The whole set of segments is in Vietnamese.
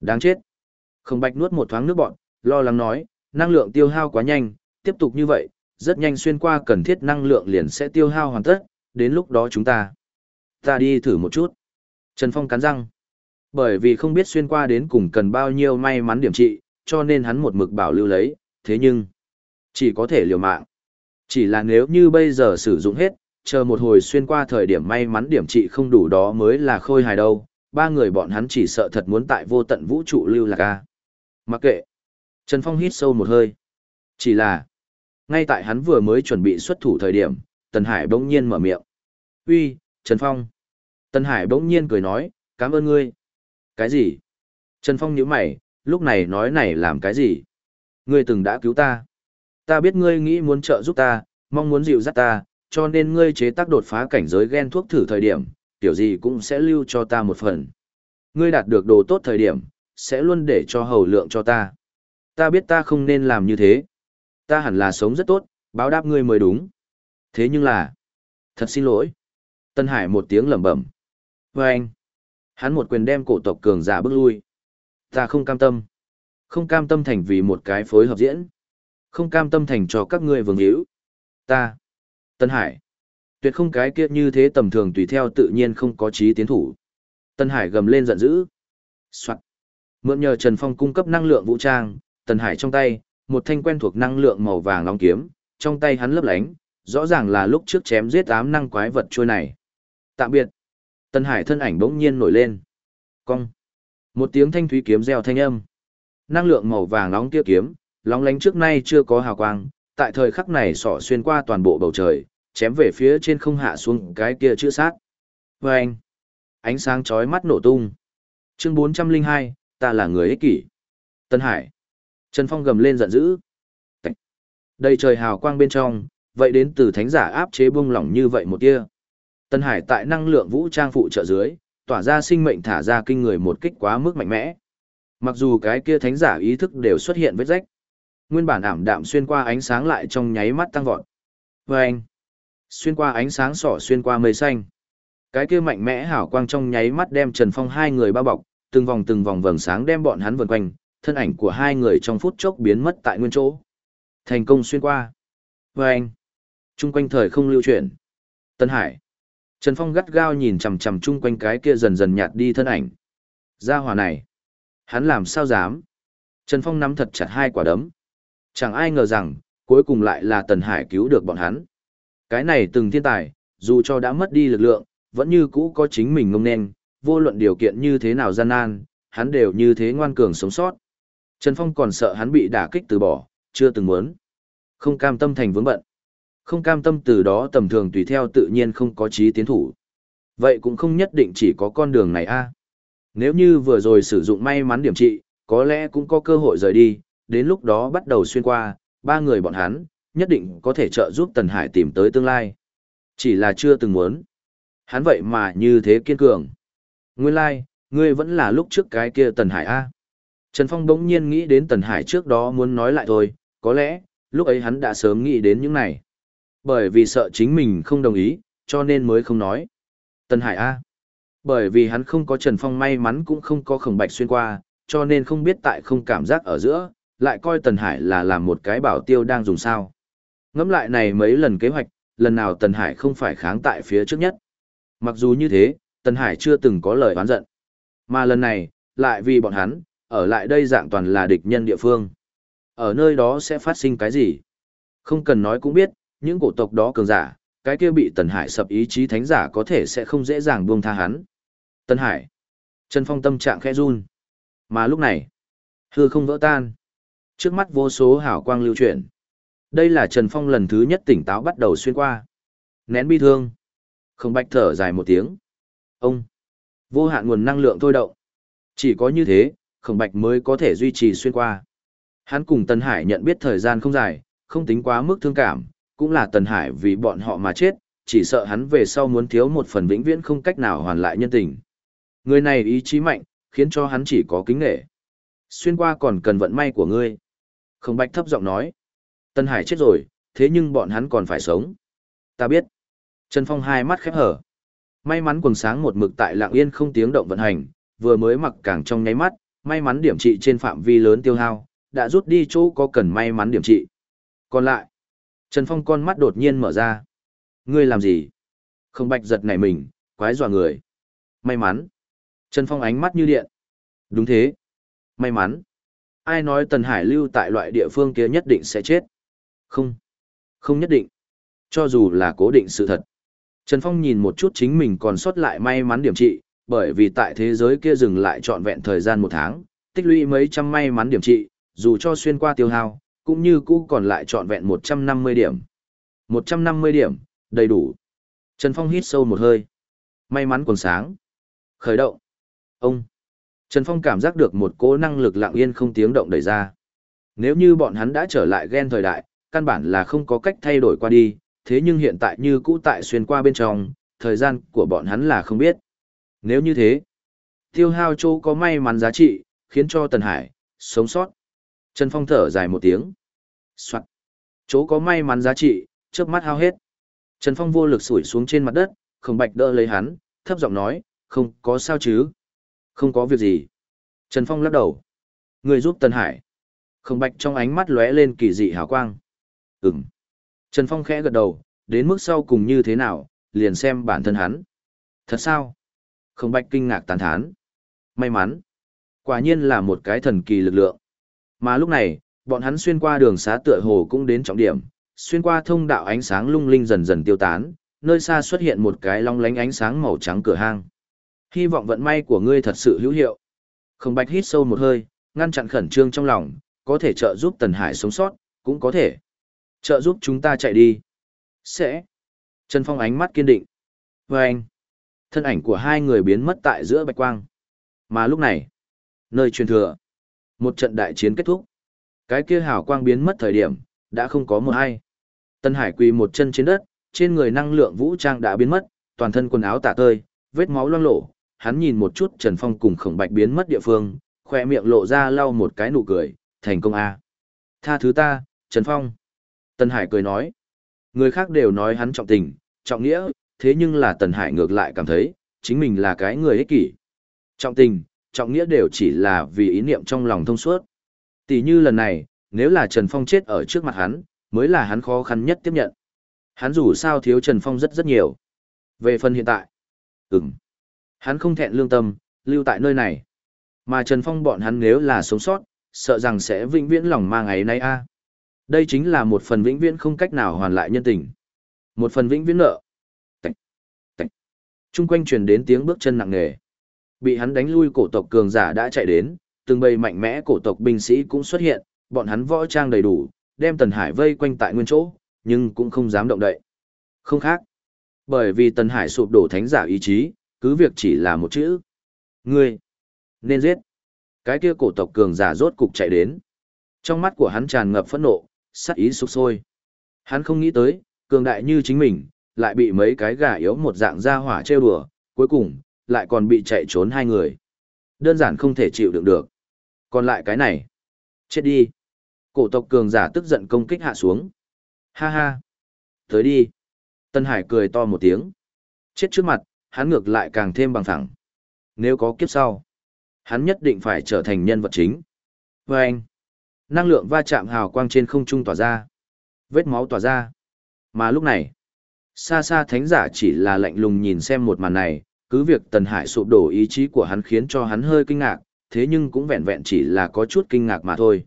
Đáng chết. Không bạch nuốt một thoáng nước bọn, lo lắng nói, năng lượng tiêu hao quá nhanh, tiếp tục như vậy, rất nhanh xuyên qua cần thiết năng lượng liền sẽ tiêu hao hoàn tất, đến lúc đó chúng ta. Ta đi thử một chút. Trần Phong cắn răng. Bởi vì không biết xuyên qua đến cùng cần bao nhiêu may mắn điểm trị, cho nên hắn một mực bảo lưu lấy, thế nhưng, chỉ có thể liều mạng. Chỉ là nếu như bây giờ sử dụng hết, chờ một hồi xuyên qua thời điểm may mắn điểm trị không đủ đó mới là khôi hài đâu, ba người bọn hắn chỉ sợ thật muốn tại vô tận vũ trụ lưu lạc ca. Mặc kệ. Trần Phong hít sâu một hơi. Chỉ là, ngay tại hắn vừa mới chuẩn bị xuất thủ thời điểm, Tần Hải bỗng nhiên mở miệng. Uy, Trần Phong. Tần Hải bỗng nhiên cười nói, cảm ơn ngươi. Cái gì? Trần Phong nhíu mày, lúc này nói này làm cái gì? Ngươi từng đã cứu ta. Ta biết ngươi nghĩ muốn trợ giúp ta, mong muốn dịu dắt ta, cho nên ngươi chế tác đột phá cảnh giới ghen thuốc thử thời điểm, tiểu gì cũng sẽ lưu cho ta một phần. Ngươi đạt được đồ tốt thời điểm, sẽ luôn để cho hầu lượng cho ta. Ta biết ta không nên làm như thế. Ta hẳn là sống rất tốt, báo đáp ngươi mới đúng. Thế nhưng là... Thật xin lỗi. Tân Hải một tiếng lẩm bẩm. Và anh. Hắn một quyền đem cổ tộc cường giả bước lui. Ta không cam tâm. Không cam tâm thành vì một cái phối hợp diễn. Không cam tâm thành cho các ngươi vương hữu. Ta. Tân Hải. Tuyệt không cái kia như thế tầm thường tùy theo tự nhiên không có trí tiến thủ. Tân Hải gầm lên giận dữ. Soạn. Mượn nhờ Trần Phong cung cấp năng lượng vũ trang, Tân Hải trong tay, một thanh quen thuộc năng lượng màu vàng long kiếm, trong tay hắn lấp lánh, rõ ràng là lúc trước chém giết ám năng quái vật trôi này. Tạm biệt. Tân Hải thân ảnh bỗng nhiên nổi lên. Cong. Một tiếng thanh thúy kiếm reo thanh âm. Năng lượng màu vàng nóng kia kiếm, lóng lánh trước nay chưa có hào quang, tại thời khắc này sỏ xuyên qua toàn bộ bầu trời, chém về phía trên không hạ xuống cái kia chữ sát. Và anh, ánh sáng chói mắt nổ tung. Chương 402, ta là người ích kỷ. Tân Hải. Trần Phong gầm lên giận dữ. Đây trời hào quang bên trong, vậy đến từ thánh giả áp chế bung lỏng như vậy một tia. Tân Hải tại năng lượng vũ trang phụ trợ dưới, tỏa ra sinh mệnh thả ra kinh người một kích quá mức mạnh mẽ. Mặc dù cái kia thánh giả ý thức đều xuất hiện vết rách, nguyên bản ảm đạm xuyên qua ánh sáng lại trong nháy mắt tăng vọt. Và anh, xuyên qua ánh sáng sỏ xuyên qua mây xanh. Cái kia mạnh mẽ hảo quang trong nháy mắt đem Trần Phong hai người bao bọc, từng vòng từng vòng vầng sáng đem bọn hắn vần quanh, thân ảnh của hai người trong phút chốc biến mất tại nguyên chỗ. Thành công xuyên qua. Vâng. Và anh, chung quanh thời không lưu chuyển. Tân Hải. Trần Phong gắt gao nhìn chằm chằm chung quanh cái kia dần dần nhạt đi thân ảnh. Gia hỏa này. Hắn làm sao dám? Trần Phong nắm thật chặt hai quả đấm. Chẳng ai ngờ rằng, cuối cùng lại là Tần Hải cứu được bọn hắn. Cái này từng thiên tài, dù cho đã mất đi lực lượng, vẫn như cũ có chính mình ngông nên, vô luận điều kiện như thế nào gian nan, hắn đều như thế ngoan cường sống sót. Trần Phong còn sợ hắn bị đả kích từ bỏ, chưa từng muốn. Không cam tâm thành vướng bận. Không cam tâm từ đó tầm thường tùy theo tự nhiên không có trí tiến thủ. Vậy cũng không nhất định chỉ có con đường này a. À. Nếu như vừa rồi sử dụng may mắn điểm trị, có lẽ cũng có cơ hội rời đi, đến lúc đó bắt đầu xuyên qua, ba người bọn hắn, nhất định có thể trợ giúp Tần Hải tìm tới tương lai. Chỉ là chưa từng muốn. Hắn vậy mà như thế kiên cường. Nguyên lai, like, ngươi vẫn là lúc trước cái kia Tần Hải A. Trần Phong đống nhiên nghĩ đến Tần Hải trước đó muốn nói lại thôi, có lẽ, lúc ấy hắn đã sớm nghĩ đến những này. Bởi vì sợ chính mình không đồng ý, cho nên mới không nói. Tần Hải A. Bởi vì hắn không có Trần Phong may mắn cũng không có khổng bạch xuyên qua, cho nên không biết tại không cảm giác ở giữa, lại coi Tần Hải là làm một cái bảo tiêu đang dùng sao. Ngẫm lại này mấy lần kế hoạch, lần nào Tần Hải không phải kháng tại phía trước nhất. Mặc dù như thế, Tần Hải chưa từng có lời oán giận. Mà lần này, lại vì bọn hắn, ở lại đây dạng toàn là địch nhân địa phương. Ở nơi đó sẽ phát sinh cái gì? Không cần nói cũng biết, những cổ tộc đó cường giả, cái kia bị Tần Hải sập ý chí thánh giả có thể sẽ không dễ dàng buông tha hắn. Tần Hải. Trần Phong tâm trạng khẽ run. Mà lúc này, hư không vỡ tan. Trước mắt vô số hảo quang lưu chuyển. Đây là Trần Phong lần thứ nhất tỉnh táo bắt đầu xuyên qua. Nén bi thương. Không bạch thở dài một tiếng. Ông. Vô hạn nguồn năng lượng thôi động. Chỉ có như thế, khổng bạch mới có thể duy trì xuyên qua. Hắn cùng Tần Hải nhận biết thời gian không dài, không tính quá mức thương cảm, cũng là Tần Hải vì bọn họ mà chết, chỉ sợ hắn về sau muốn thiếu một phần vĩnh viễn không cách nào hoàn lại nhân tình. Người này ý chí mạnh, khiến cho hắn chỉ có kính nghệ. Xuyên qua còn cần vận may của ngươi. Khổng bạch thấp giọng nói. Tân Hải chết rồi, thế nhưng bọn hắn còn phải sống. Ta biết. Trần Phong hai mắt khép hở. May mắn quần sáng một mực tại lạng yên không tiếng động vận hành, vừa mới mặc càng trong nháy mắt, may mắn điểm trị trên phạm vi lớn tiêu hao, đã rút đi chỗ có cần may mắn điểm trị. Còn lại, Trần Phong con mắt đột nhiên mở ra. Ngươi làm gì? Không bạch giật nảy mình, quái dọa người. May mắn. Trần Phong ánh mắt như điện. Đúng thế. May mắn. Ai nói Tần Hải lưu tại loại địa phương kia nhất định sẽ chết? Không. Không nhất định. Cho dù là cố định sự thật. Trần Phong nhìn một chút chính mình còn sót lại may mắn điểm trị, bởi vì tại thế giới kia dừng lại trọn vẹn thời gian một tháng, tích lũy mấy trăm may mắn điểm trị, dù cho xuyên qua tiêu hao, cũng như cũ còn lại trọn vẹn 150 điểm. 150 điểm, đầy đủ. Trần Phong hít sâu một hơi. May mắn còn sáng. Khởi động. Ông. Trần Phong cảm giác được một cỗ năng lực lặng yên không tiếng động đẩy ra. Nếu như bọn hắn đã trở lại gen thời đại, căn bản là không có cách thay đổi qua đi, thế nhưng hiện tại như cũ tại xuyên qua bên trong, thời gian của bọn hắn là không biết. Nếu như thế, tiêu hao chỗ có may mắn giá trị, khiến cho Tần Hải, sống sót. Trần Phong thở dài một tiếng. Soạn. Chỗ có may mắn giá trị, trước mắt hao hết. Trần Phong vô lực sủi xuống trên mặt đất, không bạch đỡ lấy hắn, thấp giọng nói, không có sao chứ. Không có việc gì. Trần Phong lắc đầu. Người giúp Tần Hải. Không bạch trong ánh mắt lóe lên kỳ dị hào quang. Ừm. Trần Phong khẽ gật đầu, đến mức sau cùng như thế nào, liền xem bản thân hắn. Thật sao? Không bạch kinh ngạc tán thán. May mắn. Quả nhiên là một cái thần kỳ lực lượng. Mà lúc này, bọn hắn xuyên qua đường xá tựa hồ cũng đến trọng điểm, xuyên qua thông đạo ánh sáng lung linh dần dần tiêu tán, nơi xa xuất hiện một cái long lánh ánh sáng màu trắng cửa hang. Hy vọng vận may của ngươi thật sự hữu hiệu. Không bạch hít sâu một hơi, ngăn chặn khẩn trương trong lòng, có thể trợ giúp Tần Hải sống sót, cũng có thể. Trợ giúp chúng ta chạy đi. Sẽ. Trần Phong ánh mắt kiên định. Và anh. Thân ảnh của hai người biến mất tại giữa bạch quang. Mà lúc này, nơi truyền thừa. Một trận đại chiến kết thúc. Cái kia hào quang biến mất thời điểm, đã không có một ai. Tân Hải quỳ một chân trên đất, trên người năng lượng vũ trang đã biến mất, toàn thân quần áo tả tơi, vết máu loang lổ. Hắn nhìn một chút Trần Phong cùng khổng bạch biến mất địa phương, khoe miệng lộ ra lau một cái nụ cười, thành công a. Tha thứ ta, Trần Phong. Tân Hải cười nói. Người khác đều nói hắn trọng tình, trọng nghĩa, thế nhưng là Tần Hải ngược lại cảm thấy, chính mình là cái người ích kỷ. Trọng tình, trọng nghĩa đều chỉ là vì ý niệm trong lòng thông suốt. Tỷ như lần này, nếu là Trần Phong chết ở trước mặt hắn, mới là hắn khó khăn nhất tiếp nhận. Hắn dù sao thiếu Trần Phong rất rất nhiều. Về phần hiện tại, ừm, hắn không thẹn lương tâm, lưu tại nơi này. Mà Trần Phong bọn hắn nếu là sống sót, sợ rằng sẽ vĩnh viễn lòng mang ngày nay a. Đây chính là một phần vĩnh viễn không cách nào hoàn lại nhân tình. Một phần vĩnh viễn nợ. Tạch, tạch. Trung quanh truyền đến tiếng bước chân nặng nề. Bị hắn đánh lui cổ tộc cường giả đã chạy đến, từng bầy mạnh mẽ cổ tộc binh sĩ cũng xuất hiện, bọn hắn võ trang đầy đủ, đem Tần Hải vây quanh tại nguyên chỗ, nhưng cũng không dám động đậy. Không khác. Bởi vì Tần Hải sụp đổ thánh giả ý chí, cứ việc chỉ là một chữ. Ngươi, nên giết. Cái kia cổ tộc cường giả rốt cục chạy đến. Trong mắt của hắn tràn ngập phẫn nộ, sắc ý sục sôi. Hắn không nghĩ tới, cường đại như chính mình, lại bị mấy cái gà yếu một dạng ra hỏa trêu đùa, cuối cùng, lại còn bị chạy trốn hai người. Đơn giản không thể chịu đựng được. Còn lại cái này, chết đi. Cổ tộc cường giả tức giận công kích hạ xuống. Ha ha. Tới đi. Tân Hải cười to một tiếng. Chết trước mặt, hắn ngược lại càng thêm bằng thẳng. Nếu có kiếp sau, hắn nhất định phải trở thành nhân vật chính. Vâng anh, năng lượng va chạm hào quang trên không trung tỏa ra. Vết máu tỏa ra. Mà lúc này, xa xa thánh giả chỉ là lạnh lùng nhìn xem một màn này, cứ việc Tần Hải sụp đổ ý chí của hắn khiến cho hắn hơi kinh ngạc, thế nhưng cũng vẹn vẹn chỉ là có chút kinh ngạc mà thôi.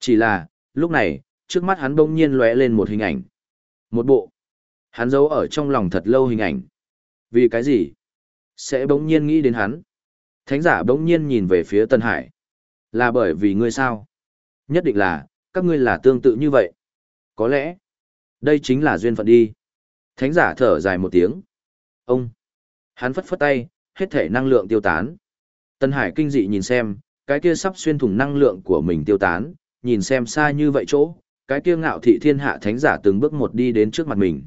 Chỉ là, lúc này, trước mắt hắn bỗng nhiên lóe lên một hình ảnh. Một bộ. Hắn giấu ở trong lòng thật lâu hình ảnh. Vì cái gì? Sẽ bỗng nhiên nghĩ đến hắn. Thánh giả bỗng nhiên nhìn về phía Tân Hải. Là bởi vì ngươi sao? Nhất định là, các ngươi là tương tự như vậy. Có lẽ, đây chính là duyên phận đi. Thánh giả thở dài một tiếng. Ông. Hắn phất phất tay, hết thể năng lượng tiêu tán. Tân Hải kinh dị nhìn xem, cái kia sắp xuyên thủng năng lượng của mình tiêu tán, nhìn xem xa như vậy chỗ, cái kia ngạo thị thiên hạ thánh giả từng bước một đi đến trước mặt mình.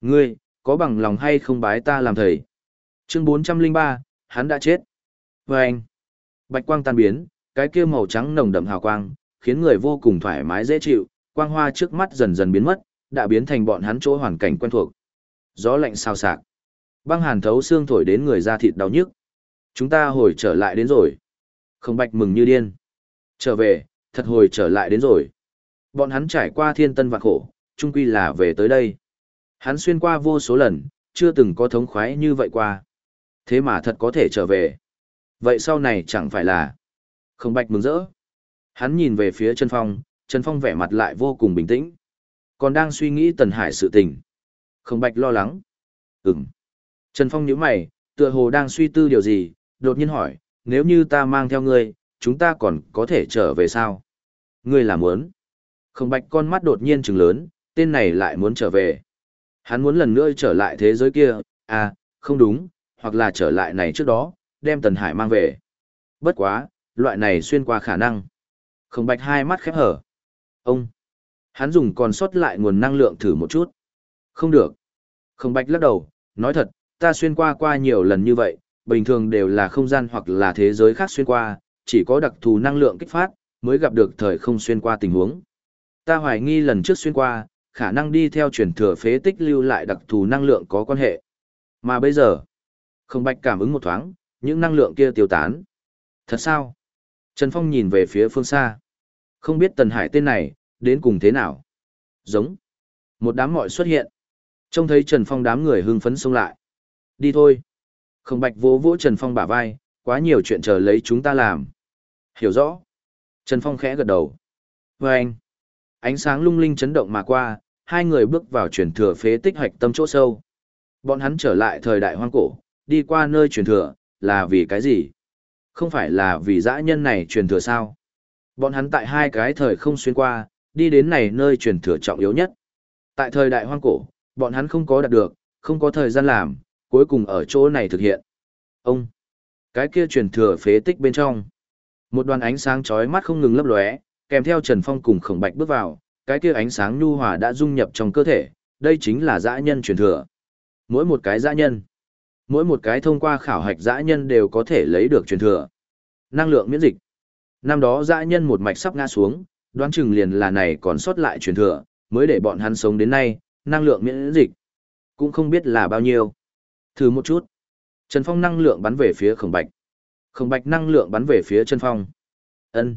Ngươi, có bằng lòng hay không bái ta làm thầy? Chương 403, hắn đã chết. Và anh, bạch quang tan biến, cái kia màu trắng nồng đậm hào quang, khiến người vô cùng thoải mái dễ chịu, quang hoa trước mắt dần dần biến mất, đã biến thành bọn hắn chỗ hoàn cảnh quen thuộc. Gió lạnh sao sạc. Băng hàn thấu xương thổi đến người da thịt đau nhức. Chúng ta hồi trở lại đến rồi. Không bạch mừng như điên. Trở về, thật hồi trở lại đến rồi. Bọn hắn trải qua thiên tân vạn khổ, chung quy là về tới đây. Hắn xuyên qua vô số lần, chưa từng có thống khoái như vậy qua. Thế mà thật có thể trở về. Vậy sau này chẳng phải là... Không bạch mừng rỡ. Hắn nhìn về phía Trần Phong, Trần Phong vẻ mặt lại vô cùng bình tĩnh. Còn đang suy nghĩ Tần Hải sự tình. Không bạch lo lắng. Ừm. Trần Phong nhíu mày, tựa hồ đang suy tư điều gì, đột nhiên hỏi, nếu như ta mang theo ngươi, chúng ta còn có thể trở về sao? Ngươi là muốn. Không bạch con mắt đột nhiên trừng lớn, tên này lại muốn trở về. Hắn muốn lần nữa trở lại thế giới kia, à, không đúng, hoặc là trở lại này trước đó, đem Tần Hải mang về. Bất quá, loại này xuyên qua khả năng. Không bạch hai mắt khép hở. Ông. Hắn dùng còn sót lại nguồn năng lượng thử một chút. Không được. Không bạch lắc đầu, nói thật, ta xuyên qua qua nhiều lần như vậy, bình thường đều là không gian hoặc là thế giới khác xuyên qua, chỉ có đặc thù năng lượng kích phát, mới gặp được thời không xuyên qua tình huống. Ta hoài nghi lần trước xuyên qua, khả năng đi theo truyền thừa phế tích lưu lại đặc thù năng lượng có quan hệ. Mà bây giờ, không bạch cảm ứng một thoáng, những năng lượng kia tiêu tán. Thật sao? Trần Phong nhìn về phía phương xa. Không biết Tần Hải tên này, đến cùng thế nào? Giống. Một đám mọi xuất hiện. Trông thấy Trần Phong đám người hưng phấn xông lại. Đi thôi. Không bạch vỗ vỗ Trần Phong bả vai, quá nhiều chuyện chờ lấy chúng ta làm. Hiểu rõ. Trần Phong khẽ gật đầu. Và anh. Ánh sáng lung linh chấn động mà qua, hai người bước vào truyền thừa phế tích hoạch tâm chỗ sâu. Bọn hắn trở lại thời đại hoang cổ, đi qua nơi truyền thừa, là vì cái gì? Không phải là vì dã nhân này truyền thừa sao? Bọn hắn tại hai cái thời không xuyên qua, đi đến này nơi truyền thừa trọng yếu nhất. Tại thời đại hoang cổ, bọn hắn không có đạt được, không có thời gian làm, cuối cùng ở chỗ này thực hiện. Ông, cái kia truyền thừa phế tích bên trong. Một đoàn ánh sáng chói mắt không ngừng lấp lóe, kèm theo Trần Phong cùng Khổng Bạch bước vào, cái kia ánh sáng nhu hòa đã dung nhập trong cơ thể, đây chính là dã nhân truyền thừa. Mỗi một cái dã nhân, mỗi một cái thông qua khảo hạch dã nhân đều có thể lấy được truyền thừa. Năng lượng miễn dịch. Năm đó dã nhân một mạch sắp ngã xuống, đoán chừng liền là này còn sót lại truyền thừa, mới để bọn hắn sống đến nay, năng lượng miễn dịch. Cũng không biết là bao nhiêu. Thử một chút. Trần Phong năng lượng bắn về phía Khổng Bạch. Khổng Bạch năng lượng bắn về phía Trần Phong. Ân.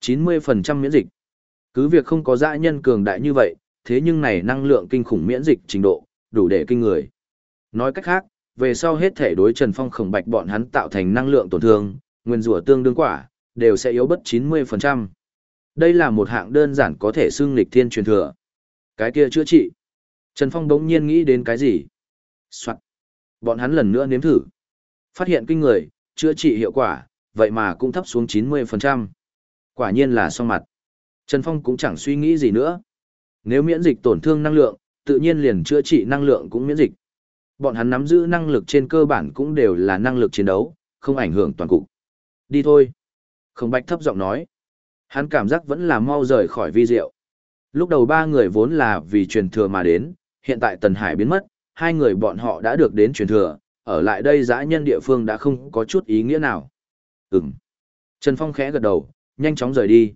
90% miễn dịch. Cứ việc không có dã nhân cường đại như vậy, thế nhưng này năng lượng kinh khủng miễn dịch trình độ, đủ để kinh người. Nói cách khác, về sau hết thể đối Trần Phong khổng bạch bọn hắn tạo thành năng lượng tổn thương, nguyên rủa tương đương quả, đều sẽ yếu bất 90%. Đây là một hạng đơn giản có thể xưng lịch thiên truyền thừa. Cái kia chữa trị. Trần Phong đống nhiên nghĩ đến cái gì? Soạn. Bọn hắn lần nữa nếm thử. Phát hiện kinh người, chữa trị hiệu quả, vậy mà cũng thấp xuống 90%. Quả nhiên là song mặt. Trần Phong cũng chẳng suy nghĩ gì nữa. Nếu miễn dịch tổn thương năng lượng, tự nhiên liền chữa trị năng lượng cũng miễn dịch. Bọn hắn nắm giữ năng lực trên cơ bản cũng đều là năng lực chiến đấu, không ảnh hưởng toàn cục. Đi thôi. Khổng bạch thấp giọng nói. Hắn cảm giác vẫn là mau rời khỏi vi diệu. Lúc đầu ba người vốn là vì truyền thừa mà đến, hiện tại Tần Hải biến mất, hai người bọn họ đã được đến truyền thừa, ở lại đây dã nhân địa phương đã không có chút ý nghĩa nào. Ừm. Trần Phong khẽ gật đầu, nhanh chóng rời đi.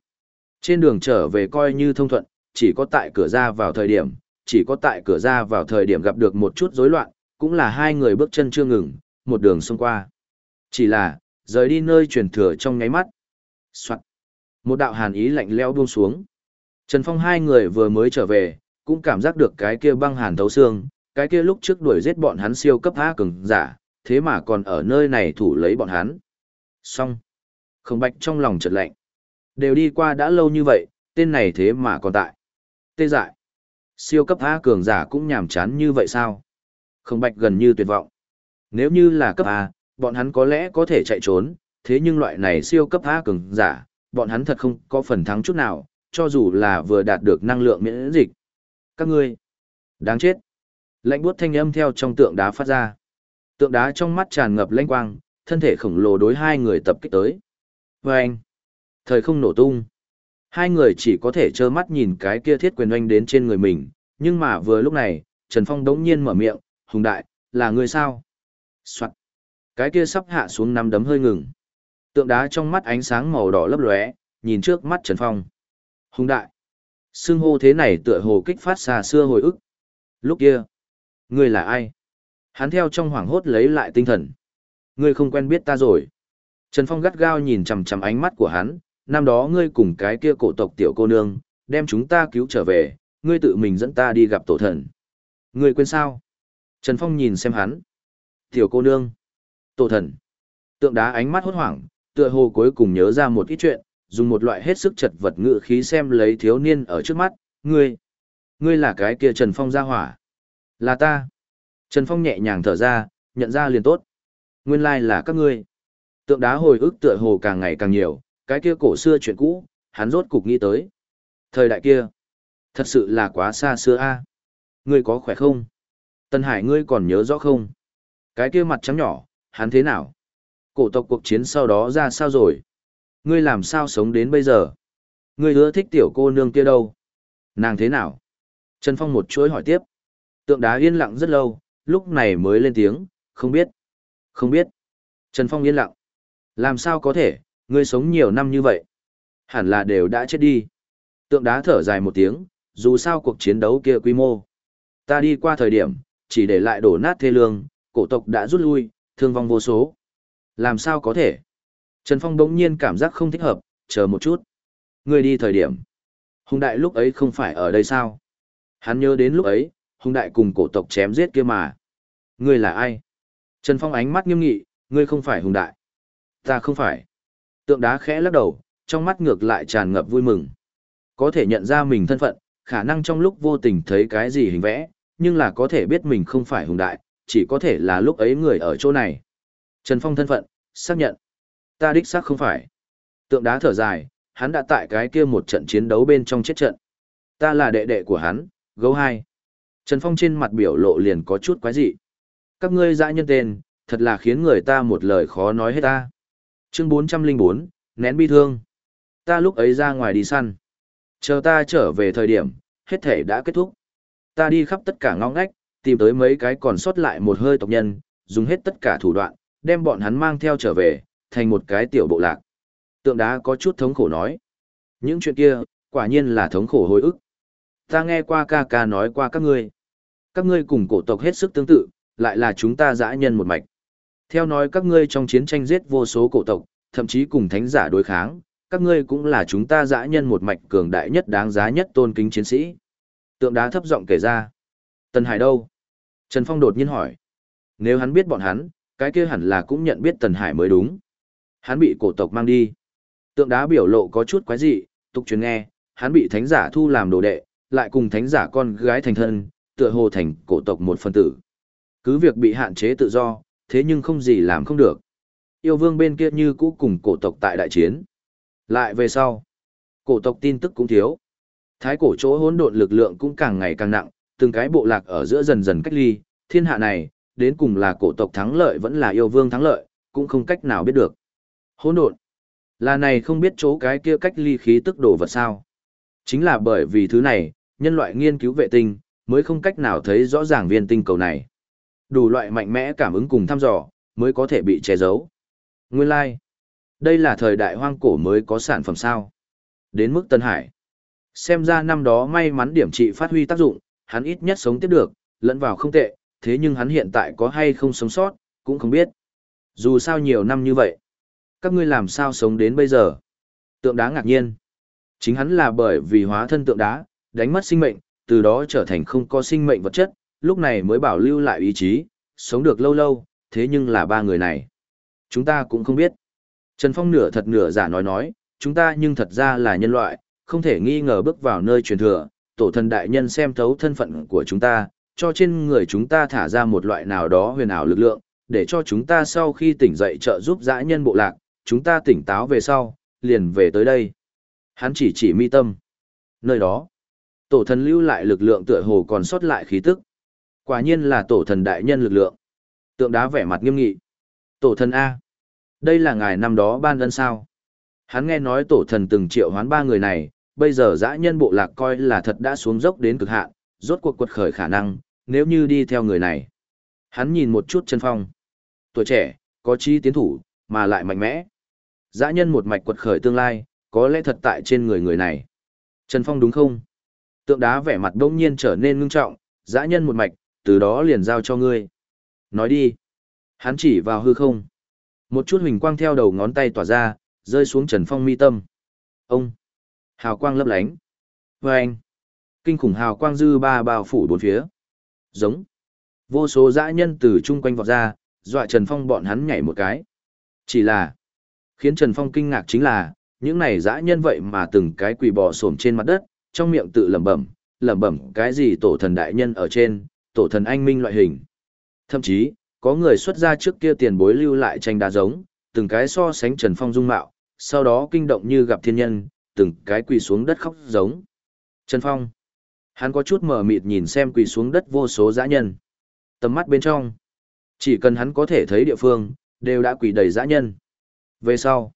Trên đường trở về coi như thông thuận, chỉ có tại cửa ra vào thời điểm, chỉ có tại cửa ra vào thời điểm gặp được một chút rối loạn, cũng là hai người bước chân chưa ngừng, một đường xông qua. Chỉ là, rời đi nơi truyền thừa trong nháy mắt. Soạn. Một đạo hàn ý lạnh lẽo buông xuống. Trần Phong hai người vừa mới trở về, cũng cảm giác được cái kia băng hàn thấu xương, cái kia lúc trước đuổi giết bọn hắn siêu cấp há cường giả, thế mà còn ở nơi này thủ lấy bọn hắn. Xong. Không bạch trong lòng chợt lạnh. Đều đi qua đã lâu như vậy, tên này thế mà còn tại. Tê dại. Siêu cấp há cường giả cũng nhàm chán như vậy sao? Không bạch gần như tuyệt vọng. Nếu như là cấp A, bọn hắn có lẽ có thể chạy trốn, thế nhưng loại này siêu cấp A cường giả, bọn hắn thật không có phần thắng chút nào, cho dù là vừa đạt được năng lượng miễn dịch. Các ngươi, đáng chết. Lạnh buốt thanh âm theo trong tượng đá phát ra. Tượng đá trong mắt tràn ngập lanh quang, thân thể khổng lồ đối hai người tập kích tới. Vâng! anh, thời không nổ tung. Hai người chỉ có thể trơ mắt nhìn cái kia thiết quyền oanh đến trên người mình, nhưng mà vừa lúc này, Trần Phong đống nhiên mở miệng, hùng đại, là người sao? Soạn. Cái kia sắp hạ xuống nắm đấm hơi ngừng. Tượng đá trong mắt ánh sáng màu đỏ lấp lóe, nhìn trước mắt Trần Phong. Hùng đại. Xưng hô thế này tựa hồ kích phát xa xưa hồi ức. Lúc kia, ngươi là ai? Hắn theo trong hoảng hốt lấy lại tinh thần. Ngươi không quen biết ta rồi. Trần Phong gắt gao nhìn chằm chằm ánh mắt của hắn, năm đó ngươi cùng cái kia cổ tộc tiểu cô nương, đem chúng ta cứu trở về, ngươi tự mình dẫn ta đi gặp tổ thần. Ngươi quên sao? Trần Phong nhìn xem hắn. Tiểu cô nương. Tổ thần. Tượng đá ánh mắt hốt hoảng, tựa hồ cuối cùng nhớ ra một ít chuyện, dùng một loại hết sức chật vật ngự khí xem lấy thiếu niên ở trước mắt, ngươi. Ngươi là cái kia Trần Phong ra hỏa. Là ta. Trần Phong nhẹ nhàng thở ra, nhận ra liền tốt. Nguyên lai là các ngươi. Tượng đá hồi ức tựa hồ càng ngày càng nhiều, cái kia cổ xưa chuyện cũ, hắn rốt cục nghĩ tới. Thời đại kia, thật sự là quá xa xưa a. Ngươi có khỏe không? Tân Hải ngươi còn nhớ rõ không? Cái kia mặt trắng nhỏ, hắn thế nào? Cổ tộc cuộc chiến sau đó ra sao rồi? Ngươi làm sao sống đến bây giờ? Ngươi ưa thích tiểu cô nương kia đâu? Nàng thế nào? Trần Phong một chuỗi hỏi tiếp. Tượng đá yên lặng rất lâu, lúc này mới lên tiếng, không biết. Không biết. Trần Phong yên lặng. Làm sao có thể, ngươi sống nhiều năm như vậy? Hẳn là đều đã chết đi. Tượng đá thở dài một tiếng, dù sao cuộc chiến đấu kia quy mô. Ta đi qua thời điểm, chỉ để lại đổ nát thê lương, cổ tộc đã rút lui, thương vong vô số. Làm sao có thể? Trần Phong đống nhiên cảm giác không thích hợp, chờ một chút. Ngươi đi thời điểm. Hùng đại lúc ấy không phải ở đây sao? Hắn nhớ đến lúc ấy, hùng đại cùng cổ tộc chém giết kia mà. Ngươi là ai? Trần Phong ánh mắt nghiêm nghị, ngươi không phải hùng đại. Ta không phải. Tượng đá khẽ lắc đầu, trong mắt ngược lại tràn ngập vui mừng. Có thể nhận ra mình thân phận, khả năng trong lúc vô tình thấy cái gì hình vẽ, nhưng là có thể biết mình không phải hùng đại, chỉ có thể là lúc ấy người ở chỗ này. Trần Phong thân phận, xác nhận. Ta đích xác không phải. Tượng đá thở dài, hắn đã tại cái kia một trận chiến đấu bên trong chết trận. Ta là đệ đệ của hắn, gấu hai. Trần Phong trên mặt biểu lộ liền có chút quái dị. Các ngươi dã nhân tên, thật là khiến người ta một lời khó nói hết ta. Chương 404, nén bi thương. Ta lúc ấy ra ngoài đi săn. Chờ ta trở về thời điểm, hết thể đã kết thúc. Ta đi khắp tất cả ngõ ngách, tìm tới mấy cái còn sót lại một hơi tộc nhân, dùng hết tất cả thủ đoạn, đem bọn hắn mang theo trở về, thành một cái tiểu bộ lạc. Tượng đá có chút thống khổ nói. Những chuyện kia, quả nhiên là thống khổ hồi ức. Ta nghe qua ca ca nói qua các ngươi. Các ngươi cùng cổ tộc hết sức tương tự, lại là chúng ta dã nhân một mạch. Theo nói các ngươi trong chiến tranh giết vô số cổ tộc, thậm chí cùng thánh giả đối kháng, các ngươi cũng là chúng ta dã nhân một mạch cường đại nhất đáng giá nhất tôn kính chiến sĩ. Tượng đá thấp giọng kể ra. Tần Hải đâu? Trần Phong đột nhiên hỏi. Nếu hắn biết bọn hắn, cái kia hẳn là cũng nhận biết Tần Hải mới đúng. Hắn bị cổ tộc mang đi. Tượng đá biểu lộ có chút quái dị, tục truyền nghe, hắn bị thánh giả thu làm đồ đệ, lại cùng thánh giả con gái thành thân, tựa hồ thành cổ tộc một phân tử. Cứ việc bị hạn chế tự do, thế nhưng không gì làm không được. Yêu vương bên kia như cũ cùng cổ tộc tại đại chiến. Lại về sau, cổ tộc tin tức cũng thiếu. Thái cổ chỗ hỗn độn lực lượng cũng càng ngày càng nặng, từng cái bộ lạc ở giữa dần dần cách ly, thiên hạ này, đến cùng là cổ tộc thắng lợi vẫn là yêu vương thắng lợi, cũng không cách nào biết được. Hỗn độn, là này không biết chỗ cái kia cách ly khí tức đồ vật sao. Chính là bởi vì thứ này, nhân loại nghiên cứu vệ tinh, mới không cách nào thấy rõ ràng viên tinh cầu này. Đủ loại mạnh mẽ cảm ứng cùng thăm dò, mới có thể bị che giấu. Nguyên lai, like. đây là thời đại hoang cổ mới có sản phẩm sao. Đến mức Tân Hải. Xem ra năm đó may mắn điểm trị phát huy tác dụng, hắn ít nhất sống tiếp được, lẫn vào không tệ, thế nhưng hắn hiện tại có hay không sống sót, cũng không biết. Dù sao nhiều năm như vậy, các ngươi làm sao sống đến bây giờ? Tượng đá ngạc nhiên. Chính hắn là bởi vì hóa thân tượng đá, đánh mất sinh mệnh, từ đó trở thành không có sinh mệnh vật chất, lúc này mới bảo lưu lại ý chí, sống được lâu lâu, thế nhưng là ba người này. Chúng ta cũng không biết. Trần Phong nửa thật nửa giả nói nói, chúng ta nhưng thật ra là nhân loại, không thể nghi ngờ bước vào nơi truyền thừa, tổ thần đại nhân xem thấu thân phận của chúng ta, cho trên người chúng ta thả ra một loại nào đó huyền ảo lực lượng, để cho chúng ta sau khi tỉnh dậy trợ giúp dã nhân bộ lạc, chúng ta tỉnh táo về sau, liền về tới đây. Hắn chỉ chỉ mi tâm. Nơi đó, tổ thần lưu lại lực lượng tựa hồ còn sót lại khí tức. Quả nhiên là tổ thần đại nhân lực lượng. Tượng đá vẻ mặt nghiêm nghị. Tổ thần A. Đây là ngài năm đó ban ân sao. Hắn nghe nói tổ thần từng triệu hoán ba người này, bây giờ dã nhân bộ lạc coi là thật đã xuống dốc đến cực hạn, rốt cuộc quật khởi khả năng, nếu như đi theo người này. Hắn nhìn một chút chân phong. Tuổi trẻ, có chi tiến thủ, mà lại mạnh mẽ. Dã nhân một mạch quật khởi tương lai, có lẽ thật tại trên người người này. Trần Phong đúng không? Tượng đá vẻ mặt đông nhiên trở nên ngưng trọng, dã nhân một mạch, từ đó liền giao cho ngươi. Nói đi. Hắn chỉ vào hư không. Một chút huỳnh quang theo đầu ngón tay tỏa ra, rơi xuống Trần Phong mi tâm. Ông! Hào quang lấp lánh. Và anh! Kinh khủng hào quang dư ba bao phủ bốn phía. Giống! Vô số dã nhân từ chung quanh vọt ra, dọa Trần Phong bọn hắn nhảy một cái. Chỉ là, khiến Trần Phong kinh ngạc chính là, những này dã nhân vậy mà từng cái quỳ bò xổm trên mặt đất, trong miệng tự lẩm bẩm, lẩm bẩm cái gì tổ thần đại nhân ở trên, tổ thần anh minh loại hình. Thậm chí, có người xuất ra trước kia tiền bối lưu lại tranh đá giống, từng cái so sánh Trần Phong dung mạo, sau đó kinh động như gặp thiên nhân, từng cái quỳ xuống đất khóc giống. Trần Phong, hắn có chút mở mịt nhìn xem quỳ xuống đất vô số dã nhân. Tầm mắt bên trong, chỉ cần hắn có thể thấy địa phương, đều đã quỳ đầy dã nhân. Về sau,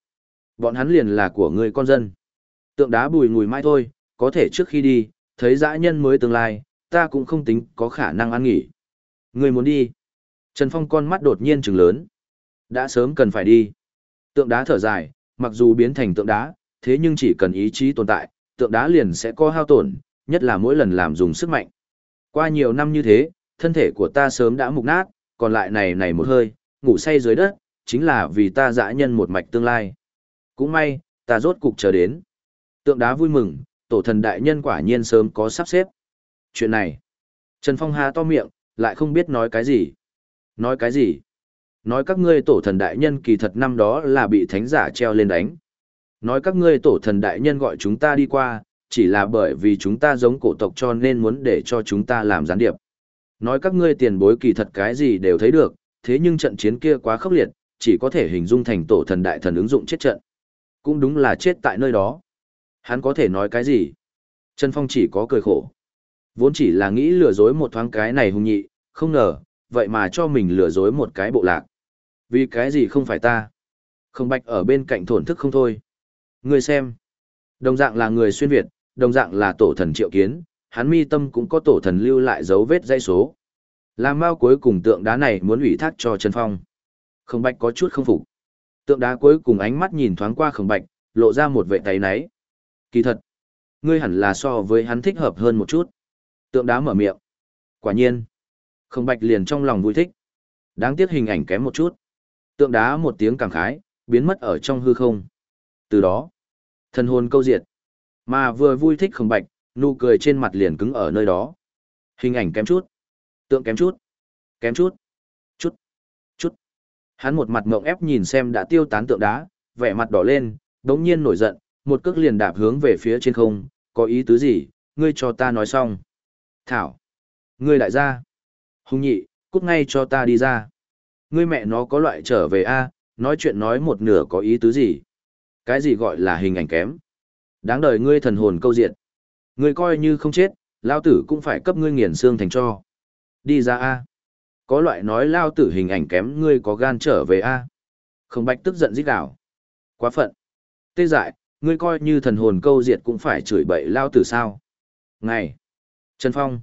bọn hắn liền là của người con dân. Tượng đá bùi ngùi mai thôi, có thể trước khi đi, thấy dã nhân mới tương lai, ta cũng không tính có khả năng ăn nghỉ. Người muốn đi. Trần Phong con mắt đột nhiên trừng lớn. Đã sớm cần phải đi. Tượng đá thở dài, mặc dù biến thành tượng đá, thế nhưng chỉ cần ý chí tồn tại, tượng đá liền sẽ có hao tổn, nhất là mỗi lần làm dùng sức mạnh. Qua nhiều năm như thế, thân thể của ta sớm đã mục nát, còn lại này này một hơi, ngủ say dưới đất, chính là vì ta dã nhân một mạch tương lai. Cũng may, ta rốt cục chờ đến. Tượng đá vui mừng, tổ thần đại nhân quả nhiên sớm có sắp xếp. Chuyện này, Trần Phong há to miệng, lại không biết nói cái gì. Nói cái gì? Nói các ngươi tổ thần đại nhân kỳ thật năm đó là bị thánh giả treo lên đánh. Nói các ngươi tổ thần đại nhân gọi chúng ta đi qua, chỉ là bởi vì chúng ta giống cổ tộc cho nên muốn để cho chúng ta làm gián điệp. Nói các ngươi tiền bối kỳ thật cái gì đều thấy được, thế nhưng trận chiến kia quá khốc liệt, chỉ có thể hình dung thành tổ thần đại thần ứng dụng chết trận. Cũng đúng là chết tại nơi đó. Hắn có thể nói cái gì? Trần Phong chỉ có cười khổ. Vốn chỉ là nghĩ lừa dối một thoáng cái này hùng nhị, không ngờ, vậy mà cho mình lừa dối một cái bộ lạc. Vì cái gì không phải ta? Không bạch ở bên cạnh thổn thức không thôi. Người xem. Đồng dạng là người xuyên Việt, đồng dạng là tổ thần triệu kiến, hắn mi tâm cũng có tổ thần lưu lại dấu vết dây số. Làm mau cuối cùng tượng đá này muốn ủy thác cho Trần Phong. Không bạch có chút không phục. Tượng đá cuối cùng ánh mắt nhìn thoáng qua khổng bạch, lộ ra một vệ tay náy. Kỳ thật, ngươi hẳn là so với hắn thích hợp hơn một chút. Tượng đá mở miệng. Quả nhiên. Không bạch liền trong lòng vui thích. Đáng tiếc hình ảnh kém một chút. Tượng đá một tiếng cảm khái, biến mất ở trong hư không. Từ đó, thần hồn câu diệt. Mà vừa vui thích không bạch, nụ cười trên mặt liền cứng ở nơi đó. Hình ảnh kém chút. Tượng kém chút. Kém chút. Chút. Chút. Hắn một mặt mộng ép nhìn xem đã tiêu tán tượng đá, vẻ mặt đỏ lên, đống nhiên nổi giận, một cước liền đạp hướng về phía trên không, có ý tứ gì, ngươi cho ta nói xong. Thảo. Ngươi đại gia. Hùng nhị, cút ngay cho ta đi ra. Ngươi mẹ nó có loại trở về a, nói chuyện nói một nửa có ý tứ gì? Cái gì gọi là hình ảnh kém? Đáng đời ngươi thần hồn câu diện. Ngươi coi như không chết, lao tử cũng phải cấp ngươi nghiền xương thành cho. Đi ra a. Có loại nói lao tử hình ảnh kém ngươi có gan trở về a. Không bạch tức giận rít đảo. Quá phận. Tê dại, ngươi coi như thần hồn câu diệt cũng phải chửi bậy lao tử sao. Ngày. Trần Phong.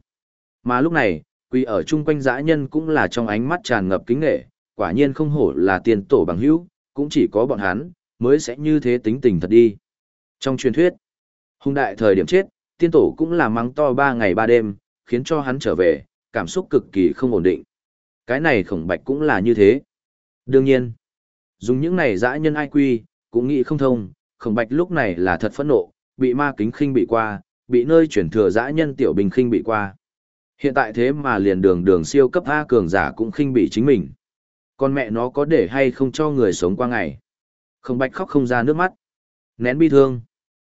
Mà lúc này, Quỳ ở chung quanh dã nhân cũng là trong ánh mắt tràn ngập kính nghệ, quả nhiên không hổ là tiền tổ bằng hữu, cũng chỉ có bọn hắn, mới sẽ như thế tính tình thật đi. Trong truyền thuyết, hung đại thời điểm chết, tiên tổ cũng là mắng to ba ngày ba đêm, khiến cho hắn trở về, cảm xúc cực kỳ không ổn định. Cái này khổng bạch cũng là như thế. Đương nhiên, dùng những này dã nhân ai quy, cũng nghĩ không thông, khổng bạch lúc này là thật phẫn nộ, bị ma kính khinh bị qua, bị nơi chuyển thừa dã nhân tiểu bình khinh bị qua. Hiện tại thế mà liền đường đường siêu cấp A cường giả cũng khinh bị chính mình. Con mẹ nó có để hay không cho người sống qua ngày. Không bạch khóc không ra nước mắt. Nén bi thương.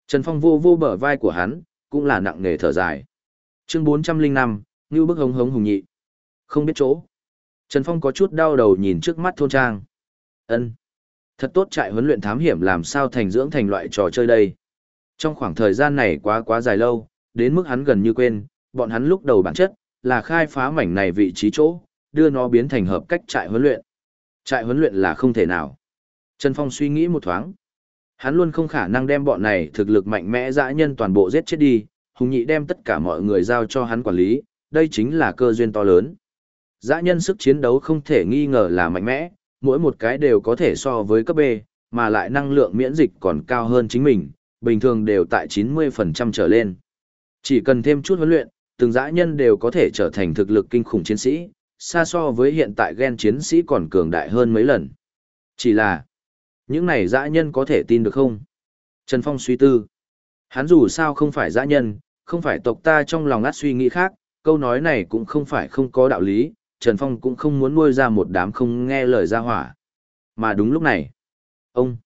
Trần Phong vô vô bờ vai của hắn, cũng là nặng nề thở dài. Chương 405, như bức hống hống hùng nhị. Không biết chỗ. Trần Phong có chút đau đầu nhìn trước mắt thôn trang. ân Thật tốt trại huấn luyện thám hiểm làm sao thành dưỡng thành loại trò chơi đây. Trong khoảng thời gian này quá quá dài lâu, đến mức hắn gần như quên, bọn hắn lúc đầu bản chất là khai phá mảnh này vị trí chỗ, đưa nó biến thành hợp cách trại huấn luyện. Trại huấn luyện là không thể nào. Trần Phong suy nghĩ một thoáng. Hắn luôn không khả năng đem bọn này thực lực mạnh mẽ dã nhân toàn bộ giết chết đi, hùng nhị đem tất cả mọi người giao cho hắn quản lý, đây chính là cơ duyên to lớn. Dã nhân sức chiến đấu không thể nghi ngờ là mạnh mẽ, mỗi một cái đều có thể so với cấp B, mà lại năng lượng miễn dịch còn cao hơn chính mình, bình thường đều tại 90% trở lên. Chỉ cần thêm chút huấn luyện, từng dã nhân đều có thể trở thành thực lực kinh khủng chiến sĩ, xa so với hiện tại gen chiến sĩ còn cường đại hơn mấy lần. Chỉ là, những này dã nhân có thể tin được không? Trần Phong suy tư. Hắn dù sao không phải dã nhân, không phải tộc ta trong lòng át suy nghĩ khác, câu nói này cũng không phải không có đạo lý, Trần Phong cũng không muốn nuôi ra một đám không nghe lời ra hỏa. Mà đúng lúc này, ông,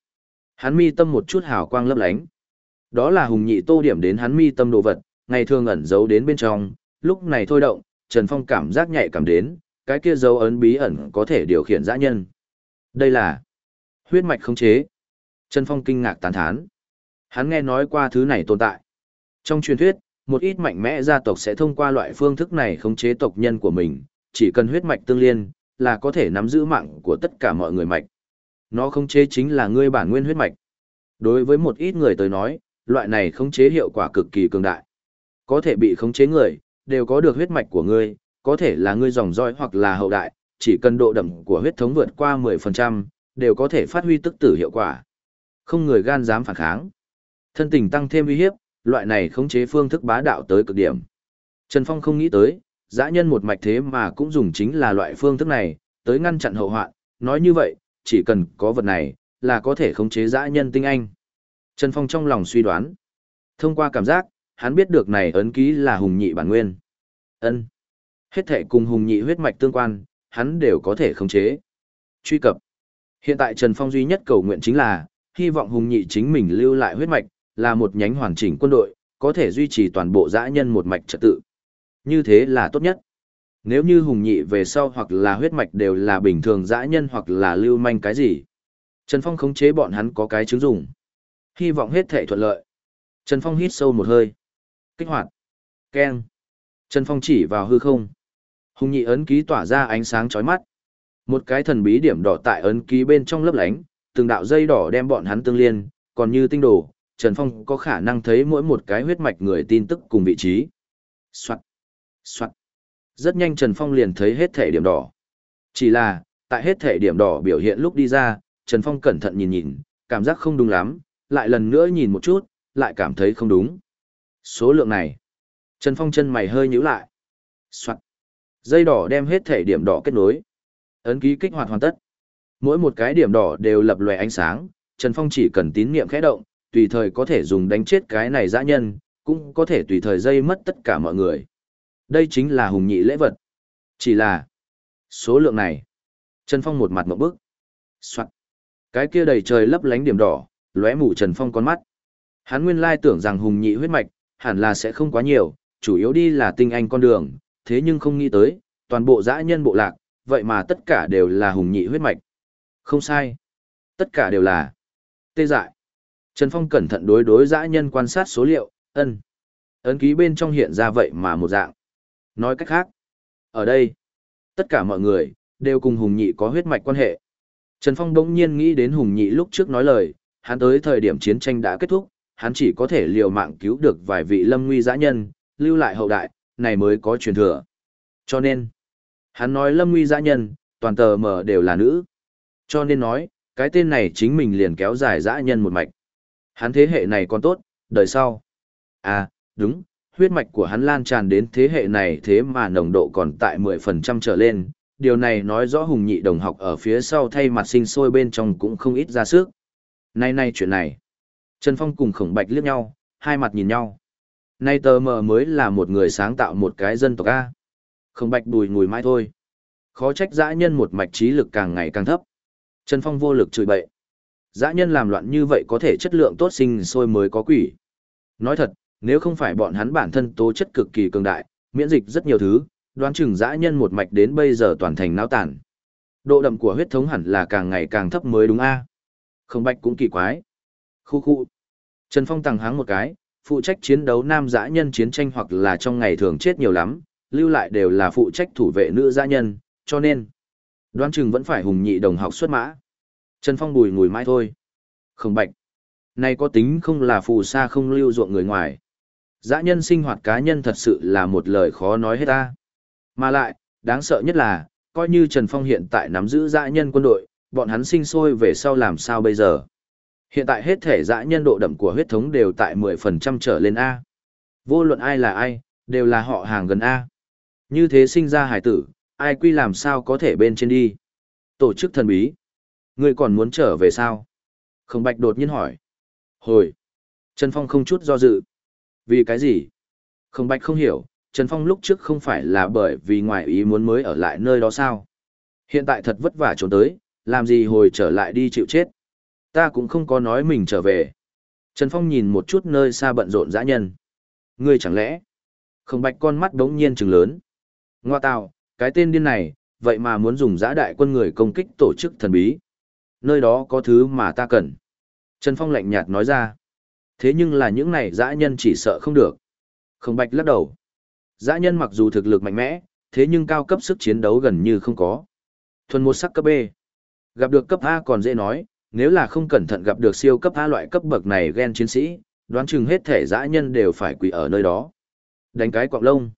hắn mi tâm một chút hào quang lấp lánh. Đó là hùng nhị tô điểm đến hắn mi tâm đồ vật, ngày thường ẩn giấu đến bên trong, lúc này thôi động, Trần Phong cảm giác nhạy cảm đến, cái kia dấu ấn bí ẩn có thể điều khiển dã nhân. Đây là huyết mạch khống chế. Trần Phong kinh ngạc tán thán. Hắn nghe nói qua thứ này tồn tại. Trong truyền thuyết, một ít mạnh mẽ gia tộc sẽ thông qua loại phương thức này khống chế tộc nhân của mình, chỉ cần huyết mạch tương liên, là có thể nắm giữ mạng của tất cả mọi người mạch. Nó khống chế chính là ngươi bản nguyên huyết mạch. Đối với một ít người tới nói, loại này khống chế hiệu quả cực kỳ cường đại. Có thể bị khống chế người, đều có được huyết mạch của ngươi, có thể là ngươi dòng dõi hoặc là hậu đại, chỉ cần độ đậm của huyết thống vượt qua 10%, đều có thể phát huy tức tử hiệu quả. Không người gan dám phản kháng. Thân tình tăng thêm uy hiếp, loại này khống chế phương thức bá đạo tới cực điểm. Trần Phong không nghĩ tới, dã nhân một mạch thế mà cũng dùng chính là loại phương thức này, tới ngăn chặn hậu hoạn, nói như vậy, chỉ cần có vật này, là có thể khống chế dã nhân tinh anh. Trần Phong trong lòng suy đoán. Thông qua cảm giác, hắn biết được này ấn ký là hùng nhị bản nguyên. Ân. Hết thể cùng hùng nhị huyết mạch tương quan, hắn đều có thể khống chế. Truy cập. Hiện tại Trần Phong duy nhất cầu nguyện chính là, hy vọng hùng nhị chính mình lưu lại huyết mạch, là một nhánh hoàn chỉnh quân đội, có thể duy trì toàn bộ dã nhân một mạch trật tự. Như thế là tốt nhất. Nếu như hùng nhị về sau hoặc là huyết mạch đều là bình thường dã nhân hoặc là lưu manh cái gì. Trần Phong khống chế bọn hắn có cái chứng dùng. Hy vọng hết thể thuận lợi. Trần Phong hít sâu một hơi. Kích hoạt. Keng. Trần Phong chỉ vào hư không. Hùng nhị ấn ký tỏa ra ánh sáng chói mắt. Một cái thần bí điểm đỏ tại ấn ký bên trong lấp lánh, từng đạo dây đỏ đem bọn hắn tương liên, còn như tinh đồ, Trần Phong có khả năng thấy mỗi một cái huyết mạch người tin tức cùng vị trí. Soạn. Soạn. Rất nhanh Trần Phong liền thấy hết thể điểm đỏ. Chỉ là, tại hết thể điểm đỏ biểu hiện lúc đi ra, Trần Phong cẩn thận nhìn nhìn, cảm giác không đúng lắm, lại lần nữa nhìn một chút, lại cảm thấy không đúng. Số lượng này. Trần Phong chân mày hơi nhíu lại. Soạn. Dây đỏ đem hết thể điểm đỏ kết nối. Ấn ký kích hoạt hoàn tất. Mỗi một cái điểm đỏ đều lập lòe ánh sáng, Trần Phong chỉ cần tín niệm khẽ động, tùy thời có thể dùng đánh chết cái này dã nhân, cũng có thể tùy thời dây mất tất cả mọi người. Đây chính là hùng nhị lễ vật. Chỉ là số lượng này. Trần Phong một mặt một bức. Soạn. Cái kia đầy trời lấp lánh điểm đỏ, lóe mù Trần Phong con mắt. Hắn nguyên lai tưởng rằng hùng nhị huyết mạch, hẳn là sẽ không quá nhiều, chủ yếu đi là tinh anh con đường, thế nhưng không nghĩ tới, toàn bộ dã nhân bộ lạc, vậy mà tất cả đều là hùng nhị huyết mạch. Không sai. Tất cả đều là tê dại. Trần Phong cẩn thận đối đối dã nhân quan sát số liệu, ân. Ấn ký bên trong hiện ra vậy mà một dạng. Nói cách khác, ở đây, tất cả mọi người, đều cùng Hùng Nhị có huyết mạch quan hệ. Trần Phong đống nhiên nghĩ đến Hùng Nhị lúc trước nói lời, hắn tới thời điểm chiến tranh đã kết thúc, hắn chỉ có thể liều mạng cứu được vài vị lâm nguy dã nhân, lưu lại hậu đại, này mới có truyền thừa. Cho nên, hắn nói lâm nguy dã nhân, toàn tờ mở đều là nữ. Cho nên nói, cái tên này chính mình liền kéo dài dã nhân một mạch. Hắn thế hệ này còn tốt, đời sau. À, đúng, huyết mạch của hắn lan tràn đến thế hệ này thế mà nồng độ còn tại 10% trở lên. Điều này nói rõ hùng nhị đồng học ở phía sau thay mặt sinh sôi bên trong cũng không ít ra sức. Nay nay chuyện này. Trần Phong cùng khổng bạch liếc nhau, hai mặt nhìn nhau. Nay tờ mờ mới là một người sáng tạo một cái dân tộc A. không bạch đùi ngùi mãi thôi. Khó trách dã nhân một mạch trí lực càng ngày càng thấp. Trần Phong vô lực chửi bậy. Dã nhân làm loạn như vậy có thể chất lượng tốt sinh sôi mới có quỷ. Nói thật, nếu không phải bọn hắn bản thân tố chất cực kỳ cường đại, miễn dịch rất nhiều thứ, đoán chừng dã nhân một mạch đến bây giờ toàn thành náo tản. Độ đậm của huyết thống hẳn là càng ngày càng thấp mới đúng a. Không bạch cũng kỳ quái. Khu khu. Trần Phong tăng háng một cái, phụ trách chiến đấu nam dã nhân chiến tranh hoặc là trong ngày thường chết nhiều lắm, lưu lại đều là phụ trách thủ vệ nữ dã nhân, cho nên đoán chừng vẫn phải hùng nhị đồng học xuất mã. Trần Phong bùi ngùi mãi thôi. Không bạch. Này có tính không là phù sa không lưu ruộng người ngoài. Dã nhân sinh hoạt cá nhân thật sự là một lời khó nói hết ta. Mà lại, đáng sợ nhất là, coi như Trần Phong hiện tại nắm giữ dã nhân quân đội, bọn hắn sinh sôi về sau làm sao bây giờ. Hiện tại hết thể dã nhân độ đậm của huyết thống đều tại 10% trở lên A. Vô luận ai là ai, đều là họ hàng gần A. Như thế sinh ra hải tử, ai quy làm sao có thể bên trên đi. Tổ chức thần bí. Ngươi còn muốn trở về sao? Khổng Bạch đột nhiên hỏi. Hồi. Trần Phong không chút do dự. Vì cái gì? Khổng Bạch không hiểu, Trần Phong lúc trước không phải là bởi vì ngoài ý muốn mới ở lại nơi đó sao? Hiện tại thật vất vả trốn tới, làm gì hồi trở lại đi chịu chết? Ta cũng không có nói mình trở về. Trần Phong nhìn một chút nơi xa bận rộn dã nhân. Ngươi chẳng lẽ? Khổng Bạch con mắt đống nhiên trừng lớn. Ngoa tào, cái tên điên này, vậy mà muốn dùng giã đại quân người công kích tổ chức thần bí. Nơi đó có thứ mà ta cần. Trần Phong lạnh nhạt nói ra. Thế nhưng là những này dã nhân chỉ sợ không được. Khổng Bạch lắc đầu. Dã nhân mặc dù thực lực mạnh mẽ, thế nhưng cao cấp sức chiến đấu gần như không có. Thuần một sắc cấp B. Gặp được cấp A còn dễ nói, nếu là không cẩn thận gặp được siêu cấp A loại cấp bậc này gen chiến sĩ, đoán chừng hết thể dã nhân đều phải quỳ ở nơi đó. Đánh cái quạng lông.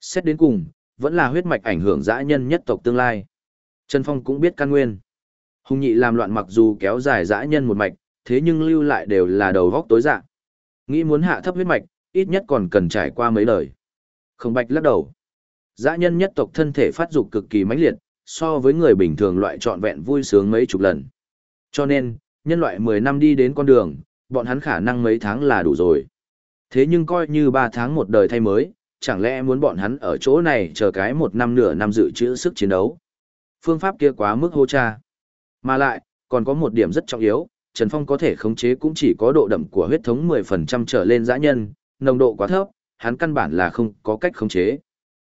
Xét đến cùng, vẫn là huyết mạch ảnh hưởng dã nhân nhất tộc tương lai. Trần Phong cũng biết căn nguyên. Hùng nhị làm loạn mặc dù kéo dài dã nhân một mạch, thế nhưng lưu lại đều là đầu góc tối dạng. Nghĩ muốn hạ thấp huyết mạch, ít nhất còn cần trải qua mấy lời. Không bạch lắc đầu. Dã nhân nhất tộc thân thể phát dục cực kỳ mãnh liệt, so với người bình thường loại trọn vẹn vui sướng mấy chục lần. Cho nên, nhân loại 10 năm đi đến con đường, bọn hắn khả năng mấy tháng là đủ rồi. Thế nhưng coi như 3 tháng một đời thay mới, chẳng lẽ muốn bọn hắn ở chỗ này chờ cái một năm nửa năm dự trữ sức chiến đấu. Phương pháp kia quá mức hô cha. Mà lại, còn có một điểm rất trọng yếu, Trần Phong có thể khống chế cũng chỉ có độ đậm của huyết thống 10% trở lên dã nhân, nồng độ quá thấp, hắn căn bản là không có cách khống chế.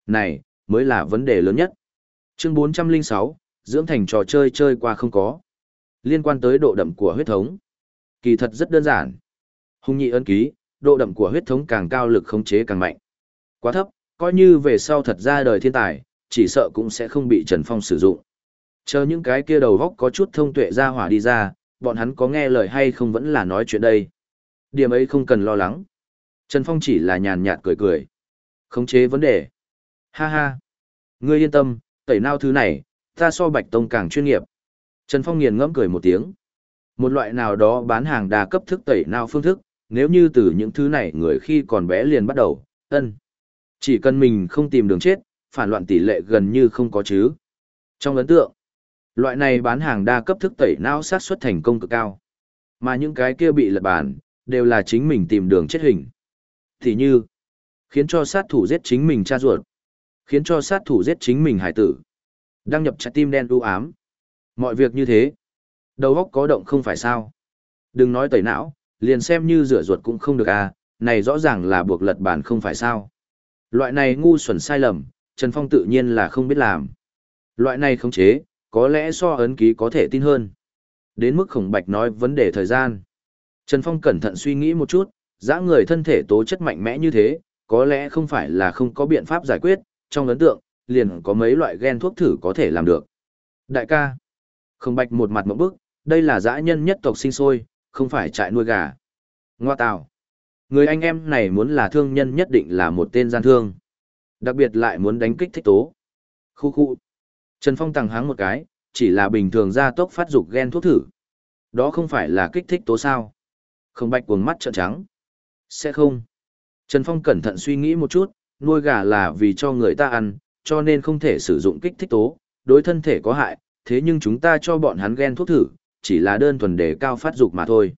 Này, mới là vấn đề lớn nhất. Chương 406, dưỡng thành trò chơi chơi qua không có. Liên quan tới độ đậm của huyết thống. Kỳ thật rất đơn giản. Hùng nhị ấn ký, độ đậm của huyết thống càng cao lực khống chế càng mạnh. Quá thấp, coi như về sau thật ra đời thiên tài, chỉ sợ cũng sẽ không bị Trần Phong sử dụng. Chờ những cái kia đầu góc có chút thông tuệ ra hỏa đi ra, bọn hắn có nghe lời hay không vẫn là nói chuyện đây. Điểm ấy không cần lo lắng. Trần Phong chỉ là nhàn nhạt cười cười. Khống chế vấn đề. Ha ha. Ngươi yên tâm, tẩy nao thứ này, ta so bạch tông càng chuyên nghiệp. Trần Phong nghiền ngẫm cười một tiếng. Một loại nào đó bán hàng đa cấp thức tẩy nào phương thức, nếu như từ những thứ này người khi còn bé liền bắt đầu, ân. Chỉ cần mình không tìm đường chết, phản loạn tỷ lệ gần như không có chứ. Trong ấn tượng, loại này bán hàng đa cấp thức tẩy não sát xuất thành công cực cao. Mà những cái kia bị lật bàn, đều là chính mình tìm đường chết hình. Thì như, khiến cho sát thủ giết chính mình cha ruột, khiến cho sát thủ giết chính mình hải tử. Đăng nhập trái tim đen u ám. Mọi việc như thế. Đầu óc có động không phải sao. Đừng nói tẩy não, liền xem như rửa ruột cũng không được à, này rõ ràng là buộc lật bàn không phải sao. Loại này ngu xuẩn sai lầm, Trần Phong tự nhiên là không biết làm. Loại này khống chế, có lẽ so ấn ký có thể tin hơn. Đến mức khổng bạch nói vấn đề thời gian. Trần Phong cẩn thận suy nghĩ một chút, dã người thân thể tố chất mạnh mẽ như thế, có lẽ không phải là không có biện pháp giải quyết, trong ấn tượng, liền có mấy loại gen thuốc thử có thể làm được. Đại ca, không bạch một mặt một bức, đây là dã nhân nhất tộc sinh sôi, không phải trại nuôi gà. Ngoa tào. Người anh em này muốn là thương nhân nhất định là một tên gian thương. Đặc biệt lại muốn đánh kích thích tố. Khu khu. Trần Phong tăng háng một cái, chỉ là bình thường gia tốc phát dục gen thuốc thử. Đó không phải là kích thích tố sao. Không bạch cuồng mắt trợn trắng. Sẽ không. Trần Phong cẩn thận suy nghĩ một chút, nuôi gà là vì cho người ta ăn, cho nên không thể sử dụng kích thích tố, đối thân thể có hại, thế nhưng chúng ta cho bọn hắn ghen thuốc thử, chỉ là đơn thuần để cao phát dục mà thôi.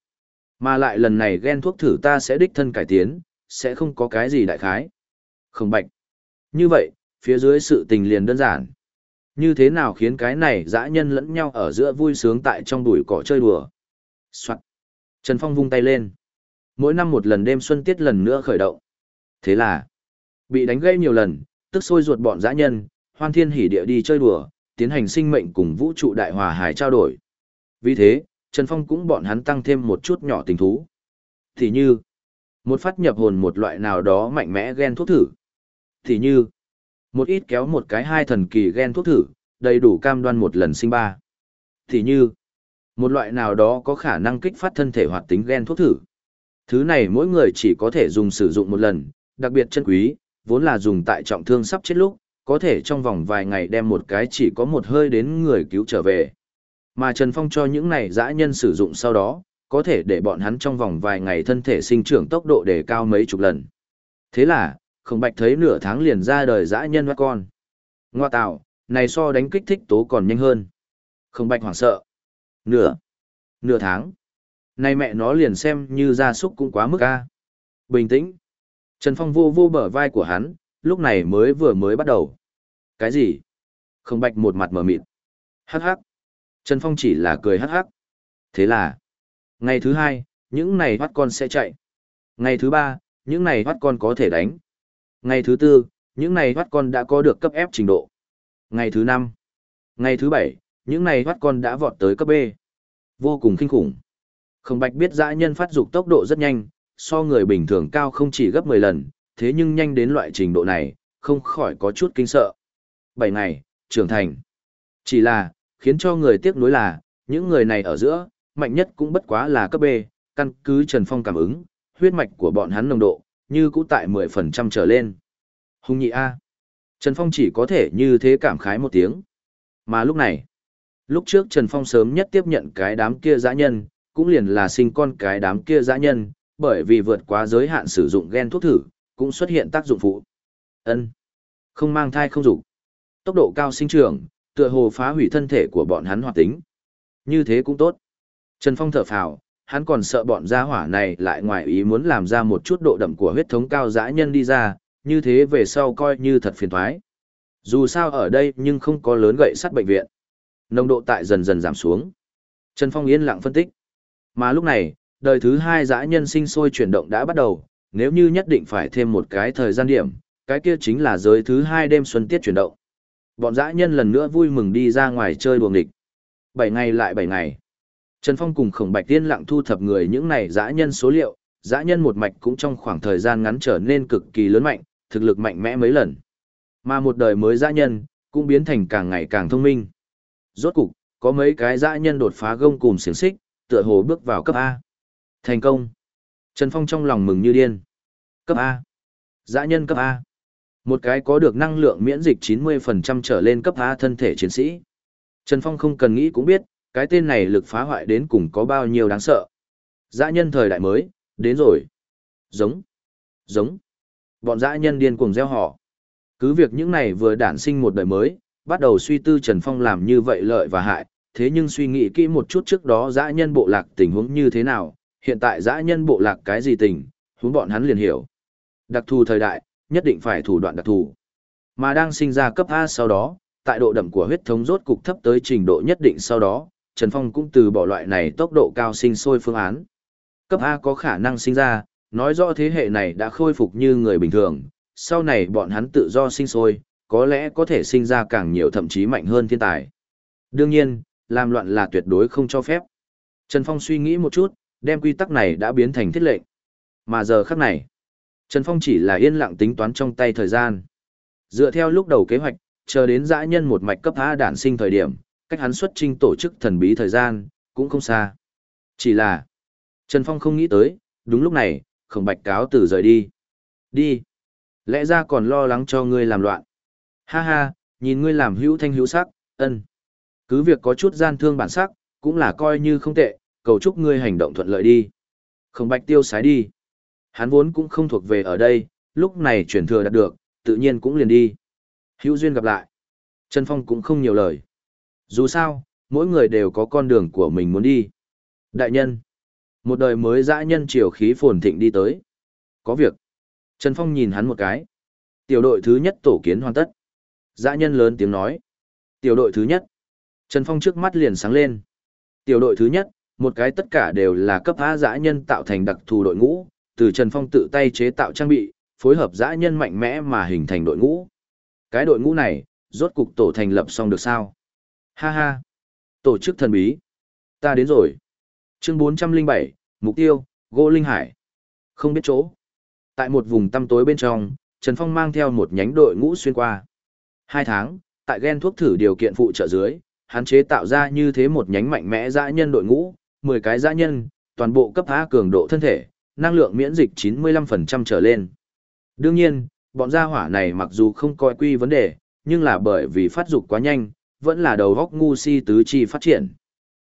Mà lại lần này ghen thuốc thử ta sẽ đích thân cải tiến, sẽ không có cái gì đại khái. Không bạch. Như vậy, phía dưới sự tình liền đơn giản. Như thế nào khiến cái này dã nhân lẫn nhau ở giữa vui sướng tại trong bụi cỏ chơi đùa. Soạn. Trần Phong vung tay lên. Mỗi năm một lần đêm xuân tiết lần nữa khởi động. Thế là, bị đánh gây nhiều lần, tức sôi ruột bọn dã nhân, hoan thiên hỉ địa đi chơi đùa, tiến hành sinh mệnh cùng vũ trụ đại hòa hải trao đổi. Vì thế, Trần Phong cũng bọn hắn tăng thêm một chút nhỏ tình thú. Thì như, một phát nhập hồn một loại nào đó mạnh mẽ gen thuốc thử. Thì như, một ít kéo một cái hai thần kỳ gen thuốc thử, đầy đủ cam đoan một lần sinh ba. Thì như, một loại nào đó có khả năng kích phát thân thể hoạt tính gen thuốc thử. Thứ này mỗi người chỉ có thể dùng sử dụng một lần, đặc biệt chân quý, vốn là dùng tại trọng thương sắp chết lúc, có thể trong vòng vài ngày đem một cái chỉ có một hơi đến người cứu trở về. Mà Trần Phong cho những này dã nhân sử dụng sau đó, có thể để bọn hắn trong vòng vài ngày thân thể sinh trưởng tốc độ đề cao mấy chục lần. Thế là, không bạch thấy nửa tháng liền ra đời dã nhân mắt con. Ngoa tạo, này so đánh kích thích tố còn nhanh hơn. Không bạch hoảng sợ. Nửa. Nửa tháng. Này mẹ nó liền xem như gia súc cũng quá mức a. Bình tĩnh. Trần Phong vô vô bờ vai của hắn, lúc này mới vừa mới bắt đầu. Cái gì? Không bạch một mặt mở mịt. Hắc hắc. Trần Phong chỉ là cười hắc hắc. Thế là, ngày thứ hai, những này hoắt con sẽ chạy. Ngày thứ ba, những này hoắt con có thể đánh. Ngày thứ tư, những này hoắt con đã có được cấp f trình độ. Ngày thứ năm, ngày thứ bảy, những này hoắt con đã vọt tới cấp B. Vô cùng kinh khủng. Không bạch biết dã nhân phát dục tốc độ rất nhanh, so người bình thường cao không chỉ gấp 10 lần, thế nhưng nhanh đến loại trình độ này, không khỏi có chút kinh sợ. 7 ngày, trưởng thành. Chỉ là, khiến cho người tiếc nuối là, những người này ở giữa, mạnh nhất cũng bất quá là cấp B, căn cứ Trần Phong cảm ứng, huyết mạch của bọn hắn nồng độ, như cũ tại 10% trở lên. Hùng nhị A. Trần Phong chỉ có thể như thế cảm khái một tiếng. Mà lúc này, lúc trước Trần Phong sớm nhất tiếp nhận cái đám kia dã nhân, cũng liền là sinh con cái đám kia dã nhân, bởi vì vượt quá giới hạn sử dụng gen thuốc thử, cũng xuất hiện tác dụng phụ. Ân, Không mang thai không dục. Tốc độ cao sinh trưởng, tựa hồ phá hủy thân thể của bọn hắn hoạt tính. Như thế cũng tốt. Trần Phong thở phào, hắn còn sợ bọn gia hỏa này lại ngoài ý muốn làm ra một chút độ đậm của huyết thống cao dã nhân đi ra, như thế về sau coi như thật phiền toái. Dù sao ở đây nhưng không có lớn gậy sắt bệnh viện. Nồng độ tại dần dần giảm xuống. Trần Phong yên lặng phân tích. Mà lúc này, đời thứ hai dã nhân sinh sôi chuyển động đã bắt đầu, nếu như nhất định phải thêm một cái thời gian điểm, cái kia chính là giới thứ hai đêm xuân tiết chuyển động. Bọn dã nhân lần nữa vui mừng đi ra ngoài chơi đùa nghịch. Bảy ngày lại bảy ngày. Trần Phong cùng Khổng Bạch Tiên lặng thu thập người những này dã nhân số liệu, dã nhân một mạch cũng trong khoảng thời gian ngắn trở nên cực kỳ lớn mạnh, thực lực mạnh mẽ mấy lần. Mà một đời mới dã nhân, cũng biến thành càng ngày càng thông minh. Rốt cục, có mấy cái dã nhân đột phá gông cùng xiển xích, tựa hồ bước vào cấp A. Thành công. Trần Phong trong lòng mừng như điên. Cấp A. Dã nhân cấp A. Một cái có được năng lượng miễn dịch 90% trở lên cấp A thân thể chiến sĩ. Trần Phong không cần nghĩ cũng biết, cái tên này lực phá hoại đến cùng có bao nhiêu đáng sợ. Dã nhân thời đại mới, đến rồi. Giống. Giống. Bọn dã nhân điên cuồng gieo họ. Cứ việc những này vừa đản sinh một đời mới, bắt đầu suy tư Trần Phong làm như vậy lợi và hại, thế nhưng suy nghĩ kỹ một chút trước đó dã nhân bộ lạc tình huống như thế nào, hiện tại dã nhân bộ lạc cái gì tình, huống bọn hắn liền hiểu. Đặc thù thời đại, nhất định phải thủ đoạn đặc thù. Mà đang sinh ra cấp A sau đó, tại độ đậm của huyết thống rốt cục thấp tới trình độ nhất định sau đó, Trần Phong cũng từ bỏ loại này tốc độ cao sinh sôi phương án. Cấp A có khả năng sinh ra, nói rõ thế hệ này đã khôi phục như người bình thường, sau này bọn hắn tự do sinh sôi, có lẽ có thể sinh ra càng nhiều thậm chí mạnh hơn thiên tài. Đương nhiên, làm loạn là tuyệt đối không cho phép. Trần Phong suy nghĩ một chút, đem quy tắc này đã biến thành thiết lệnh. Mà giờ khắc này, Trần Phong chỉ là yên lặng tính toán trong tay thời gian. Dựa theo lúc đầu kế hoạch, chờ đến dã nhân một mạch cấp A đản sinh thời điểm, cách hắn xuất trinh tổ chức thần bí thời gian, cũng không xa. Chỉ là, Trần Phong không nghĩ tới, đúng lúc này, khổng bạch cáo từ rời đi. Đi. Lẽ ra còn lo lắng cho ngươi làm loạn. Ha ha, nhìn ngươi làm hữu thanh hữu sắc, ân. Cứ việc có chút gian thương bản sắc, cũng là coi như không tệ, cầu chúc ngươi hành động thuận lợi đi. Khổng bạch tiêu sái đi. Hắn vốn cũng không thuộc về ở đây, lúc này chuyển thừa đạt được, tự nhiên cũng liền đi. Hữu duyên gặp lại. Trần Phong cũng không nhiều lời. Dù sao, mỗi người đều có con đường của mình muốn đi. Đại nhân. Một đời mới dã nhân triều khí phồn thịnh đi tới. Có việc. Trần Phong nhìn hắn một cái. Tiểu đội thứ nhất tổ kiến hoàn tất. Dã nhân lớn tiếng nói. Tiểu đội thứ nhất. Trần Phong trước mắt liền sáng lên. Tiểu đội thứ nhất, một cái tất cả đều là cấp A dã nhân tạo thành đặc thù đội ngũ, từ Trần Phong tự tay chế tạo trang bị, phối hợp dã nhân mạnh mẽ mà hình thành đội ngũ. Cái đội ngũ này, rốt cục tổ thành lập xong được sao? Ha ha! Tổ chức thần bí. Ta đến rồi. Chương 407, mục tiêu, Gô linh hải. Không biết chỗ. Tại một vùng tăm tối bên trong, Trần Phong mang theo một nhánh đội ngũ xuyên qua. Hai tháng, tại gen thuốc thử điều kiện phụ trợ dưới, hắn chế tạo ra như thế một nhánh mạnh mẽ dã nhân đội ngũ, 10 cái dã nhân, toàn bộ cấp A cường độ thân thể, năng lượng miễn dịch 95% trở lên. Đương nhiên, bọn gia hỏa này mặc dù không coi quy vấn đề, nhưng là bởi vì phát dục quá nhanh, vẫn là đầu góc ngu si tứ chi phát triển.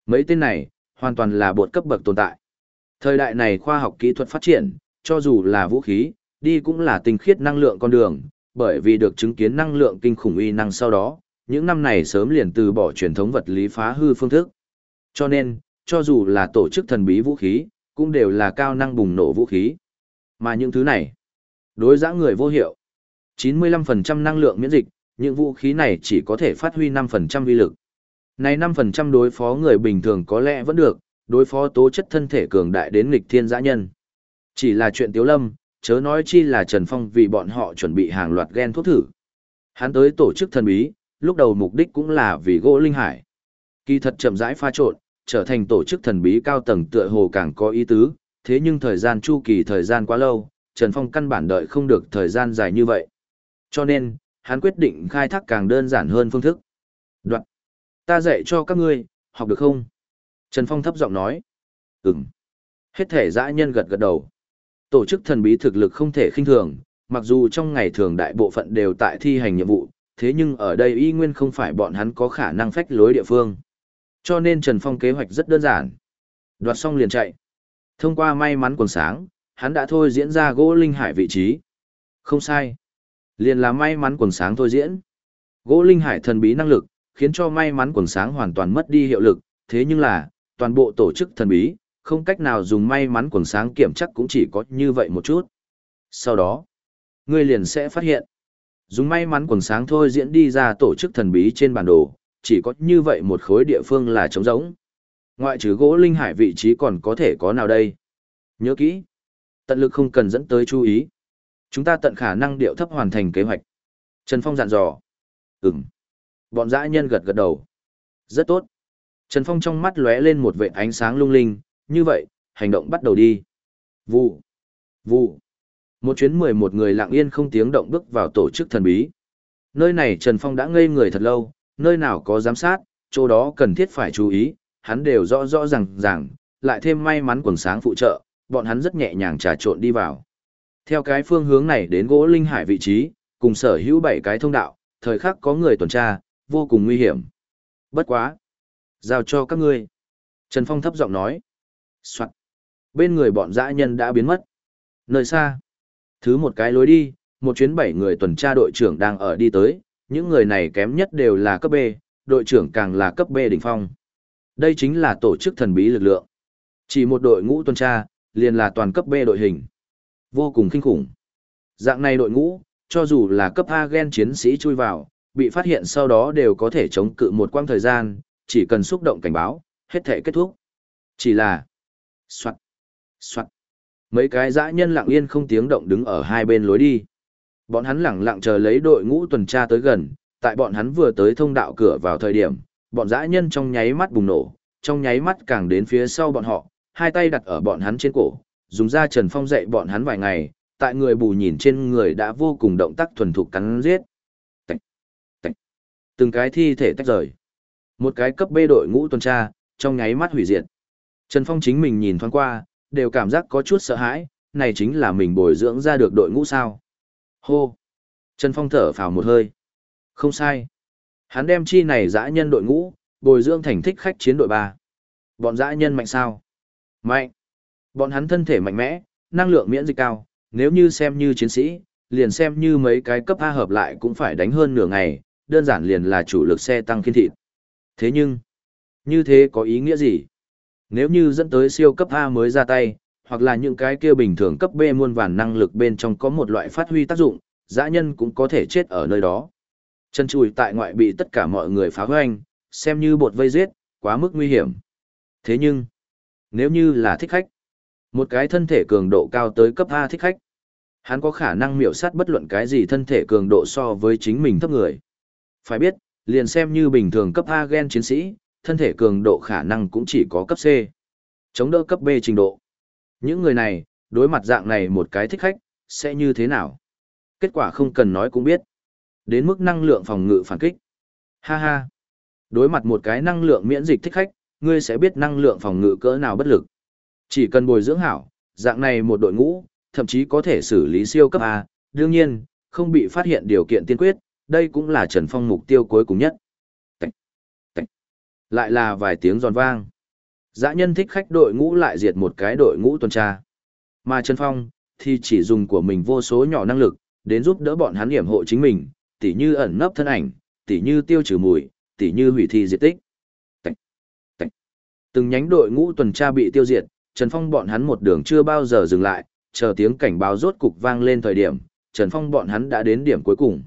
Mấy tên này, hoàn toàn là bột cấp bậc tồn tại. Thời đại này khoa học kỹ thuật phát triển, cho dù là vũ khí, đi cũng là tinh khiết năng lượng con đường, bởi vì được chứng kiến năng lượng kinh khủng uy năng sau đó, những năm này sớm liền từ bỏ truyền thống vật lý phá hư phương thức. Cho nên, cho dù là tổ chức thần bí vũ khí, cũng đều là cao năng bùng nổ vũ khí. Mà những thứ này, đối giã người vô hiệu. 95% năng lượng miễn dịch, những vũ khí này chỉ có thể phát huy 5% vi lực. Này 5% đối phó người bình thường có lẽ vẫn được, đối phó tố chất thân thể cường đại đến nghịch thiên dã nhân. Chỉ là chuyện tiếu lâm, chớ nói chi là Trần Phong vì bọn họ chuẩn bị hàng loạt gen thuốc thử. Hắn tới tổ chức thần bí, lúc đầu mục đích cũng là vì gỗ linh hải. Kỳ thật chậm rãi pha trộn, trở thành tổ chức thần bí cao tầng tựa hồ càng có ý tứ, thế nhưng thời gian chu kỳ thời gian quá lâu, Trần Phong căn bản đợi không được thời gian dài như vậy. Cho nên, hắn quyết định khai thác càng đơn giản hơn phương thức. Đoạn. Ta dạy cho các ngươi, học được không? Trần Phong thấp giọng nói. Ừm. Hết thể dã nhân gật gật đầu. Tổ chức thần bí thực lực không thể khinh thường, mặc dù trong ngày thường đại bộ phận đều tại thi hành nhiệm vụ, thế nhưng ở đây y nguyên không phải bọn hắn có khả năng phách lối địa phương. Cho nên Trần Phong kế hoạch rất đơn giản. Đoạt xong liền chạy. Thông qua may mắn quần sáng, hắn đã thôi diễn ra gỗ linh hải vị trí. Không sai. Liền là may mắn quần sáng thôi diễn. Gỗ linh hải thần bí năng lực, khiến cho may mắn quần sáng hoàn toàn mất đi hiệu lực, thế nhưng là, toàn bộ tổ chức thần bí, không cách nào dùng may mắn quần sáng kiểm chắc cũng chỉ có như vậy một chút. Sau đó, ngươi liền sẽ phát hiện, dùng may mắn quần sáng thôi diễn đi ra tổ chức thần bí trên bản đồ, chỉ có như vậy một khối địa phương là trống rỗng. Ngoại trừ gỗ linh hải vị trí còn có thể có nào đây? Nhớ kỹ, tận lực không cần dẫn tới chú ý. Chúng ta tận khả năng điệu thấp hoàn thành kế hoạch. Trần Phong dặn dò. Ừm. Bọn dã nhân gật gật đầu. Rất tốt. Trần Phong trong mắt lóe lên một vệ ánh sáng lung linh, như vậy, hành động bắt đầu đi. Vụ. Vụ. Một chuyến mười một người lặng yên không tiếng động bước vào tổ chức thần bí. Nơi này Trần Phong đã ngây người thật lâu, nơi nào có giám sát, chỗ đó cần thiết phải chú ý, hắn đều rõ rõ ràng ràng, lại thêm may mắn quần sáng phụ trợ, bọn hắn rất nhẹ nhàng trà trộn đi vào. Theo cái phương hướng này đến gỗ linh hải vị trí, cùng sở hữu bảy cái thông đạo, thời khắc có người tuần tra, vô cùng nguy hiểm. Bất quá. Giao cho các ngươi. Trần Phong thấp giọng nói. Soạn. Bên người bọn dã nhân đã biến mất. Nơi xa. Thứ một cái lối đi, một chuyến bảy người tuần tra đội trưởng đang ở đi tới, những người này kém nhất đều là cấp B, đội trưởng càng là cấp B đỉnh phong. Đây chính là tổ chức thần bí lực lượng. Chỉ một đội ngũ tuần tra, liền là toàn cấp B đội hình. Vô cùng kinh khủng. Dạng này đội ngũ, cho dù là cấp A gen chiến sĩ chui vào, bị phát hiện sau đó đều có thể chống cự một quãng thời gian, chỉ cần xúc động cảnh báo, hết thể kết thúc. Chỉ là... Xoạn! Xoạn! Mấy cái dã nhân lặng yên không tiếng động đứng ở hai bên lối đi. Bọn hắn lẳng lặng chờ lấy đội ngũ tuần tra tới gần, tại bọn hắn vừa tới thông đạo cửa vào thời điểm, bọn dã nhân trong nháy mắt bùng nổ, trong nháy mắt càng đến phía sau bọn họ, hai tay đặt ở bọn hắn trên cổ, dùng ra Trần Phong dạy bọn hắn vài ngày, tại người bù nhìn trên người đã vô cùng động tác thuần thục cắn giết. Tạch, tạch. Từng cái thi thể tách rời. Một cái cấp B đội ngũ tuần tra, trong nháy mắt hủy diệt. Trần Phong chính mình nhìn thoáng qua, đều cảm giác có chút sợ hãi, này chính là mình bồi dưỡng ra được đội ngũ sao. Hô! Trần Phong thở phào một hơi. Không sai. Hắn đem chi này dã nhân đội ngũ, bồi dưỡng thành thích khách chiến đội 3. Bọn dã nhân mạnh sao? Mạnh. Bọn hắn thân thể mạnh mẽ, năng lượng miễn dịch cao, nếu như xem như chiến sĩ, liền xem như mấy cái cấp A hợp lại cũng phải đánh hơn nửa ngày, đơn giản liền là chủ lực xe tăng khiên thịt. Thế nhưng, như thế có ý nghĩa gì? Nếu như dẫn tới siêu cấp A mới ra tay, hoặc là những cái kia bình thường cấp B muôn vàn năng lực bên trong có một loại phát huy tác dụng, dã nhân cũng có thể chết ở nơi đó. Chân chùi tại ngoại bị tất cả mọi người phá hoanh, xem như bột vây giết, quá mức nguy hiểm. Thế nhưng, nếu như là thích khách, một cái thân thể cường độ cao tới cấp A thích khách, hắn có khả năng miểu sát bất luận cái gì thân thể cường độ so với chính mình thấp người. Phải biết, liền xem như bình thường cấp A gen chiến sĩ, thân thể cường độ khả năng cũng chỉ có cấp C. Chống đỡ cấp B trình độ. Những người này, đối mặt dạng này một cái thích khách, sẽ như thế nào? Kết quả không cần nói cũng biết. Đến mức năng lượng phòng ngự phản kích. Ha ha. Đối mặt một cái năng lượng miễn dịch thích khách, ngươi sẽ biết năng lượng phòng ngự cỡ nào bất lực. Chỉ cần bồi dưỡng hảo, dạng này một đội ngũ, thậm chí có thể xử lý siêu cấp A, đương nhiên, không bị phát hiện điều kiện tiên quyết, đây cũng là Trần Phong mục tiêu cuối cùng nhất. Tạch, tạch. Lại là vài tiếng giòn vang. Dã nhân thích khách đội ngũ lại diệt một cái đội ngũ tuần tra. Mà Trần Phong, thì chỉ dùng của mình vô số nhỏ năng lực, đến giúp đỡ bọn hắn hiểm hộ chính mình, tỉ như ẩn nấp thân ảnh, tỉ như tiêu trừ mùi, tỉ như hủy thi diệt tích. Tạch, tạch, Từng nhánh đội ngũ tuần tra bị tiêu diệt, Trần Phong bọn hắn một đường chưa bao giờ dừng lại, chờ tiếng cảnh báo rốt cục vang lên thời điểm, Trần Phong bọn hắn đã đến điểm cuối cùng.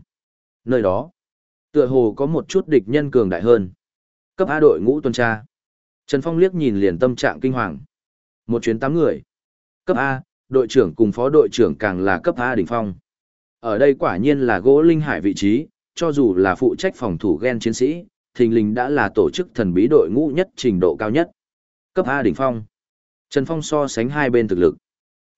Nơi đó, tựa hồ có một chút địch nhân cường đại hơn. Cấp A đội ngũ tuần tra. Trần Phong liếc nhìn liền tâm trạng kinh hoàng. Một chuyến tám người. Cấp A, đội trưởng cùng phó đội trưởng càng là cấp A đỉnh phong. Ở đây quả nhiên là gỗ linh hải vị trí, cho dù là phụ trách phòng thủ gen chiến sĩ, thình lình đã là tổ chức thần bí đội ngũ nhất trình độ cao nhất. Cấp A đỉnh phong. Trần Phong so sánh hai bên thực lực.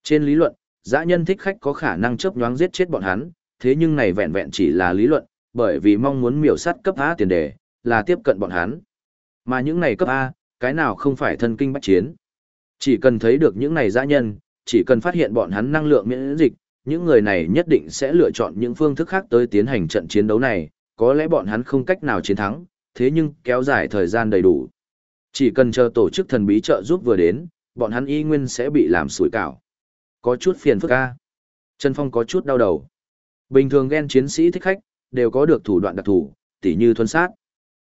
Trên lý luận, dã nhân thích khách có khả năng chớp nhoáng giết chết bọn hắn, thế nhưng này vẹn vẹn chỉ là lý luận, bởi vì mong muốn miểu sát cấp A tiền đề, là tiếp cận bọn hắn. Mà những này cấp A, cái nào không phải thân kinh bách chiến. Chỉ cần thấy được những này dã nhân, chỉ cần phát hiện bọn hắn năng lượng miễn dịch, những người này nhất định sẽ lựa chọn những phương thức khác tới tiến hành trận chiến đấu này, có lẽ bọn hắn không cách nào chiến thắng, thế nhưng kéo dài thời gian đầy đủ. Chỉ cần chờ tổ chức thần bí trợ giúp vừa đến, bọn hắn y nguyên sẽ bị làm sủi cảo. Có chút phiền phức ca. Trần Phong có chút đau đầu. Bình thường ghen chiến sĩ thích khách, đều có được thủ đoạn đặc thủ, tỉ như thuần sát.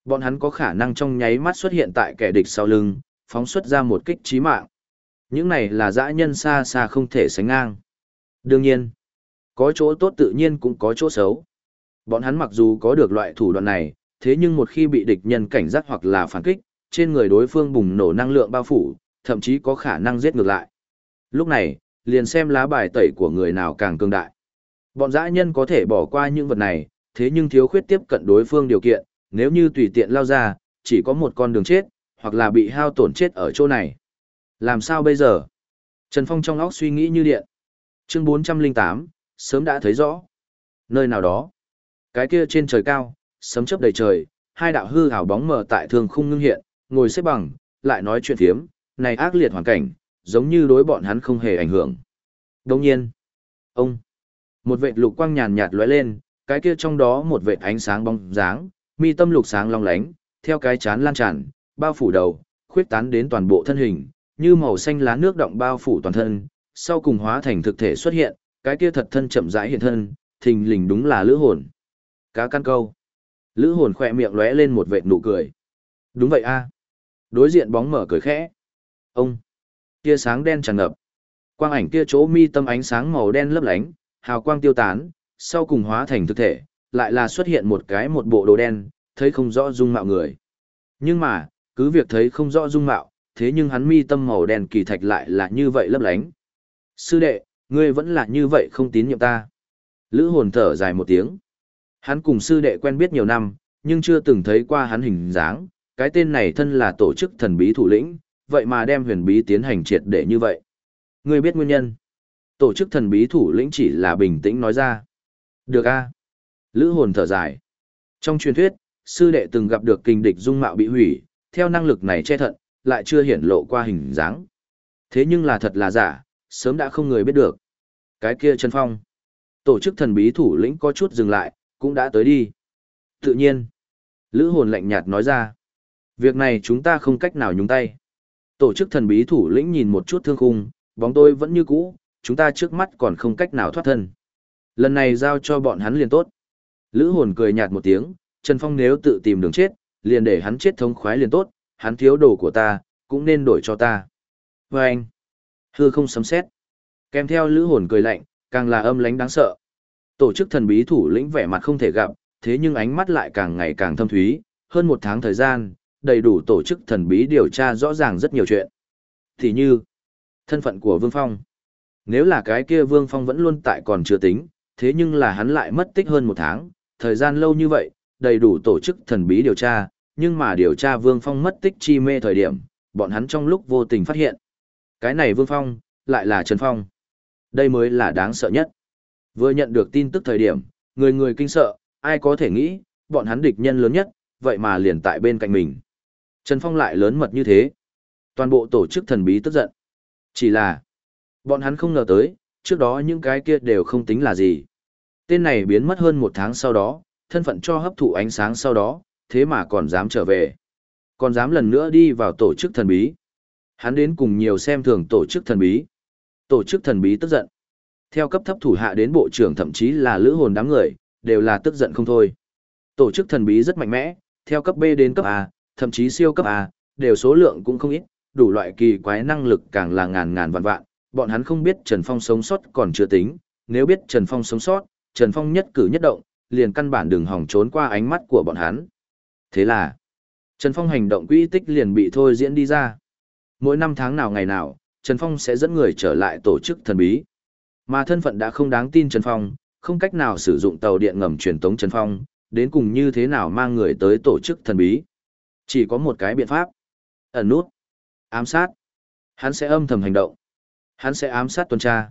Bọn hắn có khả năng trong nháy mắt xuất hiện tại kẻ địch sau lưng, phóng xuất ra một kích chí mạng. Những này là dã nhân xa xa không thể sánh ngang. Đương nhiên, có chỗ tốt tự nhiên cũng có chỗ xấu. Bọn hắn mặc dù có được loại thủ đoạn này, thế nhưng một khi bị địch nhân cảnh giác hoặc là phản kích, trên người đối phương bùng nổ năng lượng bao phủ, thậm chí có khả năng giết ngược lại. Lúc này, liền xem lá bài tẩy của người nào càng cường đại. Bọn dã nhân có thể bỏ qua những vật này, thế nhưng thiếu khuyết tiếp cận đối phương điều kiện, nếu như tùy tiện lao ra, chỉ có một con đường chết, hoặc là bị hao tổn chết ở chỗ này. Làm sao bây giờ? Trần Phong trong óc suy nghĩ như điện. Chương 408, sớm đã thấy rõ. Nơi nào đó, cái kia trên trời cao, sấm chớp đầy trời, hai đạo hư ảo bóng mờ tại thường khung ngưng hiện, ngồi xếp bằng, lại nói chuyện thiếm, này ác liệt hoàn cảnh, giống như đối bọn hắn không hề ảnh hưởng. Đồng nhiên, ông, một vệt lục quang nhàn nhạt lóe lên, cái kia trong đó một vệt ánh sáng bóng dáng, mi tâm lục sáng long lánh, theo cái chán lan tràn, bao phủ đầu, khuyết tán đến toàn bộ thân hình, như màu xanh lá nước động bao phủ toàn thân, sau cùng hóa thành thực thể xuất hiện, cái kia thật thân chậm rãi hiện thân, thình lình đúng là lữ hồn. Cá căn câu. Lữ hồn khỏe miệng lóe lên một vệt nụ cười. Đúng vậy a. Đối diện bóng mở cười khẽ. Ông. Tia sáng đen tràn ngập. Quang ảnh kia chỗ mi tâm ánh sáng màu đen lấp lánh, hào quang tiêu tán, sau cùng hóa thành thực thể, lại là xuất hiện một cái một bộ đồ đen, thấy không rõ dung mạo người. Nhưng mà, cứ việc thấy không rõ dung mạo, thế nhưng hắn mi tâm màu đen kỳ thạch lại là như vậy lấp lánh. Sư đệ, ngươi vẫn là như vậy không tín nhiệm ta. Lữ hồn thở dài một tiếng. Hắn cùng sư đệ quen biết nhiều năm, nhưng chưa từng thấy qua hắn hình dáng, cái tên này thân là tổ chức thần bí thủ lĩnh, vậy mà đem huyền bí tiến hành triệt để như vậy. Ngươi biết nguyên nhân. Tổ chức thần bí thủ lĩnh chỉ là bình tĩnh nói ra. Được a. Lữ hồn thở dài. Trong truyền thuyết, sư đệ từng gặp được kinh địch dung mạo bị hủy, theo năng lực này che thận, lại chưa hiển lộ qua hình dáng. Thế nhưng là thật là giả, sớm đã không người biết được. Cái kia chân phong. Tổ chức thần bí thủ lĩnh có chút dừng lại, cũng đã tới đi. Tự nhiên. Lữ hồn lạnh nhạt nói ra. Việc này chúng ta không cách nào nhúng tay. Tổ chức thần bí thủ lĩnh nhìn một chút thương khung, bóng tôi vẫn như cũ, chúng ta trước mắt còn không cách nào thoát thân. Lần này giao cho bọn hắn liền tốt. Lữ hồn cười nhạt một tiếng, Trần Phong nếu tự tìm đường chết, liền để hắn chết thống khoái liền tốt, hắn thiếu đồ của ta, cũng nên đổi cho ta. Và anh, hư không sấm xét. Kèm theo lữ hồn cười lạnh, càng là âm lánh đáng sợ. Tổ chức thần bí thủ lĩnh vẻ mặt không thể gặp, thế nhưng ánh mắt lại càng ngày càng thâm thúy, hơn một tháng thời gian, đầy đủ tổ chức thần bí điều tra rõ ràng rất nhiều chuyện. Thì như, thân phận của Vương Phong. Nếu là cái kia Vương Phong vẫn luôn tại còn chưa tính, thế nhưng là hắn lại mất tích hơn một tháng, thời gian lâu như vậy, đầy đủ tổ chức thần bí điều tra, nhưng mà điều tra Vương Phong mất tích chi mê thời điểm, bọn hắn trong lúc vô tình phát hiện. Cái này Vương Phong, lại là Trần Phong. Đây mới là đáng sợ nhất. Vừa nhận được tin tức thời điểm, người người kinh sợ, ai có thể nghĩ, bọn hắn địch nhân lớn nhất, vậy mà liền tại bên cạnh mình. Trần Phong lại lớn mật như thế. Toàn bộ tổ chức thần bí tức giận. Chỉ là, bọn hắn không ngờ tới, trước đó những cái kia đều không tính là gì. Tên này biến mất hơn một tháng sau đó, thân phận cho hấp thụ ánh sáng sau đó, thế mà còn dám trở về. Còn dám lần nữa đi vào tổ chức thần bí. Hắn đến cùng nhiều xem thường tổ chức thần bí. Tổ chức thần bí tức giận. Theo cấp thấp thủ hạ đến bộ trưởng thậm chí là lữ hồn đám người, đều là tức giận không thôi. Tổ chức thần bí rất mạnh mẽ, theo cấp B đến cấp A, thậm chí siêu cấp A, đều số lượng cũng không ít, đủ loại kỳ quái năng lực càng là ngàn ngàn vạn vạn, bọn hắn không biết Trần Phong sống sót còn chưa tính, nếu biết Trần Phong sống sót, Trần Phong nhất cử nhất động, liền căn bản đừng hòng trốn qua ánh mắt của bọn hắn. Thế là, Trần Phong hành động quỹ tích liền bị thôi diễn đi ra. Mỗi năm tháng nào ngày nào, Trần Phong sẽ dẫn người trở lại tổ chức thần bí. Mà thân phận đã không đáng tin Trần Phong, không cách nào sử dụng tàu điện ngầm truyền tống Trần Phong, đến cùng như thế nào mang người tới tổ chức thần bí. Chỉ có một cái biện pháp. Ẩn nút. Ám sát. Hắn sẽ âm thầm hành động. Hắn sẽ ám sát tuần tra.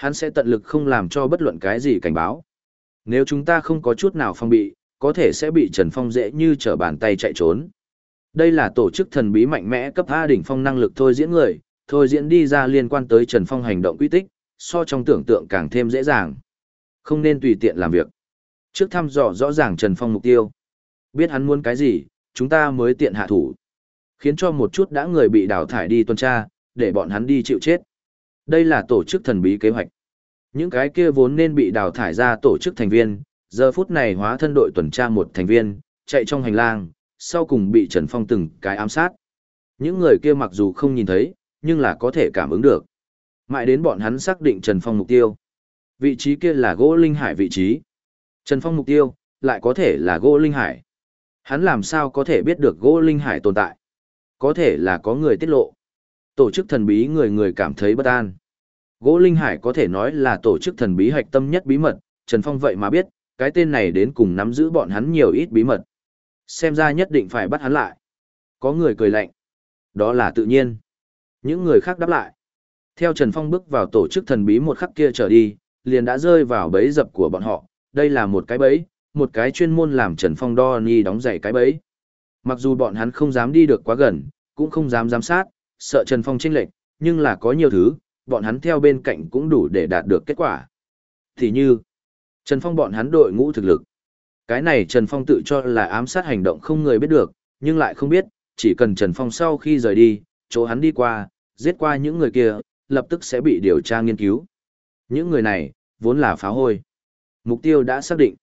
Hắn sẽ tận lực không làm cho bất luận cái gì cảnh báo. Nếu chúng ta không có chút nào phong bị, có thể sẽ bị Trần Phong dễ như trở bàn tay chạy trốn. Đây là tổ chức thần bí mạnh mẽ cấp A đỉnh phong năng lực thôi diễn người, thôi diễn đi ra liên quan tới Trần Phong hành động quy tích, so trong tưởng tượng càng thêm dễ dàng. Không nên tùy tiện làm việc. Trước thăm dò rõ ràng Trần Phong mục tiêu. Biết hắn muốn cái gì, chúng ta mới tiện hạ thủ. Khiến cho một chút đã người bị đào thải đi tuần tra, để bọn hắn đi chịu chết. Đây là tổ chức thần bí kế hoạch. Những cái kia vốn nên bị đào thải ra tổ chức thành viên, giờ phút này hóa thân đội tuần tra một thành viên, chạy trong hành lang, sau cùng bị Trần Phong từng cái ám sát. Những người kia mặc dù không nhìn thấy, nhưng là có thể cảm ứng được. Mãi đến bọn hắn xác định Trần Phong mục tiêu. Vị trí kia là gỗ linh hải vị trí. Trần Phong mục tiêu, lại có thể là gỗ linh hải. Hắn làm sao có thể biết được gỗ linh hải tồn tại? Có thể là có người tiết lộ. Tổ chức thần bí người người cảm thấy bất an. Gỗ linh hải có thể nói là tổ chức thần bí hạch tâm nhất bí mật, Trần Phong vậy mà biết, cái tên này đến cùng nắm giữ bọn hắn nhiều ít bí mật. Xem ra nhất định phải bắt hắn lại. Có người cười lạnh. Đó là tự nhiên. Những người khác đáp lại. Theo Trần Phong bước vào tổ chức thần bí một khắc kia trở đi, liền đã rơi vào bẫy dập của bọn họ. Đây là một cái bẫy, một cái chuyên môn làm Trần Phong đo ni đóng giày cái bẫy. Mặc dù bọn hắn không dám đi được quá gần, cũng không dám giám sát, sợ Trần Phong chênh lệch, nhưng là có nhiều thứ, bọn hắn theo bên cạnh cũng đủ để đạt được kết quả. Thì như, Trần Phong bọn hắn đội ngũ thực lực. Cái này Trần Phong tự cho là ám sát hành động không người biết được, nhưng lại không biết, chỉ cần Trần Phong sau khi rời đi, chỗ hắn đi qua, giết qua những người kia, lập tức sẽ bị điều tra nghiên cứu. Những người này, vốn là phá hôi. Mục tiêu đã xác định.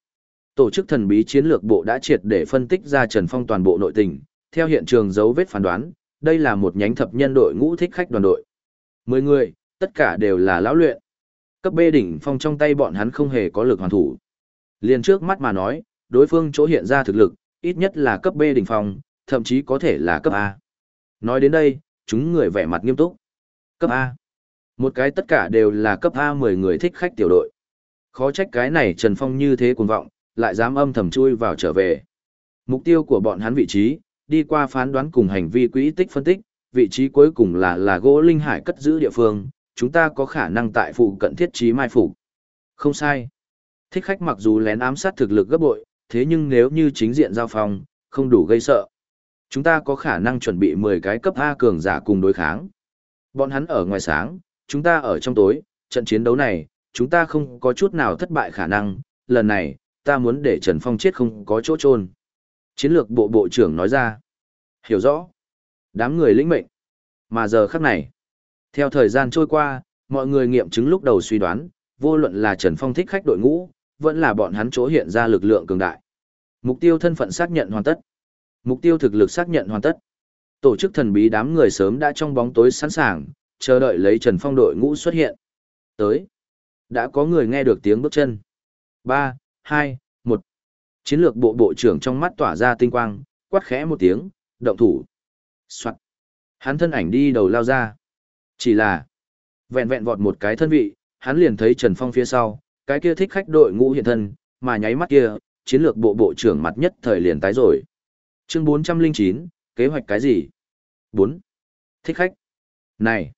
Tổ chức thần bí chiến lược bộ đã triệt để phân tích ra Trần Phong toàn bộ nội tình, theo hiện trường dấu vết phán đoán, đây là một nhánh thập nhân đội ngũ thích khách đoàn đội. Mười người, tất cả đều là lão luyện. Cấp B đỉnh phong trong tay bọn hắn không hề có lực hoàn thủ. Liền trước mắt mà nói, đối phương chỗ hiện ra thực lực, ít nhất là cấp B đỉnh phong, thậm chí có thể là cấp A. Nói đến đây, chúng người vẻ mặt nghiêm túc. Cấp A. Một cái tất cả đều là cấp A 10 người thích khách tiểu đội. Khó trách cái này Trần Phong như thế cuồng vọng, lại dám âm thầm chui vào trở về. Mục tiêu của bọn hắn vị trí, đi qua phán đoán cùng hành vi quỹ tích phân tích, vị trí cuối cùng là là gỗ linh hải cất giữ địa phương, chúng ta có khả năng tại phụ cận thiết trí mai phục. Không sai. Thích khách mặc dù lén ám sát thực lực gấp bội, thế nhưng nếu như chính diện giao phong, không đủ gây sợ. Chúng ta có khả năng chuẩn bị 10 cái cấp A cường giả cùng đối kháng. Bọn hắn ở ngoài sáng, chúng ta ở trong tối, trận chiến đấu này, chúng ta không có chút nào thất bại khả năng, lần này, ta muốn để Trần Phong chết không có chỗ trôn. Chiến lược bộ bộ trưởng nói ra. Hiểu rõ. Đám người lĩnh mệnh. Mà giờ khắc này, theo thời gian trôi qua, mọi người nghiệm chứng lúc đầu suy đoán, vô luận là Trần Phong thích khách đội ngũ, vẫn là bọn hắn chỗ hiện ra lực lượng cường đại. Mục tiêu thân phận xác nhận hoàn tất. Mục tiêu thực lực xác nhận hoàn tất. Tổ chức thần bí đám người sớm đã trong bóng tối sẵn sàng, chờ đợi lấy Trần Phong đội ngũ xuất hiện. Tới. Đã có người nghe được tiếng bước chân. 3, 2, Chiến lược bộ bộ trưởng trong mắt tỏa ra tinh quang, quát khẽ một tiếng, động thủ. Soạn. Hắn thân ảnh đi đầu lao ra. Chỉ là, vẹn vẹn vọt một cái thân vị, hắn liền thấy Trần Phong phía sau, cái kia thích khách đội ngũ hiện thân, mà nháy mắt kia, chiến lược bộ bộ trưởng mặt nhất thời liền tái rồi. Chương 409, kế hoạch cái gì? 4. Thích khách. Này,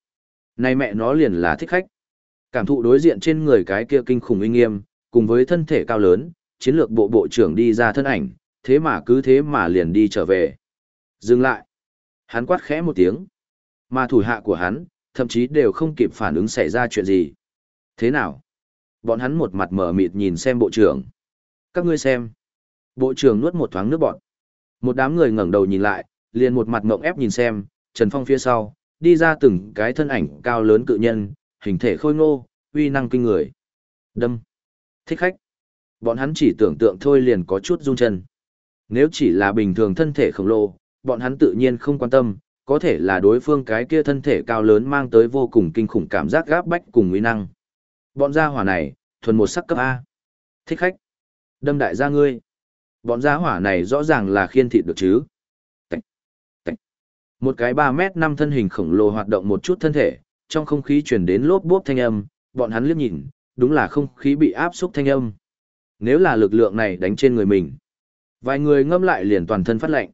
này mẹ nó liền là thích khách. Cảm thụ đối diện trên người cái kia kinh khủng uy nghiêm, cùng với thân thể cao lớn, chiến lược bộ bộ trưởng đi ra thân ảnh, thế mà cứ thế mà liền đi trở về. Dừng lại. Hắn quát khẽ một tiếng. Mà thủ hạ của hắn, thậm chí đều không kịp phản ứng xảy ra chuyện gì. Thế nào? Bọn hắn một mặt mở mịt nhìn xem bộ trưởng. Các ngươi xem. Bộ trưởng nuốt một thoáng nước bọt. Một đám người ngẩng đầu nhìn lại, liền một mặt ngộng ép nhìn xem, Trần Phong phía sau, đi ra từng cái thân ảnh cao lớn cự nhân, hình thể khôi ngô, uy năng kinh người. Đâm. Thích khách. Bọn hắn chỉ tưởng tượng thôi liền có chút run chân. Nếu chỉ là bình thường thân thể khổng lồ, bọn hắn tự nhiên không quan tâm, có thể là đối phương cái kia thân thể cao lớn mang tới vô cùng kinh khủng cảm giác gáp bách cùng nguy năng. Bọn gia hỏa này, thuần một sắc cấp A. Thích khách. Đâm đại gia ngươi. Bọn gia hỏa này rõ ràng là khiên thịt được chứ. Tạch. Tạch. Một cái 3 mét 5 thân hình khổng lồ hoạt động một chút thân thể, trong không khí chuyển đến lốp bốp thanh âm, bọn hắn liếc nhìn, đúng là không khí bị áp xúc thanh âm. Nếu là lực lượng này đánh trên người mình, vài người ngâm lại liền toàn thân phát lệnh.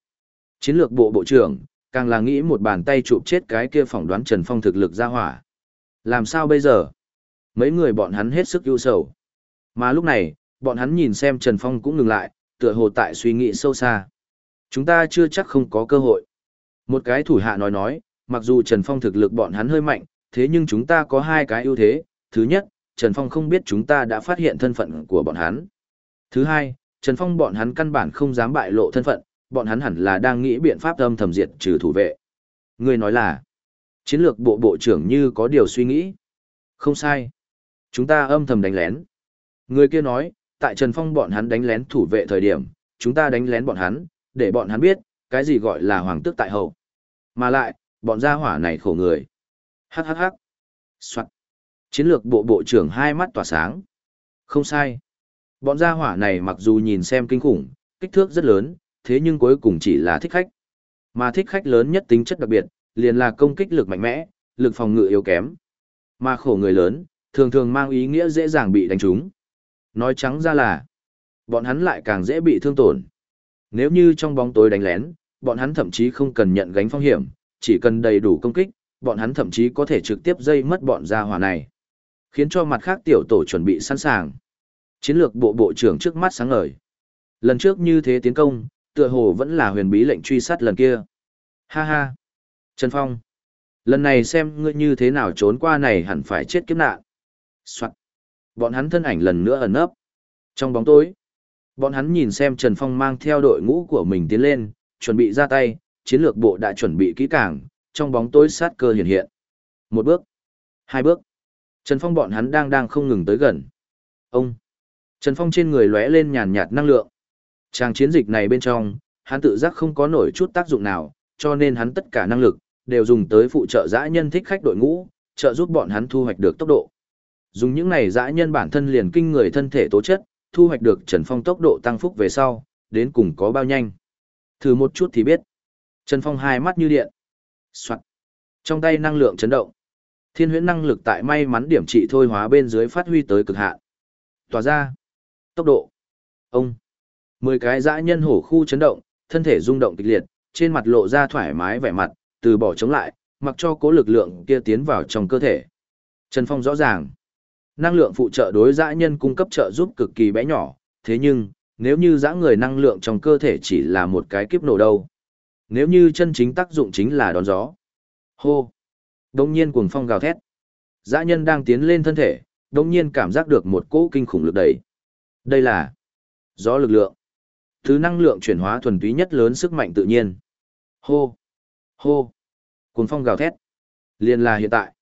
Chiến lược bộ bộ trưởng, càng là nghĩ một bàn tay chụp chết cái kia phỏng đoán Trần Phong thực lực ra hỏa. Làm sao bây giờ? Mấy người bọn hắn hết sức ưu sầu. Mà lúc này, bọn hắn nhìn xem Trần Phong cũng ngừng lại, tựa hồ tại suy nghĩ sâu xa. Chúng ta chưa chắc không có cơ hội. Một cái thủ hạ nói nói, mặc dù Trần Phong thực lực bọn hắn hơi mạnh, thế nhưng chúng ta có hai cái ưu thế. Thứ nhất, Trần Phong không biết chúng ta đã phát hiện thân phận của bọn hắn. Thứ hai, Trần Phong bọn hắn căn bản không dám bại lộ thân phận, bọn hắn hẳn là đang nghĩ biện pháp âm thầm diệt trừ thủ vệ. Người nói là, chiến lược bộ bộ trưởng như có điều suy nghĩ. Không sai. Chúng ta âm thầm đánh lén. Người kia nói, tại Trần Phong bọn hắn đánh lén thủ vệ thời điểm, chúng ta đánh lén bọn hắn, để bọn hắn biết, cái gì gọi là hoàng tước tại hậu. Mà lại, bọn gia hỏa này khổ người. Hắc hắc hắc. Soạn. Chiến lược bộ bộ trưởng hai mắt tỏa sáng. Không sai. Bọn gia hỏa này mặc dù nhìn xem kinh khủng, kích thước rất lớn, thế nhưng cuối cùng chỉ là thích khách. Mà thích khách lớn nhất tính chất đặc biệt, liền là công kích lực mạnh mẽ, lực phòng ngự yếu kém. Mà khổ người lớn, thường thường mang ý nghĩa dễ dàng bị đánh trúng. Nói trắng ra là, bọn hắn lại càng dễ bị thương tổn. Nếu như trong bóng tối đánh lén, bọn hắn thậm chí không cần nhận gánh phong hiểm, chỉ cần đầy đủ công kích, bọn hắn thậm chí có thể trực tiếp dây mất bọn gia hỏa này. Khiến cho mặt khác tiểu tổ chuẩn bị sẵn sàng. Chiến lược bộ bộ trưởng trước mắt sáng ngời. Lần trước như thế tiến công, tựa hồ vẫn là huyền bí lệnh truy sát lần kia. Ha ha. Trần Phong. Lần này xem ngươi như thế nào trốn qua này hẳn phải chết kiếp nạn. Soạn. Bọn hắn thân ảnh lần nữa ẩn nấp. Trong bóng tối, bọn hắn nhìn xem Trần Phong mang theo đội ngũ của mình tiến lên, chuẩn bị ra tay, chiến lược bộ đã chuẩn bị kỹ càng, trong bóng tối sát cơ hiện hiện. Một bước, hai bước. Trần Phong bọn hắn đang đang không ngừng tới gần. Ông. Trần Phong trên người lóe lên nhàn nhạt năng lượng. Tràng chiến dịch này bên trong, hắn tự giác không có nổi chút tác dụng nào, cho nên hắn tất cả năng lực, đều dùng tới phụ trợ dã nhân thích khách đội ngũ, trợ giúp bọn hắn thu hoạch được tốc độ. Dùng những này dã nhân bản thân liền kinh người thân thể tố chất, thu hoạch được Trần Phong tốc độ tăng phúc về sau, đến cùng có bao nhanh. Thử một chút thì biết. Trần Phong hai mắt như điện. Soạn. Trong tay năng lượng chấn động. Thiên huyễn năng lực tại may mắn điểm trị thôi hóa bên dưới phát huy tới cực hạn. Tỏa ra. Tốc độ. Ông. Mười cái dã nhân hổ khu chấn động, thân thể rung động kịch liệt, trên mặt lộ ra thoải mái vẻ mặt, từ bỏ chống lại, mặc cho cố lực lượng kia tiến vào trong cơ thể. Trần Phong rõ ràng, năng lượng phụ trợ đối dã nhân cung cấp trợ giúp cực kỳ bé nhỏ, thế nhưng, nếu như dã người năng lượng trong cơ thể chỉ là một cái kiếp nổ đâu. Nếu như chân chính tác dụng chính là đón gió. Hô! Đông nhiên cuồng phong gào thét. Dã nhân đang tiến lên thân thể, đông nhiên cảm giác được một cỗ kinh khủng lực đẩy. Đây là gió lực lượng. Thứ năng lượng chuyển hóa thuần túy nhất lớn sức mạnh tự nhiên. Hô! Hô! Cuồng phong gào thét. Liên là hiện tại.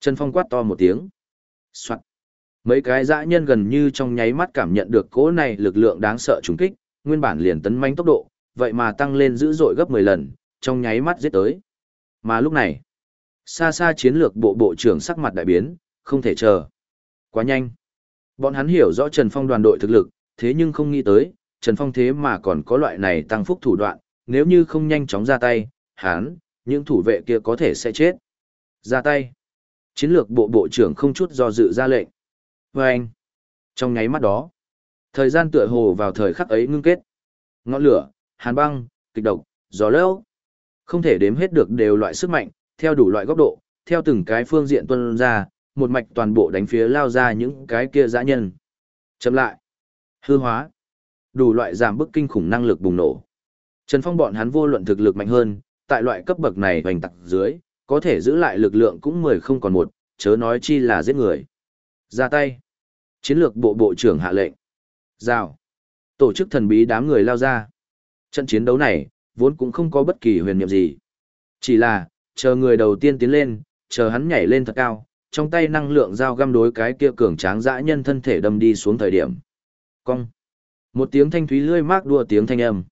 Trần Phong quát to một tiếng. Soạn. Mấy cái dã nhân gần như trong nháy mắt cảm nhận được cỗ này lực lượng đáng sợ trùng kích, nguyên bản liền tấn manh tốc độ, vậy mà tăng lên dữ dội gấp 10 lần, trong nháy mắt giết tới. Mà lúc này, xa xa chiến lược bộ bộ trưởng sắc mặt đại biến, không thể chờ. Quá nhanh. Bọn hắn hiểu rõ Trần Phong đoàn đội thực lực, thế nhưng không nghĩ tới, Trần Phong thế mà còn có loại này tăng phúc thủ đoạn, nếu như không nhanh chóng ra tay, hắn, những thủ vệ kia có thể sẽ chết. Ra tay. Chiến lược bộ bộ trưởng không chút do dự ra lệnh. Và anh. Trong nháy mắt đó, thời gian tựa hồ vào thời khắc ấy ngưng kết. Ngọn lửa, hàn băng, kịch độc, gió lốc. Không thể đếm hết được đều loại sức mạnh, theo đủ loại góc độ, theo từng cái phương diện tuân ra, một mạch toàn bộ đánh phía lao ra những cái kia dã nhân. Chậm lại. Hư hóa. Đủ loại giảm bức kinh khủng năng lực bùng nổ. Trần Phong bọn hắn vô luận thực lực mạnh hơn, tại loại cấp bậc này hoành tặc dưới, có thể giữ lại lực lượng cũng mười không còn một, chớ nói chi là giết người. Ra tay. Chiến lược bộ bộ trưởng hạ lệnh. Rào. Tổ chức thần bí đám người lao ra. Trận chiến đấu này, vốn cũng không có bất kỳ huyền niệm gì. Chỉ là, chờ người đầu tiên tiến lên, chờ hắn nhảy lên thật cao, trong tay năng lượng dao găm đối cái kia cường tráng dã nhân thân thể đâm đi xuống thời điểm. Cong. Một tiếng thanh thúy lươi mác đua tiếng thanh âm.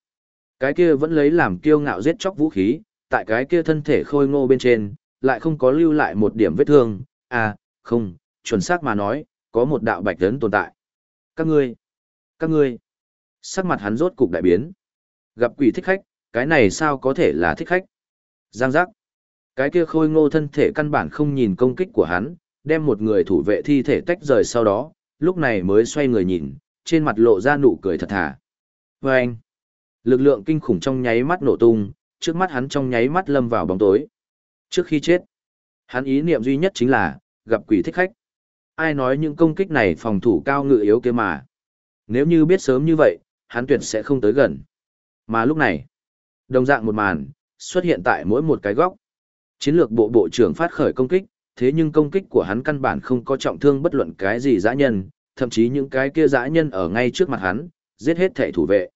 Cái kia vẫn lấy làm kiêu ngạo giết chóc vũ khí, tại cái kia thân thể khôi ngô bên trên, lại không có lưu lại một điểm vết thương, à, không, chuẩn xác mà nói, có một đạo bạch lớn tồn tại. Các ngươi, các ngươi, sắc mặt hắn rốt cục đại biến. Gặp quỷ thích khách, cái này sao có thể là thích khách? Giang giác. Cái kia khôi ngô thân thể căn bản không nhìn công kích của hắn, đem một người thủ vệ thi thể tách rời sau đó, lúc này mới xoay người nhìn, trên mặt lộ ra nụ cười thật thà. Và anh, lực lượng kinh khủng trong nháy mắt nổ tung, trước mắt hắn trong nháy mắt lâm vào bóng tối. Trước khi chết, hắn ý niệm duy nhất chính là, gặp quỷ thích khách. Ai nói những công kích này phòng thủ cao ngự yếu kia mà. Nếu như biết sớm như vậy, hắn tuyệt sẽ không tới gần. Mà lúc này, đồng dạng một màn, xuất hiện tại mỗi một cái góc. Chiến lược bộ bộ trưởng phát khởi công kích, thế nhưng công kích của hắn căn bản không có trọng thương bất luận cái gì dã nhân, thậm chí những cái kia dã nhân ở ngay trước mặt hắn, giết hết thể thủ vệ.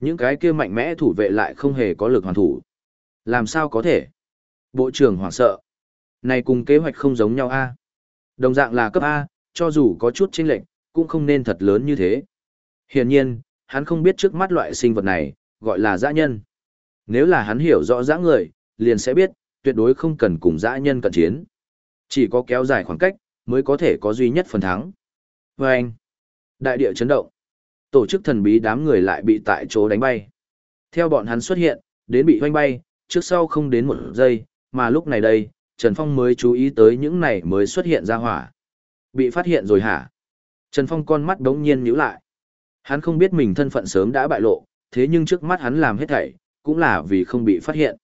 Những cái kia mạnh mẽ thủ vệ lại không hề có lực hoàn thủ. Làm sao có thể? Bộ trưởng hoảng sợ. Này cùng kế hoạch không giống nhau a. Đồng dạng là cấp A, cho dù có chút chênh lệch, cũng không nên thật lớn như thế. Hiển nhiên, hắn không biết trước mắt loại sinh vật này, gọi là dã nhân. Nếu là hắn hiểu rõ dã người, liền sẽ biết, tuyệt đối không cần cùng dã nhân cận chiến. Chỉ có kéo dài khoảng cách, mới có thể có duy nhất phần thắng. Và anh, đại địa chấn động. Tổ chức thần bí đám người lại bị tại chỗ đánh bay. Theo bọn hắn xuất hiện, đến bị hoanh bay, trước sau không đến một giây, mà lúc này đây, Trần Phong mới chú ý tới những này mới xuất hiện ra hỏa. Bị phát hiện rồi hả? Trần Phong con mắt đống nhiên nhíu lại. Hắn không biết mình thân phận sớm đã bại lộ, thế nhưng trước mắt hắn làm hết thảy, cũng là vì không bị phát hiện.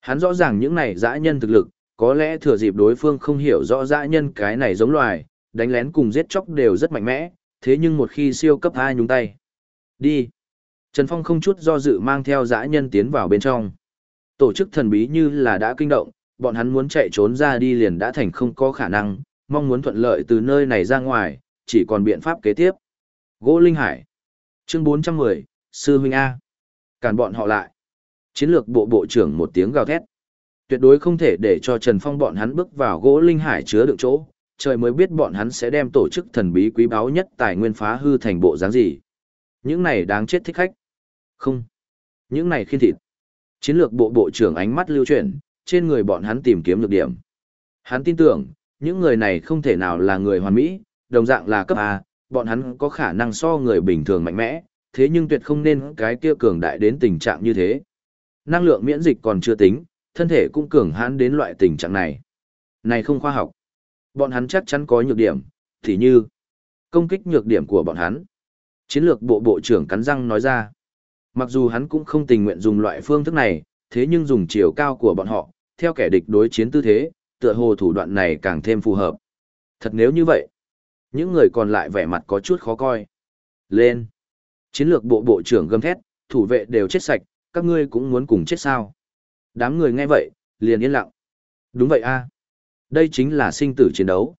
Hắn rõ ràng những này dã nhân thực lực, có lẽ thừa dịp đối phương không hiểu rõ dã nhân cái này giống loài, đánh lén cùng giết chóc đều rất mạnh mẽ, thế nhưng một khi siêu cấp hai nhúng tay. Đi. Trần Phong không chút do dự mang theo dã nhân tiến vào bên trong. Tổ chức thần bí như là đã kinh động, bọn hắn muốn chạy trốn ra đi liền đã thành không có khả năng, mong muốn thuận lợi từ nơi này ra ngoài, chỉ còn biện pháp kế tiếp. Gỗ Linh Hải. Chương 410, Sư Huynh A. Cản bọn họ lại. Chiến lược bộ bộ trưởng một tiếng gào thét. Tuyệt đối không thể để cho Trần Phong bọn hắn bước vào gỗ Linh Hải chứa đựng chỗ, trời mới biết bọn hắn sẽ đem tổ chức thần bí quý báu nhất tài nguyên phá hư thành bộ dáng gì. Những này đáng chết thích khách. Không. Những này khiên thịt. Chiến lược bộ bộ trưởng ánh mắt lưu chuyển, trên người bọn hắn tìm kiếm lược điểm. Hắn tin tưởng, những người này không thể nào là người hoàn mỹ, đồng dạng là cấp A, bọn hắn có khả năng so người bình thường mạnh mẽ, thế nhưng tuyệt không nên cái kia cường đại đến tình trạng như thế. Năng lượng miễn dịch còn chưa tính, thân thể cũng cường hãn đến loại tình trạng này. Này không khoa học. Bọn hắn chắc chắn có nhược điểm, thì như công kích nhược điểm của bọn hắn. Chiến lược bộ bộ trưởng cắn răng nói ra. Mặc dù hắn cũng không tình nguyện dùng loại phương thức này, thế nhưng dùng chiều cao của bọn họ, theo kẻ địch đối chiến tư thế, tựa hồ thủ đoạn này càng thêm phù hợp. Thật nếu như vậy, những người còn lại vẻ mặt có chút khó coi. Lên! Chiến lược bộ bộ trưởng gầm thét, thủ vệ đều chết sạch, các ngươi cũng muốn cùng chết sao. Đám người nghe vậy, liền yên lặng. Đúng vậy a Đây chính là sinh tử chiến đấu.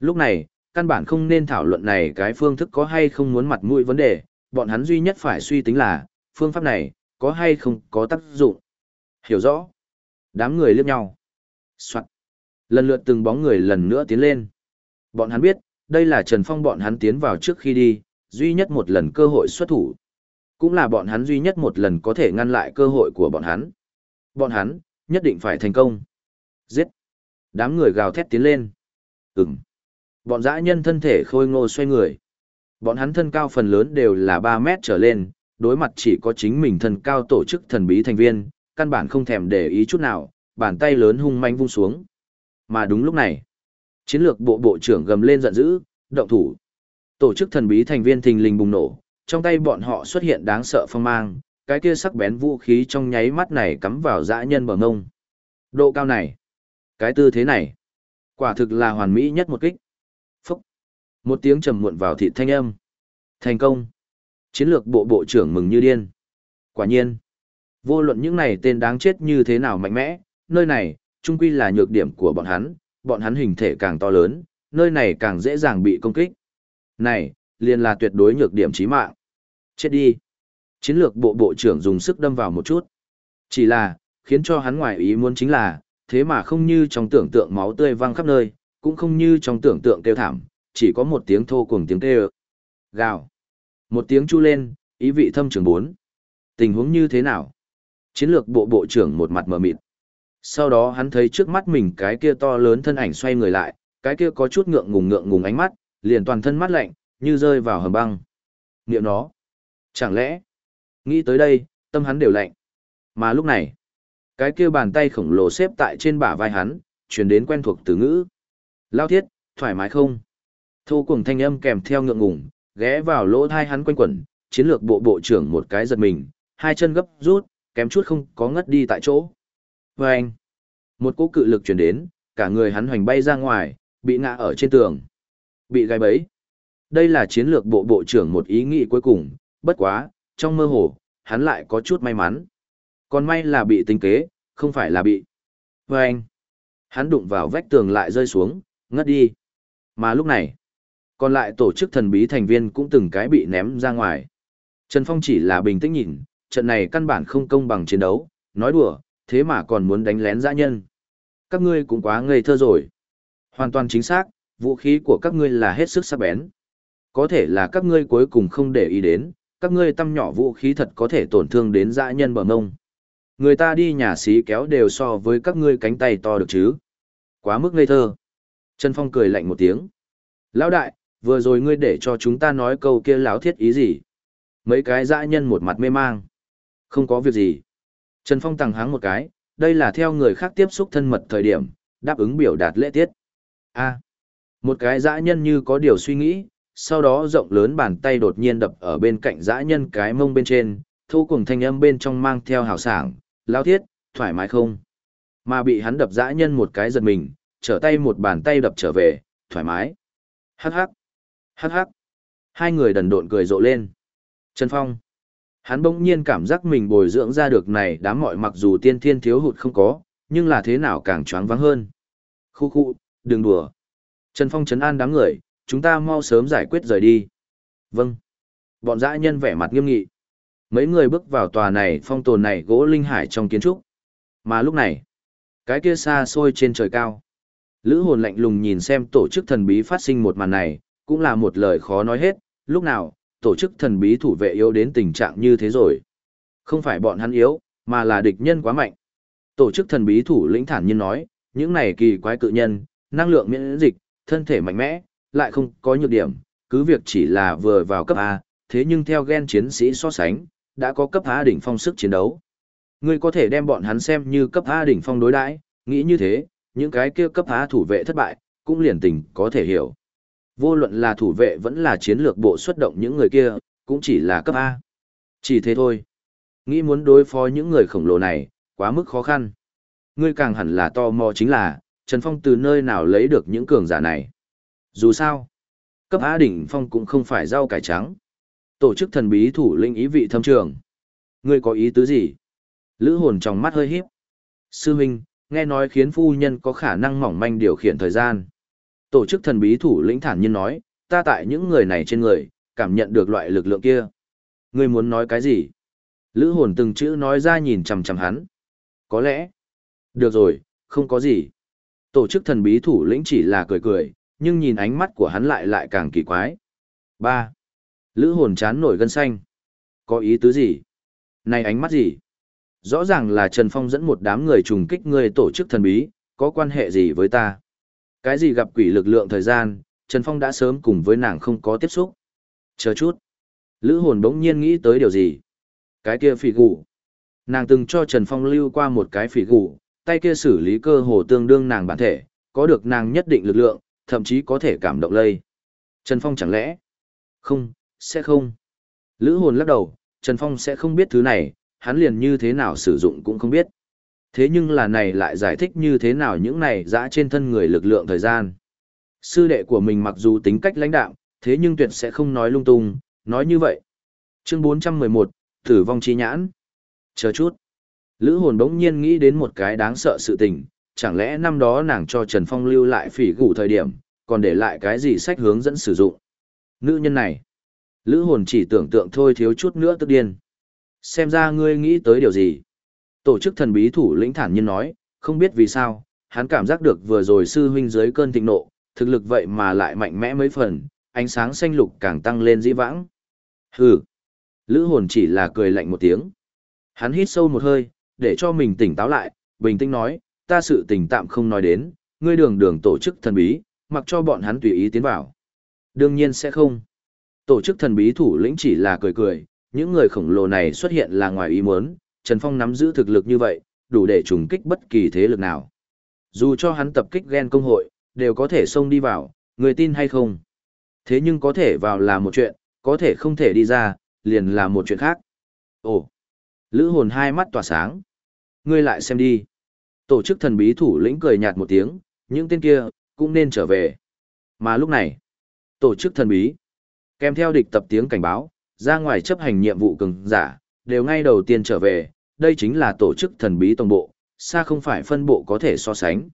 Lúc này, căn bản không nên thảo luận này cái phương thức có hay không muốn mặt mũi vấn đề, bọn hắn duy nhất phải suy tính là, phương pháp này, có hay không có tác dụng. Hiểu rõ. Đám người liếc nhau. Soạn. Lần lượt từng bóng người lần nữa tiến lên. Bọn hắn biết, đây là Trần Phong bọn hắn tiến vào trước khi đi, duy nhất một lần cơ hội xuất thủ. Cũng là bọn hắn duy nhất một lần có thể ngăn lại cơ hội của bọn hắn. Bọn hắn, nhất định phải thành công. Giết. Đám người gào thét tiến lên. Ừm. Bọn dã nhân thân thể khôi ngô xoay người. Bọn hắn thân cao phần lớn đều là 3 mét trở lên, đối mặt chỉ có chính mình thân cao tổ chức thần bí thành viên, căn bản không thèm để ý chút nào, bàn tay lớn hung manh vung xuống. Mà đúng lúc này, chiến lược bộ bộ trưởng gầm lên giận dữ, động thủ. Tổ chức thần bí thành viên thình lình bùng nổ, trong tay bọn họ xuất hiện đáng sợ phong mang, cái kia sắc bén vũ khí trong nháy mắt này cắm vào dã nhân bờ ngông. Độ cao này, cái tư thế này, quả thực là hoàn mỹ nhất một kích. Phúc! Một tiếng trầm muộn vào thịt thanh âm. Thành công! Chiến lược bộ bộ trưởng mừng như điên. Quả nhiên! Vô luận những này tên đáng chết như thế nào mạnh mẽ, nơi này, trung quy là nhược điểm của bọn hắn, bọn hắn hình thể càng to lớn, nơi này càng dễ dàng bị công kích. Này, liền là tuyệt đối nhược điểm chí mạng. Chết đi. Chiến lược bộ bộ trưởng dùng sức đâm vào một chút. Chỉ là, khiến cho hắn ngoài ý muốn chính là, thế mà không như trong tưởng tượng máu tươi văng khắp nơi, cũng không như trong tưởng tượng kêu thảm, chỉ có một tiếng thô cùng tiếng kêu. Gào. Một tiếng chu lên, ý vị thâm trường bốn. Tình huống như thế nào? Chiến lược bộ bộ trưởng một mặt mờ mịt. Sau đó hắn thấy trước mắt mình cái kia to lớn thân ảnh xoay người lại, cái kia có chút ngượng ngùng ngượng ngùng ánh mắt, liền toàn thân mắt lạnh, như rơi vào hầm băng. Niệm nó. Chẳng lẽ, nghĩ tới đây, tâm hắn đều lạnh. Mà lúc này, cái kia bàn tay khổng lồ xếp tại trên bả vai hắn, truyền đến quen thuộc từ ngữ. Lao thiết, thoải mái không? Thô cùng thanh âm kèm theo ngượng ngùng, ghé vào lỗ thai hắn quanh quẩn, chiến lược bộ bộ trưởng một cái giật mình, hai chân gấp rút, kém chút không có ngất đi tại chỗ. Và anh, một cỗ cự lực truyền đến, cả người hắn hoành bay ra ngoài, bị ngã ở trên tường. Bị gai bẫy. Đây là chiến lược bộ bộ trưởng một ý nghĩ cuối cùng, bất quá, trong mơ hồ, hắn lại có chút may mắn. Còn may là bị tính kế, không phải là bị. Và anh, hắn đụng vào vách tường lại rơi xuống, ngất đi. Mà lúc này, còn lại tổ chức thần bí thành viên cũng từng cái bị ném ra ngoài. Trần Phong chỉ là bình tĩnh nhìn, trận này căn bản không công bằng chiến đấu, nói đùa, thế mà còn muốn đánh lén dã nhân. Các ngươi cũng quá ngây thơ rồi. Hoàn toàn chính xác, vũ khí của các ngươi là hết sức sắc bén. Có thể là các ngươi cuối cùng không để ý đến, các ngươi tâm nhỏ vũ khí thật có thể tổn thương đến dã nhân bờ ngông. Người ta đi nhà xí kéo đều so với các ngươi cánh tay to được chứ. Quá mức ngây thơ. Trần Phong cười lạnh một tiếng. Lão đại, vừa rồi ngươi để cho chúng ta nói câu kia láo thiết ý gì? Mấy cái dã nhân một mặt mê mang. Không có việc gì. Trần Phong tàng háng một cái, đây là theo người khác tiếp xúc thân mật thời điểm, đáp ứng biểu đạt lễ tiết. A. một cái dã nhân như có điều suy nghĩ, sau đó rộng lớn bàn tay đột nhiên đập ở bên cạnh dã nhân cái mông bên trên, thu cùng thanh âm bên trong mang theo hào sảng, lao thiết, thoải mái không? Mà bị hắn đập dã nhân một cái giật mình, trở tay một bàn tay đập trở về, thoải mái. Hắc hắc. Hắc hắc. Hai người đần độn cười rộ lên. Trần Phong. Hắn bỗng nhiên cảm giác mình bồi dưỡng ra được này đám mọi mặc dù tiên thiên thiếu hụt không có, nhưng là thế nào càng choáng vắng hơn. Khu khu, đừng đùa. Trần Phong chấn an đám người, chúng ta mau sớm giải quyết rời đi. Vâng. Bọn dã nhân vẻ mặt nghiêm nghị. Mấy người bước vào tòa này phong tồn này gỗ linh hải trong kiến trúc. Mà lúc này, cái kia xa xôi trên trời cao. Lữ hồn lạnh lùng nhìn xem tổ chức thần bí phát sinh một màn này, cũng là một lời khó nói hết, lúc nào, tổ chức thần bí thủ vệ yếu đến tình trạng như thế rồi. Không phải bọn hắn yếu, mà là địch nhân quá mạnh. Tổ chức thần bí thủ lĩnh thản nhiên nói, những này kỳ quái cự nhân, năng lượng miễn dịch, thân thể mạnh mẽ, lại không có nhược điểm, cứ việc chỉ là vừa vào cấp A, thế nhưng theo gen chiến sĩ so sánh, đã có cấp A đỉnh phong sức chiến đấu. Ngươi có thể đem bọn hắn xem như cấp A đỉnh phong đối đãi, nghĩ như thế, những cái kia cấp A thủ vệ thất bại, cũng liền tình có thể hiểu. Vô luận là thủ vệ vẫn là chiến lược bộ xuất động những người kia, cũng chỉ là cấp A. Chỉ thế thôi. Nghĩ muốn đối phó những người khổng lồ này, quá mức khó khăn. Ngươi càng hẳn là to mò chính là, Trần Phong từ nơi nào lấy được những cường giả này. Dù sao, cấp A đỉnh phong cũng không phải rau cải trắng. Tổ chức thần bí thủ linh ý vị thâm trường. Ngươi có ý tứ gì? Lữ hồn trong mắt hơi híp. Sư huynh, nghe nói khiến phu nhân có khả năng mỏng manh điều khiển thời gian. Tổ chức thần bí thủ lĩnh thản nhiên nói, ta tại những người này trên người, cảm nhận được loại lực lượng kia. Ngươi muốn nói cái gì? Lữ hồn từng chữ nói ra nhìn chằm chằm hắn. Có lẽ. Được rồi, không có gì. Tổ chức thần bí thủ lĩnh chỉ là cười cười, nhưng nhìn ánh mắt của hắn lại lại càng kỳ quái. ba Lữ hồn chán nổi gân xanh. Có ý tứ gì? Này ánh mắt gì? Rõ ràng là Trần Phong dẫn một đám người trùng kích người tổ chức thần bí, có quan hệ gì với ta? Cái gì gặp quỷ lực lượng thời gian, Trần Phong đã sớm cùng với nàng không có tiếp xúc. Chờ chút. Lữ hồn bỗng nhiên nghĩ tới điều gì? Cái kia phỉ gù. Nàng từng cho Trần Phong lưu qua một cái phỉ gù, tay kia xử lý cơ hồ tương đương nàng bản thể, có được nàng nhất định lực lượng, thậm chí có thể cảm động lây. Trần Phong chẳng lẽ? Không, sẽ không. Lữ hồn lắc đầu, Trần Phong sẽ không biết thứ này, hắn liền như thế nào sử dụng cũng không biết. Thế nhưng là này lại giải thích như thế nào những này dã trên thân người lực lượng thời gian. Sư đệ của mình mặc dù tính cách lãnh đạo, thế nhưng tuyệt sẽ không nói lung tung, nói như vậy. Chương 411, Tử vong chi nhãn. Chờ chút. Lữ hồn đống nhiên nghĩ đến một cái đáng sợ sự tình, chẳng lẽ năm đó nàng cho Trần Phong lưu lại phỉ gủ thời điểm, còn để lại cái gì sách hướng dẫn sử dụng. Nữ nhân này. Lữ hồn chỉ tưởng tượng thôi thiếu chút nữa tức điên. Xem ra ngươi nghĩ tới điều gì. Tổ chức thần bí thủ lĩnh thản nhiên nói, không biết vì sao, hắn cảm giác được vừa rồi sư huynh dưới cơn thịnh nộ, thực lực vậy mà lại mạnh mẽ mấy phần, ánh sáng xanh lục càng tăng lên dĩ vãng. Hừ. Lữ hồn chỉ là cười lạnh một tiếng. Hắn hít sâu một hơi, để cho mình tỉnh táo lại, bình tĩnh nói, ta sự tình tạm không nói đến, ngươi đường đường tổ chức thần bí, mặc cho bọn hắn tùy ý tiến vào. Đương nhiên sẽ không. Tổ chức thần bí thủ lĩnh chỉ là cười cười, những người khổng lồ này xuất hiện là ngoài ý muốn, Trần Phong nắm giữ thực lực như vậy, đủ để trùng kích bất kỳ thế lực nào. Dù cho hắn tập kích ghen công hội, đều có thể xông đi vào, người tin hay không. Thế nhưng có thể vào là một chuyện, có thể không thể đi ra, liền là một chuyện khác. Ồ! Lữ hồn hai mắt tỏa sáng. Ngươi lại xem đi. Tổ chức thần bí thủ lĩnh cười nhạt một tiếng, những tên kia, cũng nên trở về. Mà lúc này, tổ chức thần bí, kèm theo địch tập tiếng cảnh báo, ra ngoài chấp hành nhiệm vụ cường giả, đều ngay đầu tiên trở về, đây chính là tổ chức thần bí tổng bộ, xa không phải phân bộ có thể so sánh.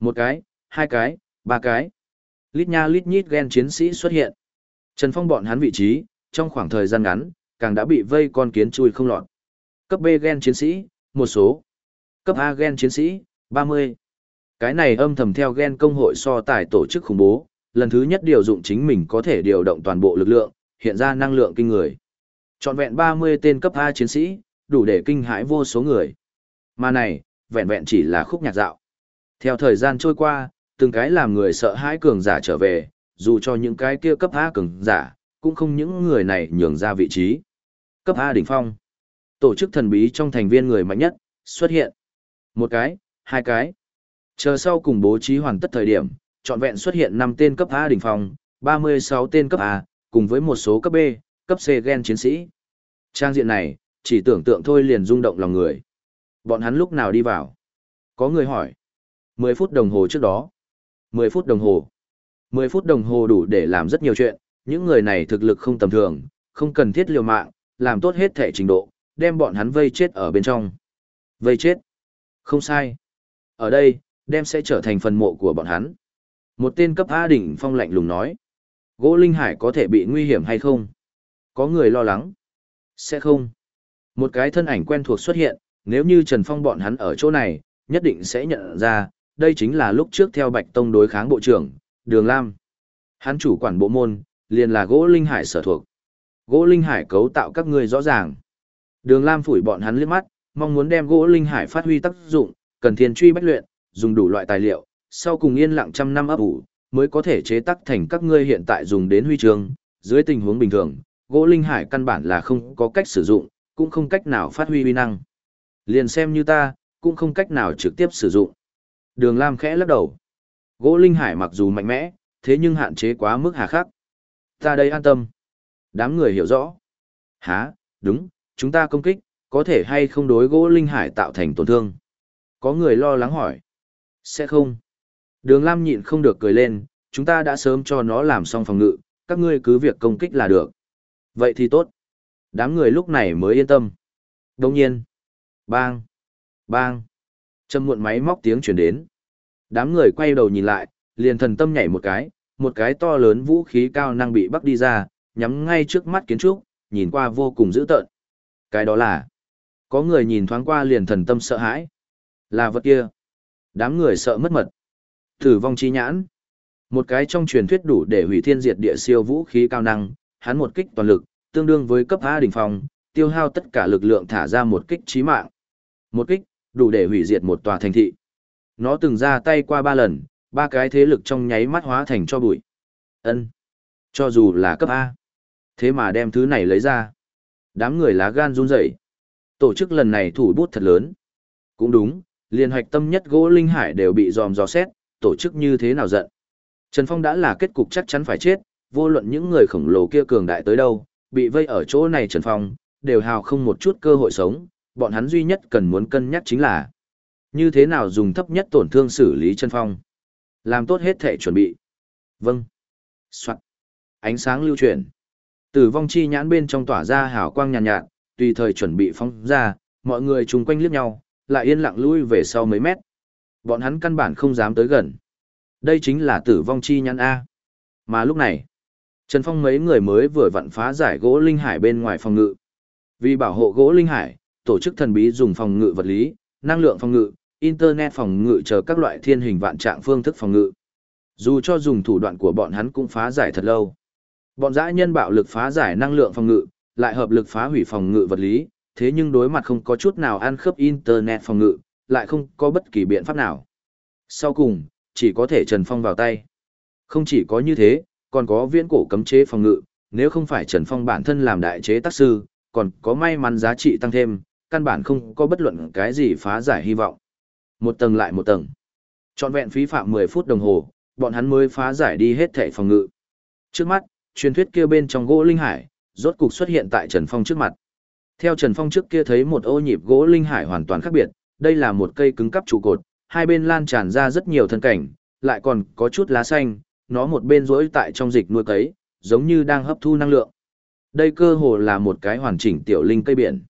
Một cái, hai cái, ba cái. Lít nha lít nhít ghen chiến sĩ xuất hiện. Trần Phong bọn hắn vị trí, trong khoảng thời gian ngắn, càng đã bị vây con kiến chui không lọt. Cấp B gen chiến sĩ, một số. Cấp A gen chiến sĩ, 30. Cái này âm thầm theo gen công hội so tài tổ chức khủng bố, lần thứ nhất điều dụng chính mình có thể điều động toàn bộ lực lượng, hiện ra năng lượng kinh người. Chọn vẹn 30 tên cấp A chiến sĩ, đủ để kinh hãi vô số người. Mà này, vẹn vẹn chỉ là khúc nhạc dạo. Theo thời gian trôi qua, từng cái làm người sợ hãi cường giả trở về, dù cho những cái kia cấp A cường giả, cũng không những người này nhường ra vị trí. Cấp A đỉnh phong. Tổ chức thần bí trong thành viên người mạnh nhất, xuất hiện. Một cái, hai cái. Chờ sau cùng bố trí hoàn tất thời điểm, trọn vẹn xuất hiện 5 tên cấp A đỉnh phòng, 36 tên cấp A, cùng với một số cấp B, cấp C gen chiến sĩ. Trang diện này, chỉ tưởng tượng thôi liền rung động lòng người. Bọn hắn lúc nào đi vào? Có người hỏi. 10 phút đồng hồ trước đó. 10 phút đồng hồ. 10 phút đồng hồ đủ để làm rất nhiều chuyện, những người này thực lực không tầm thường, không cần thiết liều mạng, làm tốt hết thể trình độ, đem bọn hắn vây chết ở bên trong. Vây chết. Không sai. Ở đây, đem sẽ trở thành phần mộ của bọn hắn. Một tên cấp A đỉnh phong lạnh lùng nói. Gỗ Linh Hải có thể bị nguy hiểm hay không? Có người lo lắng. Sẽ không. Một cái thân ảnh quen thuộc xuất hiện, nếu như Trần Phong bọn hắn ở chỗ này, nhất định sẽ nhận ra, đây chính là lúc trước theo Bạch Tông đối kháng bộ trưởng, Đường Lam. Hắn chủ quản bộ môn, liền là gỗ Linh Hải sở thuộc. Gỗ Linh Hải cấu tạo các ngươi rõ ràng. Đường Lam phủi bọn hắn liếc mắt, mong muốn đem gỗ Linh Hải phát huy tác dụng, cần thiên truy bách luyện, dùng đủ loại tài liệu, sau cùng yên lặng trăm năm ấp ủ, mới có thể chế tác thành các ngươi hiện tại dùng đến huy chương, dưới tình huống bình thường, gỗ linh hải căn bản là không có cách sử dụng, cũng không cách nào phát huy uy năng. Liền xem như ta, cũng không cách nào trực tiếp sử dụng. Đường Lam khẽ lắc đầu. Gỗ linh hải mặc dù mạnh mẽ, thế nhưng hạn chế quá mức hà khắc. Ta đây an tâm. Đám người hiểu rõ. Hả, đúng, chúng ta công kích, có thể hay không đối gỗ linh hải tạo thành tổn thương. Có người lo lắng hỏi. Sẽ không. Đường Lam nhịn không được cười lên, chúng ta đã sớm cho nó làm xong phòng ngự, các ngươi cứ việc công kích là được. Vậy thì tốt. Đám người lúc này mới yên tâm. đông nhiên. Bang. Bang. Châm muộn máy móc tiếng chuyển đến. Đám người quay đầu nhìn lại, liền thần tâm nhảy một cái, một cái to lớn vũ khí cao năng bị bắc đi ra, nhắm ngay trước mắt kiến trúc, nhìn qua vô cùng dữ tợn. Cái đó là, có người nhìn thoáng qua liền thần tâm sợ hãi. Là vật kia. Đám người sợ mất mật. Tử vong chi nhãn. Một cái trong truyền thuyết đủ để hủy thiên diệt địa siêu vũ khí cao năng, hắn một kích toàn lực, tương đương với cấp A đỉnh phong, tiêu hao tất cả lực lượng thả ra một kích chí mạng. Một kích, đủ để hủy diệt một tòa thành thị. Nó từng ra tay qua ba lần, ba cái thế lực trong nháy mắt hóa thành cho bụi. Ân, Cho dù là cấp A. Thế mà đem thứ này lấy ra. Đám người lá gan run rẩy. Tổ chức lần này thủ bút thật lớn. Cũng đúng, liền hoạch tâm nhất gỗ linh hải đều bị dòm dò xét, tổ chức như thế nào giận. Trần Phong đã là kết cục chắc chắn phải chết, vô luận những người khổng lồ kia cường đại tới đâu, bị vây ở chỗ này Trần Phong, đều hào không một chút cơ hội sống, bọn hắn duy nhất cần muốn cân nhắc chính là như thế nào dùng thấp nhất tổn thương xử lý Trần Phong. Làm tốt hết thể chuẩn bị. Vâng. Soạn. Ánh sáng lưu chuyển. Tử vong chi nhãn bên trong tỏa ra hào quang nhàn nhạt, nhạt, tùy thời chuẩn bị phóng ra, mọi người chung quanh liếc nhau, lại yên lặng lui về sau mấy mét. Bọn hắn căn bản không dám tới gần. Đây chính là tử vong chi nhãn A. Mà lúc này, Trần Phong mấy người mới vừa vặn phá giải gỗ linh hải bên ngoài phòng ngự. Vì bảo hộ gỗ linh hải, tổ chức thần bí dùng phòng ngự vật lý, năng lượng phòng ngự, internet phòng ngự chờ các loại thiên hình vạn trạng phương thức phòng ngự. Dù cho dùng thủ đoạn của bọn hắn cũng phá giải thật lâu. Bọn dã nhân bạo lực phá giải năng lượng phòng ngự, lại hợp lực phá hủy phòng ngự vật lý, thế nhưng đối mặt không có chút nào ăn khớp Internet phòng ngự, lại không có bất kỳ biện pháp nào. Sau cùng, chỉ có thể Trần Phong vào tay. Không chỉ có như thế, còn có viễn cổ cấm chế phòng ngự, nếu không phải Trần Phong bản thân làm đại chế tác sư, còn có may mắn giá trị tăng thêm, căn bản không có bất luận cái gì phá giải hy vọng. Một tầng lại một tầng. Trọn vẹn phí phạm 10 phút đồng hồ, bọn hắn mới phá giải đi hết thảy phòng ngự. Trước mắt, truyền thuyết kia bên trong gỗ linh hải, rốt cục xuất hiện tại Trần Phong trước mặt. Theo Trần Phong trước kia thấy một ô nhịp gỗ linh hải hoàn toàn khác biệt, đây là một cây cứng cắp trụ cột, hai bên lan tràn ra rất nhiều thân cảnh, lại còn có chút lá xanh, nó một bên rỗi tại trong dịch nuôi cấy, giống như đang hấp thu năng lượng. Đây cơ hồ là một cái hoàn chỉnh tiểu linh cây biển.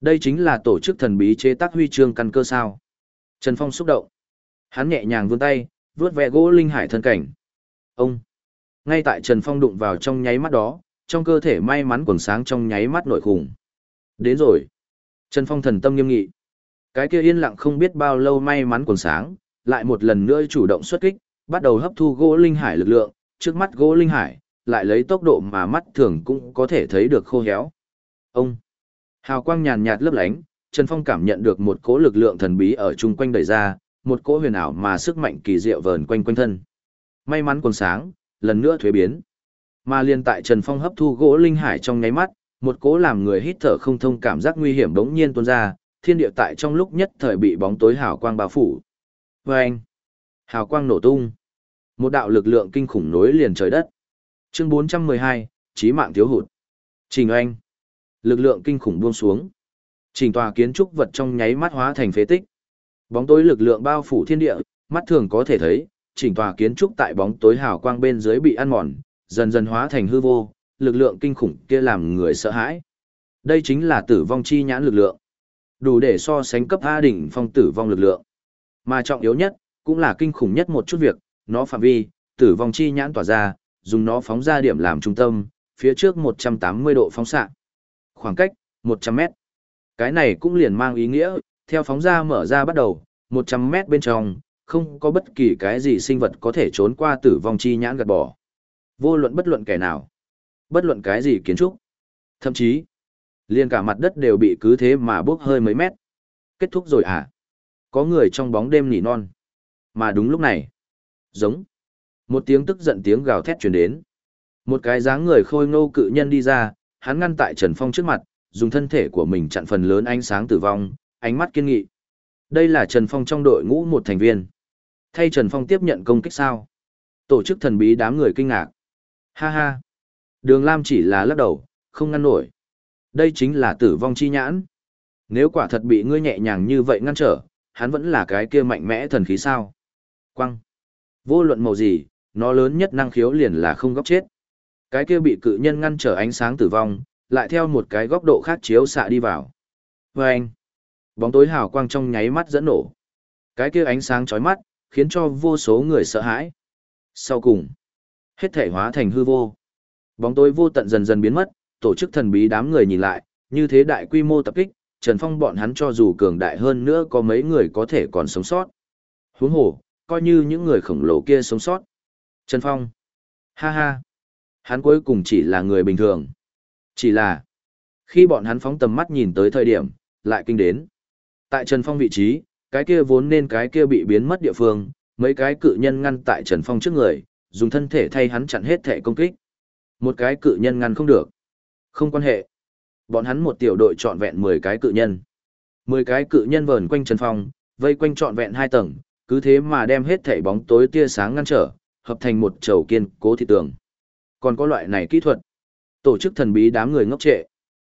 Đây chính là tổ chức thần bí chế tác huy chương căn cơ sao. Trần Phong xúc động. Hắn nhẹ nhàng vươn tay, vướt ve gỗ linh hải thân cảnh. Ông! Ngay tại Trần Phong đụng vào trong nháy mắt đó, trong cơ thể may mắn quần sáng trong nháy mắt nội khủng. Đến rồi. Trần Phong thần tâm nghiêm nghị. Cái kia yên lặng không biết bao lâu may mắn quần sáng, lại một lần nữa chủ động xuất kích, bắt đầu hấp thu gỗ linh hải lực lượng, trước mắt gỗ linh hải, lại lấy tốc độ mà mắt thường cũng có thể thấy được khô héo. Ông! Hào quang nhàn nhạt lấp lánh, Trần Phong cảm nhận được một cỗ lực lượng thần bí ở chung quanh đẩy ra, một cỗ huyền ảo mà sức mạnh kỳ diệu vờn quanh quanh thân. May mắn quần sáng, lần nữa thuế biến. Mà liên tại Trần Phong hấp thu gỗ linh hải trong nháy mắt, một cỗ làm người hít thở không thông cảm giác nguy hiểm đống nhiên tuôn ra, thiên địa tại trong lúc nhất thời bị bóng tối hào quang bao phủ. Vâng! Hào quang nổ tung. Một đạo lực lượng kinh khủng nối liền trời đất. Chương 412, Chí mạng thiếu hụt. Trình Anh, Lực lượng kinh khủng buông xuống. Trình tòa kiến trúc vật trong nháy mắt hóa thành phế tích. Bóng tối lực lượng bao phủ thiên địa, mắt thường có thể thấy, chỉnh tòa kiến trúc tại bóng tối hào quang bên dưới bị ăn mòn, dần dần hóa thành hư vô, lực lượng kinh khủng kia làm người sợ hãi. Đây chính là tử vong chi nhãn lực lượng. Đủ để so sánh cấp A đỉnh phong tử vong lực lượng. Mà trọng yếu nhất, cũng là kinh khủng nhất một chút việc, nó phạm vi, tử vong chi nhãn tỏa ra, dùng nó phóng ra điểm làm trung tâm, phía trước 180 độ phóng xạ. Khoảng cách, 100 mét. Cái này cũng liền mang ý nghĩa, theo phóng ra mở ra bắt đầu, 100 mét bên trong, không có bất kỳ cái gì sinh vật có thể trốn qua tử vong chi nhãn gạt bỏ. Vô luận bất luận kẻ nào, bất luận cái gì kiến trúc. Thậm chí, liền cả mặt đất đều bị cứ thế mà bốc hơi mấy mét. Kết thúc rồi à? Có người trong bóng đêm nỉ non. Mà đúng lúc này, giống. Một tiếng tức giận tiếng gào thét truyền đến. Một cái dáng người khôi ngô cự nhân đi ra, hắn ngăn tại Trần Phong trước mặt, dùng thân thể của mình chặn phần lớn ánh sáng tử vong, ánh mắt kiên nghị. Đây là Trần Phong trong đội ngũ một thành viên. Thay Trần Phong tiếp nhận công kích sao? Tổ chức thần bí đám người kinh ngạc. Ha ha. Đường Lam chỉ là lắc đầu, không ngăn nổi. Đây chính là tử vong chi nhãn. Nếu quả thật bị ngươi nhẹ nhàng như vậy ngăn trở, hắn vẫn là cái kia mạnh mẽ thần khí sao. Quăng. Vô luận màu gì, nó lớn nhất năng khiếu liền là không góc chết. Cái kia bị cự nhân ngăn trở ánh sáng tử vong, lại theo một cái góc độ khác chiếu xạ đi vào. Và anh, bóng tối hào quang trong nháy mắt dẫn nổ. Cái kia ánh sáng chói mắt, khiến cho vô số người sợ hãi. Sau cùng, hết thể hóa thành hư vô. Bóng tối vô tận dần dần biến mất, tổ chức thần bí đám người nhìn lại, như thế đại quy mô tập kích, Trần Phong bọn hắn cho dù cường đại hơn nữa có mấy người có thể còn sống sót. Huống hồ, coi như những người khổng lồ kia sống sót. Trần Phong. Ha ha. Hắn cuối cùng chỉ là người bình thường. Chỉ là, khi bọn hắn phóng tầm mắt nhìn tới thời điểm, lại kinh đến. Tại Trần Phong vị trí, cái kia vốn nên cái kia bị biến mất địa phương, mấy cái cự nhân ngăn tại Trần Phong trước người, dùng thân thể thay hắn chặn hết thể công kích. Một cái cự nhân ngăn không được. Không quan hệ. Bọn hắn một tiểu đội trọn vẹn 10 cái cự nhân. 10 cái cự nhân vờn quanh Trần Phong, vây quanh trọn vẹn hai tầng, cứ thế mà đem hết thể bóng tối tia sáng ngăn trở, hợp thành một chầu kiên cố thị tường. Còn có loại này kỹ thuật. Tổ chức thần bí đám người ngốc trệ.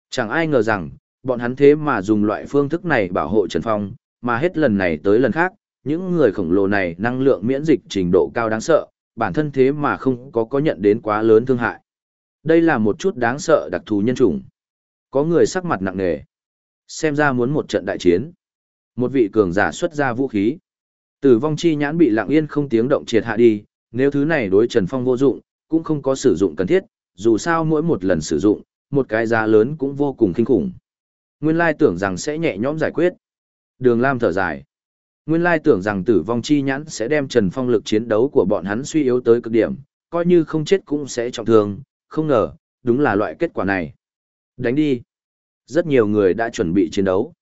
Chẳng ai ngờ rằng, bọn hắn thế mà dùng loại phương thức này bảo hộ Trần Phong, mà hết lần này tới lần khác, những người khổng lồ này năng lượng miễn dịch trình độ cao đáng sợ, bản thân thế mà không có có nhận đến quá lớn thương hại. Đây là một chút đáng sợ đặc thù nhân chủng. Có người sắc mặt nặng nề. Xem ra muốn một trận đại chiến. Một vị cường giả xuất ra vũ khí. Tử vong chi nhãn bị lặng yên không tiếng động triệt hạ đi, nếu thứ này đối Trần Phong vô dụng, cũng không có sử dụng cần thiết, dù sao mỗi một lần sử dụng, một cái giá lớn cũng vô cùng kinh khủng. Nguyên lai tưởng rằng sẽ nhẹ nhõm giải quyết. Đường Lam thở dài. Nguyên lai tưởng rằng tử vong chi nhãn sẽ đem Trần Phong lực chiến đấu của bọn hắn suy yếu tới cực điểm, coi như không chết cũng sẽ trọng thương, không ngờ, đúng là loại kết quả này. Đánh đi. Rất nhiều người đã chuẩn bị chiến đấu.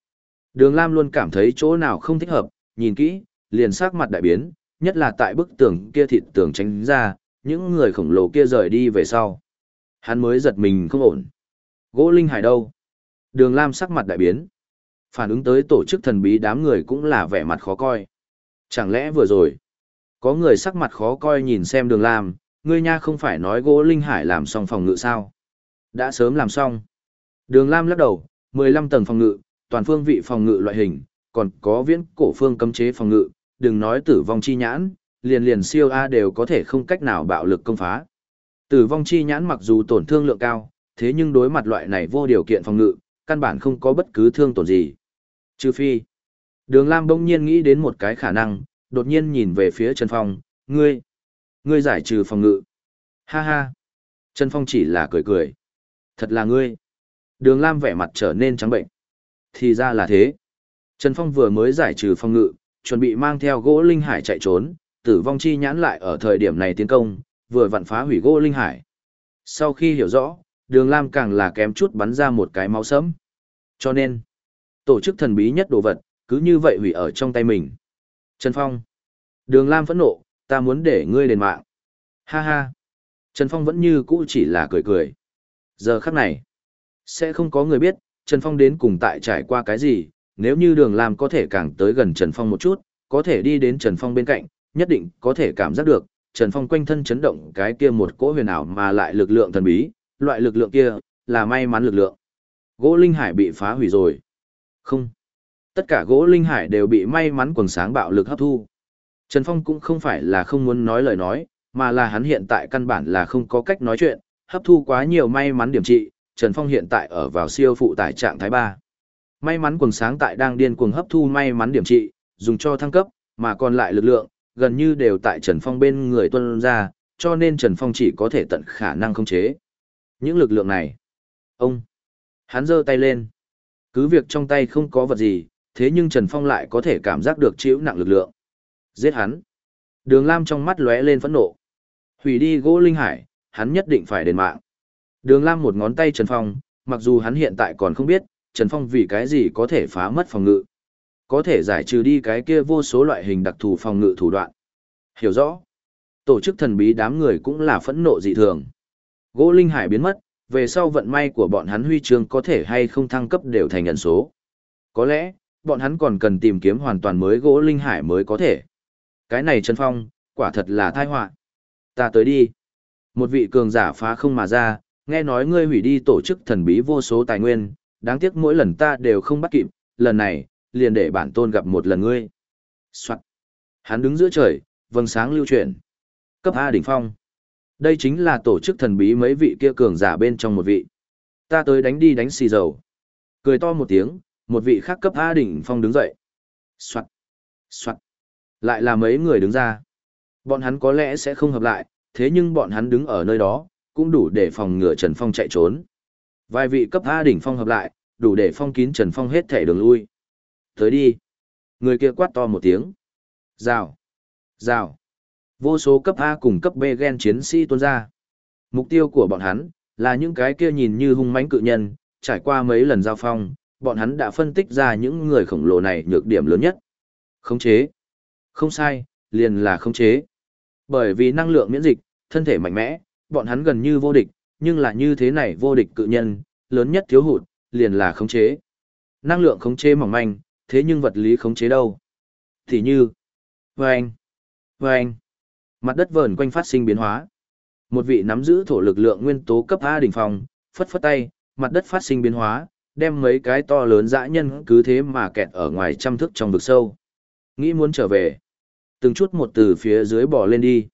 Đường Lam luôn cảm thấy chỗ nào không thích hợp, nhìn kỹ, liền sắc mặt đại biến, nhất là tại bức tường kia thịt tường tránh ra, những người khổng lồ kia rời đi về sau. Hắn mới giật mình không ổn. Gỗ Linh Hải đâu? Đường Lam sắc mặt đại biến. Phản ứng tới tổ chức thần bí đám người cũng là vẻ mặt khó coi. Chẳng lẽ vừa rồi, có người sắc mặt khó coi nhìn xem đường Lam, ngươi nha không phải nói gỗ Linh Hải làm xong phòng ngự sao? Đã sớm làm xong. Đường Lam lắc đầu, 15 tầng phòng ngự, toàn phương vị phòng ngự loại hình, còn có viễn cổ phương cấm chế phòng ngự, đừng nói tử vong chi nhãn, liền liền siêu A đều có thể không cách nào bạo lực công phá. Tử vong chi nhãn mặc dù tổn thương lượng cao, thế nhưng đối mặt loại này vô điều kiện phòng ngự, căn bản không có bất cứ thương tổn gì. Trừ phi, đường Lam bỗng nhiên nghĩ đến một cái khả năng, đột nhiên nhìn về phía Trần Phong, ngươi, ngươi giải trừ phòng ngự. Ha ha. Trần Phong chỉ là cười cười. Thật là ngươi. Đường Lam vẻ mặt trở nên trắng bệnh. Thì ra là thế. Trần Phong vừa mới giải trừ phòng ngự, chuẩn bị mang theo gỗ linh hải chạy trốn, tử vong chi nhãn lại ở thời điểm này tiến công, vừa vặn phá hủy gỗ linh hải. Sau khi hiểu rõ, đường Lam càng là kém chút bắn ra một cái máu sẫm. Cho nên, tổ chức thần bí nhất đồ vật, cứ như vậy hủy ở trong tay mình. Trần Phong. Đường Lam phẫn nộ, ta muốn để ngươi đền mạng. Ha ha. Trần Phong vẫn như cũ chỉ là cười cười. Giờ khắc này, sẽ không có người biết, Trần Phong đến cùng tại trải qua cái gì, nếu như đường Lam có thể càng tới gần Trần Phong một chút, có thể đi đến Trần Phong bên cạnh, nhất định có thể cảm giác được, Trần Phong quanh thân chấn động cái kia một cỗ huyền ảo mà lại lực lượng thần bí, loại lực lượng kia, là may mắn lực lượng. Gỗ Linh Hải bị phá hủy rồi. Không. Tất cả gỗ Linh Hải đều bị may mắn quần sáng bạo lực hấp thu. Trần Phong cũng không phải là không muốn nói lời nói, mà là hắn hiện tại căn bản là không có cách nói chuyện, hấp thu quá nhiều may mắn điểm trị, Trần Phong hiện tại ở vào siêu phụ tải trạng thái 3. May mắn quần sáng tại đang điên cuồng hấp thu may mắn điểm trị, dùng cho thăng cấp, mà còn lại lực lượng, gần như đều tại Trần Phong bên người tuân ra, cho nên Trần Phong chỉ có thể tận khả năng khống chế. Những lực lượng này, ông, hắn giơ tay lên. Cứ việc trong tay không có vật gì, thế nhưng Trần Phong lại có thể cảm giác được chịu nặng lực lượng. Giết hắn. Đường Lam trong mắt lóe lên phẫn nộ. Hủy đi gỗ linh hải, hắn nhất định phải đền mạng. Đường Lam một ngón tay Trần Phong, mặc dù hắn hiện tại còn không biết, Trần Phong vì cái gì có thể phá mất phòng ngự. Có thể giải trừ đi cái kia vô số loại hình đặc thù phòng ngự thủ đoạn. Hiểu rõ. Tổ chức thần bí đám người cũng là phẫn nộ dị thường. Gỗ linh hải biến mất, về sau vận may của bọn hắn huy chương có thể hay không thăng cấp đều thành nhận số. Có lẽ, bọn hắn còn cần tìm kiếm hoàn toàn mới gỗ linh hải mới có thể. Cái này Trần Phong, quả thật là tai họa. Ta tới đi. Một vị cường giả phá không mà ra, nghe nói ngươi hủy đi tổ chức thần bí vô số tài nguyên, đáng tiếc mỗi lần ta đều không bắt kịp, lần này, liền để bản tôn gặp một lần ngươi. Soạn. Hắn đứng giữa trời, vầng sáng lưu chuyển. Cấp A đỉnh phong. Đây chính là tổ chức thần bí mấy vị kia cường giả bên trong một vị. Ta tới đánh đi đánh xì dầu. Cười to một tiếng, một vị khác cấp A đỉnh phong đứng dậy. Soạn. Soạn. Lại là mấy người đứng ra. Bọn hắn có lẽ sẽ không hợp lại, thế nhưng bọn hắn đứng ở nơi đó, cũng đủ để phòng ngừa Trần Phong chạy trốn. Vài vị cấp A đỉnh phong hợp lại, đủ để phong kín Trần Phong hết thể đường lui. Tới đi. Người kia quát to một tiếng. Rào. Rào. Vô số cấp A cùng cấp B gen chiến sĩ tuôn ra. Mục tiêu của bọn hắn là những cái kia nhìn như hung mãnh cự nhân, trải qua mấy lần giao phong, bọn hắn đã phân tích ra những người khổng lồ này nhược điểm lớn nhất. Khống chế. Không sai, liền là khống chế. Bởi vì năng lượng miễn dịch, thân thể mạnh mẽ, bọn hắn gần như vô địch, nhưng là như thế này vô địch cự nhân, lớn nhất thiếu hụt, liền là khống chế. Năng lượng khống chế mỏng manh, thế nhưng vật lý khống chế đâu? Thì như, vâng, vâng, mặt đất vờn quanh phát sinh biến hóa. Một vị nắm giữ thổ lực lượng nguyên tố cấp A đỉnh phòng, phất phất tay, mặt đất phát sinh biến hóa, đem mấy cái to lớn dã nhân cứ thế mà kẹt ở ngoài trăm thức trong vực sâu. Nghĩ muốn trở về. Từng chút một từ phía dưới bỏ lên đi.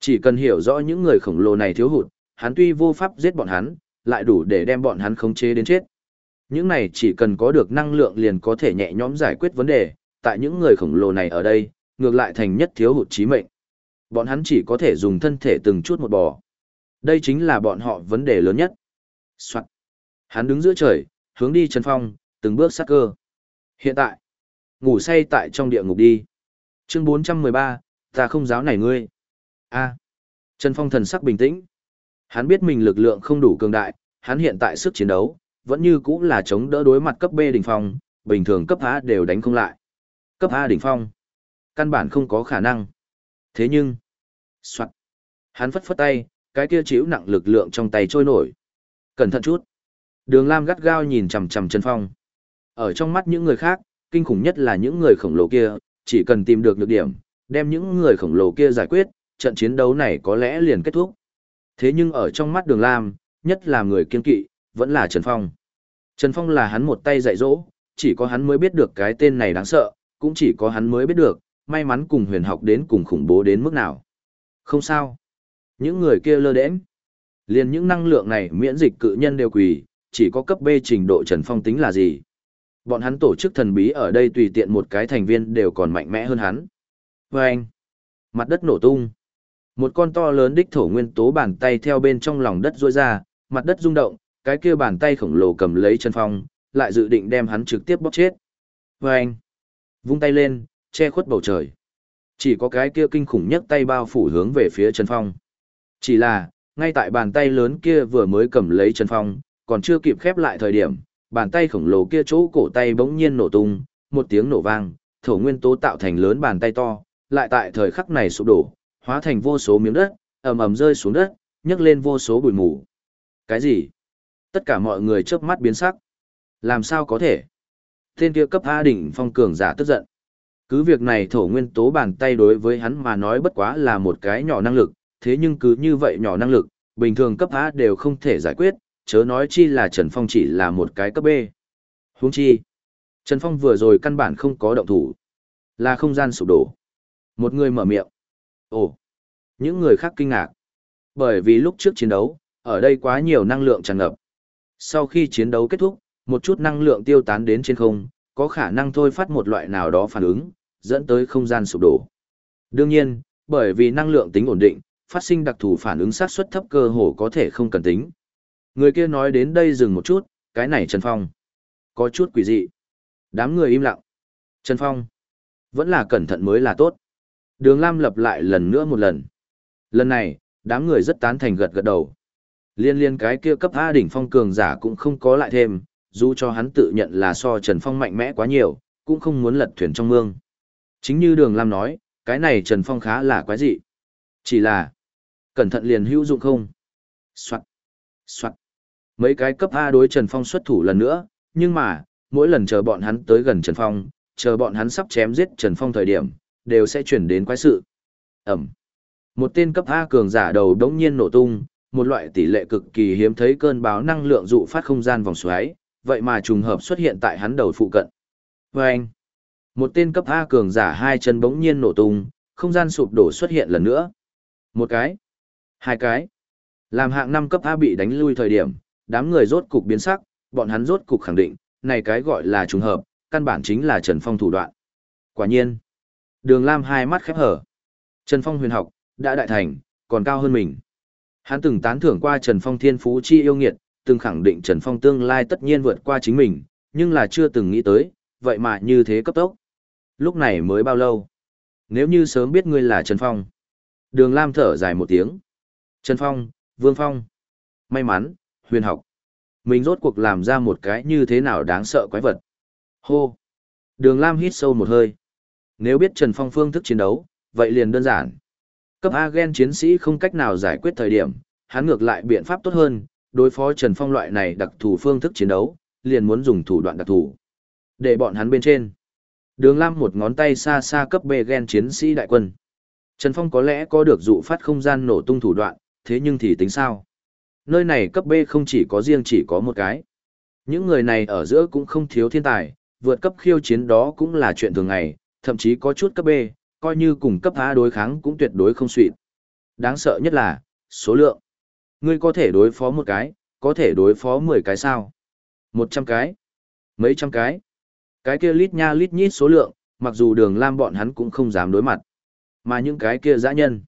Chỉ cần hiểu rõ những người khổng lồ này thiếu hụt, hắn tuy vô pháp giết bọn hắn, lại đủ để đem bọn hắn khống chế đến chết. Những này chỉ cần có được năng lượng liền có thể nhẹ nhõm giải quyết vấn đề, tại những người khổng lồ này ở đây, ngược lại thành nhất thiếu hụt trí mệnh. Bọn hắn chỉ có thể dùng thân thể từng chút một bò. Đây chính là bọn họ vấn đề lớn nhất. Soạn. Hắn đứng giữa trời, hướng đi Trần Phong, từng bước sát cơ. Hiện tại, ngủ say tại trong địa ngục đi. Chương 413, ta không giáo này ngươi. A. Trần Phong thần sắc bình tĩnh. Hắn biết mình lực lượng không đủ cường đại, hắn hiện tại sức chiến đấu, vẫn như cũng là chống đỡ đối mặt cấp B đỉnh phong, bình thường cấp A đều đánh không lại. Cấp A đỉnh phong, căn bản không có khả năng. Thế nhưng, soạn, hắn phất phất tay, cái kia chịu nặng lực lượng trong tay trôi nổi. Cẩn thận chút. Đường Lam gắt gao nhìn chằm chằm Trần Phong. Ở trong mắt những người khác, kinh khủng nhất là những người khổng lồ kia, chỉ cần tìm được nhược điểm, đem những người khổng lồ kia giải quyết, trận chiến đấu này có lẽ liền kết thúc. Thế nhưng ở trong mắt Đường Lam, nhất là người kiên kỵ, vẫn là Trần Phong. Trần Phong là hắn một tay dạy dỗ, chỉ có hắn mới biết được cái tên này đáng sợ, cũng chỉ có hắn mới biết được, may mắn cùng huyền học đến cùng khủng bố đến mức nào. Không sao. Những người kia lơ đễnh. Liền những năng lượng này miễn dịch cự nhân đều quỳ, chỉ có cấp B trình độ Trần Phong tính là gì. Bọn hắn tổ chức thần bí ở đây tùy tiện một cái thành viên đều còn mạnh mẽ hơn hắn. Và anh, mặt đất nổ tung. Một con to lớn đích thổ nguyên tố bàn tay theo bên trong lòng đất rôi ra, mặt đất rung động, cái kia bàn tay khổng lồ cầm lấy Trần Phong, lại dự định đem hắn trực tiếp bóp chết. Và anh, vung tay lên, che khuất bầu trời. Chỉ có cái kia kinh khủng nhất tay bao phủ hướng về phía Trần Phong. Chỉ là, ngay tại bàn tay lớn kia vừa mới cầm lấy Trần Phong, còn chưa kịp khép lại thời điểm, bàn tay khổng lồ kia chỗ cổ tay bỗng nhiên nổ tung, một tiếng nổ vang, thổ nguyên tố tạo thành lớn bàn tay to, lại tại thời khắc này sụp đổ, hóa thành vô số miếng đất, ầm ầm rơi xuống đất, nhấc lên vô số bụi mù. Cái gì? Tất cả mọi người chớp mắt biến sắc. Làm sao có thể? Tên kia cấp A đỉnh phong cường giả tức giận. Cứ việc này thổ nguyên tố bàn tay đối với hắn mà nói bất quá là một cái nhỏ năng lực, thế nhưng cứ như vậy nhỏ năng lực, bình thường cấp A đều không thể giải quyết, chớ nói chi là Trần Phong chỉ là một cái cấp B. Huống chi, Trần Phong vừa rồi căn bản không có động thủ, là không gian sụp đổ. Một người mở miệng. Ồ, những người khác kinh ngạc. Bởi vì lúc trước chiến đấu, ở đây quá nhiều năng lượng tràn ngập. Sau khi chiến đấu kết thúc, một chút năng lượng tiêu tán đến trên không, có khả năng thôi phát một loại nào đó phản ứng, dẫn tới không gian sụp đổ. Đương nhiên, bởi vì năng lượng tính ổn định, phát sinh đặc thù phản ứng sát suất thấp cơ hồ có thể không cần tính. Người kia nói đến đây dừng một chút, cái này Trần Phong. Có chút quỷ dị. Đám người im lặng. Trần Phong. Vẫn là cẩn thận mới là tốt. Đường Lam lập lại lần nữa một lần. Lần này, đám người rất tán thành gật gật đầu. Liên liên cái kia cấp A đỉnh phong cường giả cũng không có lại thêm, dù cho hắn tự nhận là so Trần Phong mạnh mẽ quá nhiều, cũng không muốn lật thuyền trong mương. Chính như Đường Lam nói, cái này Trần Phong khá là quái dị. Chỉ là, cẩn thận liền hữu dụng không? Soạn, soạn. Mấy cái cấp A đối Trần Phong xuất thủ lần nữa, nhưng mà, mỗi lần chờ bọn hắn tới gần Trần Phong, chờ bọn hắn sắp chém giết Trần Phong thời điểm, đều sẽ chuyển đến quái sự. Ẩm. Một tên cấp A cường giả đầu đống nhiên nổ tung, một loại tỷ lệ cực kỳ hiếm thấy cơn báo năng lượng dụ phát không gian vòng xoáy, vậy mà trùng hợp xuất hiện tại hắn đầu phụ cận. Và anh. Một tên cấp A cường giả hai chân bỗng nhiên nổ tung, không gian sụp đổ xuất hiện lần nữa. Một cái. Hai cái. Làm hạng năm cấp A bị đánh lui thời điểm, đám người rốt cục biến sắc, bọn hắn rốt cục khẳng định, này cái gọi là trùng hợp, căn bản chính là Trần Phong thủ đoạn. Quả nhiên. Đường Lam hai mắt khép hở. Trần Phong huyền học, đã đại thành, còn cao hơn mình. Hắn từng tán thưởng qua Trần Phong thiên phú chi yêu nghiệt, từng khẳng định Trần Phong tương lai tất nhiên vượt qua chính mình, nhưng là chưa từng nghĩ tới, vậy mà như thế cấp tốc. Lúc này mới bao lâu? Nếu như sớm biết ngươi là Trần Phong. Đường Lam thở dài một tiếng. Trần Phong, Vương Phong. May mắn, huyền học. Mình rốt cuộc làm ra một cái như thế nào đáng sợ quái vật. Hô. Đường Lam hít sâu một hơi. Nếu biết Trần Phong phương thức chiến đấu, vậy liền đơn giản. Cấp A gen chiến sĩ không cách nào giải quyết thời điểm, hắn ngược lại biện pháp tốt hơn, đối phó Trần Phong loại này đặc thù phương thức chiến đấu, liền muốn dùng thủ đoạn đặc thù. Để bọn hắn bên trên. Đường Lam một ngón tay xa xa cấp bê gen chiến sĩ đại quân. Trần Phong có lẽ có được dụ phát không gian nổ tung thủ đoạn, thế nhưng thì tính sao? Nơi này cấp B không chỉ có riêng chỉ có một cái. Những người này ở giữa cũng không thiếu thiên tài, vượt cấp khiêu chiến đó cũng là chuyện thường ngày, thậm chí có chút cấp B, coi như cùng cấp A đối kháng cũng tuyệt đối không suy. Đáng sợ nhất là, số lượng. Ngươi có thể đối phó một cái, có thể đối phó 10 cái sao? 100 cái? Mấy trăm cái? Cái kia lít nha lít nhít số lượng, mặc dù đường lam bọn hắn cũng không dám đối mặt. Mà những cái kia dã nhân,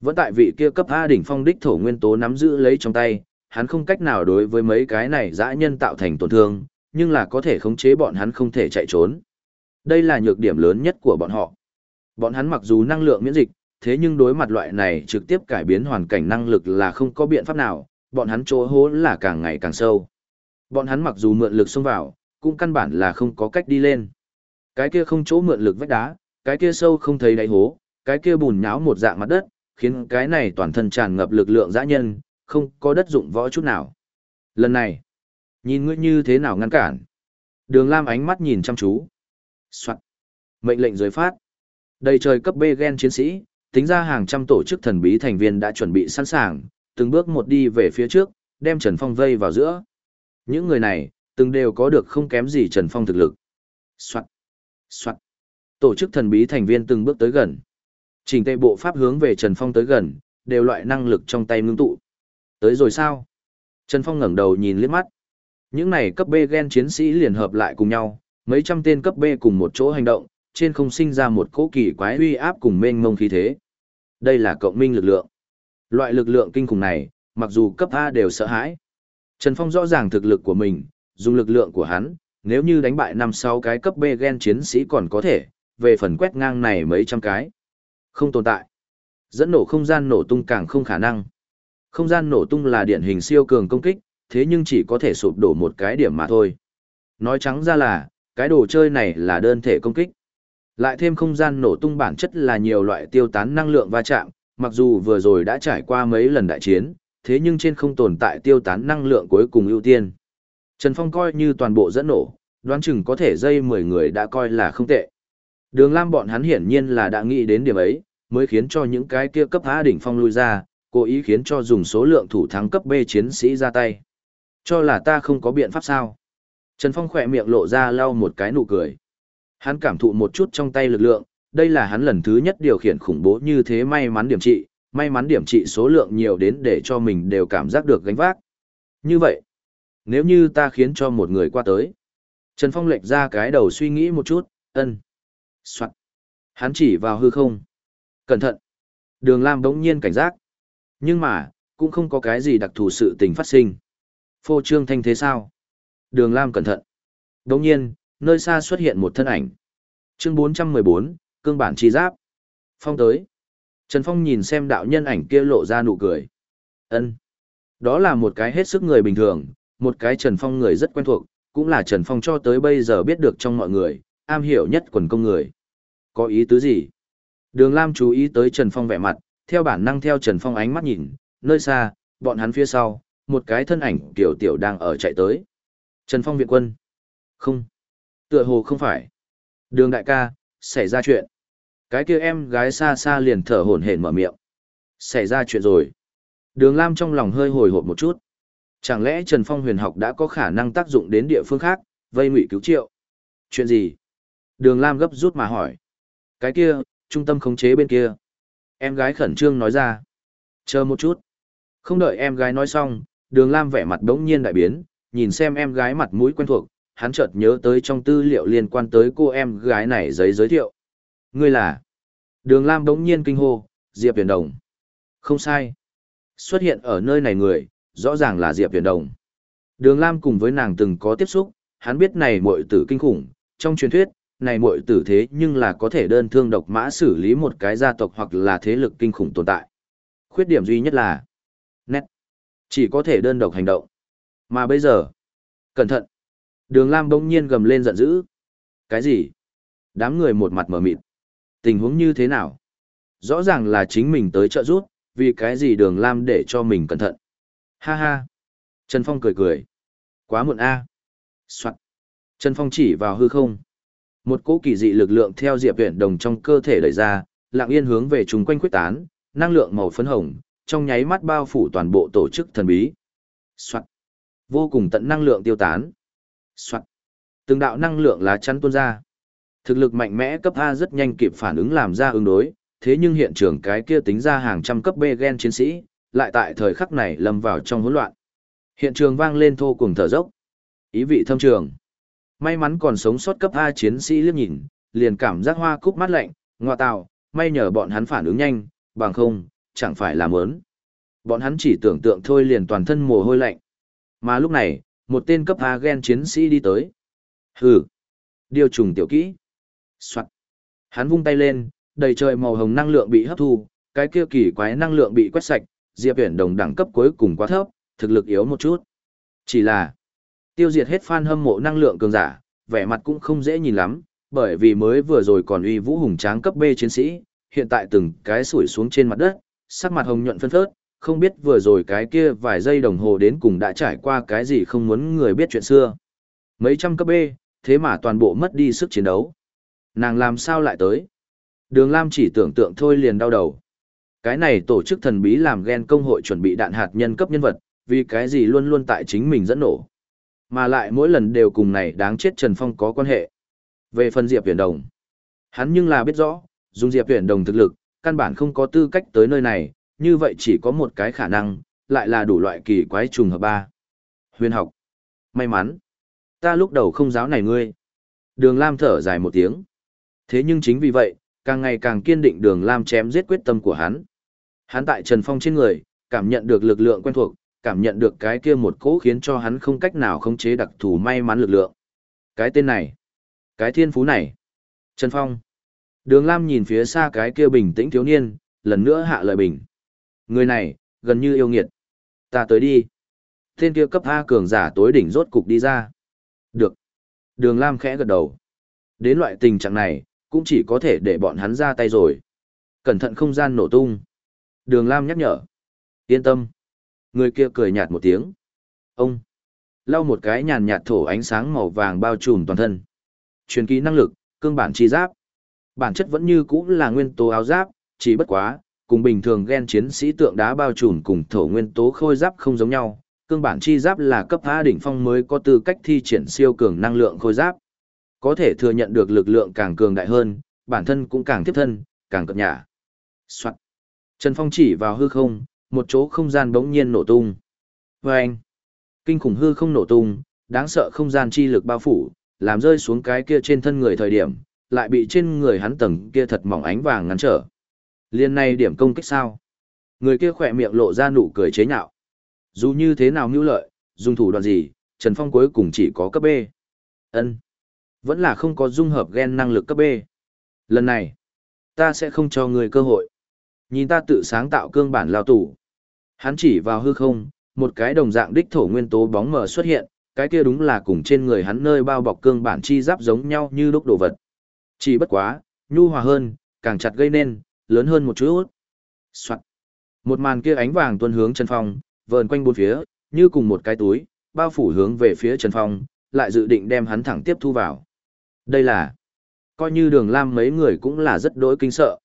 vẫn tại vị kia cấp A đỉnh phong đích thổ nguyên tố nắm giữ lấy trong tay, hắn không cách nào đối với mấy cái này dã nhân tạo thành tổn thương, nhưng là có thể khống chế bọn hắn không thể chạy trốn. Đây là nhược điểm lớn nhất của bọn họ. Bọn hắn mặc dù năng lượng miễn dịch, thế nhưng đối mặt loại này trực tiếp cải biến hoàn cảnh năng lực là không có biện pháp nào, bọn hắn chỗ hố là càng ngày càng sâu. Bọn hắn mặc dù mượn lực xông vào, cũng căn bản là không có cách đi lên. Cái kia không chỗ mượn lực vách đá, cái kia sâu không thấy đáy hố, cái kia bùn nháo một dạng mặt đất, khiến cái này toàn thân tràn ngập lực lượng dã nhân, không có đất dụng võ chút nào. Lần này, nhìn ngươi như thế nào ngăn cản. Đường Lam ánh mắt nhìn chăm chú. Soạn. Mệnh lệnh dưới phát. Đầy trời cấp B gen chiến sĩ, tính ra hàng trăm tổ chức thần bí thành viên đã chuẩn bị sẵn sàng, từng bước một đi về phía trước, đem Trần Phong vây vào giữa. Những người này, từng đều có được không kém gì Trần Phong thực lực. Soạn. Soạn. Tổ chức thần bí thành viên từng bước tới gần. Trình tệ bộ pháp hướng về Trần Phong tới gần, đều loại năng lực trong tay ngưng tụ. Tới rồi sao? Trần Phong ngẩng đầu nhìn liếc mắt. Những này cấp B gen chiến sĩ liền hợp lại cùng nhau, mấy trăm tên cấp B cùng một chỗ hành động, trên không sinh ra một cỗ kỳ quái uy áp cùng mênh mông khí thế. Đây là cộng minh lực lượng. Loại lực lượng kinh khủng này, mặc dù cấp A đều sợ hãi. Trần Phong rõ ràng thực lực của mình, dùng lực lượng của hắn, nếu như đánh bại năm sáu cái cấp B gen chiến sĩ còn có thể, về phần quét ngang này mấy trăm cái. Không tồn tại. Dẫn nổ không gian nổ tung càng không khả năng. Không gian nổ tung là điển hình siêu cường công kích, thế nhưng chỉ có thể sụp đổ một cái điểm mà thôi. Nói trắng ra là, cái đồ chơi này là đơn thể công kích. Lại thêm không gian nổ tung bản chất là nhiều loại tiêu tán năng lượng va chạm, mặc dù vừa rồi đã trải qua mấy lần đại chiến, thế nhưng trên không tồn tại tiêu tán năng lượng cuối cùng ưu tiên. Trần Phong coi như toàn bộ dẫn nổ, đoán chừng có thể dây 10 người đã coi là không tệ. Đường Lam bọn hắn hiển nhiên là đã nghĩ đến điểm ấy, mới khiến cho những cái kia cấp A đỉnh phong lui ra, cố ý khiến cho dùng số lượng thủ thắng cấp B chiến sĩ ra tay. Cho là ta không có biện pháp sao. Trần Phong khỏe miệng lộ ra lau một cái nụ cười. Hắn cảm thụ một chút trong tay lực lượng, đây là hắn lần thứ nhất điều khiển khủng bố như thế may mắn điểm trị, may mắn điểm trị số lượng nhiều đến để cho mình đều cảm giác được gánh vác. Như vậy, nếu như ta khiến cho một người qua tới. Trần Phong lệch ra cái đầu suy nghĩ một chút, ân. Soạn. Hắn chỉ vào hư không. Cẩn thận. Đường Lam đống nhiên cảnh giác. Nhưng mà, cũng không có cái gì đặc thù sự tình phát sinh. Phô trương thanh thế sao? Đường Lam cẩn thận. Đống nhiên, nơi xa xuất hiện một thân ảnh. Chương 414, cương bản chi giáp. Phong tới. Trần Phong nhìn xem đạo nhân ảnh kia lộ ra nụ cười. ân Đó là một cái hết sức người bình thường, một cái Trần Phong người rất quen thuộc, cũng là Trần Phong cho tới bây giờ biết được trong mọi người, am hiểu nhất quần công người. Có ý tứ gì? Đường Lam chú ý tới Trần Phong vẻ mặt, theo bản năng theo Trần Phong ánh mắt nhìn, nơi xa, bọn hắn phía sau, một cái thân ảnh tiểu tiểu đang ở chạy tới. Trần Phong viện quân. Không. Tựa hồ không phải. Đường đại ca, xảy ra chuyện. Cái kia em gái xa xa liền thở hổn hển mở miệng. Xảy ra chuyện rồi. Đường Lam trong lòng hơi hồi hộp một chút. Chẳng lẽ Trần Phong huyền học đã có khả năng tác dụng đến địa phương khác, vây ngụy cứu triệu? Chuyện gì? Đường Lam gấp rút mà hỏi. Cái kia, trung tâm khống chế bên kia. Em gái khẩn trương nói ra. Chờ một chút. Không đợi em gái nói xong, đường Lam vẻ mặt đống nhiên đại biến, nhìn xem em gái mặt mũi quen thuộc, hắn chợt nhớ tới trong tư liệu liên quan tới cô em gái này giấy giới thiệu. Ngươi là? Đường Lam đống nhiên kinh hô, Diệp Huyền Đồng. Không sai. Xuất hiện ở nơi này người, rõ ràng là Diệp Huyền Đồng. Đường Lam cùng với nàng từng có tiếp xúc, hắn biết này muội tử kinh khủng, trong truyền thuyết, này muội tử thế nhưng là có thể đơn thương độc mã xử lý một cái gia tộc hoặc là thế lực kinh khủng tồn tại. Khuyết điểm duy nhất là nét, chỉ có thể đơn độc hành động. Mà bây giờ, cẩn thận. Đường Lam bỗng nhiên gầm lên giận dữ. Cái gì? Đám người một mặt mở mịt. Tình huống như thế nào? Rõ ràng là chính mình tới trợ giúp, vì cái gì đường Lam để cho mình cẩn thận. Ha ha. Trần Phong cười cười. Quá muộn a. À. Soạn. Trần Phong chỉ vào hư không. Một cỗ kỳ dị lực lượng theo Diệp Viễn Đồng trong cơ thể đẩy ra, lặng yên hướng về chúng quanh quyết tán, năng lượng màu phấn hồng, trong nháy mắt bao phủ toàn bộ tổ chức thần bí. Soạn. Vô cùng tận năng lượng tiêu tán. Soạn. Từng đạo năng lượng lá chắn tuôn ra. Thực lực mạnh mẽ cấp A rất nhanh kịp phản ứng làm ra ứng đối, thế nhưng hiện trường cái kia tính ra hàng trăm cấp B gen chiến sĩ, lại tại thời khắc này lâm vào trong hỗn loạn. Hiện trường vang lên thô cùng thở dốc. Ý vị thâm trường. May mắn còn sống sót cấp A chiến sĩ liếc nhìn, liền cảm giác hoa cúc mát lạnh, ngoa tạo, may nhờ bọn hắn phản ứng nhanh, bằng không, chẳng phải làm ớn Bọn hắn chỉ tưởng tượng thôi liền toàn thân mồ hôi lạnh. Mà lúc này, một tên cấp A gen chiến sĩ đi tới. Hừ. Điều trùng tiểu kỹ. Soạn. Hắn vung tay lên, đầy trời màu hồng năng lượng bị hấp thu, cái kia kỳ quái năng lượng bị quét sạch, Diệp Viễn Đồng đẳng cấp cuối cùng quá thấp, thực lực yếu một chút. Chỉ là Tiêu diệt hết fan hâm mộ năng lượng cường giả, vẻ mặt cũng không dễ nhìn lắm, bởi vì mới vừa rồi còn uy vũ hùng tráng cấp B chiến sĩ, hiện tại từng cái sủi xuống trên mặt đất, sắc mặt hồng nhuận phân phớt, không biết vừa rồi cái kia vài giây đồng hồ đến cùng đã trải qua cái gì không muốn người biết chuyện xưa. Mấy trăm cấp B, thế mà toàn bộ mất đi sức chiến đấu. Nàng làm sao lại tới? Đường Lam chỉ tưởng tượng thôi liền đau đầu. Cái này tổ chức thần bí làm ghen công hội chuẩn bị đạn hạt nhân cấp nhân vật, vì cái gì luôn luôn tại chính mình dẫn nổ. Mà lại mỗi lần đều cùng này đáng chết Trần Phong có quan hệ. Về phần Diệp Huyền Đồng, hắn nhưng là biết rõ, dùng Diệp Huyền Đồng thực lực, căn bản không có tư cách tới nơi này, như vậy chỉ có một cái khả năng, lại là đủ loại kỳ quái trùng hợp ba. Huyền học. May mắn. Ta lúc đầu không giáo này ngươi. Đường Lam thở dài một tiếng. Thế nhưng chính vì vậy, càng ngày càng kiên định đường Lam chém giết quyết tâm của hắn. Hắn tại Trần Phong trên người, cảm nhận được lực lượng quen thuộc, cảm nhận được cái kia một cỗ khiến cho hắn không cách nào khống chế đặc thù may mắn lực lượng. Cái tên này, cái thiên phú này. Trần Phong. Đường Lam nhìn phía xa cái kia bình tĩnh thiếu niên, lần nữa hạ lời bình. Người này, gần như yêu nghiệt. Ta tới đi. Tên kia cấp A cường giả tối đỉnh rốt cục đi ra. Được. Đường Lam khẽ gật đầu. Đến loại tình trạng này, cũng chỉ có thể để bọn hắn ra tay rồi. Cẩn thận không gian nổ tung. Đường Lam nhắc nhở. Yên tâm. Người kia cười nhạt một tiếng. Ông. Lau một cái nhàn nhạt thổ ánh sáng màu vàng bao trùm toàn thân. Truyền ký năng lực, cương bản chi giáp. Bản chất vẫn như cũ là nguyên tố áo giáp, chỉ bất quá, cùng bình thường gen chiến sĩ tượng đá bao trùm cùng thổ nguyên tố khôi giáp không giống nhau. Cương bản chi giáp là cấp A đỉnh phong mới có tư cách thi triển siêu cường năng lượng khôi giáp. Có thể thừa nhận được lực lượng càng cường đại hơn, bản thân cũng càng tiếp thân, càng cập nhả. Soạn. Trần Phong chỉ vào hư không, một chỗ không gian bỗng nhiên nổ tung. Và anh, kinh khủng hư không nổ tung, đáng sợ không gian chi lực bao phủ, làm rơi xuống cái kia trên thân người thời điểm, lại bị trên người hắn tầng kia thật mỏng ánh vàng ngăn trở. Liên này điểm công kích sao? Người kia khỏe miệng lộ ra nụ cười chế nhạo. Dù như thế nào mưu lợi, dùng thủ đoạn gì, Trần Phong cuối cùng chỉ có cấp B. ân Vẫn là không có dung hợp gen năng lực cấp B. Lần này, ta sẽ không cho người cơ hội. Nhìn ta tự sáng tạo cương bản lao tủ. Hắn chỉ vào hư không, một cái đồng dạng đích thổ nguyên tố bóng mờ xuất hiện, cái kia đúng là cùng trên người hắn nơi bao bọc cương bản chi giáp giống nhau như đúc đồ vật. Chỉ bất quá, nhu hòa hơn, càng chặt gây nên, lớn hơn một chút. Soạn. Một màn kia ánh vàng tuôn hướng Trần Phong, vờn quanh bốn phía, như cùng một cái túi, bao phủ hướng về phía Trần Phong, lại dự định đem hắn thẳng tiếp thu vào. Đây là, coi như đường lam mấy người cũng là rất đỗi kinh sợ.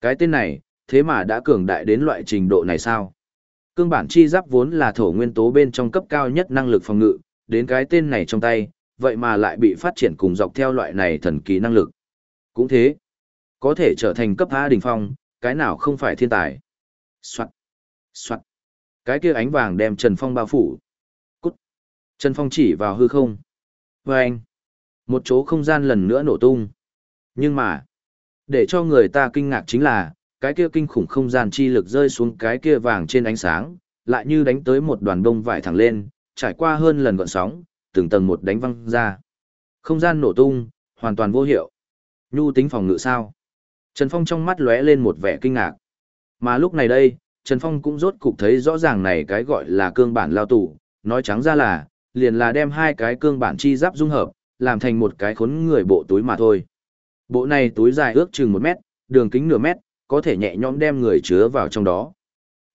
Cái tên này, thế mà đã cường đại đến loại trình độ này sao? Cương bản chi giáp vốn là thổ nguyên tố bên trong cấp cao nhất năng lực phòng ngự, đến cái tên này trong tay, vậy mà lại bị phát triển cùng dọc theo loại này thần kỳ năng lực. Cũng thế, có thể trở thành cấp A đỉnh phong, cái nào không phải thiên tài. Soạn, soạn. Cái kia ánh vàng đem Trần Phong bao phủ. Cút. Trần Phong chỉ vào hư không. Và anh. Một chỗ không gian lần nữa nổ tung. Nhưng mà, để cho người ta kinh ngạc chính là, cái kia kinh khủng không gian chi lực rơi xuống cái kia vàng trên ánh sáng, lại như đánh tới một đoàn đông vải thẳng lên, trải qua hơn lần gọn sóng, từng tầng một đánh văng ra. Không gian nổ tung, hoàn toàn vô hiệu. Nhu tính phòng ngự sao? Trần Phong trong mắt lóe lên một vẻ kinh ngạc. Mà lúc này đây, Trần Phong cũng rốt cục thấy rõ ràng này cái gọi là cương bản lao tủ, nói trắng ra là, liền là đem hai cái cương bản chi giáp dung hợp, làm thành một cái khốn người bộ túi mà thôi. Bộ này túi dài ước chừng một mét, đường kính nửa mét, có thể nhẹ nhõm đem người chứa vào trong đó.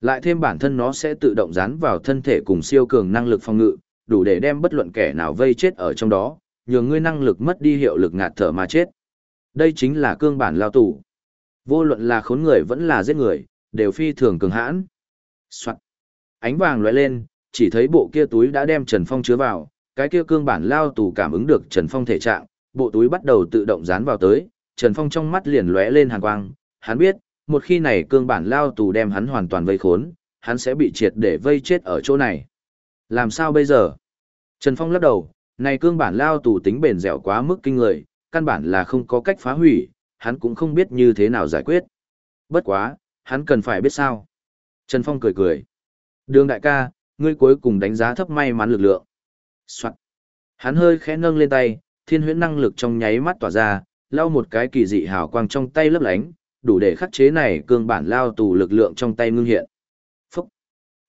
Lại thêm bản thân nó sẽ tự động dán vào thân thể cùng siêu cường năng lực phòng ngự, đủ để đem bất luận kẻ nào vây chết ở trong đó, nhường ngươi năng lực mất đi hiệu lực ngạt thở mà chết. Đây chính là cương bản lao tù. Vô luận là khốn người vẫn là giết người, đều phi thường cường hãn. Soạn. Ánh vàng lóe lên, chỉ thấy bộ kia túi đã đem Trần Phong chứa vào, cái kia cương bản lao tù cảm ứng được Trần Phong thể trạng, bộ túi bắt đầu tự động dán vào tới, Trần Phong trong mắt liền lóe lên hàn quang, hắn biết, một khi này cương bản lao tù đem hắn hoàn toàn vây khốn, hắn sẽ bị triệt để vây chết ở chỗ này. Làm sao bây giờ? Trần Phong lắc đầu, này cương bản lao tù tính bền dẻo quá mức kinh người, căn bản là không có cách phá hủy, hắn cũng không biết như thế nào giải quyết. Bất quá, hắn cần phải biết sao. Trần Phong cười cười. Đường đại ca, ngươi cuối cùng đánh giá thấp may mắn lực lượng. Soạn. Hắn hơi khẽ nâng lên tay, thiên huyễn năng lực trong nháy mắt tỏa ra, lau một cái kỳ dị hào quang trong tay lấp lánh, đủ để khắc chế này cương bản lao tù lực lượng trong tay ngưng hiện. Phúc!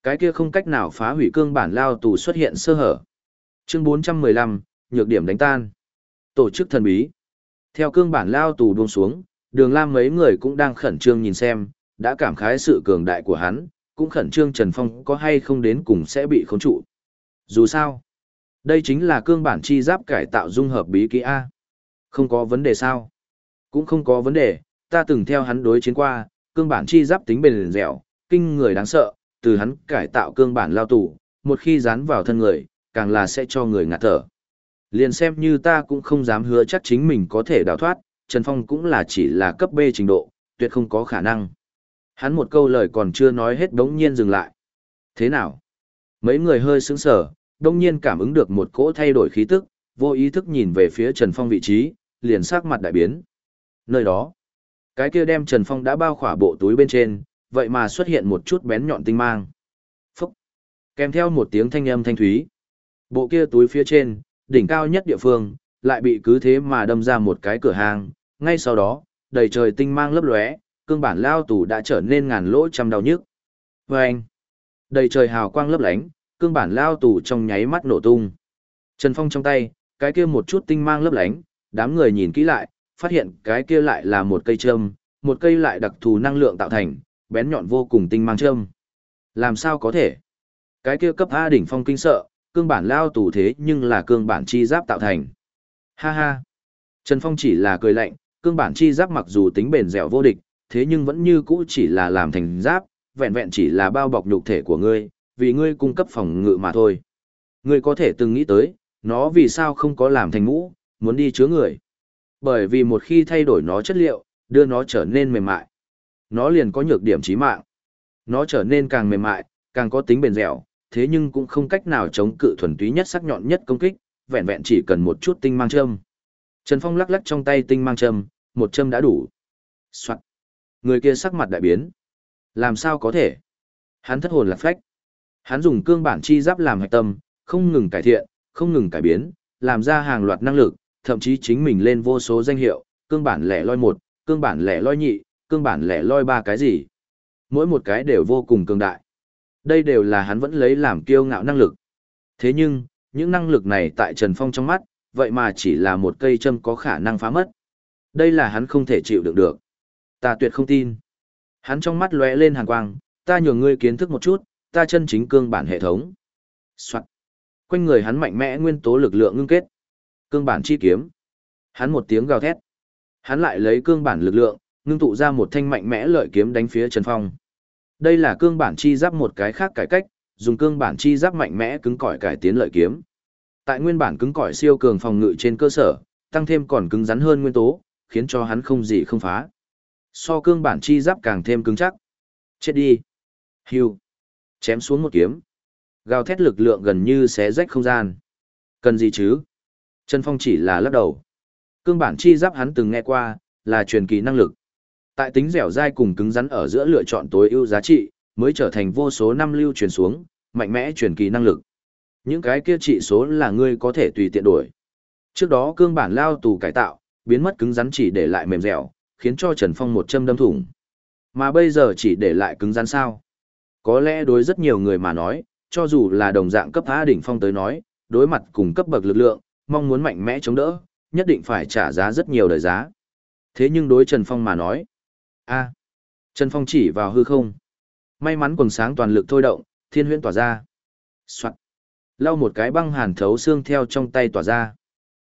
Cái kia không cách nào phá hủy cương bản lao tù xuất hiện sơ hở. Chương 415, nhược điểm đánh tan. Tổ chức thần bí. Theo cương bản lao tù buông xuống, đường lam mấy người cũng đang khẩn trương nhìn xem, đã cảm khái sự cường đại của hắn, cũng khẩn trương Trần Phong có hay không đến cùng sẽ bị khống trụ. Dù sao, đây chính là cương bản chi giáp cải tạo dung hợp bí kỹ A. Không có vấn đề sao? Cũng không có vấn đề, ta từng theo hắn đối chiến qua, cương bản chi giáp tính bền dẻo, kinh người đáng sợ, từ hắn cải tạo cương bản lao tù, một khi dán vào thân người, càng là sẽ cho người ngạt thở. Liền xem như ta cũng không dám hứa chắc chính mình có thể đào thoát, Trần Phong cũng là chỉ là cấp B trình độ, tuyệt không có khả năng. Hắn một câu lời còn chưa nói hết đống nhiên dừng lại. Thế nào? Mấy người hơi sững sờ, đống nhiên cảm ứng được một cỗ thay đổi khí tức, vô ý thức nhìn về phía Trần Phong vị trí, liền sắc mặt đại biến. Nơi đó, cái kia đem Trần Phong đã bao khỏa bộ túi bên trên, vậy mà xuất hiện một chút bén nhọn tinh mang. Phúc! Kèm theo một tiếng thanh âm thanh thúy. Bộ kia túi phía trên, đỉnh cao nhất địa phương, lại bị cứ thế mà đâm ra một cái cửa hàng, ngay sau đó, đầy trời tinh mang lấp lóe, cương bản lao tù đã trở nên ngàn lỗ trăm đau nhức. Và anh, đầy trời hào quang lấp lánh, cương bản lao tù trong nháy mắt nổ tung. Trần Phong trong tay, cái kia một chút tinh mang lấp lánh, đám người nhìn kỹ lại, phát hiện cái kia lại là một cây châm, một cây lại đặc thù năng lượng tạo thành, bén nhọn vô cùng tinh mang châm. Làm sao có thể? Cái kia cấp A đỉnh phong kinh sợ, cương bản lao tù thế nhưng là cương bản chi giáp tạo thành. Ha ha! Trần Phong chỉ là cười lạnh, cương bản chi giáp mặc dù tính bền dẻo vô địch, thế nhưng vẫn như cũ chỉ là làm thành giáp, vẹn vẹn chỉ là bao bọc nhục thể của ngươi, vì ngươi cung cấp phòng ngự mà thôi. Ngươi có thể từng nghĩ tới, nó vì sao không có làm thành mũ, muốn đi chứa người. Bởi vì một khi thay đổi nó chất liệu, đưa nó trở nên mềm mại. Nó liền có nhược điểm chí mạng. Nó trở nên càng mềm mại, càng có tính bền dẻo, thế nhưng cũng không cách nào chống cự thuần túy nhất sắc nhọn nhất công kích, vẹn vẹn chỉ cần một chút tinh mang châm. Trần Phong lắc lắc trong tay tinh mang châm, một châm đã đủ. Soạn. Người kia sắc mặt đại biến. Làm sao có thể? Hắn thất hồn lạc phách. Hắn dùng cương bản chi giáp làm hạch tâm, không ngừng cải thiện, không ngừng cải biến, làm ra hàng loạt năng lực, thậm chí chính mình lên vô số danh hiệu, cương bản lẻ loi một, cương bản lẻ loi nhị, cương bản lẻ loi ba cái gì. Mỗi một cái đều vô cùng cường đại. Đây đều là hắn vẫn lấy làm kiêu ngạo năng lực. Thế nhưng, những năng lực này tại Trần Phong trong mắt, vậy mà chỉ là một cây châm có khả năng phá mất. Đây là hắn không thể chịu đựng được. Ta tuyệt không tin. Hắn trong mắt lóe lên hàn quang, ta nhường ngươi kiến thức một chút, ta chân chính cương bản hệ thống. Soạn. Quanh người hắn mạnh mẽ nguyên tố lực lượng ngưng kết. Cương bản chi kiếm. Hắn một tiếng gào thét. Hắn lại lấy cương bản lực lượng, ngưng tụ ra một thanh mạnh mẽ lợi kiếm đánh phía Trần Phong. Đây là cương bản chi giáp một cái khác cải cách, dùng cương bản chi giáp mạnh mẽ cứng cỏi cải tiến lợi kiếm. Tại nguyên bản cứng cỏi siêu cường phòng ngự trên cơ sở, tăng thêm còn cứng rắn hơn nguyên tố, khiến cho hắn không gì không phá. So cương bản chi giáp càng thêm cứng chắc. Chết đi. Hưu. Chém xuống một kiếm. Gào thét lực lượng gần như xé rách không gian. Cần gì chứ? Trần Phong chỉ là lắc đầu. Cương bản chi giáp hắn từng nghe qua, là truyền kỳ năng lực. Tại tính dẻo dai cùng cứng rắn ở giữa lựa chọn tối ưu giá trị, mới trở thành vô số năm lưu truyền xuống, mạnh mẽ truyền kỳ năng lực. Những cái kia trị số là ngươi có thể tùy tiện đổi. Trước đó cương bản lao tù cải tạo, biến mất cứng rắn chỉ để lại mềm dẻo, khiến cho Trần Phong một châm đâm thủng. Mà bây giờ chỉ để lại cứng rắn sao. Có lẽ đối rất nhiều người mà nói, cho dù là đồng dạng cấp A đỉnh phong tới nói, đối mặt cùng cấp bậc lực lượng, mong muốn mạnh mẽ chống đỡ, nhất định phải trả giá rất nhiều đời giá. Thế nhưng đối Trần Phong mà nói, a Trần Phong chỉ vào hư không. May mắn quần sáng toàn lực thôi động, thiên huyễn tỏa ra. Soạn. Lau một cái băng hàn thấu xương theo trong tay tỏa ra.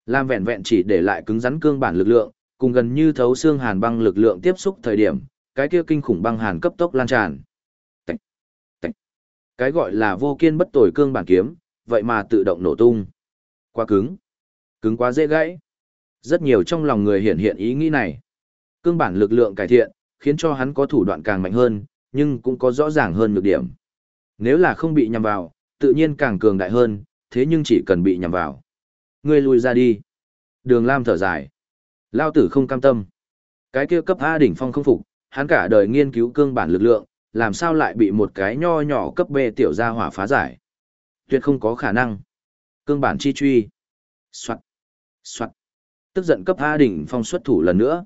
Làm vẹn vẹn chỉ để lại cứng rắn cương bản lực lượng, cùng gần như thấu xương hàn băng lực lượng tiếp xúc thời điểm, cái kia kinh khủng băng hàn cấp tốc lan tràn. Tạch, tạch. Cái gọi là vô kiên bất tồi cương bản kiếm, vậy mà tự động nổ tung. Quá cứng. Cứng quá dễ gãy. Rất nhiều trong lòng người hiện hiện ý nghĩ này. Cương bản lực lượng cải thiện, khiến cho hắn có thủ đoạn càng mạnh hơn, nhưng cũng có rõ ràng hơn nhược điểm. Nếu là không bị nhằm vào, tự nhiên càng cường đại hơn, thế nhưng chỉ cần bị nhằm vào. Ngươi lùi ra đi. Đường Lam thở dài. Lao tử không cam tâm. Cái kia cấp A đỉnh phong không phục, hắn cả đời nghiên cứu cương bản lực lượng, làm sao lại bị một cái nho nhỏ cấp B tiểu gia hỏa phá giải. Tuyệt không có khả năng. Cương bản chi truy. Soạn. Soạn. Tức giận cấp A đỉnh phong xuất thủ lần nữa.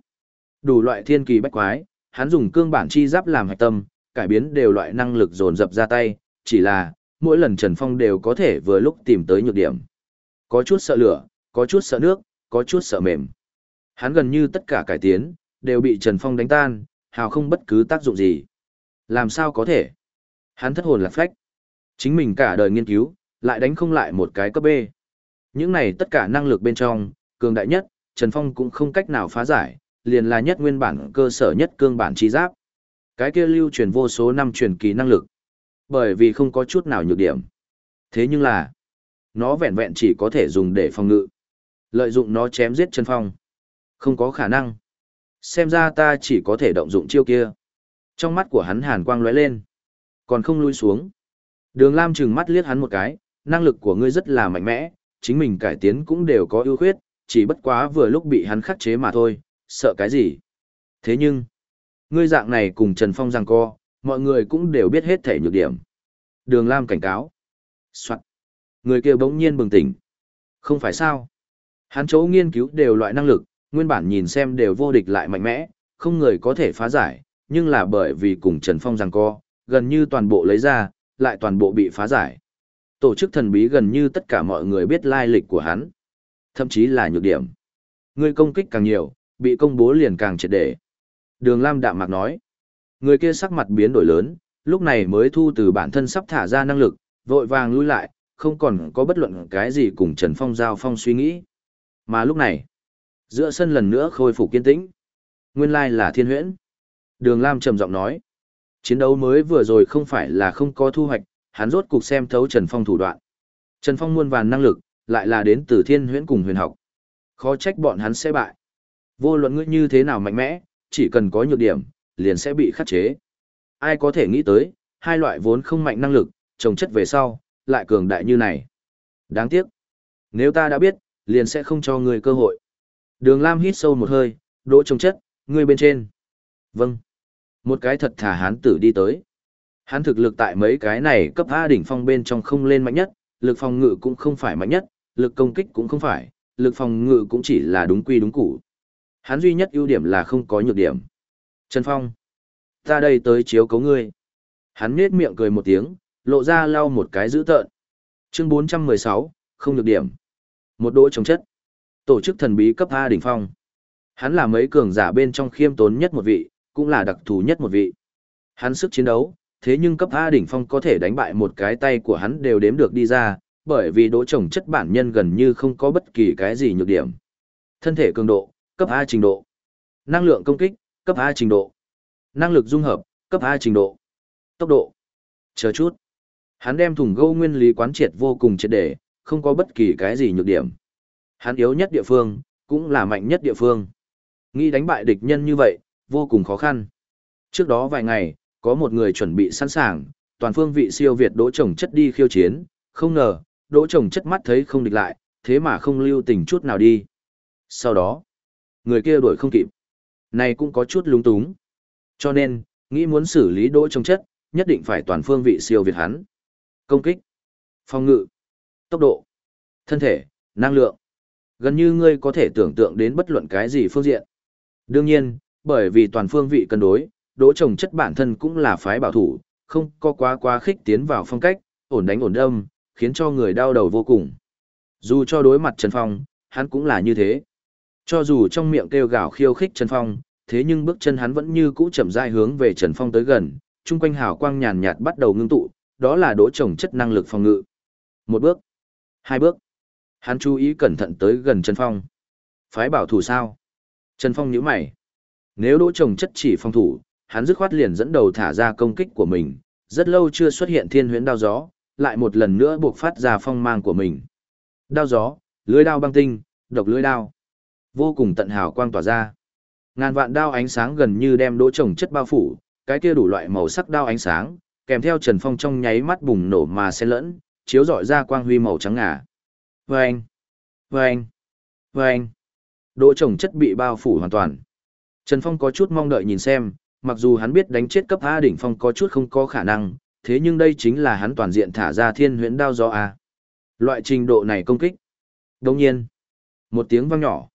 Đủ loại thiên kỳ bách quái, hắn dùng cương bản chi giáp làm hạch tâm, cải biến đều loại năng lực dồn dập ra tay, chỉ là, mỗi lần Trần Phong đều có thể vừa lúc tìm tới nhược điểm. Có chút sợ lửa, có chút sợ nước, có chút sợ mềm. Hắn gần như tất cả cải tiến, đều bị Trần Phong đánh tan, hào không bất cứ tác dụng gì. Làm sao có thể? Hắn thất hồn lạc phách. Chính mình cả đời nghiên cứu, lại đánh không lại một cái cấp B. Những này tất cả năng lực bên trong, cường đại nhất, Trần Phong cũng không cách nào phá giải, liền là nhất nguyên bản cơ sở nhất cương bản trí giáp. Cái kia lưu truyền vô số năm truyền kỳ năng lực. Bởi vì không có chút nào nhược điểm. Thế nhưng là, nó vẹn vẹn chỉ có thể dùng để phòng ngự. Lợi dụng nó chém giết Trần Phong. Không có khả năng. Xem ra ta chỉ có thể động dụng chiêu kia. Trong mắt của hắn hàn quang lóe lên. Còn không lui xuống. Đường Lam trừng mắt liếc hắn một cái, năng lực của ngươi rất là mạnh mẽ, chính mình cải tiến cũng đều có ưu khuyết, chỉ bất quá vừa lúc bị hắn khắc chế mà thôi, sợ cái gì. Thế nhưng, ngươi dạng này cùng Trần Phong giằng co, mọi người cũng đều biết hết thể nhược điểm. Đường Lam cảnh cáo. Soạn. Người kia bỗng nhiên bừng tỉnh. Không phải sao. Hắn chỗ nghiên cứu đều loại năng lực, nguyên bản nhìn xem đều vô địch lại mạnh mẽ, không người có thể phá giải, nhưng là bởi vì cùng Trần Phong giằng co, gần như toàn bộ lấy ra, lại toàn bộ bị phá giải. Tổ chức thần bí gần như tất cả mọi người biết lai lịch của hắn, thậm chí là nhược điểm. Người công kích càng nhiều, bị công bố liền càng triệt để. Đường Lam đạm mạc nói, người kia sắc mặt biến đổi lớn, lúc này mới thu từ bản thân sắp thả ra năng lực, vội vàng lui lại, không còn có bất luận cái gì cùng Trần Phong giao phong suy nghĩ. Mà lúc này, giữa sân lần nữa khôi phục kiên tĩnh. Nguyên lai là thiên huyễn. Đường Lam trầm giọng nói, chiến đấu mới vừa rồi không phải là không có thu hoạch, hắn rốt cục xem thấu Trần Phong thủ đoạn. Trần Phong muôn vàn năng lực, lại là đến từ thiên huyễn cùng huyền học. Khó trách bọn hắn sẽ bại. Vô luận ngươi như thế nào mạnh mẽ, chỉ cần có nhược điểm, liền sẽ bị khắc chế. Ai có thể nghĩ tới, hai loại vốn không mạnh năng lực, trồng chất về sau, lại cường đại như này. Đáng tiếc. Nếu ta đã biết, liền sẽ không cho ngươi cơ hội. Đường Lam hít sâu một hơi, đỗ trồng chất, ngươi bên trên. Vâng. Một cái thật thả hán tử đi tới. Hắn thực lực tại mấy cái này cấp A đỉnh phong bên trong không lên mạnh nhất, lực phòng ngự cũng không phải mạnh nhất, lực công kích cũng không phải, lực phòng ngự cũng chỉ là đúng quy đúng củ. Hắn duy nhất ưu điểm là không có nhược điểm. Trần Phong, ta đây tới chiếu cấu ngươi. Hắn nhếch miệng cười một tiếng, lộ ra lau một cái dữ tợn. Chương 416, không nhược điểm. Một đỗ chống chất. Tổ chức thần bí cấp A đỉnh phong. Hắn là mấy cường giả bên trong khiêm tốn nhất một vị, cũng là đặc thù nhất một vị. Hắn sức chiến đấu, thế nhưng cấp A đỉnh phong có thể đánh bại một cái tay của hắn đều đếm được đi ra, bởi vì đỗ trồng chất bản nhân gần như không có bất kỳ cái gì nhược điểm. Thân thể cường độ, cấp A trình độ. Năng lượng công kích, cấp A trình độ. Năng lực dung hợp, cấp A trình độ. Tốc độ. Chờ chút. Hắn đem thùng gâu nguyên lý quán triệt vô cùng triệt để, không có bất kỳ cái gì nhược điểm. Hắn yếu nhất địa phương, cũng là mạnh nhất địa phương. Nghĩ đánh bại địch nhân như vậy, vô cùng khó khăn. Trước đó vài ngày, có một người chuẩn bị sẵn sàng, toàn phương vị siêu việt đỗ trồng chất đi khiêu chiến, không ngờ, đỗ trồng chất mắt thấy không địch lại, thế mà không lưu tình chút nào đi. Sau đó, người kia đuổi không kịp. Này cũng có chút lung túng. Cho nên, nghĩ muốn xử lý đỗ trong chất, nhất định phải toàn phương vị siêu việt hắn. Công kích, phòng ngự, tốc độ, thân thể, năng lượng. Gần như ngươi có thể tưởng tượng đến bất luận cái gì phương diện. Đương nhiên, bởi vì toàn phương vị cân đối, đỗ trồng chất bản thân cũng là phái bảo thủ, không có quá quá khích tiến vào phong cách, ổn đánh ổn đâm, khiến cho người đau đầu vô cùng. Dù cho đối mặt Trần Phong, hắn cũng là như thế. Cho dù trong miệng kêu gào khiêu khích Trần Phong, thế nhưng bước chân hắn vẫn như cũ chậm rãi hướng về Trần Phong tới gần, chung quanh hào quang nhàn nhạt bắt đầu ngưng tụ, đó là đỗ trồng chất năng lực phòng ngự. Một bước, hai bước. Hắn chú ý cẩn thận tới gần Trần Phong. Phái bảo thủ sao? Trần Phong nhíu mày. Nếu đỗ trồng chất chỉ phòng thủ, hắn dứt khoát liền dẫn đầu thả ra công kích của mình, rất lâu chưa xuất hiện thiên huyễn đao gió, lại một lần nữa buộc phát ra phong mang của mình. Đao gió, lưới đao băng tinh, độc lưới đao. Vô cùng tận hào quang tỏa ra. Ngàn vạn đao ánh sáng gần như đem đỗ trồng chất bao phủ, cái kia đủ loại màu sắc đao ánh sáng, kèm theo Trần Phong trong nháy mắt bùng nổ mà xen lẫn, chiếu rọi ra quang huy màu trắng ngà. Vâng! Vâng! Vâng! Đỗ trồng chất bị bao phủ hoàn toàn. Trần Phong có chút mong đợi nhìn xem, mặc dù hắn biết đánh chết cấp A đỉnh phong có chút không có khả năng, thế nhưng đây chính là hắn toàn diện thả ra thiên huyễn đao do A. Loại trình độ này công kích. Đồng nhiên, một tiếng vang nhỏ.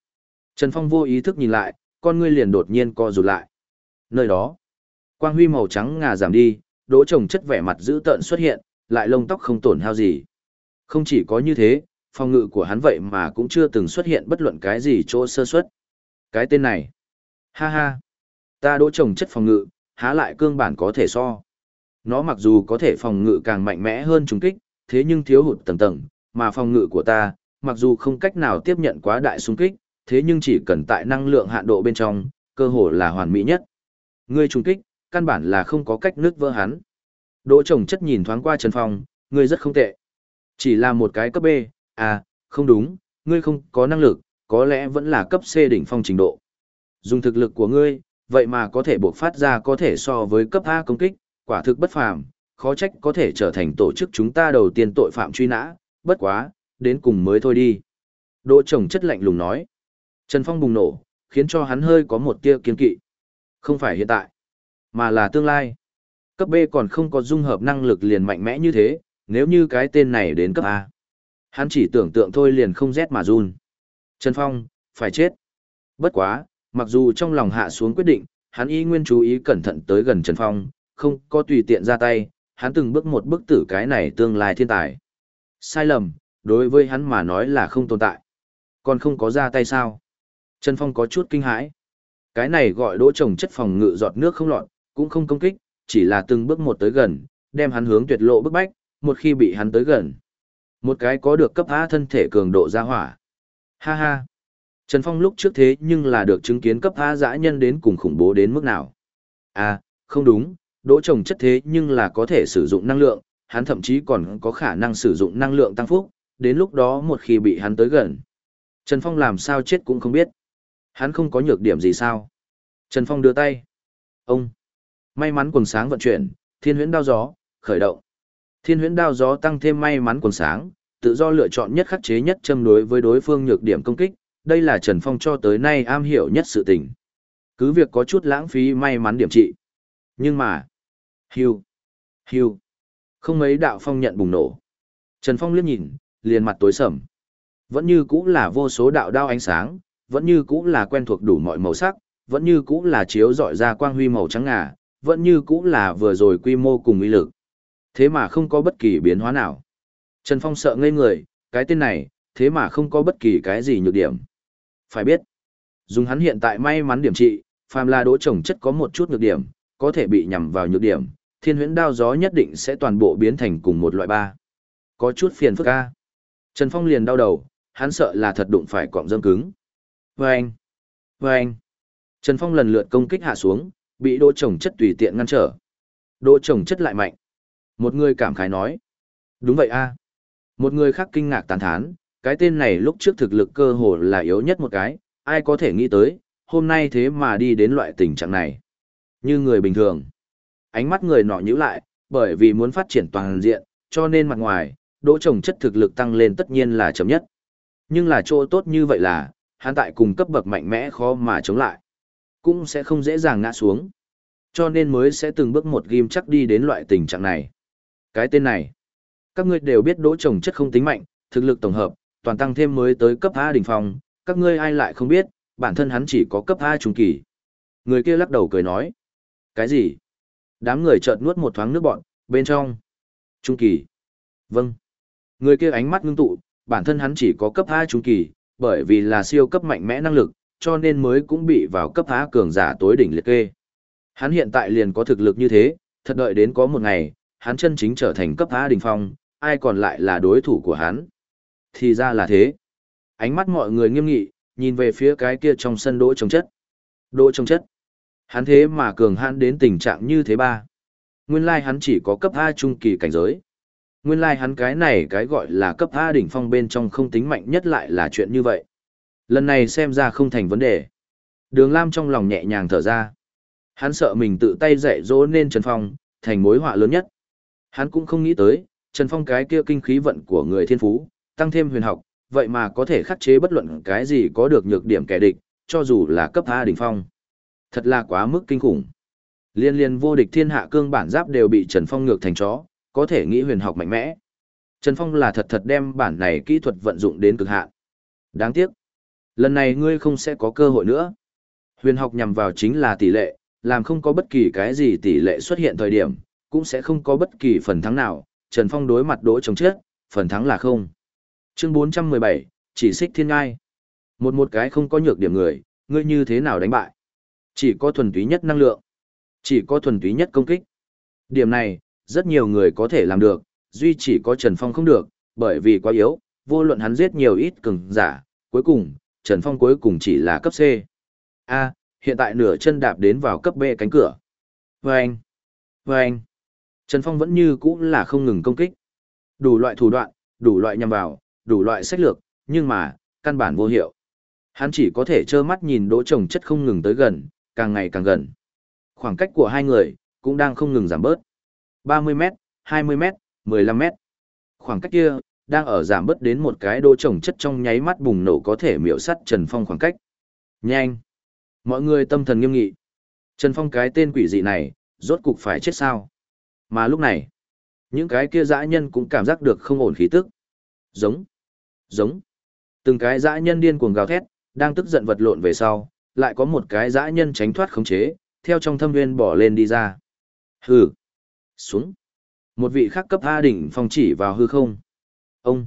Trần Phong vô ý thức nhìn lại, con ngươi liền đột nhiên co rụt lại. Nơi đó, quang huy màu trắng ngà giảm đi, đỗ trồng chất vẻ mặt dữ tợn xuất hiện, lại lông tóc không tổn hao gì. Không chỉ có như thế, phòng ngự của hắn vậy mà cũng chưa từng xuất hiện bất luận cái gì chỗ sơ suất. Cái tên này. Ha ha. Ta đỗ trồng chất phòng ngự, há lại cương bản có thể so. Nó mặc dù có thể phòng ngự càng mạnh mẽ hơn trùng kích, thế nhưng thiếu hụt tầng tầng, mà phòng ngự của ta, mặc dù không cách nào tiếp nhận quá đại xung kích, thế nhưng chỉ cần tại năng lượng hạn độ bên trong, cơ hồ là hoàn mỹ nhất. Ngươi trùng kích, căn bản là không có cách nước vỡ hắn. Đỗ trồng chất nhìn thoáng qua Trần Phong, ngươi rất không tệ. Chỉ là một cái cấp B, à, không đúng, ngươi không có năng lực, có lẽ vẫn là cấp C đỉnh phong trình độ. Dùng thực lực của ngươi, vậy mà có thể buộc phát ra có thể so với cấp A công kích, quả thực bất phàm, khó trách có thể trở thành tổ chức chúng ta đầu tiên tội phạm truy nã, bất quá, đến cùng mới thôi đi. Đỗ trồng chất lạnh lùng nói. Trần Phong bùng nổ, khiến cho hắn hơi có một tia kiên kỵ. Không phải hiện tại, mà là tương lai. Cấp B còn không có dung hợp năng lực liền mạnh mẽ như thế, nếu như cái tên này đến cấp A. Hắn chỉ tưởng tượng thôi liền không rét mà run. Trần Phong, phải chết. Bất quá, mặc dù trong lòng hạ xuống quyết định, hắn y nguyên chú ý cẩn thận tới gần Trần Phong, không có tùy tiện ra tay, hắn từng bước một bước tử cái này tương lai thiên tài. Sai lầm, đối với hắn mà nói là không tồn tại. Còn không có ra tay sao? Trần Phong có chút kinh hãi. Cái này gọi đỗ trồng chất phòng ngự giọt nước không lọt, cũng không công kích, chỉ là từng bước một tới gần, đem hắn hướng tuyệt lộ bức bách, một khi bị hắn tới gần. Một cái có được cấp A thân thể cường độ ra hỏa. Ha ha. Trần Phong lúc trước thế nhưng là được chứng kiến cấp A dã nhân đến cùng khủng bố đến mức nào. À, không đúng, đỗ trồng chất thế nhưng là có thể sử dụng năng lượng, hắn thậm chí còn có khả năng sử dụng năng lượng tăng phúc, đến lúc đó một khi bị hắn tới gần. Trần Phong làm sao chết cũng không biết. Hắn không có nhược điểm gì sao. Trần Phong đưa tay. Ông. May mắn quần sáng vận chuyển, thiên huyễn đao gió, khởi động. Thiên huyễn đao gió tăng thêm may mắn quần sáng, tự do lựa chọn nhất khắc chế nhất châm đối với đối phương nhược điểm công kích, đây là Trần Phong cho tới nay am hiểu nhất sự tình. Cứ việc có chút lãng phí may mắn điểm trị. Nhưng mà, hưu, hưu, không mấy đạo phong nhận bùng nổ. Trần Phong liếc nhìn, liền mặt tối sầm. Vẫn như cũ là vô số đạo đao ánh sáng, vẫn như cũ là quen thuộc đủ mọi màu sắc, vẫn như cũ là chiếu dọi ra quang huy màu trắng ngà, vẫn như cũ là vừa rồi quy mô cùng uy lực. Thế mà không có bất kỳ biến hóa nào. Trần Phong sợ ngây người, cái tên này, thế mà không có bất kỳ cái gì nhược điểm. Phải biết, dùng hắn hiện tại may mắn điểm trị, phàm là đỗ trồng chất có một chút nhược điểm, có thể bị nhằm vào nhược điểm, thiên huyễn đao gió nhất định sẽ toàn bộ biến thành cùng một loại ba. Có chút phiền phức ca. Trần Phong liền đau đầu, hắn sợ là thật đụng phải cọng dâm cứng. Vâng! Vâng! Trần Phong lần lượt công kích hạ xuống, bị đỗ trồng chất tùy tiện ngăn trở. Đỗ trồng chất lại mạnh. Một người cảm khái nói. Đúng vậy a. Một người khác kinh ngạc tán thán, cái tên này lúc trước thực lực cơ hồ là yếu nhất một cái, ai có thể nghĩ tới, hôm nay thế mà đi đến loại tình trạng này. Như người bình thường. Ánh mắt người nọ nhíu lại, bởi vì muốn phát triển toàn diện, cho nên mặt ngoài, đỗ trồng chất thực lực tăng lên tất nhiên là chậm nhất. Nhưng là chỗ tốt như vậy là, hắn tại cùng cấp bậc mạnh mẽ khó mà chống lại. Cũng sẽ không dễ dàng ngã xuống. Cho nên mới sẽ từng bước một ghim chắc đi đến loại tình trạng này. Cái tên này, các ngươi đều biết đỗ trồng chất không tính mạnh, thực lực tổng hợp, toàn tăng thêm mới tới cấp A đỉnh phong, các ngươi ai lại không biết, bản thân hắn chỉ có cấp A trung kỳ. Người kia lắc đầu cười nói. Cái gì? Đám người chợt nuốt một thoáng nước bọn, bên trong. Trung kỳ. Vâng. Người kia ánh mắt ngưng tụ, bản thân hắn chỉ có cấp A trung kỳ, bởi vì là siêu cấp mạnh mẽ năng lực, cho nên mới cũng bị vào cấp phá cường giả tối đỉnh liệt kê. Hắn hiện tại liền có thực lực như thế, thật đợi đến có một ngày, hắn chân chính trở thành cấp phá đỉnh phong, ai còn lại là đối thủ của hắn. Thì ra là thế. Ánh mắt mọi người nghiêm nghị, nhìn về phía cái kia trong sân đỗ trồng chất. Đỗ trồng chất. Hắn thế mà cường hãn đến tình trạng như thế ba. Nguyên lai like hắn chỉ có cấp A trung kỳ cảnh giới. Nguyên lai like hắn cái này cái gọi là cấp A đỉnh phong bên trong không tính mạnh nhất lại là chuyện như vậy. Lần này xem ra không thành vấn đề. Đường Lam trong lòng nhẹ nhàng thở ra. Hắn sợ mình tự tay dạy dỗ nên Trần Phong, thành mối họa lớn nhất. Hắn cũng không nghĩ tới, Trần Phong cái kia kinh khí vận của người thiên phú, tăng thêm huyền học, vậy mà có thể khắc chế bất luận cái gì có được nhược điểm kẻ địch, cho dù là cấp A đỉnh phong. Thật là quá mức kinh khủng. Liên liên vô địch thiên hạ cương bản giáp đều bị Trần Phong ngược thành chó, có thể nghĩ huyền học mạnh mẽ. Trần Phong là thật thật đem bản này kỹ thuật vận dụng đến cực hạn. Đáng tiếc. Lần này ngươi không sẽ có cơ hội nữa. Huyền học nhằm vào chính là tỷ lệ, làm không có bất kỳ cái gì tỷ lệ xuất hiện thời điểm, cũng sẽ không có bất kỳ phần thắng nào. Trần Phong đối mặt đỗ chống chết, phần thắng là không. Chương 417, chỉ xích thiên ngai. Một một cái không có nhược điểm người, ngươi như thế nào đánh bại? Chỉ có thuần túy nhất năng lượng. Chỉ có thuần túy nhất công kích. Điểm này, rất nhiều người có thể làm được, duy chỉ có Trần Phong không được, bởi vì quá yếu, vô luận hắn giết nhiều ít cường giả, cuối cùng, Trần Phong cuối cùng chỉ là cấp C. A, hiện tại nửa chân đạp đến vào cấp B cánh cửa. Vâng! Vâng! Trần Phong vẫn như cũ là không ngừng công kích. Đủ loại thủ đoạn, đủ loại nhằm vào, đủ loại sách lược, nhưng mà, căn bản vô hiệu. Hắn chỉ có thể trơ mắt nhìn đỗ trồng chất không ngừng tới gần, càng ngày càng gần. Khoảng cách của hai người, cũng đang không ngừng giảm bớt. 30 m 20 m 15 m Khoảng cách kia, đang ở giảm bớt đến một cái đô trồng chất trong nháy mắt bùng nổ có thể miểu sắt Trần Phong khoảng cách. Nhanh! Mọi người tâm thần nghiêm nghị. Trần Phong cái tên quỷ dị này, rốt cục phải chết sao? Mà lúc này, những cái kia dã nhân cũng cảm giác được không ổn khí tức. Giống, giống. Từng cái dã nhân điên cuồng gào thét, đang tức giận vật lộn về sau, lại có một cái dã nhân tránh thoát khống chế, theo trong thâm viên bỏ lên đi ra. Hừ. Xuống. Một vị khác cấp A đỉnh phong chỉ vào hư không. Ông.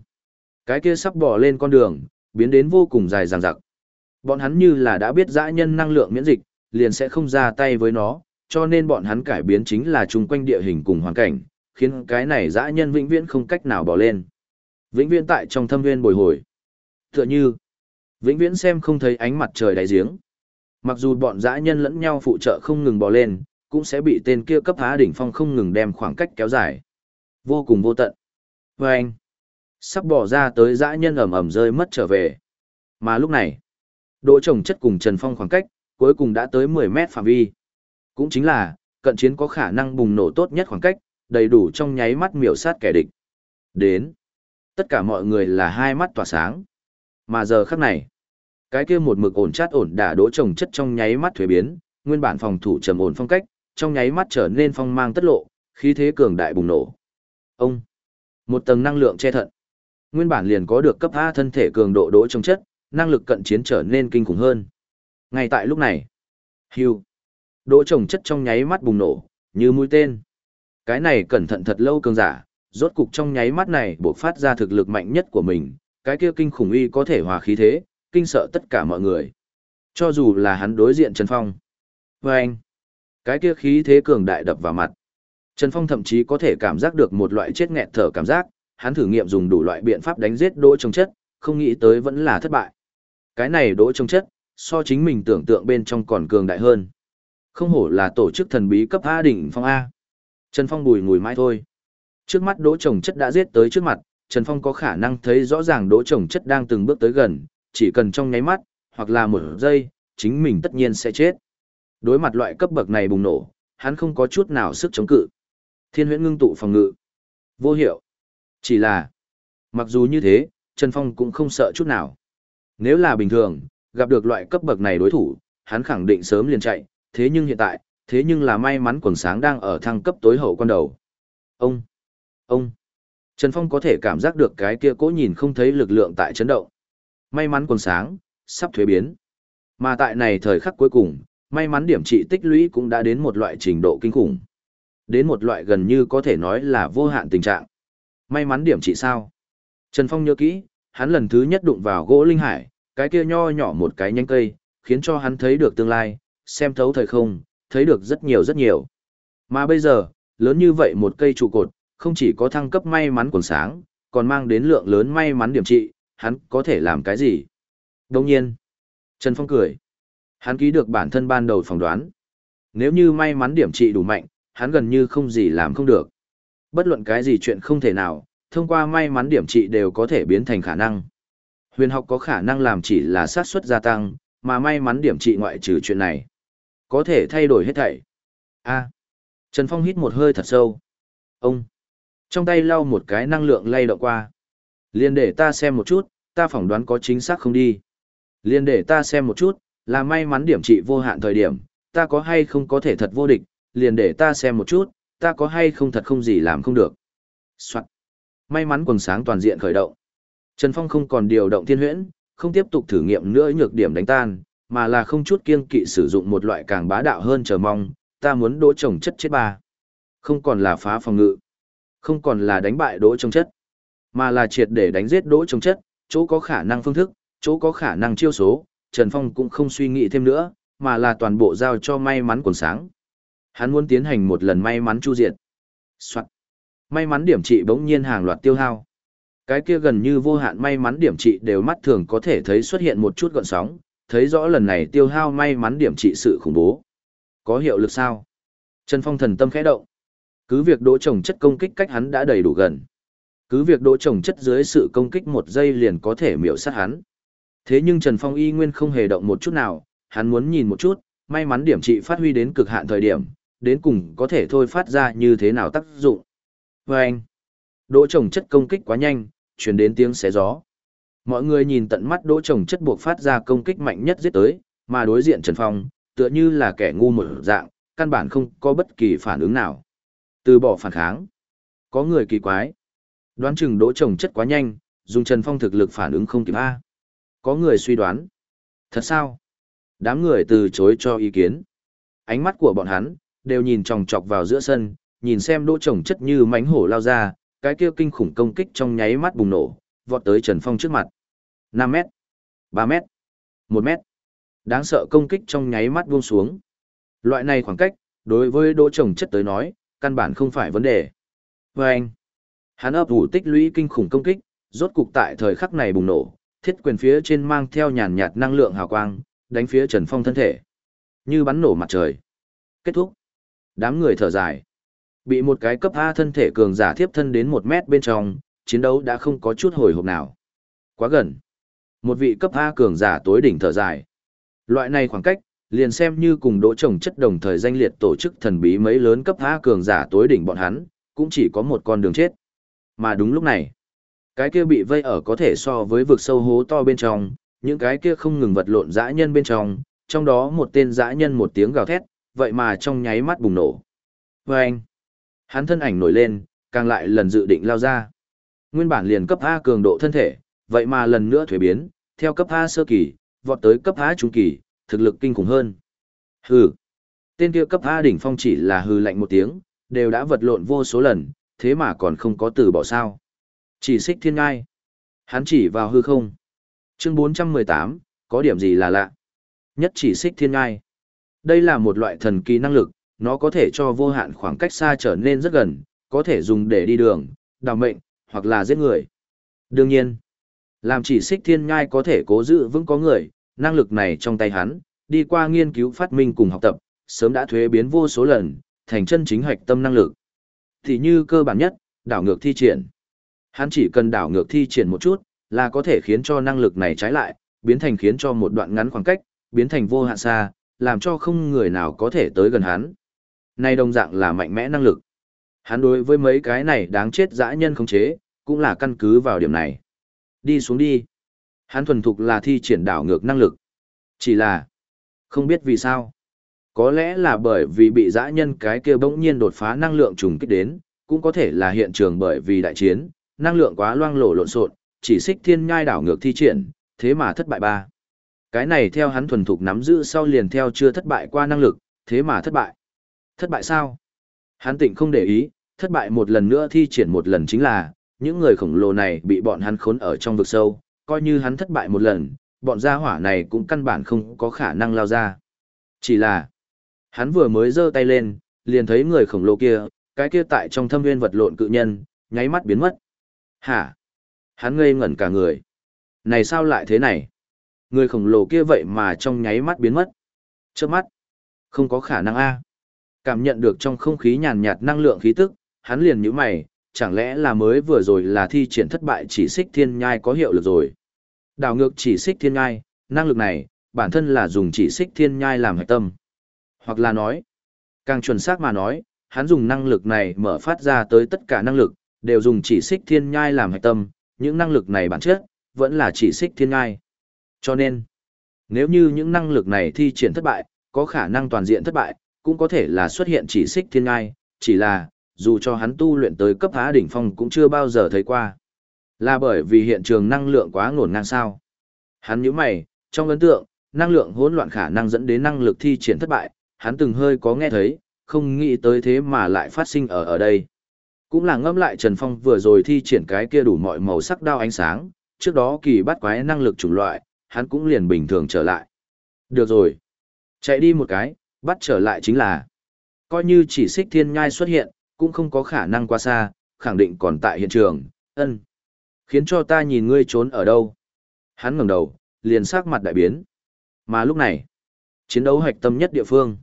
Cái kia sắp bỏ lên con đường, biến đến vô cùng dài dằng dặc. Bọn hắn như là đã biết dã nhân năng lượng miễn dịch, liền sẽ không ra tay với nó, cho nên bọn hắn cải biến chính là chung quanh địa hình cùng hoàn cảnh, khiến cái này dã nhân vĩnh viễn không cách nào bỏ lên. Vĩnh viễn tại trong thâm viên bồi hồi. Tựa như, vĩnh viễn xem không thấy ánh mặt trời đáy giếng. Mặc dù bọn dã nhân lẫn nhau phụ trợ không ngừng bỏ lên, cũng sẽ bị tên kia cấp há đỉnh phong không ngừng đem khoảng cách kéo dài. Vô cùng vô tận. Và anh, sắp bỏ ra tới dã nhân ẩm ẩm rơi mất trở về. Mà lúc này, độ trồng chất cùng Trần Phong khoảng cách, cuối cùng đã tới 10 mét phạm vi. Cũng chính là, cận chiến có khả năng bùng nổ tốt nhất khoảng cách, đầy đủ trong nháy mắt miểu sát kẻ địch. Đến. Tất cả mọi người là hai mắt tỏa sáng. Mà giờ khắc này, cái kia một mực ổn chát ổn đả đỗ trồng chất trong nháy mắt thuế biến, nguyên bản phòng thủ trầm ổn phong cách, trong nháy mắt trở nên phong mang tất lộ, khí thế cường đại bùng nổ. Ông, một tầng năng lượng che thận. Nguyên bản liền có được cấp A thân thể cường độ đỗ trong chất, năng lực cận chiến trở nên kinh khủng hơn. Ngay tại lúc này, hưu, đỗ trồng chất trong nháy mắt bùng nổ, như mũi tên. Cái này cẩn thận thật lâu cường giả, rốt cục trong nháy mắt này bộc phát ra thực lực mạnh nhất của mình, cái kia kinh khủng uy có thể hòa khí thế, kinh sợ tất cả mọi người. Cho dù là hắn đối diện Trần Phong. Và anh, cái kia khí thế cường đại đập vào mặt. Trần Phong thậm chí có thể cảm giác được một loại chết nghẹt thở cảm giác, hắn thử nghiệm dùng đủ loại biện pháp đánh giết đỗ trồng chất, không nghĩ tới vẫn là thất bại. Cái này đỗ trồng chất, so chính mình tưởng tượng bên trong còn cường đại hơn. Không hổ là tổ chức thần bí cấp A đỉnh phong A. Trần Phong bùi ngùi mãi thôi. Trước mắt đỗ trồng chất đã giết tới trước mặt, Trần Phong có khả năng thấy rõ ràng đỗ trồng chất đang từng bước tới gần, chỉ cần trong nháy mắt, hoặc là một giây, chính mình tất nhiên sẽ chết. Đối mặt loại cấp bậc này bùng nổ, hắn không có chút nào sức chống cự. Thiên huyễn ngưng tụ phòng ngự. Vô hiệu. Chỉ là, mặc dù như thế, Trần Phong cũng không sợ chút nào. Nếu là bình thường, gặp được loại cấp bậc này đối thủ, hắn khẳng định sớm liền chạy, thế nhưng hiện tại, thế nhưng là may mắn quần sáng đang ở thăng cấp tối hậu quan đầu. Ông, ông, Trần Phong có thể cảm giác được cái kia cố nhìn không thấy lực lượng tại chấn động. May mắn quần sáng, sắp thuế biến. Mà tại này thời khắc cuối cùng, may mắn điểm trị tích lũy cũng đã đến một loại trình độ kinh khủng. Đến một loại gần như có thể nói là vô hạn tình trạng. May mắn điểm trị sao? Trần Phong nhớ kỹ, hắn lần thứ nhất đụng vào gỗ linh hải, cái kia nho nhỏ một cái nhánh cây, khiến cho hắn thấy được tương lai, xem thấu thời không, thấy được rất nhiều rất nhiều. Mà bây giờ, lớn như vậy một cây trụ cột, không chỉ có thăng cấp may mắn quần sáng, còn mang đến lượng lớn may mắn điểm trị, hắn có thể làm cái gì? Đồng nhiên, Trần Phong cười. Hắn ký được bản thân ban đầu phỏng đoán. Nếu như may mắn điểm trị đủ mạnh, hắn gần như không gì làm không được. Bất luận cái gì chuyện không thể nào, thông qua may mắn điểm trị đều có thể biến thành khả năng. Huyền học có khả năng làm chỉ là xác suất gia tăng, mà may mắn điểm trị ngoại trừ chuyện này. Có thể thay đổi hết thảy. A. À. Trần Phong hít một hơi thật sâu. Ông. Trong tay lau một cái năng lượng lay động qua. Liên để ta xem một chút, ta phỏng đoán có chính xác không đi. Liên để ta xem một chút, là may mắn điểm trị vô hạn thời điểm, ta có hay không có thể thật vô địch, liền để ta xem một chút, ta có hay không thật không gì làm không được. Soạn. May mắn quần sáng toàn diện khởi động. Trần Phong không còn điều động thiên huyễn, không tiếp tục thử nghiệm nữa nhược điểm đánh tan, mà là không chút kiêng kỵ sử dụng một loại càng bá đạo hơn chờ mong, ta muốn đỗ trồng chất chết ba. Không còn là phá phòng ngự, không còn là đánh bại đỗ trồng chất, mà là triệt để đánh giết đỗ trồng chất, chỗ có khả năng phương thức, chỗ có khả năng chiêu số, Trần Phong cũng không suy nghĩ thêm nữa, mà là toàn bộ giao cho may mắn quần sáng. Hắn muốn tiến hành một lần may mắn chu diệt. Soạn. May mắn điểm trị bỗng nhiên hàng loạt tiêu hao. Cái kia gần như vô hạn may mắn điểm trị đều mắt thường có thể thấy xuất hiện một chút gọn sóng, thấy rõ lần này tiêu hao may mắn điểm trị sự khủng bố. Có hiệu lực sao? Trần Phong thần tâm khẽ động. Cứ việc đỗ trồng chất công kích cách hắn đã đầy đủ gần. Cứ việc đỗ trồng chất dưới sự công kích một giây liền có thể miểu sát hắn. Thế nhưng Trần Phong y nguyên không hề động một chút nào, hắn muốn nhìn một chút, may mắn điểm trị phát huy đến cực hạn thời điểm, đến cùng có thể thôi phát ra như thế nào tác dụng. Và anh, đỗ trồng chất công kích quá nhanh, chuyển đến tiếng xé gió. Mọi người nhìn tận mắt đỗ trồng chất buộc phát ra công kích mạnh nhất giết tới, mà đối diện Trần Phong, tựa như là kẻ ngu một dạng, căn bản không có bất kỳ phản ứng nào. Từ bỏ phản kháng. Có người kỳ quái. Đoán chừng đỗ trồng chất quá nhanh, dùng Trần Phong thực lực phản ứng không kịp A. Có người suy đoán. Thật sao? Đám người từ chối cho ý kiến. Ánh mắt của bọn hắn, đều nhìn chòng chọc vào giữa sân, nhìn xem đỗ trồng chất như mánh hổ lao ra, cái kia kinh khủng công kích trong nháy mắt bùng nổ, vọt tới Trần Phong trước mặt. 5 mét, 3 mét, 1 mét. Đáng sợ công kích trong nháy mắt buông xuống. Loại này khoảng cách, đối với đỗ trồng chất tới nói, căn bản không phải vấn đề. Vâng! anh, hắn ấp ủ tích lũy kinh khủng công kích, rốt cục tại thời khắc này bùng nổ, thiết quyền phía trên mang theo nhàn nhạt năng lượng hào quang, đánh phía Trần Phong thân thể. Như bắn nổ mặt trời. Kết thúc. Đám người thở dài. Bị một cái cấp A thân thể cường giả thiếp thân đến một mét bên trong, chiến đấu đã không có chút hồi hộp nào. Quá gần. Một vị cấp A cường giả tối đỉnh thở dài. Loại này khoảng cách, liền xem như cùng đỗ trồng chất đồng thời danh liệt tổ chức thần bí mấy lớn cấp A cường giả tối đỉnh bọn hắn, cũng chỉ có một con đường chết. Mà đúng lúc này, cái kia bị vây ở có thể so với vực sâu hố to bên trong, những cái kia không ngừng vật lộn dã nhân bên trong, trong đó một tên dã nhân một tiếng gào thét, vậy mà trong nháy mắt bùng nổ. Và anh, hắn thân ảnh nổi lên, càng lại lần dự định lao ra. Nguyên bản liền cấp A cường độ thân thể, vậy mà lần nữa thuế biến, theo cấp A sơ kỳ, vọt tới cấp A trung kỳ, thực lực kinh khủng hơn. Hừ. Tên kia cấp A đỉnh phong chỉ là hừ lạnh một tiếng, đều đã vật lộn vô số lần, thế mà còn không có từ bỏ sao. Chỉ xích thiên ngai. Hắn chỉ vào hư không. Chương 418, có điểm gì là lạ? Nhất chỉ xích thiên ngai. Đây là một loại thần kỳ năng lực, nó có thể cho vô hạn khoảng cách xa trở nên rất gần, có thể dùng để đi đường, đào mệnh, hoặc là giết người. Đương nhiên, làm chỉ xích thiên ngai có thể cố giữ vững có người, năng lực này trong tay hắn, đi qua nghiên cứu phát minh cùng học tập, sớm đã thuế biến vô số lần, thành chân chính hoạch tâm năng lực. Thì như cơ bản nhất, đảo ngược thi triển. Hắn chỉ cần đảo ngược thi triển một chút, là có thể khiến cho năng lực này trái lại, biến thành khiến cho một đoạn ngắn khoảng cách, biến thành vô hạn xa, làm cho không người nào có thể tới gần hắn. Này đồng dạng là mạnh mẽ năng lực. Hắn đối với mấy cái này đáng chết dã nhân không chế, cũng là căn cứ vào điểm này. Đi xuống đi. Hắn thuần thục là thi triển đảo ngược năng lực. Chỉ là, không biết vì sao. Có lẽ là bởi vì bị dã nhân cái kia bỗng nhiên đột phá năng lượng trùng kích đến, cũng có thể là hiện trường bởi vì đại chiến, năng lượng quá loang lổ lộn xộn, chỉ xích thiên nhai đảo ngược thi triển, thế mà thất bại ba. Cái này theo hắn thuần thục nắm giữ sau liền theo chưa thất bại qua năng lực, thế mà thất bại. Thất bại sao? Hắn tỉnh không để ý, thất bại một lần nữa thi triển một lần chính là, những người khổng lồ này bị bọn hắn khốn ở trong vực sâu, coi như hắn thất bại một lần, bọn gia hỏa này cũng căn bản không có khả năng lao ra. Chỉ là, hắn vừa mới giơ tay lên, liền thấy người khổng lồ kia, cái kia tại trong thâm nguyên vật lộn cự nhân, nháy mắt biến mất. Hả? Hắn ngây ngẩn cả người. Này sao lại thế này? Người khổng lồ kia vậy mà trong nháy mắt biến mất. Trước mắt. Không có khả năng a. Cảm nhận được trong không khí nhàn nhạt năng lượng khí tức, hắn liền nhíu mày, chẳng lẽ là mới vừa rồi là thi triển thất bại chỉ xích thiên nhai có hiệu lực rồi. Đảo ngược chỉ xích thiên nhai, năng lực này, bản thân là dùng chỉ xích thiên nhai làm hạch tâm. Hoặc là nói, càng chuẩn xác mà nói, hắn dùng năng lực này mở phát ra tới tất cả năng lực, đều dùng chỉ xích thiên nhai làm hạch tâm, những năng lực này bản chất, vẫn là chỉ xích thiên nhai. Cho nên, nếu như những năng lực này thi triển thất bại, có khả năng toàn diện thất bại, cũng có thể là xuất hiện chỉ xích thiên nhai, chỉ là, dù cho hắn tu luyện tới cấp há đỉnh phong cũng chưa bao giờ thấy qua. Là bởi vì hiện trường năng lượng quá ngổn ngang sao. Hắn nhíu mày, trong ấn tượng, năng lượng hỗn loạn khả năng dẫn đến năng lực thi triển thất bại, hắn từng hơi có nghe thấy, không nghĩ tới thế mà lại phát sinh ở ở đây. Cũng là ngâm lại Trần Phong vừa rồi thi triển cái kia đủ mọi màu sắc đao ánh sáng, trước đó kỳ bắt quái năng lực chủng loại, hắn cũng liền bình thường trở lại. Được rồi. Chạy đi một cái, bắt trở lại chính là. Coi như chỉ xích thiên nhai xuất hiện, cũng không có khả năng qua xa, khẳng định còn tại hiện trường, ân. Khiến cho ta nhìn ngươi trốn ở đâu. Hắn ngẩng đầu, liền sắc mặt đại biến. Mà lúc này, chiến đấu hoạch tâm nhất địa phương.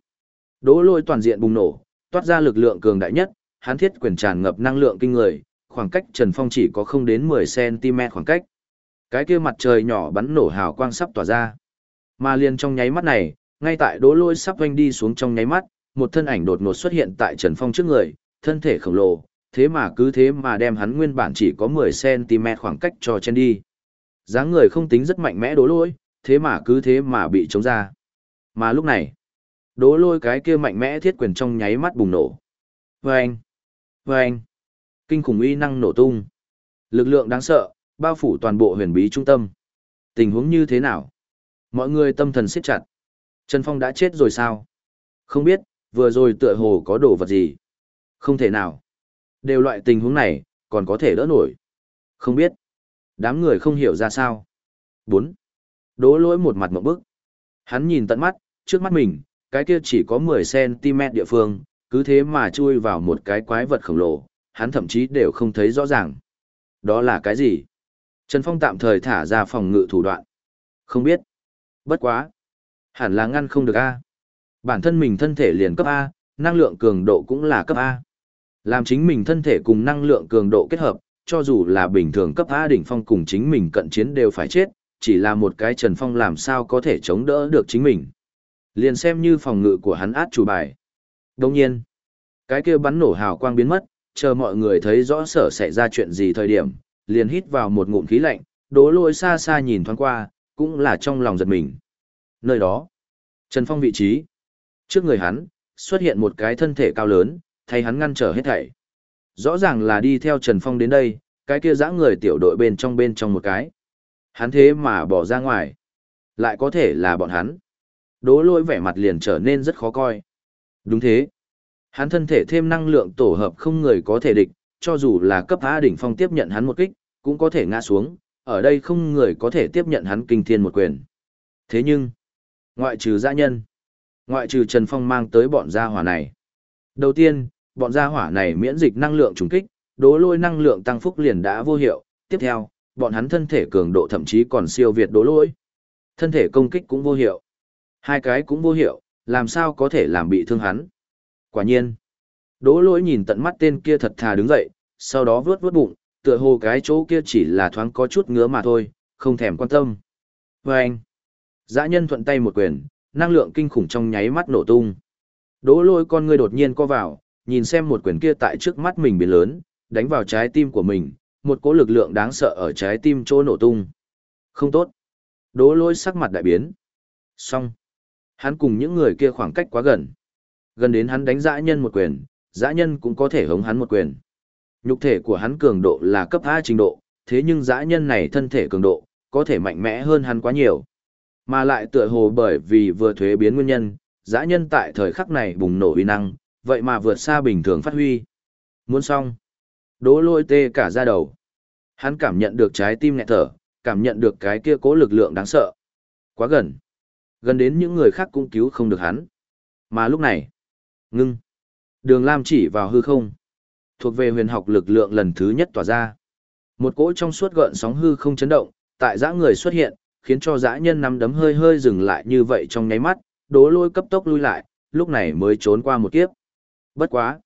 Đỗ lôi toàn diện bùng nổ, toát ra lực lượng cường đại nhất, hắn thiết quyền tràn ngập năng lượng kinh người, khoảng cách Trần Phong chỉ có không đến 10cm khoảng cách. Cái kia mặt trời nhỏ bắn nổ hào quang sắp tỏa ra. Mà liền trong nháy mắt này, ngay tại đố lôi sắp quanh đi xuống trong nháy mắt, một thân ảnh đột ngột xuất hiện tại Trần Phong trước người, thân thể khổng lồ, thế mà cứ thế mà đem hắn nguyên bản chỉ có 10cm khoảng cách cho chen đi. dáng người không tính rất mạnh mẽ đố lôi, thế mà cứ thế mà bị chống ra. Mà lúc này, đố lôi cái kia mạnh mẽ thiết quyền trong nháy mắt bùng nổ. Vâng! Vâng! Kinh khủng uy năng nổ tung. Lực lượng đáng sợ, bao phủ toàn bộ huyền bí trung tâm. Tình huống như thế nào? Mọi người tâm thần siết chặt. Trần Phong đã chết rồi sao? Không biết, vừa rồi tựa hồ có đồ vật gì? Không thể nào. Đều loại tình huống này, còn có thể đỡ nổi. Không biết. Đám người không hiểu ra sao. 4. đố lỗi một mặt mộng bức. Hắn nhìn tận mắt, trước mắt mình, cái kia chỉ có 10cm địa phương, cứ thế mà chui vào một cái quái vật khổng lồ, hắn thậm chí đều không thấy rõ ràng. Đó là cái gì? Trần Phong tạm thời thả ra phòng ngự thủ đoạn. Không biết. Bất quá. Hẳn là ngăn không được A. Bản thân mình thân thể liền cấp A, năng lượng cường độ cũng là cấp A. Làm chính mình thân thể cùng năng lượng cường độ kết hợp, cho dù là bình thường cấp A đỉnh phong cùng chính mình cận chiến đều phải chết, chỉ là một cái Trần Phong làm sao có thể chống đỡ được chính mình. Liền xem như phòng ngự của hắn át chủ bài. Đồng nhiên, cái kia bắn nổ hào quang biến mất, chờ mọi người thấy rõ sở xảy ra chuyện gì thời điểm, liền hít vào một ngụm khí lạnh, đố lôi xa xa nhìn thoáng qua, cũng là trong lòng giật mình. Nơi đó, Trần Phong vị trí, trước người hắn, xuất hiện một cái thân thể cao lớn, thay hắn ngăn trở hết thảy. Rõ ràng là đi theo Trần Phong đến đây, cái kia dã người tiểu đội bên trong bên trong một cái. Hắn thế mà bỏ ra ngoài. Lại có thể là bọn hắn. Đố lôi vẻ mặt liền trở nên rất khó coi. Đúng thế. Hắn thân thể thêm năng lượng tổ hợp không người có thể địch, cho dù là cấp A đỉnh phong tiếp nhận hắn một kích, cũng có thể ngã xuống, ở đây không người có thể tiếp nhận hắn kinh thiên một quyền. Thế nhưng, ngoại trừ gia nhân, ngoại trừ Trần Phong mang tới bọn gia hỏa này. Đầu tiên, bọn gia hỏa này miễn dịch năng lượng trùng kích, đố lôi năng lượng tăng phúc liền đã vô hiệu. Tiếp theo, bọn hắn thân thể cường độ thậm chí còn siêu việt đố lôi. Thân thể công kích cũng vô hiệu. Hai cái cũng vô hiệu, làm sao có thể làm bị thương hắn. Quả nhiên, Đỗ Lỗi nhìn tận mắt tên kia thật thà đứng dậy, sau đó vướt vướt bụng, tựa hồ cái chỗ kia chỉ là thoáng có chút ngứa mà thôi, không thèm quan tâm. Và anh, dã nhân thuận tay một quyền, năng lượng kinh khủng trong nháy mắt nổ tung. Đỗ lôi con người đột nhiên co vào, nhìn xem một quyền kia tại trước mắt mình biến lớn, đánh vào trái tim của mình, một cỗ lực lượng đáng sợ ở trái tim chỗ nổ tung. Không tốt. Đỗ lôi sắc mặt đại biến. Xong. Hắn cùng những người kia khoảng cách quá gần. Gần đến hắn đánh dã nhân một quyền, dã nhân cũng có thể hống hắn một quyền. Nhục thể của hắn cường độ là cấp A trình độ, thế nhưng dã nhân này thân thể cường độ, có thể mạnh mẽ hơn hắn quá nhiều. Mà lại tựa hồ bởi vì vừa thuế biến nguyên nhân, dã nhân tại thời khắc này bùng nổ uy năng, vậy mà vượt xa bình thường phát huy. Muốn xong. Đỗ lôi tê cả ra đầu. Hắn cảm nhận được trái tim nghẹt thở, cảm nhận được cái kia cố lực lượng đáng sợ. Quá gần. Gần đến những người khác cũng cứu không được hắn. Mà lúc này, ngưng. Đường Lam chỉ vào hư không. Thuộc về huyền học lực lượng lần thứ nhất tỏa ra. Một cỗ trong suốt gợn sóng hư không chấn động, tại dã người xuất hiện, khiến cho dã nhân nắm đấm hơi hơi dừng lại như vậy trong nháy mắt, đố lôi cấp tốc lui lại, lúc này mới trốn qua một kiếp. Bất quá.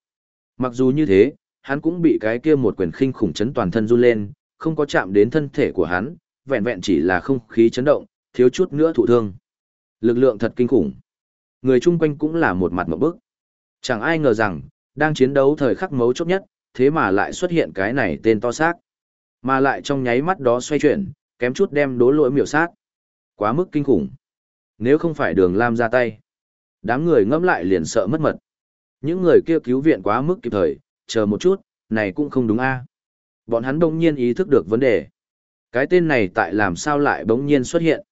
Mặc dù như thế, hắn cũng bị cái kia một quyền khinh khủng chấn toàn thân run lên, không có chạm đến thân thể của hắn, vẹn vẹn chỉ là không khí chấn động, thiếu chút nữa thụ thương. Lực lượng thật kinh khủng. Người chung quanh cũng là một mặt một bức. Chẳng ai ngờ rằng, đang chiến đấu thời khắc mấu chốt nhất, thế mà lại xuất hiện cái này tên to xác. Mà lại trong nháy mắt đó xoay chuyển, kém chút đem đố lỗi miểu sát. Quá mức kinh khủng. Nếu không phải đường Lam ra tay, đám người ngẫm lại liền sợ mất mật. Những người kia cứu viện quá mức kịp thời, chờ một chút, này cũng không đúng a. Bọn hắn đông nhiên ý thức được vấn đề. Cái tên này tại làm sao lại bỗng nhiên xuất hiện.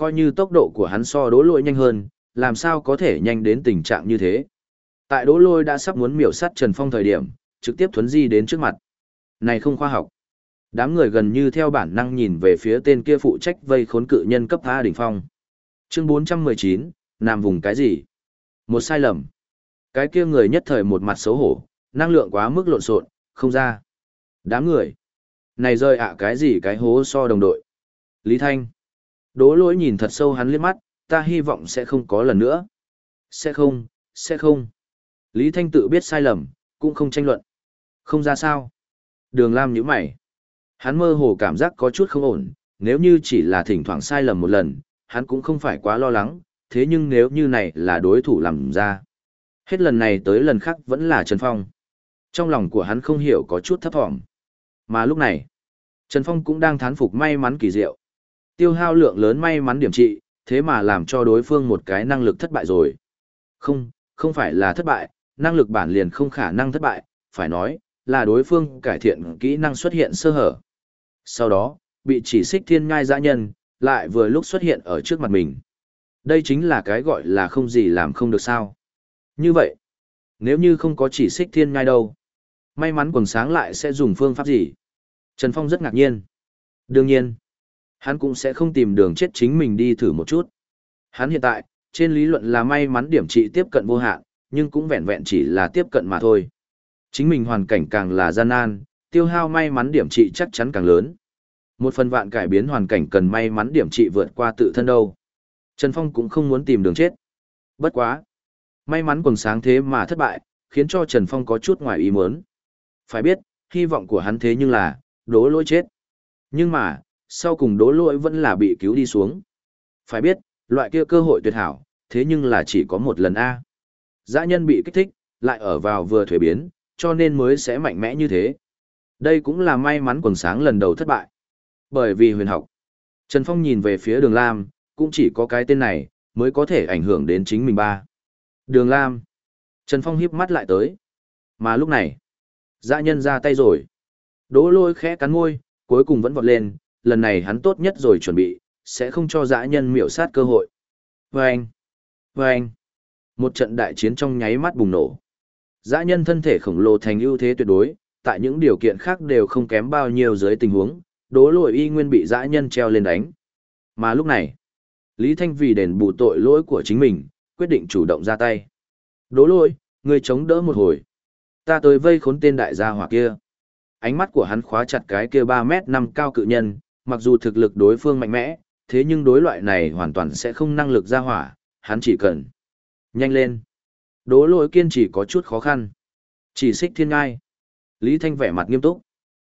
Coi như tốc độ của hắn so đố lôi nhanh hơn, làm sao có thể nhanh đến tình trạng như thế. Tại đố lôi đã sắp muốn miểu sát Trần Phong thời điểm, trực tiếp thuấn di đến trước mặt. Này không khoa học. Đám người gần như theo bản năng nhìn về phía tên kia phụ trách vây khốn cự nhân cấp A đỉnh phong. Chương 419, nằm vùng cái gì? Một sai lầm. Cái kia người nhất thời một mặt xấu hổ, năng lượng quá mức lộn xộn, không ra. Đám người. Này rơi ạ cái gì cái hố so đồng đội. Lý Thanh. Đố lỗi nhìn thật sâu hắn liếc mắt, ta hy vọng sẽ không có lần nữa. Sẽ không, sẽ không. Lý Thanh tự biết sai lầm, cũng không tranh luận. Không ra sao. Đường Lam nhíu mày. Hắn mơ hồ cảm giác có chút không ổn, nếu như chỉ là thỉnh thoảng sai lầm một lần, hắn cũng không phải quá lo lắng, thế nhưng nếu như này là đối thủ làm ra. Hết lần này tới lần khác vẫn là Trần Phong. Trong lòng của hắn không hiểu có chút thấp thỏm. Mà lúc này, Trần Phong cũng đang thán phục may mắn kỳ diệu. Tiêu hao lượng lớn may mắn điểm trị, thế mà làm cho đối phương một cái năng lực thất bại rồi. Không, không phải là thất bại, năng lực bản liền không khả năng thất bại, phải nói, là đối phương cải thiện kỹ năng xuất hiện sơ hở. Sau đó, bị chỉ xích thiên ngai dã nhân, lại vừa lúc xuất hiện ở trước mặt mình. Đây chính là cái gọi là không gì làm không được sao. Như vậy, nếu như không có chỉ xích thiên ngai đâu, may mắn quần sáng lại sẽ dùng phương pháp gì? Trần Phong rất ngạc nhiên. Đương nhiên, hắn cũng sẽ không tìm đường chết chính mình đi thử một chút. Hắn hiện tại, trên lý luận là may mắn điểm trị tiếp cận vô hạn, nhưng cũng vẹn vẹn chỉ là tiếp cận mà thôi. Chính mình hoàn cảnh càng là gian nan, tiêu hao may mắn điểm trị chắc chắn càng lớn. Một phần vạn cải biến hoàn cảnh cần may mắn điểm trị vượt qua tự thân đâu. Trần Phong cũng không muốn tìm đường chết. Bất quá. May mắn quần sáng thế mà thất bại, khiến cho Trần Phong có chút ngoài ý muốn. Phải biết, hy vọng của hắn thế nhưng là, đố lỗi chết. Nhưng mà, sau cùng đố lỗi vẫn là bị cứu đi xuống. Phải biết, loại kia cơ hội tuyệt hảo, thế nhưng là chỉ có một lần A. Dã nhân bị kích thích, lại ở vào vừa thuế biến, cho nên mới sẽ mạnh mẽ như thế. Đây cũng là may mắn quần sáng lần đầu thất bại. Bởi vì huyền học. Trần Phong nhìn về phía đường Lam, cũng chỉ có cái tên này, mới có thể ảnh hưởng đến chính mình ba. Đường Lam. Trần Phong hiếp mắt lại tới. Mà lúc này, dã nhân ra tay rồi. Đỗ lôi khẽ cắn môi, cuối cùng vẫn vọt lên, lần này hắn tốt nhất rồi chuẩn bị, sẽ không cho dã nhân miểu sát cơ hội. Vâng! Vâng! Một trận đại chiến trong nháy mắt bùng nổ. Dã nhân thân thể khổng lồ thành ưu thế tuyệt đối, tại những điều kiện khác đều không kém bao nhiêu dưới tình huống, đố lỗi y nguyên bị dã nhân treo lên đánh. Mà lúc này, Lý Thanh vì đền bù tội lỗi của chính mình, quyết định chủ động ra tay. Đố lỗi, người chống đỡ một hồi. Ta tới vây khốn tên đại gia hỏa kia. Ánh mắt của hắn khóa chặt cái kia 3 mét 5 cao cự nhân, mặc dù thực lực đối phương mạnh mẽ, thế nhưng đối loại này hoàn toàn sẽ không năng lực ra hỏa, hắn chỉ cần. Nhanh lên. Đố lỗi kiên chỉ có chút khó khăn. Chỉ xích thiên ngai. Lý Thanh vẻ mặt nghiêm túc.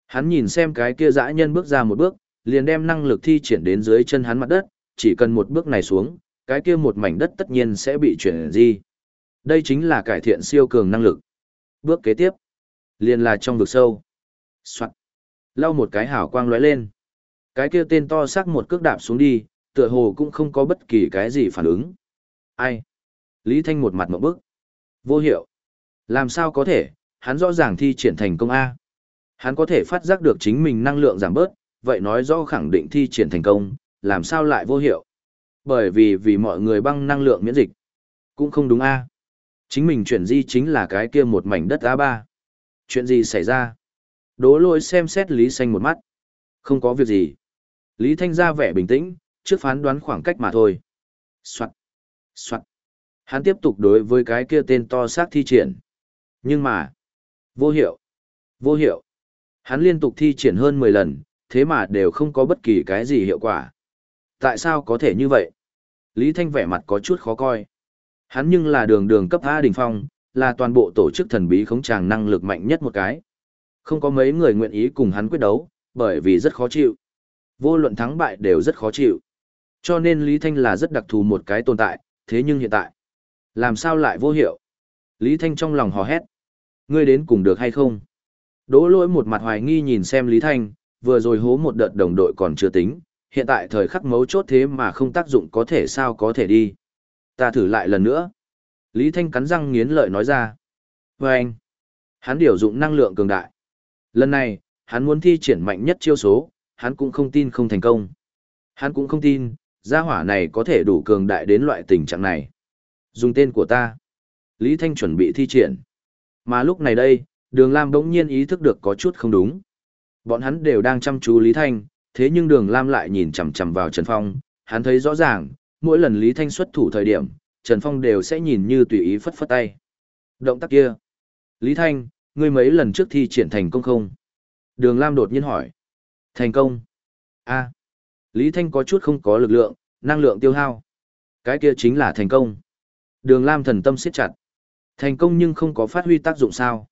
Hắn nhìn xem cái kia dã nhân bước ra một bước, liền đem năng lực thi triển đến dưới chân hắn mặt đất, chỉ cần một bước này xuống, cái kia một mảnh đất tất nhiên sẽ bị chuyển di. Đây chính là cải thiện siêu cường năng lực. Bước kế tiếp, liền là trong vực sâu. Soạn. Lau một cái hào quang lóe lên. Cái kia tên to sắc một cước đạp xuống đi, tựa hồ cũng không có bất kỳ cái gì phản ứng. Ai? Lý Thanh một mặt một bước. Vô hiệu. Làm sao có thể, hắn rõ ràng thi triển thành công A. Hắn có thể phát giác được chính mình năng lượng giảm bớt, vậy nói rõ khẳng định thi triển thành công, làm sao lại vô hiệu. Bởi vì vì mọi người băng năng lượng miễn dịch. Cũng không đúng A. Chính mình chuyển di chính là cái kia một mảnh đất A3. Chuyện gì xảy ra? Đố lỗi xem xét Lý Xanh một mắt. Không có việc gì. Lý Thanh ra vẻ bình tĩnh, trước phán đoán khoảng cách mà thôi. Soạn. Soạn. Hắn tiếp tục đối với cái kia tên to xác thi triển. Nhưng mà, vô hiệu. Vô hiệu. Hắn liên tục thi triển hơn 10 lần, thế mà đều không có bất kỳ cái gì hiệu quả. Tại sao có thể như vậy? Lý Thanh vẻ mặt có chút khó coi. Hắn nhưng là đường đường cấp A đỉnh phong, là toàn bộ tổ chức thần bí khống tràng năng lực mạnh nhất một cái. Không có mấy người nguyện ý cùng hắn quyết đấu, bởi vì rất khó chịu. Vô luận thắng bại đều rất khó chịu. Cho nên Lý Thanh là rất đặc thù một cái tồn tại, thế nhưng hiện tại, làm sao lại vô hiệu? Lý Thanh trong lòng hò hét. Ngươi đến cùng được hay không? Đỗ lỗi một mặt hoài nghi nhìn xem Lý Thanh, vừa rồi hố một đợt đồng đội còn chưa tính, hiện tại thời khắc mấu chốt thế mà không tác dụng có thể sao có thể đi. Ta thử lại lần nữa. Lý Thanh cắn răng nghiến lợi nói ra. Và anh, hắn điều dụng năng lượng cường đại. Lần này, hắn muốn thi triển mạnh nhất chiêu số, hắn cũng không tin không thành công. Hắn cũng không tin, gia hỏa này có thể đủ cường đại đến loại tình trạng này. Dùng tên của ta. Lý Thanh chuẩn bị thi triển. Mà lúc này đây, Đường Lam bỗng nhiên ý thức được có chút không đúng. Bọn hắn đều đang chăm chú Lý Thanh, thế nhưng Đường Lam lại nhìn chằm chằm vào Trần Phong, hắn thấy rõ ràng, mỗi lần Lý Thanh xuất thủ thời điểm, Trần Phong đều sẽ nhìn như tùy ý phất phất tay. Động tác kia. Lý Thanh, ngươi mấy lần trước thi triển thành công không? Đường Lam đột nhiên hỏi. Thành công. a Lý Thanh có chút không có lực lượng, năng lượng tiêu hao. Cái kia chính là thành công. Đường Lam thần tâm siết chặt. Thành công nhưng không có phát huy tác dụng sao?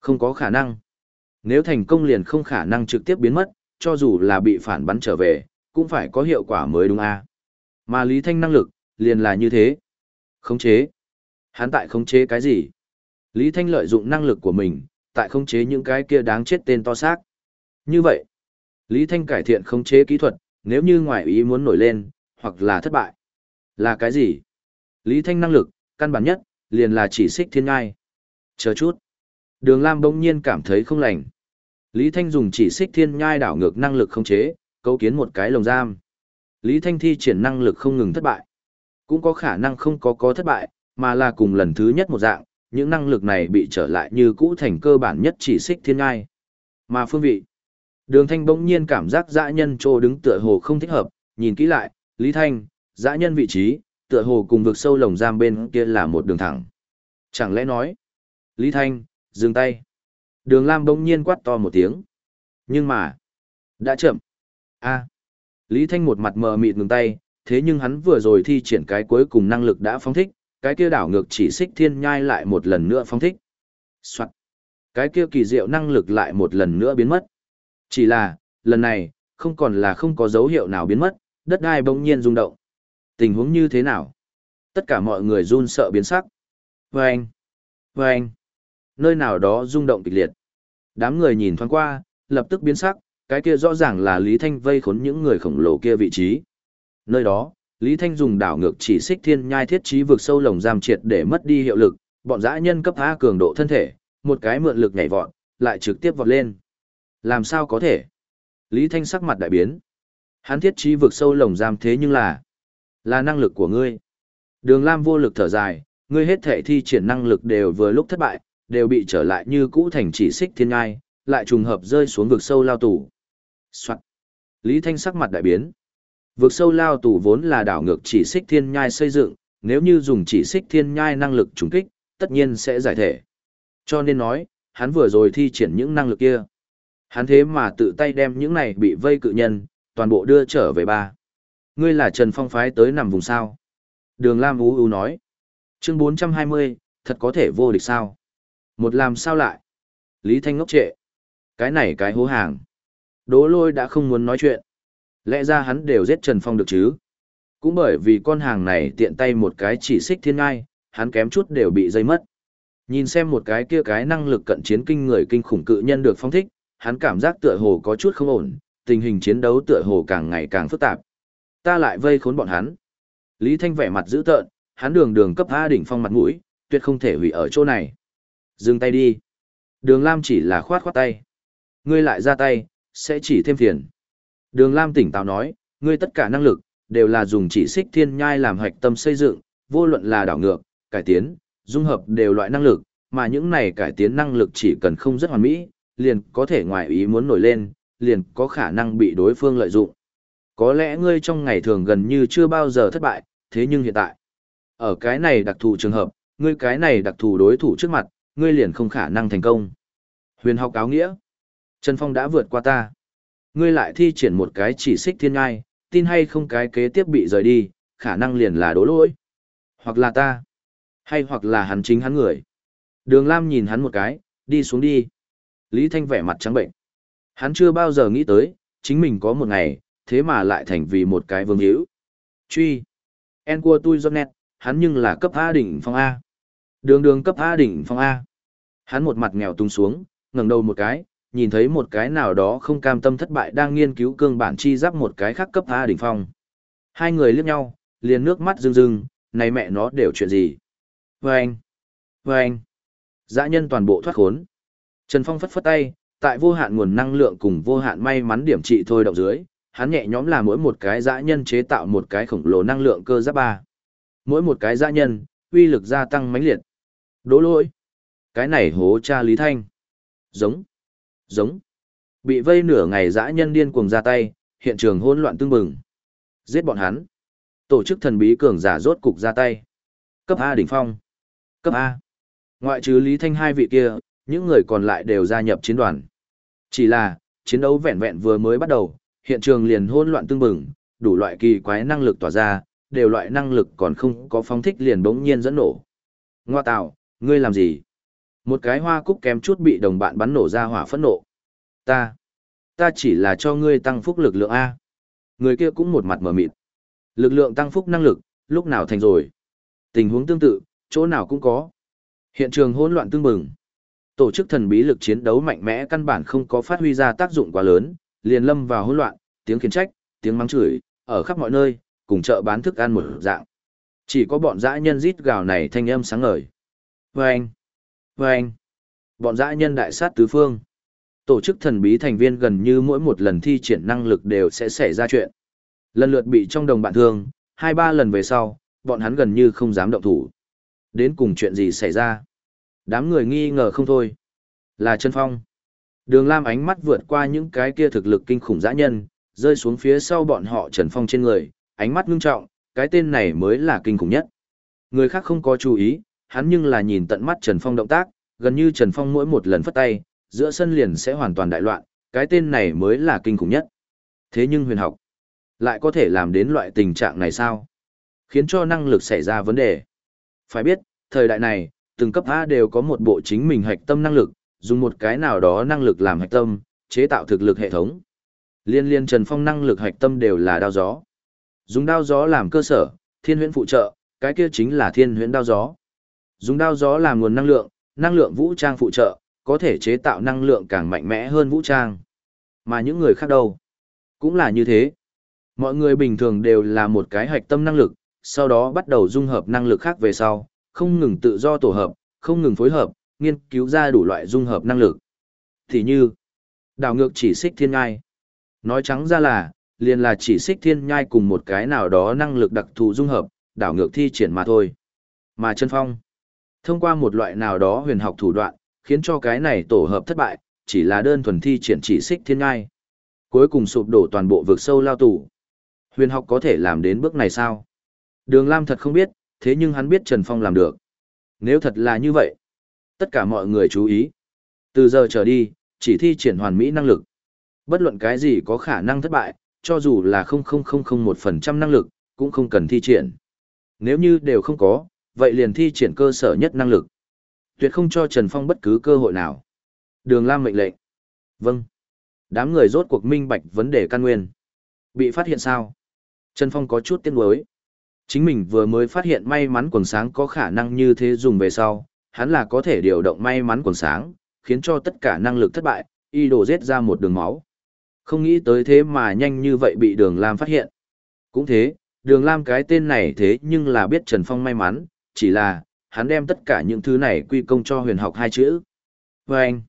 Không có khả năng. Nếu thành công liền không khả năng trực tiếp biến mất, cho dù là bị phản bắn trở về, cũng phải có hiệu quả mới đúng a. Mà Lý Thanh năng lực, liền là như thế. Khống chế. Hắn tại khống chế cái gì? Lý Thanh lợi dụng năng lực của mình, tại khống chế những cái kia đáng chết tên to xác. Như vậy, Lý Thanh cải thiện khống chế kỹ thuật, nếu như ngoại ý muốn nổi lên, hoặc là thất bại. Là cái gì? Lý Thanh năng lực, căn bản nhất, liền là chỉ xích thiên ngai. Chờ chút. Đường Lam bỗng nhiên cảm thấy không lành. Lý Thanh dùng chỉ xích thiên nhai đảo ngược năng lực khống chế, cấu kiến một cái lồng giam. Lý Thanh thi triển năng lực không ngừng thất bại. Cũng có khả năng không có có thất bại, mà là cùng lần thứ nhất một dạng, những năng lực này bị trở lại như cũ thành cơ bản nhất chỉ xích thiên ngai. Mà phương vị. Đường Thanh bỗng nhiên cảm giác dã nhân trô đứng tựa hồ không thích hợp, nhìn kỹ lại, Lý Thanh, dã nhân vị trí, tựa hồ cùng vực sâu lồng giam bên kia là một đường thẳng. Chẳng lẽ nói, Lý Thanh, dừng tay. Đường Lam bỗng nhiên quát to một tiếng. Nhưng mà, đã chậm. a Lý Thanh một mặt mờ mịt ngừng tay, thế nhưng hắn vừa rồi thi triển cái cuối cùng năng lực đã phóng thích, cái kia đảo ngược chỉ xích thiên nhai lại một lần nữa phóng thích. Soạn. Cái kia kỳ diệu năng lực lại một lần nữa biến mất. Chỉ là, lần này, không còn là không có dấu hiệu nào biến mất, đất đai bỗng nhiên rung động. Tình huống như thế nào? Tất cả mọi người run sợ biến sắc. Vâng! Vâng! Nơi nào đó rung động kịch liệt. Đám người nhìn thoáng qua, lập tức biến sắc, cái kia rõ ràng là Lý Thanh vây khốn những người khổng lồ kia vị trí. Nơi đó, Lý Thanh dùng đảo ngược chỉ xích thiên nhai thiết trí vực sâu lồng giam triệt để mất đi hiệu lực, bọn dã nhân cấp A cường độ thân thể, một cái mượn lực nhảy vọt, lại trực tiếp vọt lên. Làm sao có thể? Lý Thanh sắc mặt đại biến. Hắn thiết trí vực sâu lồng giam thế nhưng là là năng lực của ngươi. Đường Lam vô lực thở dài, ngươi hết thể thi triển năng lực đều vừa lúc thất bại, đều bị trở lại như cũ thành chỉ xích thiên ngai, lại trùng hợp rơi xuống vực sâu lao tù. Soạn. Lý Thanh sắc mặt đại biến. Vực sâu lao tù vốn là đảo ngược chỉ xích thiên nhai xây dựng, nếu như dùng chỉ xích thiên nhai năng lực trùng kích, tất nhiên sẽ giải thể. Cho nên nói, hắn vừa rồi thi triển những năng lực kia. Hắn thế mà tự tay đem những này bị vây cự nhân, toàn bộ đưa trở về ba. Ngươi là Trần Phong phái tới nằm vùng sao. Đường Lam Ú Ú nói. Chương 420, thật có thể vô địch sao? Một làm sao lại? Lý Thanh ngốc trệ. Cái này cái hố hàng. Đố lôi đã không muốn nói chuyện. Lẽ ra hắn đều giết Trần Phong được chứ? Cũng bởi vì con hàng này tiện tay một cái chỉ xích thiên ngai, hắn kém chút đều bị dây mất. Nhìn xem một cái kia cái năng lực cận chiến kinh người kinh khủng cự nhân được phong thích, hắn cảm giác tựa hồ có chút không ổn, tình hình chiến đấu tựa hồ càng ngày càng phức tạp. Ta lại vây khốn bọn hắn. Lý Thanh vẻ mặt dữ tợn, hắn đường đường cấp A đỉnh phong mặt mũi, tuyệt không thể hủy ở chỗ này. Dừng tay đi. Đường Lam chỉ là khoát khoát tay. Ngươi lại ra tay, sẽ chỉ thêm phiền. Đường Lam tỉnh táo nói, ngươi tất cả năng lực, đều là dùng chỉ xích thiên nhai làm hoạch tâm xây dựng, vô luận là đảo ngược, cải tiến, dung hợp đều loại năng lực, mà những này cải tiến năng lực chỉ cần không rất hoàn mỹ, liền có thể ngoài ý muốn nổi lên, liền có khả năng bị đối phương lợi dụng. Có lẽ ngươi trong ngày thường gần như chưa bao giờ thất bại, thế nhưng hiện tại, ở cái này đặc thù trường hợp, ngươi cái này đặc thù đối thủ trước mặt, ngươi liền không khả năng thành công. Huyền học áo nghĩa. Trần Phong đã vượt qua ta. Ngươi lại thi triển một cái chỉ xích thiên ngai, tin hay không cái kế tiếp bị rời đi, khả năng liền là đố lỗi. Hoặc là ta. Hay hoặc là hắn chính hắn người. Đường Lam nhìn hắn một cái, đi xuống đi. Lý Thanh vẻ mặt trắng bệnh. Hắn chưa bao giờ nghĩ tới, chính mình có một ngày, thế mà lại thành vì một cái vương hữu. Truy. En của tui giọt nét, hắn nhưng là cấp A đỉnh phong A. Đường đường cấp A đỉnh phong A. Hắn một mặt nghèo tung xuống, ngẩng đầu một cái, nhìn thấy một cái nào đó không cam tâm thất bại đang nghiên cứu cương bản chi giáp một cái khác cấp A đỉnh phong. Hai người liếc nhau, liền nước mắt rưng rưng, này mẹ nó đều chuyện gì? Vâng! Vâng! Dã nhân toàn bộ thoát khốn. Trần Phong phất phất tay, tại vô hạn nguồn năng lượng cùng vô hạn may mắn điểm trị thôi động dưới, hắn nhẹ nhõm là mỗi một cái dã nhân chế tạo một cái khổng lồ năng lượng cơ giáp ba. Mỗi một cái dã nhân, uy lực gia tăng mãnh liệt. Đố lỗi. Cái này hố cha Lý Thanh. Giống. Giống. Bị vây nửa ngày dã nhân điên cuồng ra tay, hiện trường hỗn loạn tương bừng. Giết bọn hắn. Tổ chức thần bí cường giả rốt cục ra tay. Cấp A đỉnh phong. Cấp A. Ngoại trừ Lý Thanh hai vị kia, những người còn lại đều gia nhập chiến đoàn. Chỉ là, chiến đấu vẹn vẹn vừa mới bắt đầu, hiện trường liền hỗn loạn tương bừng, đủ loại kỳ quái năng lực tỏa ra, đều loại năng lực còn không có phóng thích liền bỗng nhiên dẫn nổ. Ngoa tạo, ngươi làm gì? Một cái hoa cúc kém chút bị đồng bạn bắn nổ ra hỏa phẫn nộ. Ta, ta chỉ là cho ngươi tăng phúc lực lượng A. Người kia cũng một mặt mở mịt. Lực lượng tăng phúc năng lực, lúc nào thành rồi. Tình huống tương tự, chỗ nào cũng có. Hiện trường hỗn loạn tương bừng. Tổ chức thần bí lực chiến đấu mạnh mẽ căn bản không có phát huy ra tác dụng quá lớn, liền lâm vào hỗn loạn, tiếng khiển trách, tiếng mắng chửi, ở khắp mọi nơi, cùng chợ bán thức ăn một dạng. Chỉ có bọn dã nhân rít gào này thanh âm sáng ngời. Vâng! Vâng! Bọn dã nhân đại sát tứ phương. Tổ chức thần bí thành viên gần như mỗi một lần thi triển năng lực đều sẽ xảy ra chuyện. Lần lượt bị trong đồng bạn thương, hai ba lần về sau, bọn hắn gần như không dám động thủ. Đến cùng chuyện gì xảy ra? Đám người nghi ngờ không thôi. Là chân phong. Đường Lam ánh mắt vượt qua những cái kia thực lực kinh khủng dã nhân, rơi xuống phía sau bọn họ Trần Phong trên người, ánh mắt ngưng trọng, cái tên này mới là kinh khủng nhất. Người khác không có chú ý, hắn nhưng là nhìn tận mắt Trần Phong động tác, gần như Trần Phong mỗi một lần phất tay, giữa sân liền sẽ hoàn toàn đại loạn, cái tên này mới là kinh khủng nhất. Thế nhưng huyền học, lại có thể làm đến loại tình trạng này sao? Khiến cho năng lực xảy ra vấn đề. Phải biết, thời đại này, từng cấp A đều có một bộ chính mình hạch tâm năng lực, dùng một cái nào đó năng lực làm hạch tâm, chế tạo thực lực hệ thống. Liên liên Trần Phong năng lực hạch tâm đều là đao gió. Dùng đao gió làm cơ sở, thiên huyễn phụ trợ, cái kia chính là thiên huyễn đao gió. Dùng đao gió làm nguồn năng lượng, năng lượng vũ trang phụ trợ, có thể chế tạo năng lượng càng mạnh mẽ hơn vũ trang. Mà những người khác đâu? Cũng là như thế. Mọi người bình thường đều là một cái hạch tâm năng lực, sau đó bắt đầu dung hợp năng lực khác về sau, không ngừng tự do tổ hợp, không ngừng phối hợp, nghiên cứu ra đủ loại dung hợp năng lực. Thì như, đảo ngược chỉ xích thiên ngai. Nói trắng ra là, liền là chỉ xích thiên nhai cùng một cái nào đó năng lực đặc thù dung hợp, đảo ngược thi triển mà thôi. Mà chân phong, thông qua một loại nào đó huyền học thủ đoạn, khiến cho cái này tổ hợp thất bại, chỉ là đơn thuần thi triển chỉ xích thiên nhai. Cuối cùng sụp đổ toàn bộ vực sâu lao tù. Huyền học có thể làm đến bước này sao? Đường Lam thật không biết, thế nhưng hắn biết Trần Phong làm được. Nếu thật là như vậy, tất cả mọi người chú ý. Từ giờ trở đi, chỉ thi triển hoàn mỹ năng lực. Bất luận cái gì có khả năng thất bại, cho dù là 0,0001% năng lực, cũng không cần thi triển. Nếu như đều không có, vậy liền thi triển cơ sở nhất năng lực. Tuyệt không cho Trần Phong bất cứ cơ hội nào. Đường Lam mệnh lệnh. Vâng. Đám người rốt cuộc minh bạch vấn đề căn nguyên. Bị phát hiện sao? Trần Phong có chút tiếc nuối. Chính mình vừa mới phát hiện may mắn quần sáng có khả năng như thế dùng về sau, hắn là có thể điều động may mắn quần sáng, khiến cho tất cả năng lực thất bại, y đổ giết ra một đường máu. Không nghĩ tới thế mà nhanh như vậy bị đường Lam phát hiện. Cũng thế, đường Lam cái tên này thế nhưng là biết Trần Phong may mắn, chỉ là, hắn đem tất cả những thứ này quy công cho huyền học hai chữ. Vâng!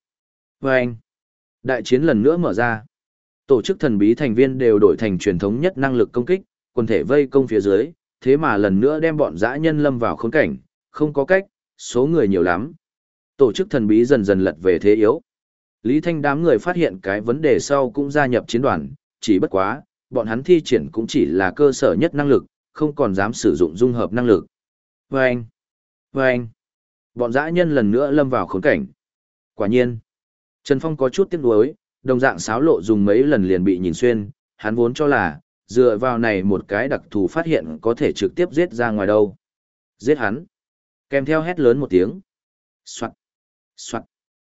Vâng! Đại chiến lần nữa mở ra. Tổ chức thần bí thành viên đều đổi thành truyền thống nhất năng lực công kích, quần thể vây công phía dưới, thế mà lần nữa đem bọn dã nhân lâm vào khốn cảnh, không có cách, số người nhiều lắm. Tổ chức thần bí dần dần lật về thế yếu. Lý Thanh đám người phát hiện cái vấn đề sau cũng gia nhập chiến đoàn, chỉ bất quá, bọn hắn thi triển cũng chỉ là cơ sở nhất năng lực, không còn dám sử dụng dung hợp năng lực. Vâng! Vâng! Bọn dã nhân lần nữa lâm vào khốn cảnh. Quả nhiên, Trần Phong có chút tiếc nuối, đồng dạng xáo lộ dùng mấy lần liền bị nhìn xuyên, hắn vốn cho là, dựa vào này một cái đặc thù phát hiện có thể trực tiếp giết ra ngoài đâu. Giết hắn. Kèm theo hét lớn một tiếng. Soạn. Soạn.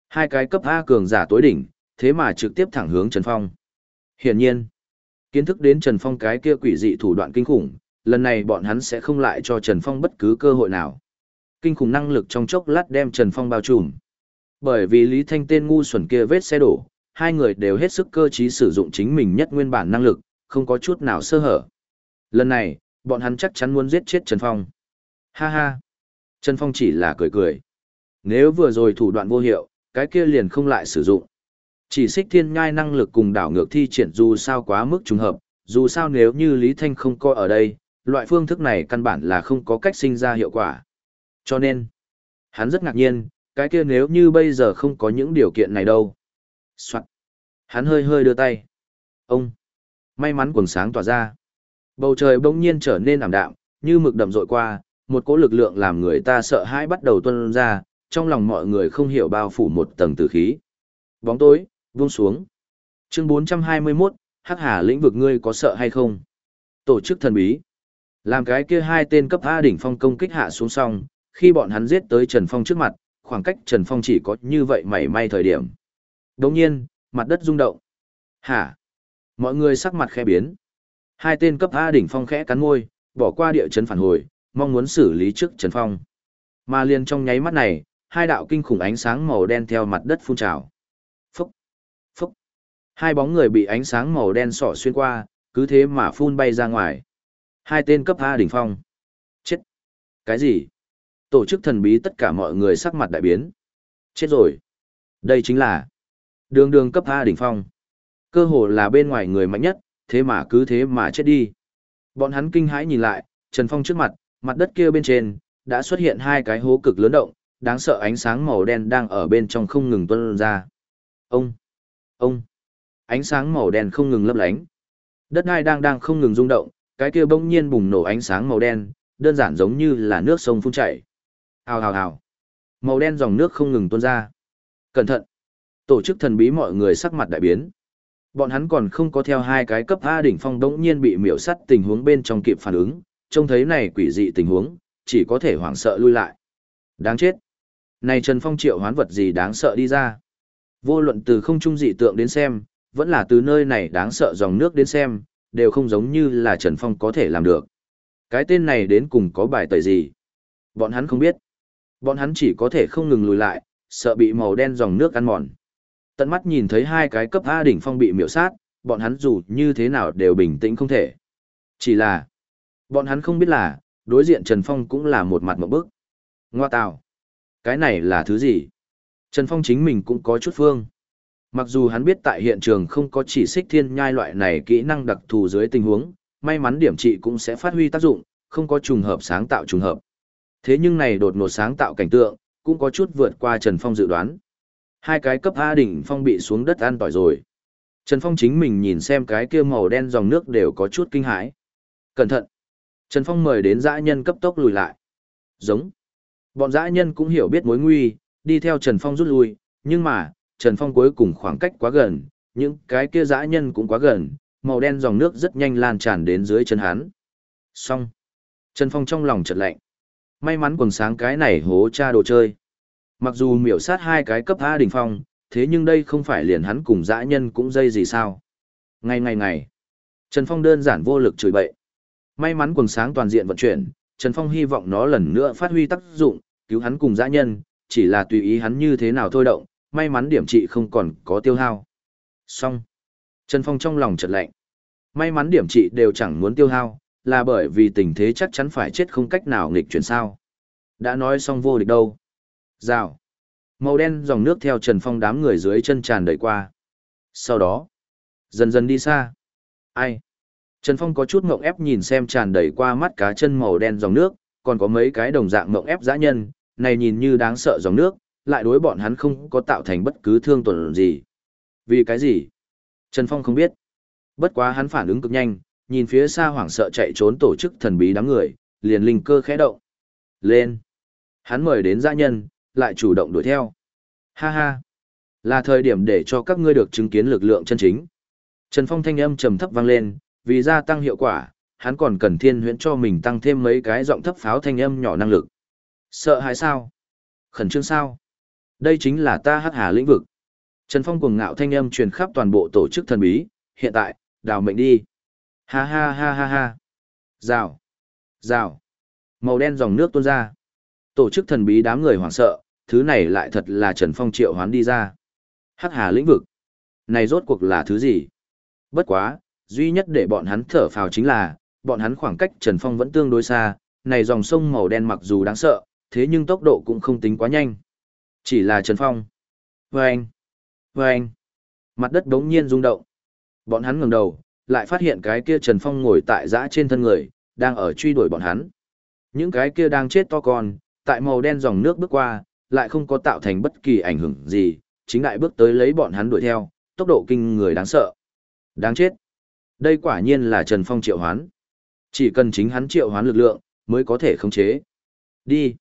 Hai cái cấp A cường giả tối đỉnh, thế mà trực tiếp thẳng hướng Trần Phong. Hiển nhiên, kiến thức đến Trần Phong cái kia quỷ dị thủ đoạn kinh khủng, lần này bọn hắn sẽ không lại cho Trần Phong bất cứ cơ hội nào. Kinh khủng năng lực trong chốc lát đem Trần Phong bao trùm. Bởi vì Lý Thanh tên ngu xuẩn kia vết xe đổ, hai người đều hết sức cơ trí sử dụng chính mình nhất nguyên bản năng lực, không có chút nào sơ hở. Lần này, bọn hắn chắc chắn muốn giết chết Trần Phong. Ha ha! Trần Phong chỉ là cười cười. Nếu vừa rồi thủ đoạn vô hiệu, cái kia liền không lại sử dụng. Chỉ xích thiên nhai năng lực cùng đảo ngược thi triển dù sao quá mức trùng hợp, dù sao nếu như Lý Thanh không coi ở đây, loại phương thức này căn bản là không có cách sinh ra hiệu quả. Cho nên, hắn rất ngạc nhiên, cái kia nếu như bây giờ không có những điều kiện này đâu. Soạn. Hắn hơi hơi đưa tay. Ông. May mắn quần sáng tỏa ra. Bầu trời bỗng nhiên trở nên ảm đạm, như mực đậm rội qua, một cỗ lực lượng làm người ta sợ hãi bắt đầu tuôn ra, trong lòng mọi người không hiểu bao phủ một tầng tử khí. Bóng tối, buông xuống. Chương 421, Hắc Hà lĩnh vực ngươi có sợ hay không? Tổ chức thần bí. Làm cái kia hai tên cấp A đỉnh phong công kích hạ xuống xong, khi bọn hắn giết tới Trần Phong trước mặt, khoảng cách Trần Phong chỉ có như vậy mảy may thời điểm. Đồng nhiên, mặt đất rung động. Hả? Mọi người sắc mặt khẽ biến. Hai tên cấp A đỉnh phong khẽ cắn môi, bỏ qua địa chấn phản hồi, mong muốn xử lý trước Trần Phong. Mà liền trong nháy mắt này, hai đạo kinh khủng ánh sáng màu đen theo mặt đất phun trào. Phúc, phúc. Hai bóng người bị ánh sáng màu đen sỏ xuyên qua, cứ thế mà phun bay ra ngoài. Hai tên cấp A đỉnh phong. Chết. Cái gì? Tổ chức thần bí tất cả mọi người sắc mặt đại biến. Chết rồi. Đây chính là đường đường cấp A đỉnh phong. Cơ hồ là bên ngoài người mạnh nhất, thế mà cứ thế mà chết đi. Bọn hắn kinh hãi nhìn lại, Trần Phong trước mặt, mặt đất kia bên trên, đã xuất hiện hai cái hố cực lớn động, đáng sợ ánh sáng màu đen đang ở bên trong không ngừng tuôn ra. Ông! Ông! Ánh sáng màu đen không ngừng lấp lánh. Đất ngai đang đang không ngừng rung động, cái kia bỗng nhiên bùng nổ ánh sáng màu đen, đơn giản giống như là nước sông phun chảy. Hào hào hào. Màu đen dòng nước không ngừng tuôn ra. Cẩn thận. Tổ chức thần bí mọi người sắc mặt đại biến. Bọn hắn còn không có theo hai cái cấp A đỉnh phong đống nhiên bị miểu sắt tình huống bên trong kịp phản ứng, trông thấy này quỷ dị tình huống, chỉ có thể hoảng sợ lui lại. Đáng chết. Này Trần Phong triệu hoán vật gì đáng sợ đi ra. Vô luận từ không trung dị tượng đến xem, vẫn là từ nơi này đáng sợ dòng nước đến xem, đều không giống như là Trần Phong có thể làm được. Cái tên này đến cùng có bài tẩy gì? Bọn hắn không biết. Bọn hắn chỉ có thể không ngừng lùi lại, sợ bị màu đen dòng nước ăn mòn. Tận mắt nhìn thấy hai cái cấp A đỉnh phong bị miểu sát, bọn hắn dù như thế nào đều bình tĩnh không thể. Chỉ là, bọn hắn không biết là, đối diện Trần Phong cũng là một mặt một bức. Ngoa tào. Cái này là thứ gì? Trần Phong chính mình cũng có chút phương. Mặc dù hắn biết tại hiện trường không có chỉ xích thiên nhai loại này kỹ năng đặc thù dưới tình huống, may mắn điểm trị cũng sẽ phát huy tác dụng, không có trùng hợp sáng tạo trùng hợp. Thế nhưng này đột ngột sáng tạo cảnh tượng, cũng có chút vượt qua Trần Phong dự đoán. Hai cái cấp A đỉnh phong bị xuống đất ăn tỏi rồi. Trần Phong chính mình nhìn xem cái kia màu đen dòng nước đều có chút kinh hãi. Cẩn thận! Trần Phong mời đến dã nhân cấp tốc lùi lại. Giống. Bọn dã nhân cũng hiểu biết mối nguy, đi theo Trần Phong rút lui, nhưng mà, Trần Phong cuối cùng khoảng cách quá gần, những cái kia dã nhân cũng quá gần, màu đen dòng nước rất nhanh lan tràn đến dưới chân hắn. Xong. Trần Phong trong lòng chợt lạnh. May mắn quần sáng cái này hố cha đồ chơi. Mặc dù miểu sát hai cái cấp A đỉnh phong, thế nhưng đây không phải liền hắn cùng dã nhân cũng dây gì sao. Ngày ngày ngày. Trần Phong đơn giản vô lực chửi bậy. May mắn quần sáng toàn diện vận chuyển, Trần Phong hy vọng nó lần nữa phát huy tác dụng, cứu hắn cùng dã nhân, chỉ là tùy ý hắn như thế nào thôi động, may mắn điểm trị không còn có tiêu hao. Xong. Trần Phong trong lòng chợt lạnh. May mắn điểm trị đều chẳng muốn tiêu hao, là bởi vì tình thế chắc chắn phải chết không cách nào nghịch chuyển sao. Đã nói xong vô địch đâu. Rào. Màu đen dòng nước theo Trần Phong đám người dưới chân tràn đầy qua. Sau đó, dần dần đi xa. Ai? Trần Phong có chút ngộng ép nhìn xem tràn đầy qua mắt cá chân màu đen dòng nước, còn có mấy cái đồng dạng ngộng ép dã nhân, này nhìn như đáng sợ dòng nước, lại đối bọn hắn không có tạo thành bất cứ thương tổn gì. Vì cái gì? Trần Phong không biết. Bất quá hắn phản ứng cực nhanh, nhìn phía xa hoảng sợ chạy trốn tổ chức thần bí đám người, liền linh cơ khẽ động. Lên! Hắn mời đến dã nhân, lại chủ động đuổi theo. Ha ha! Là thời điểm để cho các ngươi được chứng kiến lực lượng chân chính. Trần Phong thanh âm trầm thấp vang lên, vì gia tăng hiệu quả, hắn còn cần thiên huyễn cho mình tăng thêm mấy cái giọng thấp pháo thanh âm nhỏ năng lực. Sợ hãi sao? Khẩn trương sao? Đây chính là ta hắc hà lĩnh vực. Trần Phong cuồng ngạo thanh âm truyền khắp toàn bộ tổ chức thần bí, hiện tại, đào mệnh đi. Ha ha ha ha ha. Rào. Rào. Màu đen dòng nước tuôn ra. Tổ chức thần bí đám người hoảng sợ, thứ này lại thật là Trần Phong triệu hoán đi ra. Hắc hà lĩnh vực. Này rốt cuộc là thứ gì? Bất quá, duy nhất để bọn hắn thở phào chính là, bọn hắn khoảng cách Trần Phong vẫn tương đối xa, này dòng sông màu đen mặc dù đáng sợ, thế nhưng tốc độ cũng không tính quá nhanh. Chỉ là Trần Phong. Vâng! Vâng! Mặt đất đống nhiên rung động. Bọn hắn ngẩng đầu, lại phát hiện cái kia Trần Phong ngồi tại dã trên thân người, đang ở truy đuổi bọn hắn. Những cái kia đang chết to con, tại màu đen dòng nước bước qua, lại không có tạo thành bất kỳ ảnh hưởng gì, chính đại bước tới lấy bọn hắn đuổi theo, tốc độ kinh người đáng sợ. Đáng chết. Đây quả nhiên là Trần Phong triệu hoán. Chỉ cần chính hắn triệu hoán lực lượng, mới có thể khống chế. Đi.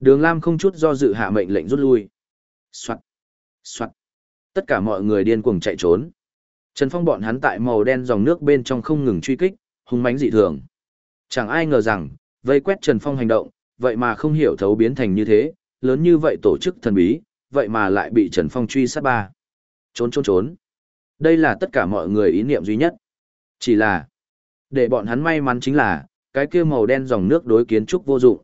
Đường Lam không chút do dự hạ mệnh lệnh rút lui. Soạt. Soạt. Tất cả mọi người điên cuồng chạy trốn. Trần Phong bọn hắn tại màu đen dòng nước bên trong không ngừng truy kích, hung mãnh dị thường. Chẳng ai ngờ rằng, vây quét Trần Phong hành động, vậy mà không hiểu thấu biến thành như thế, lớn như vậy tổ chức thần bí, vậy mà lại bị Trần Phong truy sát ba. Trốn trốn trốn. Đây là tất cả mọi người ý niệm duy nhất. Chỉ là, để bọn hắn may mắn chính là, cái kia màu đen dòng nước đối kiến trúc vô dụng.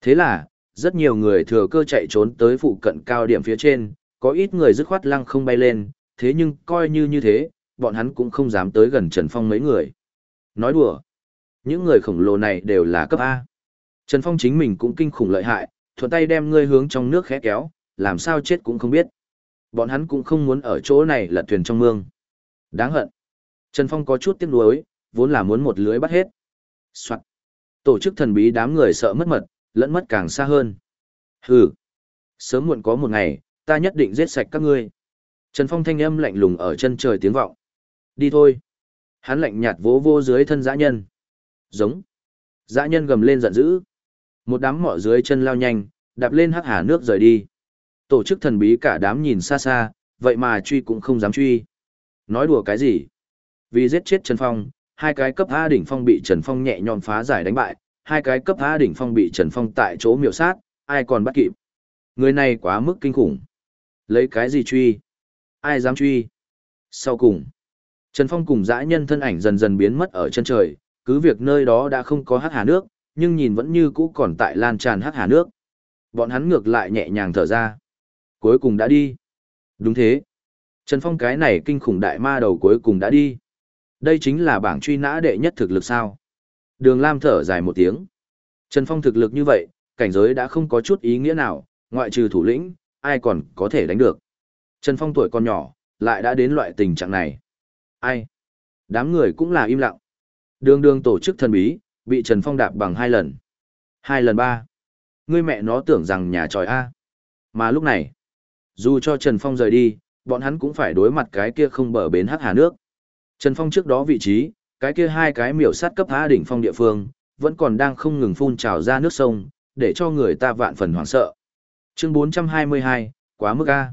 Thế là, rất nhiều người thừa cơ chạy trốn tới phụ cận cao điểm phía trên, có ít người dứt khoát lăng không bay lên, thế nhưng coi như như thế, bọn hắn cũng không dám tới gần Trần Phong mấy người. Nói đùa, những người khổng lồ này đều là cấp A. Trần Phong chính mình cũng kinh khủng lợi hại, thuận tay đem ngươi hướng trong nước khẽ kéo, làm sao chết cũng không biết. Bọn hắn cũng không muốn ở chỗ này lật thuyền trong mương. Đáng hận. Trần Phong có chút tiếc nuối, vốn là muốn một lưới bắt hết. Soạn. Tổ chức thần bí đám người sợ mất mật, lẫn mất càng xa hơn. Hừ. Sớm muộn có một ngày, ta nhất định giết sạch các ngươi. Trần Phong thanh âm lạnh lùng ở chân trời tiếng vọng. Đi thôi. Hắn lạnh nhạt vỗ vô dưới thân dã nhân. Giống. Dã nhân gầm lên giận dữ. Một đám mọ dưới chân lao nhanh, đạp lên hắc hà nước rời đi. Tổ chức thần bí cả đám nhìn xa xa, vậy mà truy cũng không dám truy. Nói đùa cái gì? Vì giết chết Trần Phong, hai cái cấp A đỉnh phong bị Trần Phong nhẹ nhõm phá giải đánh bại, hai cái cấp A đỉnh phong bị Trần Phong tại chỗ miểu sát, ai còn bắt kịp. Người này quá mức kinh khủng. Lấy cái gì truy? Ai dám truy? Sau cùng, Trần Phong cùng dã nhân thân ảnh dần dần biến mất ở chân trời, cứ việc nơi đó đã không có hắc hà nước, nhưng nhìn vẫn như cũ còn tại lan tràn hắc hà nước. Bọn hắn ngược lại nhẹ nhàng thở ra. Cuối cùng đã đi. Đúng thế. Trần Phong cái này kinh khủng đại ma đầu cuối cùng đã đi. Đây chính là bảng truy nã đệ nhất thực lực sao. Đường Lam thở dài một tiếng. Trần Phong thực lực như vậy, cảnh giới đã không có chút ý nghĩa nào, ngoại trừ thủ lĩnh, ai còn có thể đánh được. Trần Phong tuổi còn nhỏ, lại đã đến loại tình trạng này. Ai? Đám người cũng là im lặng. Đường đường tổ chức thần bí, bị Trần Phong đạp bằng hai lần. Hai lần ba. Ngươi mẹ nó tưởng rằng nhà tròi A. Mà lúc này, dù cho Trần Phong rời đi, bọn hắn cũng phải đối mặt cái kia không bờ bến hắc hà nước. Trần Phong trước đó vị trí, cái kia hai cái miểu sát cấp A đỉnh phong địa phương, vẫn còn đang không ngừng phun trào ra nước sông, để cho người ta vạn phần hoảng sợ. Chương 422, quá mức A.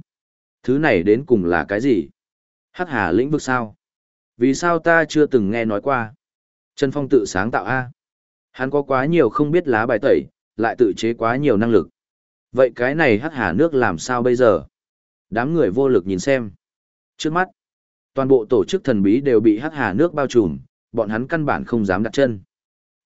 Thứ này đến cùng là cái gì? Hắc hà lĩnh vực sao? Vì sao ta chưa từng nghe nói qua? Trần Phong tự sáng tạo A. Hắn có quá nhiều không biết lá bài tẩy, lại tự chế quá nhiều năng lực. Vậy cái này hắc hà nước làm sao bây giờ? Đám người vô lực nhìn xem. Trước mắt, toàn bộ tổ chức thần bí đều bị hắc hà nước bao trùm, bọn hắn căn bản không dám đặt chân.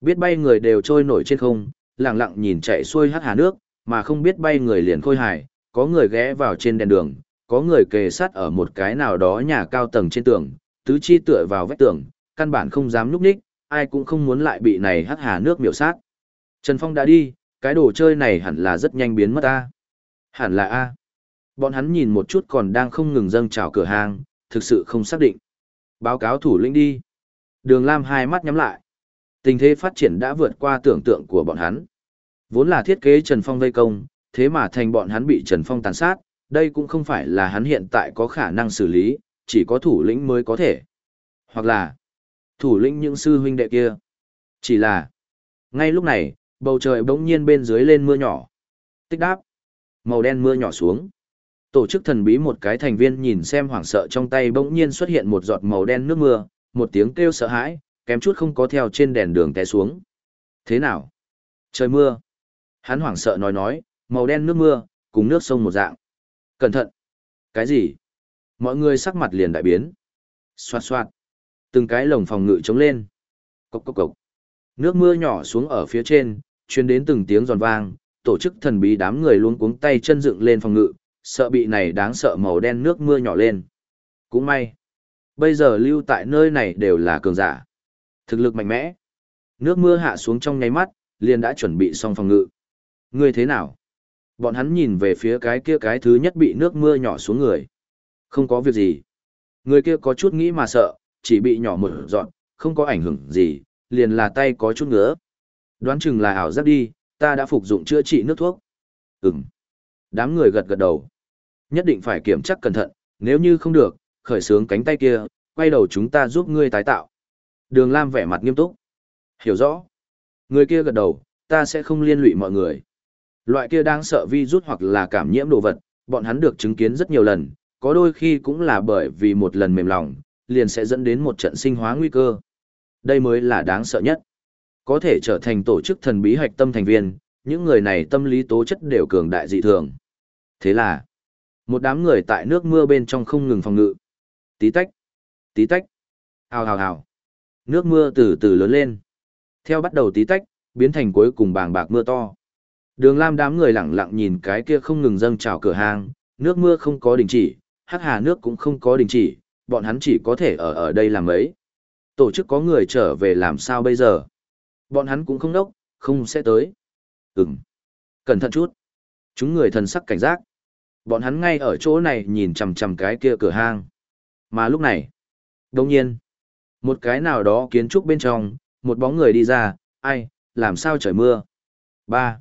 Biết bay người đều trôi nổi trên không, lặng lặng nhìn chạy xuôi hắc hà nước, mà không biết bay người liền khôi hài, có người ghé vào trên đèn đường, có người kề sát ở một cái nào đó nhà cao tầng trên tường, tứ chi tựa vào vách tường, căn bản không dám núp ních, ai cũng không muốn lại bị này hắc hà nước miểu sát. Trần Phong đã đi, cái đồ chơi này hẳn là rất nhanh biến mất a. Hẳn là a. Bọn hắn nhìn một chút còn đang không ngừng dâng trào cửa hàng, thực sự không xác định. Báo cáo thủ lĩnh đi. Đường Lam hai mắt nhắm lại. Tình thế phát triển đã vượt qua tưởng tượng của bọn hắn. Vốn là thiết kế Trần Phong vây công, thế mà thành bọn hắn bị Trần Phong tàn sát, đây cũng không phải là hắn hiện tại có khả năng xử lý, chỉ có thủ lĩnh mới có thể. Hoặc là, thủ lĩnh những sư huynh đệ kia. Chỉ là, ngay lúc này, bầu trời bỗng nhiên bên dưới lên mưa nhỏ. Tích đáp, màu đen mưa nhỏ xuống. Tổ chức thần bí một cái thành viên nhìn xem hoảng sợ trong tay bỗng nhiên xuất hiện một giọt màu đen nước mưa, một tiếng kêu sợ hãi, kém chút không có theo trên đèn đường té xuống. Thế nào? Trời mưa. Hắn hoảng sợ nói nói, màu đen nước mưa, cùng nước sông một dạng. Cẩn thận. Cái gì? Mọi người sắc mặt liền đại biến. Xoạt xoạt. Từng cái lồng phòng ngự chống lên. Cốc cốc cốc. Nước mưa nhỏ xuống ở phía trên, truyền đến từng tiếng giòn vang, tổ chức thần bí đám người luôn cuống tay chân dựng lên phòng ngự, sợ bị này đáng sợ màu đen nước mưa nhỏ lên. Cũng may. Bây giờ lưu tại nơi này đều là cường giả. Thực lực mạnh mẽ. Nước mưa hạ xuống trong nháy mắt, liền đã chuẩn bị xong phòng ngự. Ngươi thế nào? Bọn hắn nhìn về phía cái kia cái thứ nhất bị nước mưa nhỏ xuống người. Không có việc gì. Người kia có chút nghĩ mà sợ, chỉ bị nhỏ một dọn, không có ảnh hưởng gì, liền là tay có chút ngứa. Đoán chừng là ảo giác đi, ta đã phục dụng chữa trị nước thuốc. Ừm. Đám người gật gật đầu. Nhất định phải kiểm chắc cẩn thận, nếu như không được, khởi sướng cánh tay kia, quay đầu chúng ta giúp ngươi tái tạo. Đường Lam vẻ mặt nghiêm túc. Hiểu rõ. Người kia gật đầu, ta sẽ không liên lụy mọi người. Loại kia đang sợ vi rút hoặc là cảm nhiễm đồ vật, bọn hắn được chứng kiến rất nhiều lần, có đôi khi cũng là bởi vì một lần mềm lòng, liền sẽ dẫn đến một trận sinh hóa nguy cơ. Đây mới là đáng sợ nhất. Có thể trở thành tổ chức thần bí hạch tâm thành viên, những người này tâm lý tố chất đều cường đại dị thường. Thế là, một đám người tại nước mưa bên trong không ngừng phòng ngự. Tí tách, tí tách, hào hào hào. Nước mưa từ từ lớn lên. Theo bắt đầu tí tách, biến thành cuối cùng bàng bạc mưa to. Đường Lam đám người lặng lặng nhìn cái kia không ngừng dâng trào cửa hàng, nước mưa không có đình chỉ, hắc hà nước cũng không có đình chỉ, bọn hắn chỉ có thể ở ở đây làm ấy. Tổ chức có người trở về làm sao bây giờ? Bọn hắn cũng không đốc, không sẽ tới. Ừm. Cẩn thận chút. Chúng người thần sắc cảnh giác. Bọn hắn ngay ở chỗ này nhìn chằm chằm cái kia cửa hang. Mà lúc này, đồng nhiên, một cái nào đó kiến trúc bên trong, một bóng người đi ra, ai, làm sao trời mưa. ba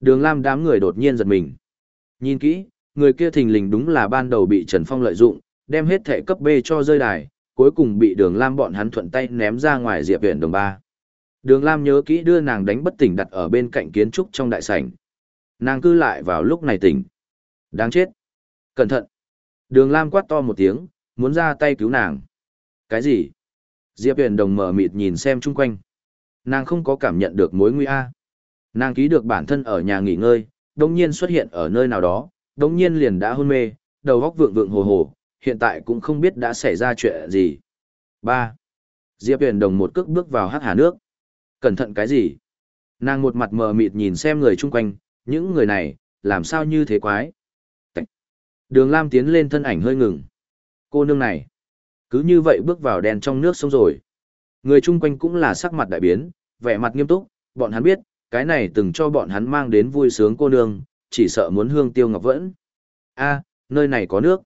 Đường Lam đám người đột nhiên giật mình. Nhìn kỹ, người kia thình lình đúng là ban đầu bị Trần Phong lợi dụng, đem hết thể cấp B cho rơi đài, cuối cùng bị Đường Lam bọn hắn thuận tay ném ra ngoài Diệp huyện đồng ba. Đường Lam nhớ kỹ đưa nàng đánh bất tỉnh đặt ở bên cạnh kiến trúc trong đại sảnh. Nàng cư lại vào lúc này tỉnh. Đáng chết. Cẩn thận. Đường Lam quát to một tiếng, muốn ra tay cứu nàng. Cái gì? Diệp Huyền Đồng mở mịt nhìn xem chung quanh. Nàng không có cảm nhận được mối nguy a. Nàng ký được bản thân ở nhà nghỉ ngơi, đồng nhiên xuất hiện ở nơi nào đó, đồng nhiên liền đã hôn mê, đầu góc vượng vượng hồ hồ, hiện tại cũng không biết đã xảy ra chuyện gì. 3. Diệp Huyền Đồng một cước bước vào hắc hà nước. Cẩn thận cái gì? Nàng một mặt mờ mịt nhìn xem người chung quanh, những người này, làm sao như thế quái? Đường Lam tiến lên thân ảnh hơi ngừng. Cô nương này, cứ như vậy bước vào đèn trong nước sông rồi. Người chung quanh cũng là sắc mặt đại biến, vẻ mặt nghiêm túc, bọn hắn biết, cái này từng cho bọn hắn mang đến vui sướng cô nương, chỉ sợ muốn hương tiêu ngọc vẫn. a nơi này có nước.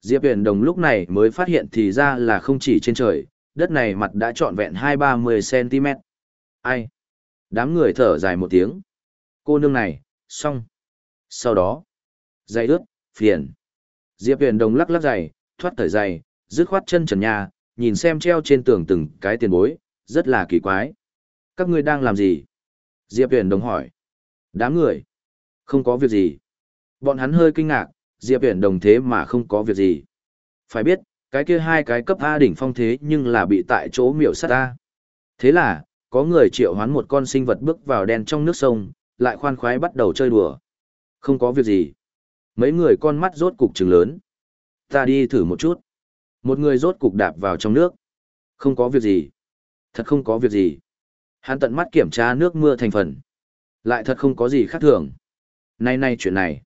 Diệp Huyền Đồng lúc này mới phát hiện thì ra là không chỉ trên trời, đất này mặt đã trọn vẹn hai ba mươi cm. Ai? Đám người thở dài một tiếng. Cô nương này, xong. Sau đó, dây ướt, phiền. Diệp Huyền Đồng lắc lắc giày, thoát thời giày, dứt khoát chân trần nhà, nhìn xem treo trên tường từng cái tiền bối, rất là kỳ quái. Các ngươi đang làm gì? Diệp Huyền Đồng hỏi. Đám người. Không có việc gì. Bọn hắn hơi kinh ngạc, Diệp Huyền Đồng thế mà không có việc gì. Phải biết, cái kia hai cái cấp A đỉnh phong thế nhưng là bị tại chỗ miểu sát A. Thế là, có người triệu hoán một con sinh vật bước vào đen trong nước sông, lại khoan khoái bắt đầu chơi đùa. Không có việc gì. Mấy người con mắt rốt cục trừng lớn. Ta đi thử một chút. Một người rốt cục đạp vào trong nước. Không có việc gì. Thật không có việc gì. Hắn tận mắt kiểm tra nước mưa thành phần. Lại thật không có gì khác thường. Nay nay chuyện này.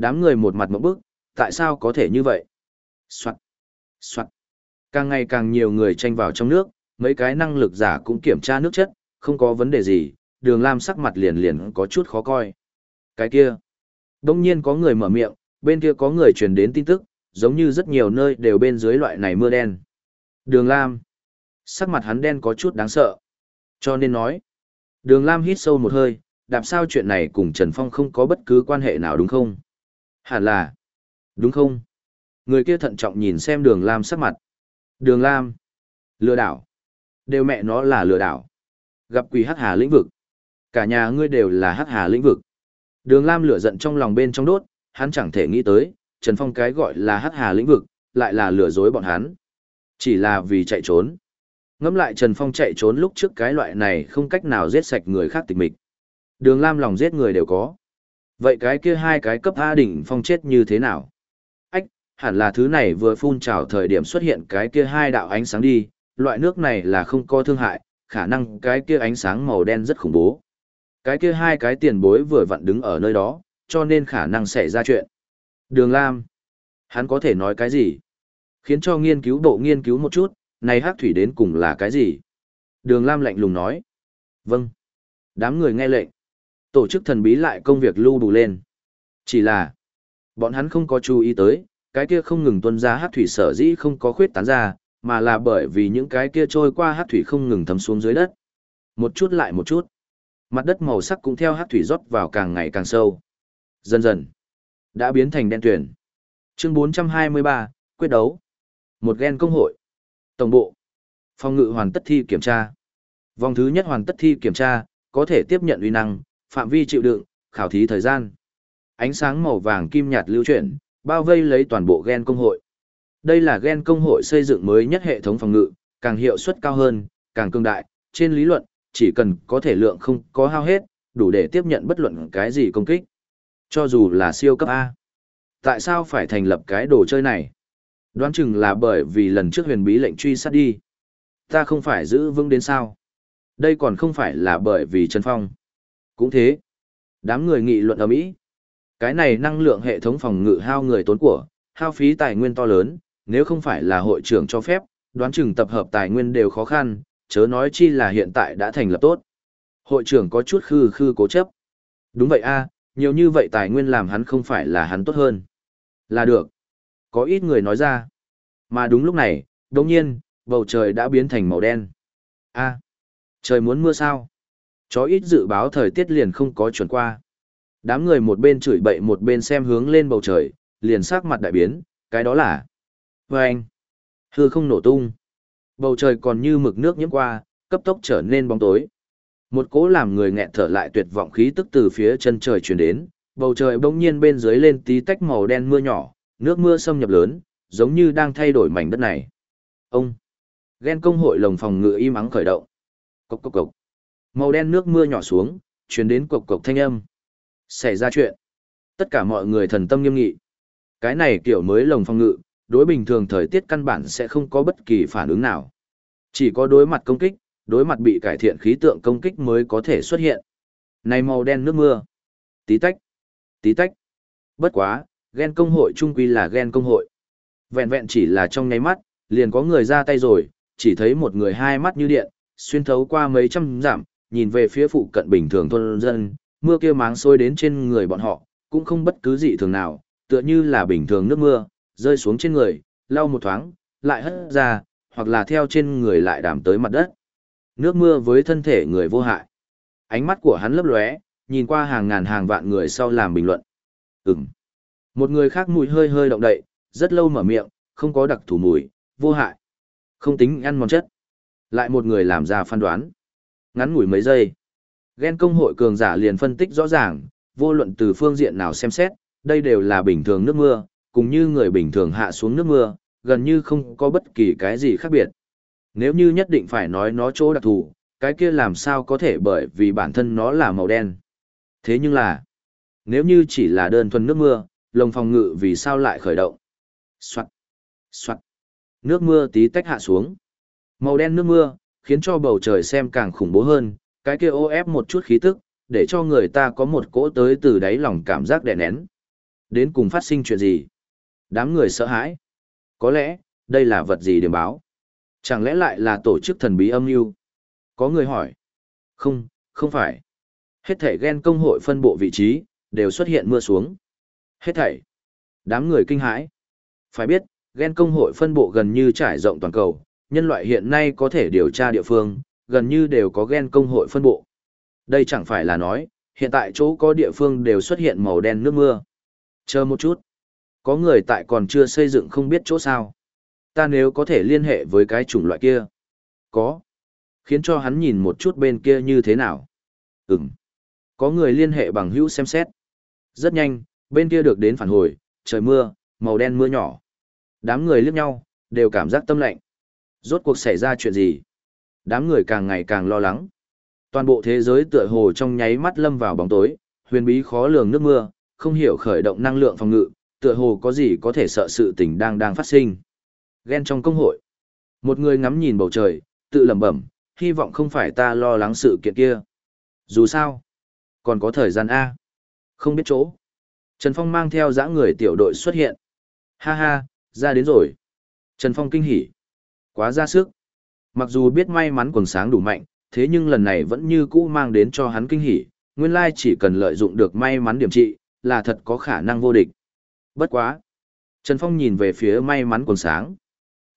Đám người một mặt mẫu bức, tại sao có thể như vậy? Soạn. Soạn. Càng ngày càng nhiều người tranh vào trong nước, mấy cái năng lực giả cũng kiểm tra nước chất, không có vấn đề gì, đường lam sắc mặt liền liền có chút khó coi. Cái kia. Đông nhiên có người mở miệng, bên kia có người truyền đến tin tức, giống như rất nhiều nơi đều bên dưới loại này mưa đen. Đường Lam. Sắc mặt hắn đen có chút đáng sợ. Cho nên nói. Đường Lam hít sâu một hơi, đạp sao chuyện này cùng Trần Phong không có bất cứ quan hệ nào đúng không? Hẳn là. Đúng không? Người kia thận trọng nhìn xem đường Lam sắc mặt. Đường Lam. Lừa đảo. Đều mẹ nó là lừa đảo. Gặp quỷ hắc hà lĩnh vực. Cả nhà ngươi đều là hắc hà lĩnh vực. Đường Lam lửa giận trong lòng bên trong đốt, hắn chẳng thể nghĩ tới, Trần Phong cái gọi là hắc hà lĩnh vực, lại là lừa dối bọn hắn. Chỉ là vì chạy trốn. Ngẫm lại Trần Phong chạy trốn lúc trước cái loại này không cách nào giết sạch người khác tịch mịch. Đường Lam lòng giết người đều có. Vậy cái kia hai cái cấp A đỉnh phong chết như thế nào? Ách, hẳn là thứ này vừa phun trào thời điểm xuất hiện cái kia hai đạo ánh sáng đi, loại nước này là không có thương hại, khả năng cái kia ánh sáng màu đen rất khủng bố. Cái kia hai cái tiền bối vừa vặn đứng ở nơi đó, cho nên khả năng xảy ra chuyện. Đường Lam. Hắn có thể nói cái gì? Khiến cho nghiên cứu bộ nghiên cứu một chút, này hắc thủy đến cùng là cái gì? Đường Lam lạnh lùng nói. Vâng. Đám người nghe lệnh. Tổ chức thần bí lại công việc lưu đủ lên. Chỉ là, bọn hắn không có chú ý tới, cái kia không ngừng tuân ra hát thủy sở dĩ không có khuyết tán ra, mà là bởi vì những cái kia trôi qua hát thủy không ngừng thấm xuống dưới đất. Một chút lại một chút. Mặt đất màu sắc cũng theo hát thủy rót vào càng ngày càng sâu. Dần dần, đã biến thành đen tuyển. Chương 423, quyết đấu. Một gen công hội. Tổng bộ. Phòng ngự hoàn tất thi kiểm tra. Vòng thứ nhất hoàn tất thi kiểm tra, có thể tiếp nhận uy năng, phạm vi chịu đựng, khảo thí thời gian. Ánh sáng màu vàng kim nhạt lưu chuyển, bao vây lấy toàn bộ gen công hội. Đây là gen công hội xây dựng mới nhất hệ thống phòng ngự, càng hiệu suất cao hơn, càng cương đại, trên lý luận, chỉ cần có thể lượng không có hao hết, đủ để tiếp nhận bất luận cái gì công kích. Cho dù là siêu cấp A. Tại sao phải thành lập cái đồ chơi này? Đoán chừng là bởi vì lần trước huyền bí lệnh truy sát đi. Ta không phải giữ vững đến sao? Đây còn không phải là bởi vì Trần Phong. Cũng thế. Đám người nghị luận ở Mỹ. Cái này năng lượng hệ thống phòng ngự hao người tốn của, hao phí tài nguyên to lớn, nếu không phải là hội trưởng cho phép, đoán chừng tập hợp tài nguyên đều khó khăn, chớ nói chi là hiện tại đã thành lập tốt. Hội trưởng có chút khư khư cố chấp. Đúng vậy a, nhiều như vậy tài nguyên làm hắn không phải là hắn tốt hơn. Là được. Có ít người nói ra. Mà đúng lúc này, đồng nhiên, bầu trời đã biến thành màu đen. a trời muốn mưa sao? Chó ít dự báo thời tiết liền không có chuẩn qua. Đám người một bên chửi bậy một bên xem hướng lên bầu trời, liền sắc mặt đại biến, cái đó là... Vâng! Hư không nổ tung. Bầu trời còn như mực nước nhiễm qua, cấp tốc trở nên bóng tối. Một cỗ làm người nghẹn thở lại tuyệt vọng khí tức từ phía chân trời truyền đến, bầu trời bỗng nhiên bên dưới lên tí tách màu đen mưa nhỏ, nước mưa xâm nhập lớn, giống như đang thay đổi mảnh đất này. Ông! Ghen công hội lồng phòng ngự im ắng khởi động. Cốc cốc cốc. Màu đen nước mưa nhỏ xuống, truyền đến cộc cộc thanh âm. Xảy ra chuyện. Tất cả mọi người thần tâm nghiêm nghị. Cái này kiểu mới lồng phong ngự, đối bình thường thời tiết căn bản sẽ không có bất kỳ phản ứng nào. Chỉ có đối mặt công kích, đối mặt bị cải thiện khí tượng công kích mới có thể xuất hiện. Này màu đen nước mưa. Tí tách. Tí tách. Bất quá, ghen công hội trung quy là ghen công hội. Vẹn vẹn chỉ là trong nháy mắt, liền có người ra tay rồi, chỉ thấy một người hai mắt như điện, xuyên thấu qua mấy trăm giảm nhìn về phía phụ cận bình thường thôn dân, mưa kia máng sôi đến trên người bọn họ, cũng không bất cứ gì thường nào, tựa như là bình thường nước mưa, rơi xuống trên người, lau một thoáng, lại hất ra, hoặc là theo trên người lại đàm tới mặt đất. Nước mưa với thân thể người vô hại. Ánh mắt của hắn lấp lóe, nhìn qua hàng ngàn hàng vạn người sau làm bình luận. Ừm. Một người khác mùi hơi hơi động đậy, rất lâu mở miệng, không có đặc thủ mùi, vô hại. Không tính ăn mòn chất. Lại một người làm ra phán đoán. Ngắn ngủi mấy giây. Ghen công hội cường giả liền phân tích rõ ràng, vô luận từ phương diện nào xem xét, đây đều là bình thường nước mưa, cùng như người bình thường hạ xuống nước mưa, gần như không có bất kỳ cái gì khác biệt. Nếu như nhất định phải nói nó chỗ đặc thù, cái kia làm sao có thể bởi vì bản thân nó là màu đen. Thế nhưng là, nếu như chỉ là đơn thuần nước mưa, lồng phòng ngự vì sao lại khởi động? Soạn, soạn. Nước mưa tí tách hạ xuống. Màu đen nước mưa, khiến cho bầu trời xem càng khủng bố hơn, cái kia ô ép một chút khí tức, để cho người ta có một cỗ tới từ đáy lòng cảm giác đè nén. Đến cùng phát sinh chuyện gì? Đám người sợ hãi. Có lẽ, đây là vật gì điểm báo? Chẳng lẽ lại là tổ chức thần bí âm mưu? Có người hỏi. Không, không phải. Hết thảy ghen công hội phân bộ vị trí, đều xuất hiện mưa xuống. Hết thảy. Đám người kinh hãi. Phải biết, ghen công hội phân bộ gần như trải rộng toàn cầu, nhân loại hiện nay có thể điều tra địa phương, gần như đều có gen công hội phân bộ. Đây chẳng phải là nói, hiện tại chỗ có địa phương đều xuất hiện màu đen nước mưa. Chờ một chút. Có người tại còn chưa xây dựng không biết chỗ sao. Ta nếu có thể liên hệ với cái chủng loại kia. Có. Khiến cho hắn nhìn một chút bên kia như thế nào. Ừm. Có người liên hệ bằng hữu xem xét. Rất nhanh, bên kia được đến phản hồi, trời mưa, màu đen mưa nhỏ. Đám người liếc nhau, đều cảm giác tâm lạnh. Rốt cuộc xảy ra chuyện gì? Đám người càng ngày càng lo lắng. Toàn bộ thế giới tựa hồ trong nháy mắt lâm vào bóng tối, huyền bí khó lường nước mưa, không hiểu khởi động năng lượng phòng ngự, tựa hồ có gì có thể sợ sự tình đang đang phát sinh. Ghen trong công hội. Một người ngắm nhìn bầu trời, tự lẩm bẩm, hy vọng không phải ta lo lắng sự kiện kia. Dù sao, còn có thời gian A. Không biết chỗ. Trần Phong mang theo dã người tiểu đội xuất hiện. Ha ha, ra đến rồi. Trần Phong kinh hỉ. Quá ra sức. Mặc dù biết may mắn quần sáng đủ mạnh, thế nhưng lần này vẫn như cũ mang đến cho hắn kinh hỉ, nguyên lai chỉ cần lợi dụng được may mắn điểm trị, là thật có khả năng vô địch. Bất quá. Trần Phong nhìn về phía may mắn quần sáng.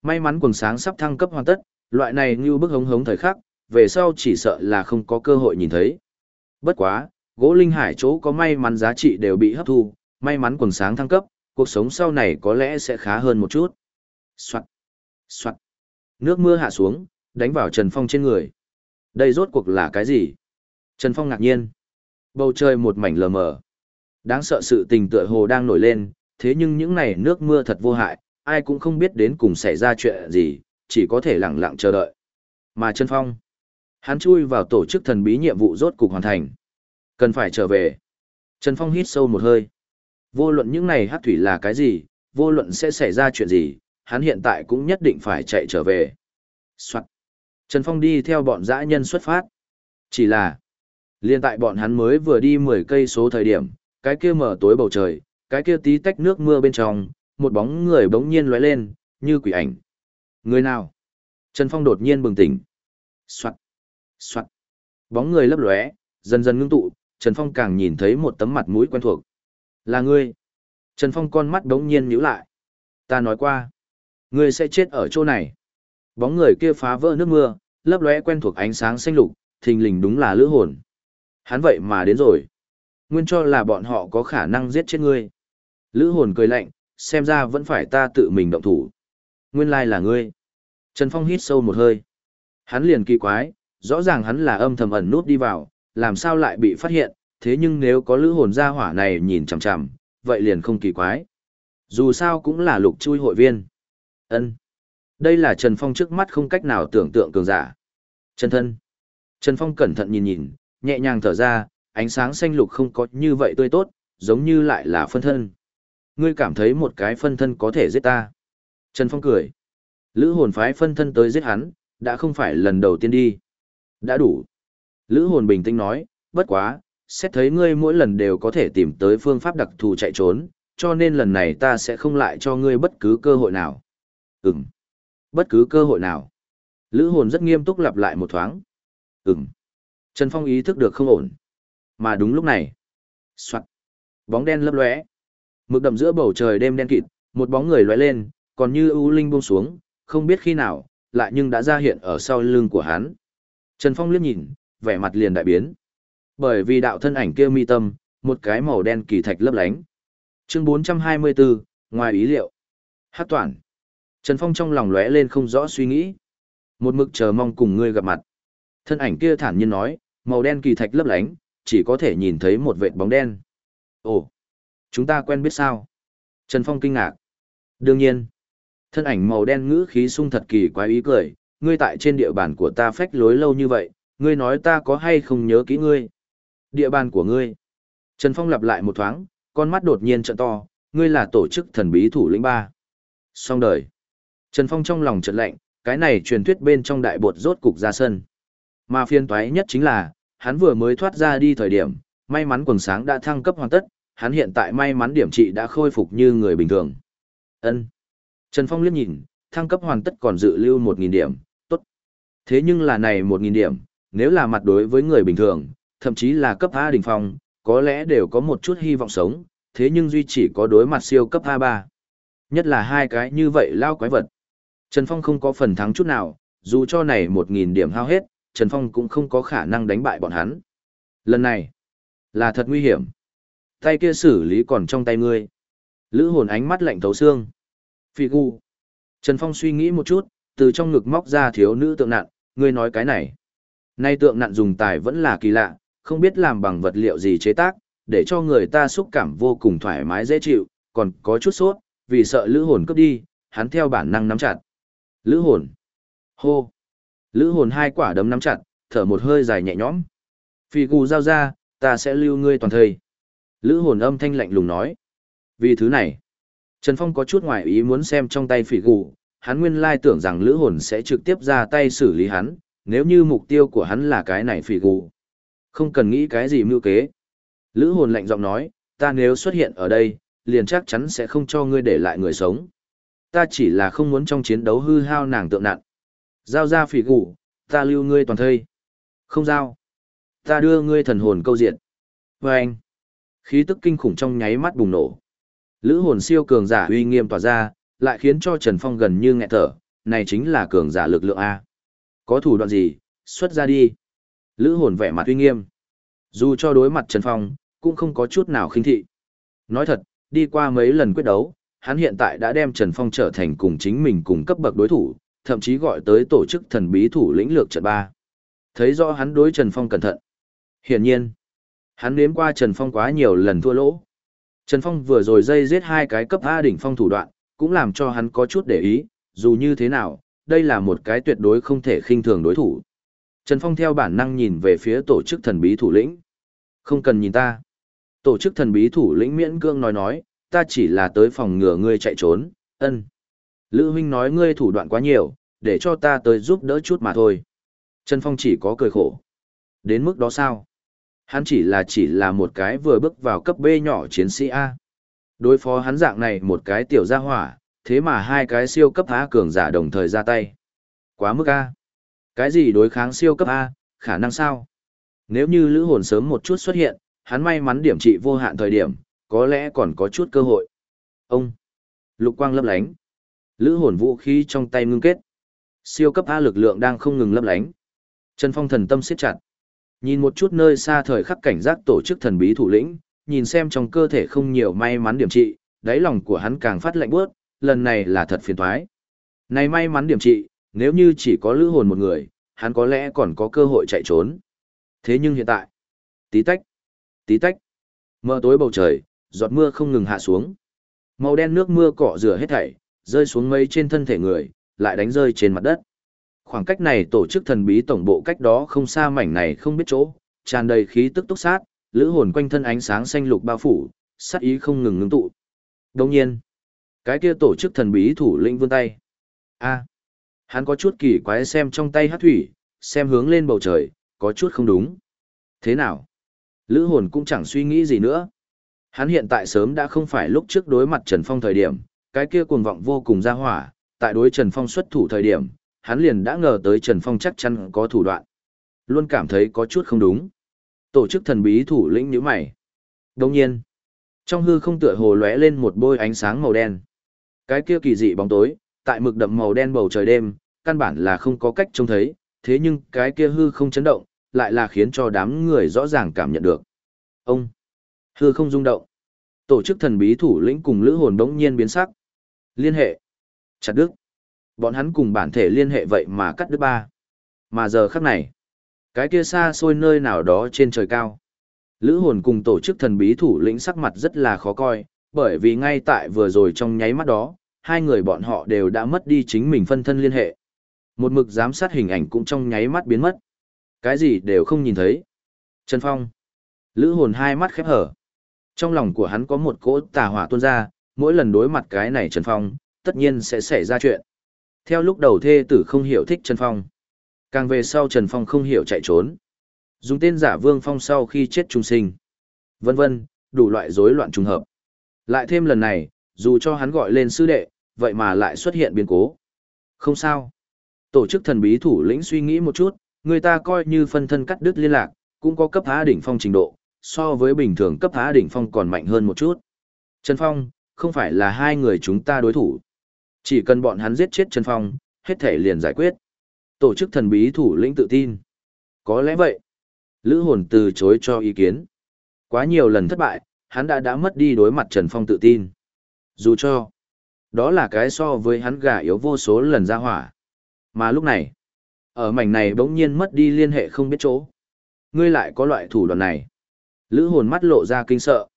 May mắn quần sáng sắp thăng cấp hoàn tất, loại này như bức hống hống thời khắc, về sau chỉ sợ là không có cơ hội nhìn thấy. Bất quá, gỗ linh hải chỗ có may mắn giá trị đều bị hấp thu, may mắn quần sáng thăng cấp, cuộc sống sau này có lẽ sẽ khá hơn một chút. Soạn. Soạn. Nước mưa hạ xuống, đánh vào Trần Phong trên người. Đây rốt cuộc là cái gì? Trần Phong ngạc nhiên. Bầu trời một mảnh lờ mờ. Đáng sợ sự tình tựa hồ đang nổi lên, thế nhưng những này nước mưa thật vô hại, ai cũng không biết đến cùng xảy ra chuyện gì, chỉ có thể lặng lặng chờ đợi. Mà Trần Phong, hắn chui vào tổ chức thần bí nhiệm vụ rốt cục hoàn thành. Cần phải trở về. Trần Phong hít sâu một hơi. Vô luận những này hát thủy là cái gì, vô luận sẽ xảy ra chuyện gì, hắn hiện tại cũng nhất định phải chạy trở về. Soạn. Trần Phong đi theo bọn dã nhân xuất phát. Chỉ là, liên tại bọn hắn mới vừa đi 10 cây số thời điểm, cái kia mở tối bầu trời, cái kia tí tách nước mưa bên trong, một bóng người bỗng nhiên lóe lên, như quỷ ảnh. Người nào? Trần Phong đột nhiên bừng tỉnh. Soạt, soạt. Bóng người lấp lóe, dần dần ngưng tụ, Trần Phong càng nhìn thấy một tấm mặt mũi quen thuộc. Là ngươi. Trần Phong con mắt đống nhiên nhíu lại. Ta nói qua. Ngươi sẽ chết ở chỗ này. Bóng người kia phá vỡ nước mưa, lấp lóe quen thuộc ánh sáng xanh lục, thình lình đúng là lữ hồn. Hắn vậy mà đến rồi. Nguyên cho là bọn họ có khả năng giết chết ngươi. Lữ hồn cười lạnh, xem ra vẫn phải ta tự mình động thủ. Nguyên lai là ngươi. Trần Phong hít sâu một hơi. Hắn liền kỳ quái, rõ ràng hắn là âm thầm ẩn nút đi vào, làm sao lại bị phát hiện, thế nhưng nếu có lữ hồn gia hỏa này nhìn chằm chằm, vậy liền không kỳ quái. Dù sao cũng là lục chui hội viên ân Đây là Trần Phong trước mắt không cách nào tưởng tượng cường giả. Trần thân. Trần Phong cẩn thận nhìn nhìn, nhẹ nhàng thở ra, ánh sáng xanh lục không có như vậy tươi tốt, giống như lại là phân thân. Ngươi cảm thấy một cái phân thân có thể giết ta. Trần Phong cười. Lữ hồn phái phân thân tới giết hắn, đã không phải lần đầu tiên đi. Đã đủ. Lữ hồn bình tĩnh nói, bất quá, xét thấy ngươi mỗi lần đều có thể tìm tới phương pháp đặc thù chạy trốn, cho nên lần này ta sẽ không lại cho ngươi bất cứ cơ hội nào. Ừm. Bất cứ cơ hội nào. Lữ hồn rất nghiêm túc lặp lại một thoáng. Ừm. Trần Phong ý thức được không ổn. Mà đúng lúc này. Soạn. Bóng đen lấp lóe. Mực đậm giữa bầu trời đêm đen kịt, một bóng người lóe lên, còn như ưu linh buông xuống, không biết khi nào, lại nhưng đã ra hiện ở sau lưng của hắn. Trần Phong liếc nhìn, vẻ mặt liền đại biến. Bởi vì đạo thân ảnh kia mi tâm, một cái màu đen kỳ thạch lấp lánh. Chương 424, ngoài ý liệu. Hát toàn. Trần Phong trong lòng lóe lên không rõ suy nghĩ. Một mực chờ mong cùng ngươi gặp mặt. Thân ảnh kia thản nhiên nói, màu đen kỳ thạch lấp lánh, chỉ có thể nhìn thấy một vệt bóng đen. Ồ, chúng ta quen biết sao? Trần Phong kinh ngạc. Đương nhiên. Thân ảnh màu đen ngữ khí sung thật kỳ quái ý cười, ngươi tại trên địa bàn của ta phách lối lâu như vậy, ngươi nói ta có hay không nhớ kỹ ngươi? Địa bàn của ngươi. Trần Phong lặp lại một thoáng, con mắt đột nhiên trợn to, ngươi là tổ chức thần bí thủ lĩnh ba. Xong đời. Trần Phong trong lòng chợt lạnh, cái này truyền thuyết bên trong đại bột rốt cục ra sân. Mà phiên toái nhất chính là, hắn vừa mới thoát ra đi thời điểm, may mắn quần sáng đã thăng cấp hoàn tất, hắn hiện tại may mắn điểm trị đã khôi phục như người bình thường. Ân. Trần Phong liếc nhìn, thăng cấp hoàn tất còn dự lưu 1.000 điểm, tốt. Thế nhưng là này 1.000 điểm, nếu là mặt đối với người bình thường, thậm chí là cấp A đỉnh phong, có lẽ đều có một chút hy vọng sống, thế nhưng duy chỉ có đối mặt siêu cấp A3. Nhất là hai cái như vậy lao quái vật. Trần Phong không có phần thắng chút nào, dù cho này 1.000 điểm hao hết, Trần Phong cũng không có khả năng đánh bại bọn hắn. Lần này, là thật nguy hiểm. Tay kia xử lý còn trong tay ngươi. Lữ hồn ánh mắt lạnh thấu xương. Phi gu. Trần Phong suy nghĩ một chút, từ trong ngực móc ra thiếu nữ tượng nạn, ngươi nói cái này. Nay tượng nạn dùng tài vẫn là kỳ lạ, không biết làm bằng vật liệu gì chế tác, để cho người ta xúc cảm vô cùng thoải mái dễ chịu, còn có chút sốt, vì sợ lữ hồn cướp đi, hắn theo bản năng nắm chặt. Lữ hồn. Hô. Lữ hồn hai quả đấm nắm chặt, thở một hơi dài nhẹ nhõm. Phi gù giao ra, ta sẽ lưu ngươi toàn thời. Lữ hồn âm thanh lạnh lùng nói. Vì thứ này, Trần Phong có chút ngoài ý muốn xem trong tay phỉ gù, hắn nguyên lai tưởng rằng lữ hồn sẽ trực tiếp ra tay xử lý hắn, nếu như mục tiêu của hắn là cái này phỉ gù. Không cần nghĩ cái gì mưu kế. Lữ hồn lạnh giọng nói, ta nếu xuất hiện ở đây, liền chắc chắn sẽ không cho ngươi để lại người sống. Ta chỉ là không muốn trong chiến đấu hư hao nàng tượng nạn, Giao ra phỉ củ, ta lưu ngươi toàn thây. Không giao. Ta đưa ngươi thần hồn câu diện. Và vâng anh. Khí tức kinh khủng trong nháy mắt bùng nổ. Lữ hồn siêu cường giả uy nghiêm tỏa ra, lại khiến cho Trần Phong gần như nghẹt thở, này chính là cường giả lực lượng A. Có thủ đoạn gì, xuất ra đi. Lữ hồn vẻ mặt uy nghiêm. Dù cho đối mặt Trần Phong, cũng không có chút nào khinh thị. Nói thật, Đi qua mấy lần quyết đấu, hắn hiện tại đã đem Trần Phong trở thành cùng chính mình cùng cấp bậc đối thủ, thậm chí gọi tới tổ chức thần bí thủ lĩnh lược trận ba. Thấy rõ hắn đối Trần Phong cẩn thận. Hiển nhiên, hắn nếm qua Trần Phong quá nhiều lần thua lỗ. Trần Phong vừa rồi dây giết hai cái cấp A đỉnh phong thủ đoạn, cũng làm cho hắn có chút để ý, dù như thế nào, đây là một cái tuyệt đối không thể khinh thường đối thủ. Trần Phong theo bản năng nhìn về phía tổ chức thần bí thủ lĩnh. Không cần nhìn ta. Tổ chức thần bí thủ lĩnh miễn cương nói nói, ta chỉ là tới phòng ngừa ngươi chạy trốn, ân. Lữ huynh nói ngươi thủ đoạn quá nhiều, để cho ta tới giúp đỡ chút mà thôi. Trần Phong chỉ có cười khổ. Đến mức đó sao? Hắn chỉ là chỉ là một cái vừa bước vào cấp B nhỏ chiến sĩ A. Đối phó hắn dạng này một cái tiểu gia hỏa, thế mà hai cái siêu cấp A cường giả đồng thời ra tay. Quá mức A. Cái gì đối kháng siêu cấp A, khả năng sao? Nếu như lữ hồn sớm một chút xuất hiện, hắn may mắn điểm trị vô hạn thời điểm, có lẽ còn có chút cơ hội. Ông! Lục quang lấp lánh. Lữ hồn vũ khí trong tay ngưng kết. Siêu cấp A lực lượng đang không ngừng lấp lánh. Trần Phong thần tâm siết chặt. Nhìn một chút nơi xa thời khắc cảnh giác tổ chức thần bí thủ lĩnh, nhìn xem trong cơ thể không nhiều may mắn điểm trị, đáy lòng của hắn càng phát lạnh bước, lần này là thật phiền toái. Này may mắn điểm trị, nếu như chỉ có lữ hồn một người, hắn có lẽ còn có cơ hội chạy trốn. Thế nhưng hiện tại, tí tách, tí tách, mờ tối bầu trời, giọt mưa không ngừng hạ xuống. Màu đen nước mưa cọ rửa hết thảy, rơi xuống mấy trên thân thể người, lại đánh rơi trên mặt đất. Khoảng cách này tổ chức thần bí tổng bộ cách đó không xa mảnh này không biết chỗ, tràn đầy khí tức túc sát, lữ hồn quanh thân ánh sáng xanh lục bao phủ, sát ý không ngừng ngưng tụ. Đồng nhiên, cái kia tổ chức thần bí thủ lĩnh vươn tay. A, hắn có chút kỳ quái xem trong tay hát thủy, xem hướng lên bầu trời, có chút không đúng. Thế nào? Lữ hồn cũng chẳng suy nghĩ gì nữa. Hắn hiện tại sớm đã không phải lúc trước đối mặt Trần Phong thời điểm, cái kia cuồng vọng vô cùng ra hỏa, tại đối Trần Phong xuất thủ thời điểm, hắn liền đã ngờ tới Trần Phong chắc chắn có thủ đoạn. Luôn cảm thấy có chút không đúng. Tổ chức thần bí thủ lĩnh nhíu mày. Đồng nhiên, trong hư không tựa hồ lóe lên một bôi ánh sáng màu đen. Cái kia kỳ dị bóng tối, tại mực đậm màu đen bầu trời đêm, căn bản là không có cách trông thấy, thế nhưng cái kia hư không chấn động, lại là khiến cho đám người rõ ràng cảm nhận được. Ông, hư không rung động. Tổ chức thần bí thủ lĩnh cùng lữ hồn đống nhiên biến sắc. Liên hệ. Chặt đứt. Bọn hắn cùng bản thể liên hệ vậy mà cắt đứt ba. Mà giờ khắc này, cái kia xa xôi nơi nào đó trên trời cao. Lữ hồn cùng tổ chức thần bí thủ lĩnh sắc mặt rất là khó coi, bởi vì ngay tại vừa rồi trong nháy mắt đó, hai người bọn họ đều đã mất đi chính mình phân thân liên hệ. Một mực giám sát hình ảnh cũng trong nháy mắt biến mất. Cái gì đều không nhìn thấy. Trần Phong. Lữ hồn hai mắt khép hở. Trong lòng của hắn có một cỗ tà hỏa tuôn ra, mỗi lần đối mặt cái này Trần Phong, tất nhiên sẽ xảy ra chuyện. Theo lúc đầu thê tử không hiểu thích Trần Phong. Càng về sau Trần Phong không hiểu chạy trốn. Dùng tên giả Vương Phong sau khi chết trung sinh. Vân vân, đủ loại rối loạn trùng hợp. Lại thêm lần này, dù cho hắn gọi lên sư đệ, vậy mà lại xuất hiện biến cố. Không sao. Tổ chức thần bí thủ lĩnh suy nghĩ một chút, người ta coi như phân thân cắt đứt liên lạc, cũng có cấp há đỉnh phong trình độ, so với bình thường cấp há đỉnh phong còn mạnh hơn một chút. Trần Phong, không phải là hai người chúng ta đối thủ. Chỉ cần bọn hắn giết chết Trần Phong, hết thể liền giải quyết. Tổ chức thần bí thủ lĩnh tự tin. Có lẽ vậy. Lữ hồn từ chối cho ý kiến. Quá nhiều lần thất bại, hắn đã đã mất đi đối mặt Trần Phong tự tin. Dù cho, đó là cái so với hắn gà yếu vô số lần ra hỏa. Mà lúc này, ở mảnh này bỗng nhiên mất đi liên hệ không biết chỗ. Ngươi lại có loại thủ đoạn này. Lữ hồn mắt lộ ra kinh sợ.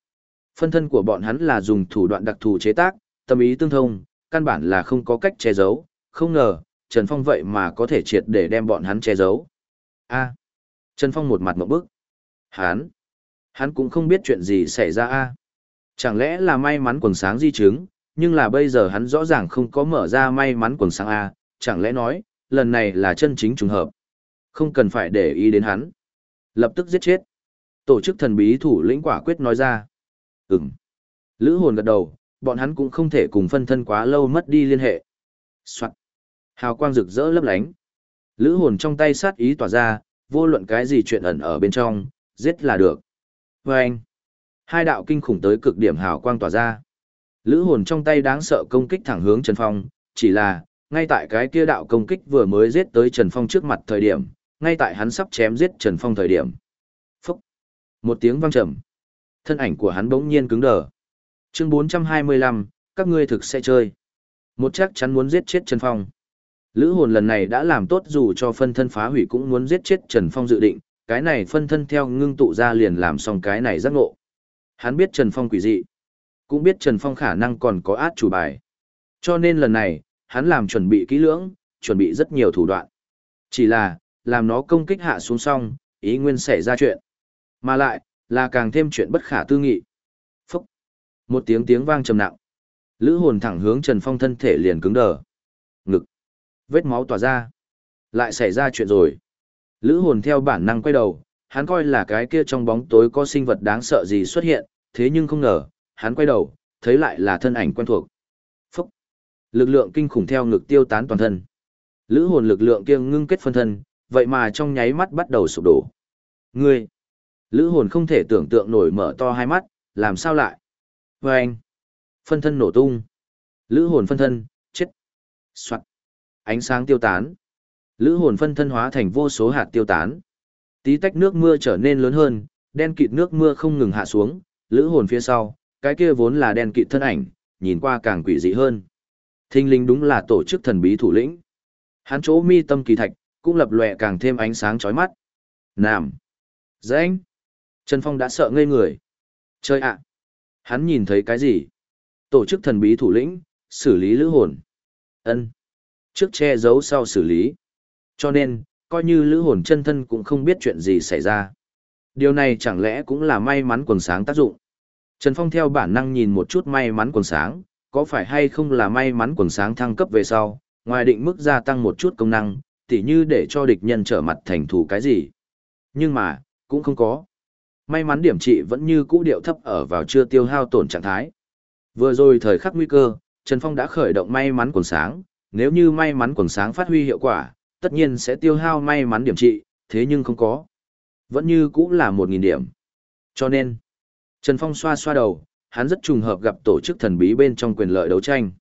Phân thân của bọn hắn là dùng thủ đoạn đặc thù chế tác, tâm ý tương thông, căn bản là không có cách che giấu, không ngờ, Trần Phong vậy mà có thể triệt để đem bọn hắn che giấu. A. Trần Phong một mặt một bức. Hắn. Hắn cũng không biết chuyện gì xảy ra a. Chẳng lẽ là may mắn quần sáng di chứng, nhưng là bây giờ hắn rõ ràng không có mở ra may mắn quần sáng a, chẳng lẽ nói, lần này là chân chính trùng hợp. Không cần phải để ý đến hắn. Lập tức giết chết. Tổ chức thần bí thủ lĩnh quả quyết nói ra. Ừm. Lữ hồn gật đầu, bọn hắn cũng không thể cùng phân thân quá lâu mất đi liên hệ. Soạn. Hào quang rực rỡ lấp lánh. Lữ hồn trong tay sát ý tỏa ra, vô luận cái gì chuyện ẩn ở bên trong, giết là được. Và anh. Hai đạo kinh khủng tới cực điểm hào quang tỏa ra. Lữ hồn trong tay đáng sợ công kích thẳng hướng Trần Phong, chỉ là, ngay tại cái kia đạo công kích vừa mới giết tới Trần Phong trước mặt thời điểm, ngay tại hắn sắp chém giết Trần Phong thời điểm. Một tiếng vang trầm. Thân ảnh của hắn bỗng nhiên cứng đờ Chương 425, các ngươi thực sẽ chơi. Một chắc chắn muốn giết chết Trần Phong. Lữ hồn lần này đã làm tốt dù cho phân thân phá hủy cũng muốn giết chết Trần Phong dự định, cái này phân thân theo ngưng tụ ra liền làm xong cái này giác ngộ. Hắn biết Trần Phong quỷ dị, cũng biết Trần Phong khả năng còn có át chủ bài. Cho nên lần này, hắn làm chuẩn bị kỹ lưỡng, chuẩn bị rất nhiều thủ đoạn. Chỉ là, làm nó công kích hạ xuống xong, ý nguyên xảy ra chuyện. Mà lại, là càng thêm chuyện bất khả tư nghị. Phúc! Một tiếng tiếng vang trầm nặng. Lữ hồn thẳng hướng Trần Phong thân thể liền cứng đờ. Ngực! Vết máu tỏa ra. Lại xảy ra chuyện rồi. Lữ hồn theo bản năng quay đầu, hắn coi là cái kia trong bóng tối có sinh vật đáng sợ gì xuất hiện, thế nhưng không ngờ, hắn quay đầu, thấy lại là thân ảnh quen thuộc. Phúc! Lực lượng kinh khủng theo ngực tiêu tán toàn thân. Lữ hồn lực lượng kia ngưng kết phân thân, vậy mà trong nháy mắt bắt đầu sụp đổ. Ngươi! Lữ hồn không thể tưởng tượng nổi mở to hai mắt, làm sao lại? Và anh! Phân thân nổ tung. Lữ hồn phân thân, chết. Soạn. Ánh sáng tiêu tán. Lữ hồn phân thân hóa thành vô số hạt tiêu tán. Tí tách nước mưa trở nên lớn hơn, đen kịt nước mưa không ngừng hạ xuống, lữ hồn phía sau, cái kia vốn là đen kịt thân ảnh, nhìn qua càng quỷ dị hơn. Thinh linh đúng là tổ chức thần bí thủ lĩnh. Hắn chỗ mi tâm kỳ thạch, cũng lập lòe càng thêm ánh sáng chói mắt. Nam. Danh. Trần Phong đã sợ ngây người. Chơi ạ. Hắn nhìn thấy cái gì? Tổ chức thần bí thủ lĩnh, xử lý lữ hồn. ân Trước che giấu sau xử lý. Cho nên, coi như lữ hồn chân thân cũng không biết chuyện gì xảy ra. Điều này chẳng lẽ cũng là may mắn quần sáng tác dụng. Trần Phong theo bản năng nhìn một chút may mắn quần sáng, có phải hay không là may mắn quần sáng thăng cấp về sau, ngoài định mức gia tăng một chút công năng, tỉ như để cho địch nhân trở mặt thành thủ cái gì. Nhưng mà, cũng không có. May mắn điểm trị vẫn như cũ điệu thấp ở vào chưa tiêu hao tổn trạng thái. Vừa rồi thời khắc nguy cơ, Trần Phong đã khởi động may mắn quần sáng, nếu như may mắn quần sáng phát huy hiệu quả, tất nhiên sẽ tiêu hao may mắn điểm trị, thế nhưng không có. Vẫn như cũ là 1.000 điểm. Cho nên, Trần Phong xoa xoa đầu, hắn rất trùng hợp gặp tổ chức thần bí bên trong quyền lợi đấu tranh.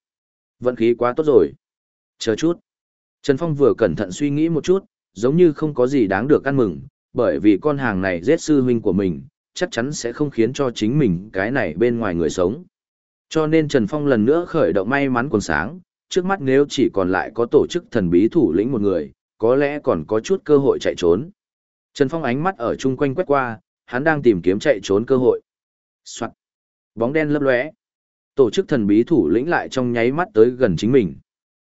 Vận khí quá tốt rồi. Chờ chút. Trần Phong vừa cẩn thận suy nghĩ một chút, giống như không có gì đáng được ăn mừng, bởi vì con hàng này giết sư huynh của mình, chắc chắn sẽ không khiến cho chính mình cái này bên ngoài người sống. Cho nên Trần Phong lần nữa khởi động may mắn quần sáng, trước mắt nếu chỉ còn lại có tổ chức thần bí thủ lĩnh một người, có lẽ còn có chút cơ hội chạy trốn. Trần Phong ánh mắt ở chung quanh quét qua, hắn đang tìm kiếm chạy trốn cơ hội. Soạn. Bóng đen lấp lóe. Tổ chức thần bí thủ lĩnh lại trong nháy mắt tới gần chính mình.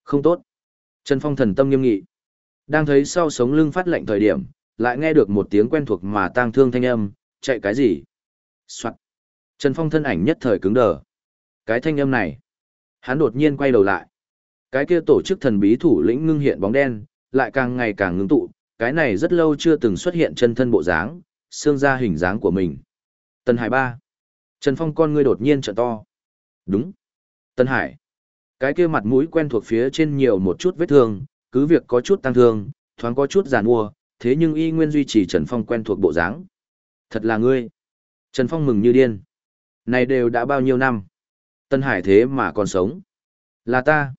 Không tốt. Trần Phong thần tâm nghiêm nghị. Đang thấy sau sống lưng phát lệnh thời điểm, lại nghe được một tiếng quen thuộc mà tang thương thanh âm, chạy cái gì? Soạn. Trần Phong thân ảnh nhất thời cứng đờ. Cái thanh âm này. Hắn đột nhiên quay đầu lại. Cái kia tổ chức thần bí thủ lĩnh ngưng hiện bóng đen, lại càng ngày càng ngưng tụ, cái này rất lâu chưa từng xuất hiện chân thân bộ dáng, xương ra hình dáng của mình. Tân Hải ba. Trần Phong con ngươi đột nhiên trợ to. Đúng. Tân Hải. Cái kia mặt mũi quen thuộc phía trên nhiều một chút vết thương, cứ việc có chút tăng thương, thoáng có chút giàn mua, thế nhưng y nguyên duy trì Trần Phong quen thuộc bộ dáng. Thật là ngươi. Trần Phong mừng như điên. Này đều đã bao nhiêu năm. Tân Hải thế mà còn sống. Là ta.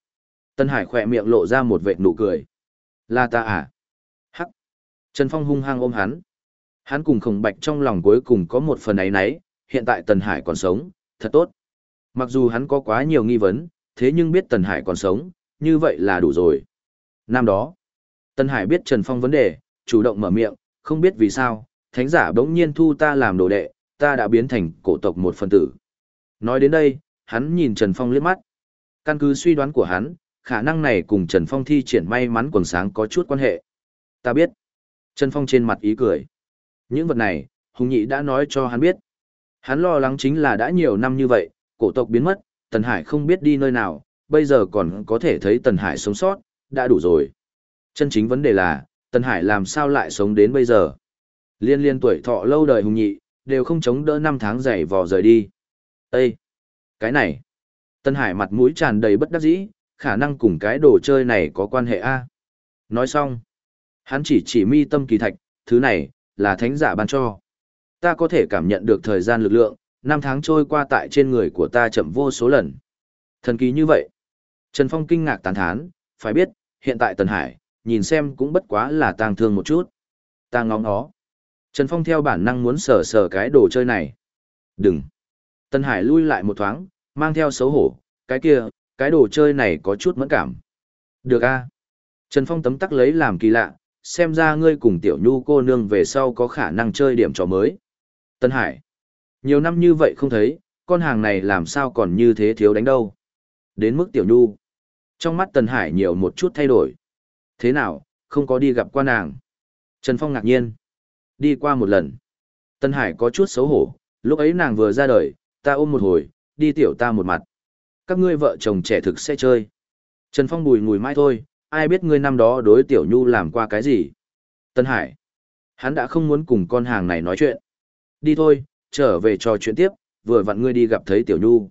Tân Hải khỏe miệng lộ ra một vệt nụ cười. Là ta à? Hắc. Trần Phong hung hăng ôm hắn. Hắn cùng khổng bạch trong lòng cuối cùng có một phần ấy nấy, hiện tại Tần Hải còn sống, thật tốt. Mặc dù hắn có quá nhiều nghi vấn, thế nhưng biết Tần Hải còn sống, như vậy là đủ rồi. Năm đó, Tần Hải biết Trần Phong vấn đề, chủ động mở miệng, không biết vì sao, thánh giả bỗng nhiên thu ta làm đồ đệ, ta đã biến thành cổ tộc một phần tử. Nói đến đây, hắn nhìn Trần Phong liếc mắt. Căn cứ suy đoán của hắn, khả năng này cùng Trần Phong thi triển may mắn quần sáng có chút quan hệ. Ta biết. Trần Phong trên mặt ý cười. Những vật này, Hùng Nhị đã nói cho hắn biết. Hắn lo lắng chính là đã nhiều năm như vậy, cổ tộc biến mất, Tần Hải không biết đi nơi nào, bây giờ còn có thể thấy Tần Hải sống sót, đã đủ rồi. Chân chính vấn đề là, Tần Hải làm sao lại sống đến bây giờ? Liên liên tuổi thọ lâu đời hùng nhị, đều không chống đỡ năm tháng dày vò rời đi. Ê! Cái này! Tần Hải mặt mũi tràn đầy bất đắc dĩ, khả năng cùng cái đồ chơi này có quan hệ a. Nói xong, hắn chỉ chỉ mi tâm kỳ thạch, thứ này, là thánh giả ban cho. Ta có thể cảm nhận được thời gian lực lượng, năm tháng trôi qua tại trên người của ta chậm vô số lần. Thần kỳ như vậy. Trần Phong kinh ngạc tán thán, phải biết, hiện tại Tần Hải, nhìn xem cũng bất quá là tang thương một chút. Ta ngóng nó. Trần Phong theo bản năng muốn sờ sờ cái đồ chơi này. Đừng. Tân Hải lui lại một thoáng, mang theo xấu hổ, cái kia, cái đồ chơi này có chút mẫn cảm. Được a. Trần Phong tấm tắc lấy làm kỳ lạ, xem ra ngươi cùng tiểu nhu cô nương về sau có khả năng chơi điểm trò mới. Tân Hải. Nhiều năm như vậy không thấy, con hàng này làm sao còn như thế thiếu đánh đâu. Đến mức tiểu nhu. Trong mắt Tân Hải nhiều một chút thay đổi. Thế nào, không có đi gặp qua nàng. Trần Phong ngạc nhiên. Đi qua một lần. Tân Hải có chút xấu hổ, lúc ấy nàng vừa ra đời, ta ôm một hồi, đi tiểu ta một mặt. Các ngươi vợ chồng trẻ thực sẽ chơi. Trần Phong bùi ngùi mãi thôi, ai biết ngươi năm đó đối tiểu nhu làm qua cái gì. Tân Hải. Hắn đã không muốn cùng con hàng này nói chuyện. Đi thôi, trở về trò chuyện tiếp, vừa vặn ngươi đi gặp thấy tiểu nhu.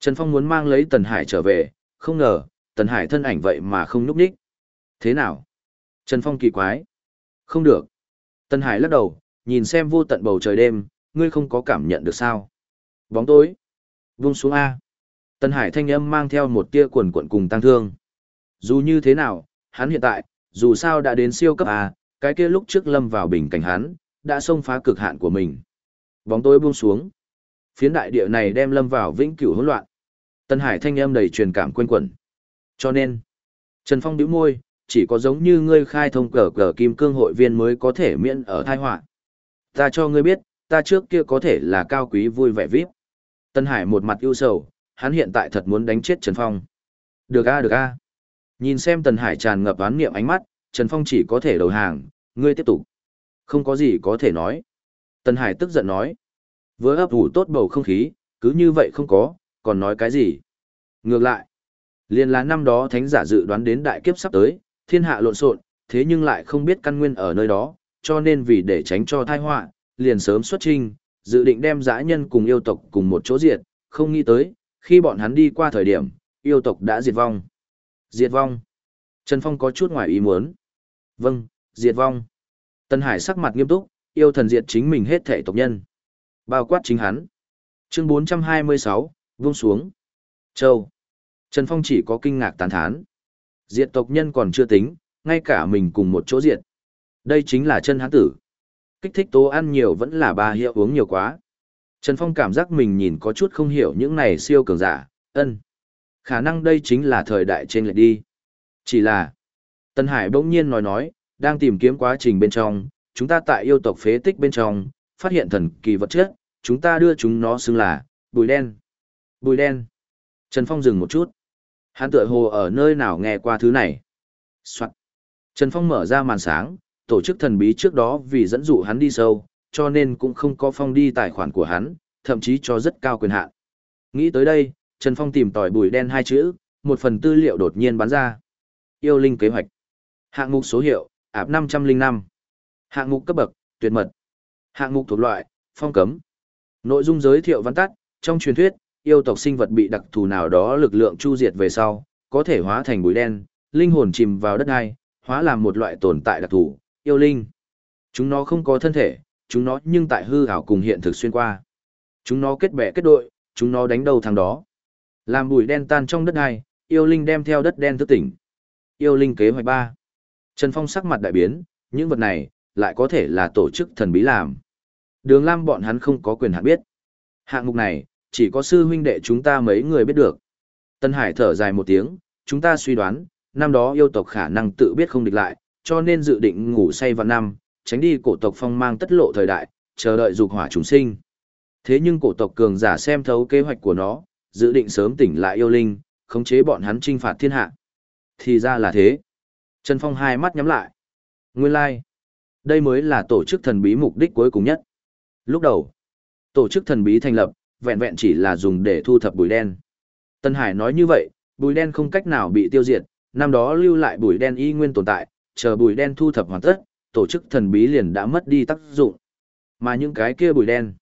Trần Phong muốn mang lấy Tần Hải trở về, không ngờ, Tần Hải thân ảnh vậy mà không núp ních Thế nào? Trần Phong kỳ quái. Không được. Tần Hải lắc đầu, nhìn xem vô tận bầu trời đêm, ngươi không có cảm nhận được sao. Bóng tối. Vung xuống A. Tần Hải thanh âm mang theo một tia quần cuộn cùng tăng thương. Dù như thế nào, hắn hiện tại, dù sao đã đến siêu cấp A, cái kia lúc trước lâm vào bình cảnh hắn, đã xông phá cực hạn của mình. Bóng tối buông xuống. Phiến đại địa này đem lâm vào vĩnh cửu hỗn loạn. Tân Hải thanh âm đầy truyền cảm quên quẩn. Cho nên, Trần Phong bĩu môi, chỉ có giống như ngươi khai thông cờ cờ kim cương hội viên mới có thể miễn ở thai họa. Ta cho ngươi biết, ta trước kia có thể là cao quý vui vẻ vip. Tân Hải một mặt ưu sầu, hắn hiện tại thật muốn đánh chết Trần Phong. Được a được a. Nhìn xem Tần Hải tràn ngập oán niệm ánh mắt, Trần Phong chỉ có thể đầu hàng, ngươi tiếp tục. Không có gì có thể nói. Tần Hải tức giận nói. Với ấp ủ tốt bầu không khí, cứ như vậy không có, còn nói cái gì. Ngược lại, liền là năm đó thánh giả dự đoán đến đại kiếp sắp tới, thiên hạ lộn xộn, thế nhưng lại không biết căn nguyên ở nơi đó, cho nên vì để tránh cho tai họa, liền sớm xuất trinh, dự định đem dã nhân cùng yêu tộc cùng một chỗ diệt, không nghĩ tới, khi bọn hắn đi qua thời điểm, yêu tộc đã diệt vong. Diệt vong. Trần Phong có chút ngoài ý muốn. Vâng, diệt vong. Tân Hải sắc mặt nghiêm túc, yêu thần diệt chính mình hết thể tộc nhân. Bao quát chính hắn. Chương 426, vung xuống. Châu. Trần Phong chỉ có kinh ngạc tán thán. Diệt tộc nhân còn chưa tính, ngay cả mình cùng một chỗ diệt. Đây chính là chân hắn tử. Kích thích tố ăn nhiều vẫn là ba hiệu uống nhiều quá. Trần Phong cảm giác mình nhìn có chút không hiểu những này siêu cường giả, ân. Khả năng đây chính là thời đại trên lệ đi. Chỉ là, Tân Hải bỗng nhiên nói nói, đang tìm kiếm quá trình bên trong, chúng ta tại yêu tộc phế tích bên trong, phát hiện thần kỳ vật chất, chúng ta đưa chúng nó xưng là, bùi đen. Bùi đen. Trần Phong dừng một chút. Hắn tựa hồ ở nơi nào nghe qua thứ này. Soạn. Trần Phong mở ra màn sáng, tổ chức thần bí trước đó vì dẫn dụ hắn đi sâu, cho nên cũng không có phong đi tài khoản của hắn, thậm chí cho rất cao quyền hạn. Nghĩ tới đây, Trần Phong tìm tỏi bùi đen hai chữ, một phần tư liệu đột nhiên bắn ra. Yêu linh kế hoạch. Hạng mục số hiệu, ạp 505. Hạng mục cấp bậc, tuyệt mật. Hạng mục thuộc loại, phong cấm. Nội dung giới thiệu văn tắt, trong truyền thuyết, yêu tộc sinh vật bị đặc thù nào đó lực lượng chu diệt về sau, có thể hóa thành bụi đen, linh hồn chìm vào đất ai, hóa làm một loại tồn tại đặc thù, yêu linh. Chúng nó không có thân thể, chúng nó nhưng tại hư ảo cùng hiện thực xuyên qua. Chúng nó kết bè kết đội, chúng nó đánh đầu thằng đó. Làm bụi đen tan trong đất ai, yêu linh đem theo đất đen thức tỉnh. Yêu linh kế hoạch 3. Trần Phong sắc mặt đại biến, những vật này, lại có thể là tổ chức thần bí làm. Đường Lam bọn hắn không có quyền hạn biết. Hạng mục này, chỉ có sư huynh đệ chúng ta mấy người biết được. Tân Hải thở dài một tiếng, chúng ta suy đoán, năm đó yêu tộc khả năng tự biết không địch lại, cho nên dự định ngủ say vào năm, tránh đi cổ tộc phong mang tất lộ thời đại, chờ đợi dục hỏa chúng sinh. Thế nhưng cổ tộc cường giả xem thấu kế hoạch của nó, dự định sớm tỉnh lại yêu linh, khống chế bọn hắn trinh phạt thiên hạ. Thì ra là thế. Trần Phong hai mắt nhắm lại. Nguyên lai, like. đây mới là tổ chức thần bí mục đích cuối cùng nhất. Lúc đầu, tổ chức thần bí thành lập, vẹn vẹn chỉ là dùng để thu thập bụi đen. Tân Hải nói như vậy, bụi đen không cách nào bị tiêu diệt, năm đó lưu lại bụi đen y nguyên tồn tại, chờ bụi đen thu thập hoàn tất, tổ chức thần bí liền đã mất đi tác dụng. Mà những cái kia bụi đen,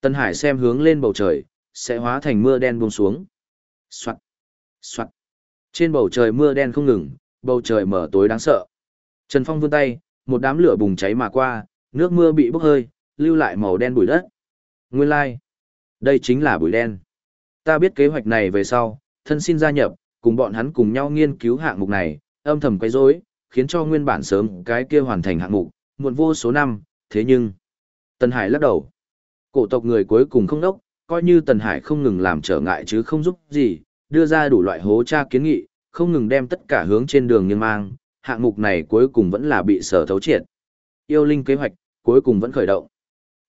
Tân Hải xem hướng lên bầu trời, sẽ hóa thành mưa đen buông xuống. Soạt, soạt. Trên bầu trời mưa đen không ngừng, bầu trời mở tối đáng sợ. Trần Phong vươn tay, một đám lửa bùng cháy mà qua, nước mưa bị bốc hơi, lưu lại màu đen bụi đất. Nguyên lai, like đây chính là bụi đen. Ta biết kế hoạch này về sau, thân xin gia nhập, cùng bọn hắn cùng nhau nghiên cứu hạng mục này, âm thầm quấy rối, khiến cho nguyên bản sớm cái kia hoàn thành hạng mục, muộn vô số năm, thế nhưng... Tần Hải lắc đầu. Cổ tộc người cuối cùng không đốc, coi như Tần Hải không ngừng làm trở ngại chứ không giúp gì, đưa ra đủ loại hố tra kiến nghị, không ngừng đem tất cả hướng trên đường nghiêng mang, hạng mục này cuối cùng vẫn là bị sở thấu triệt. Yêu linh kế hoạch, cuối cùng vẫn khởi động.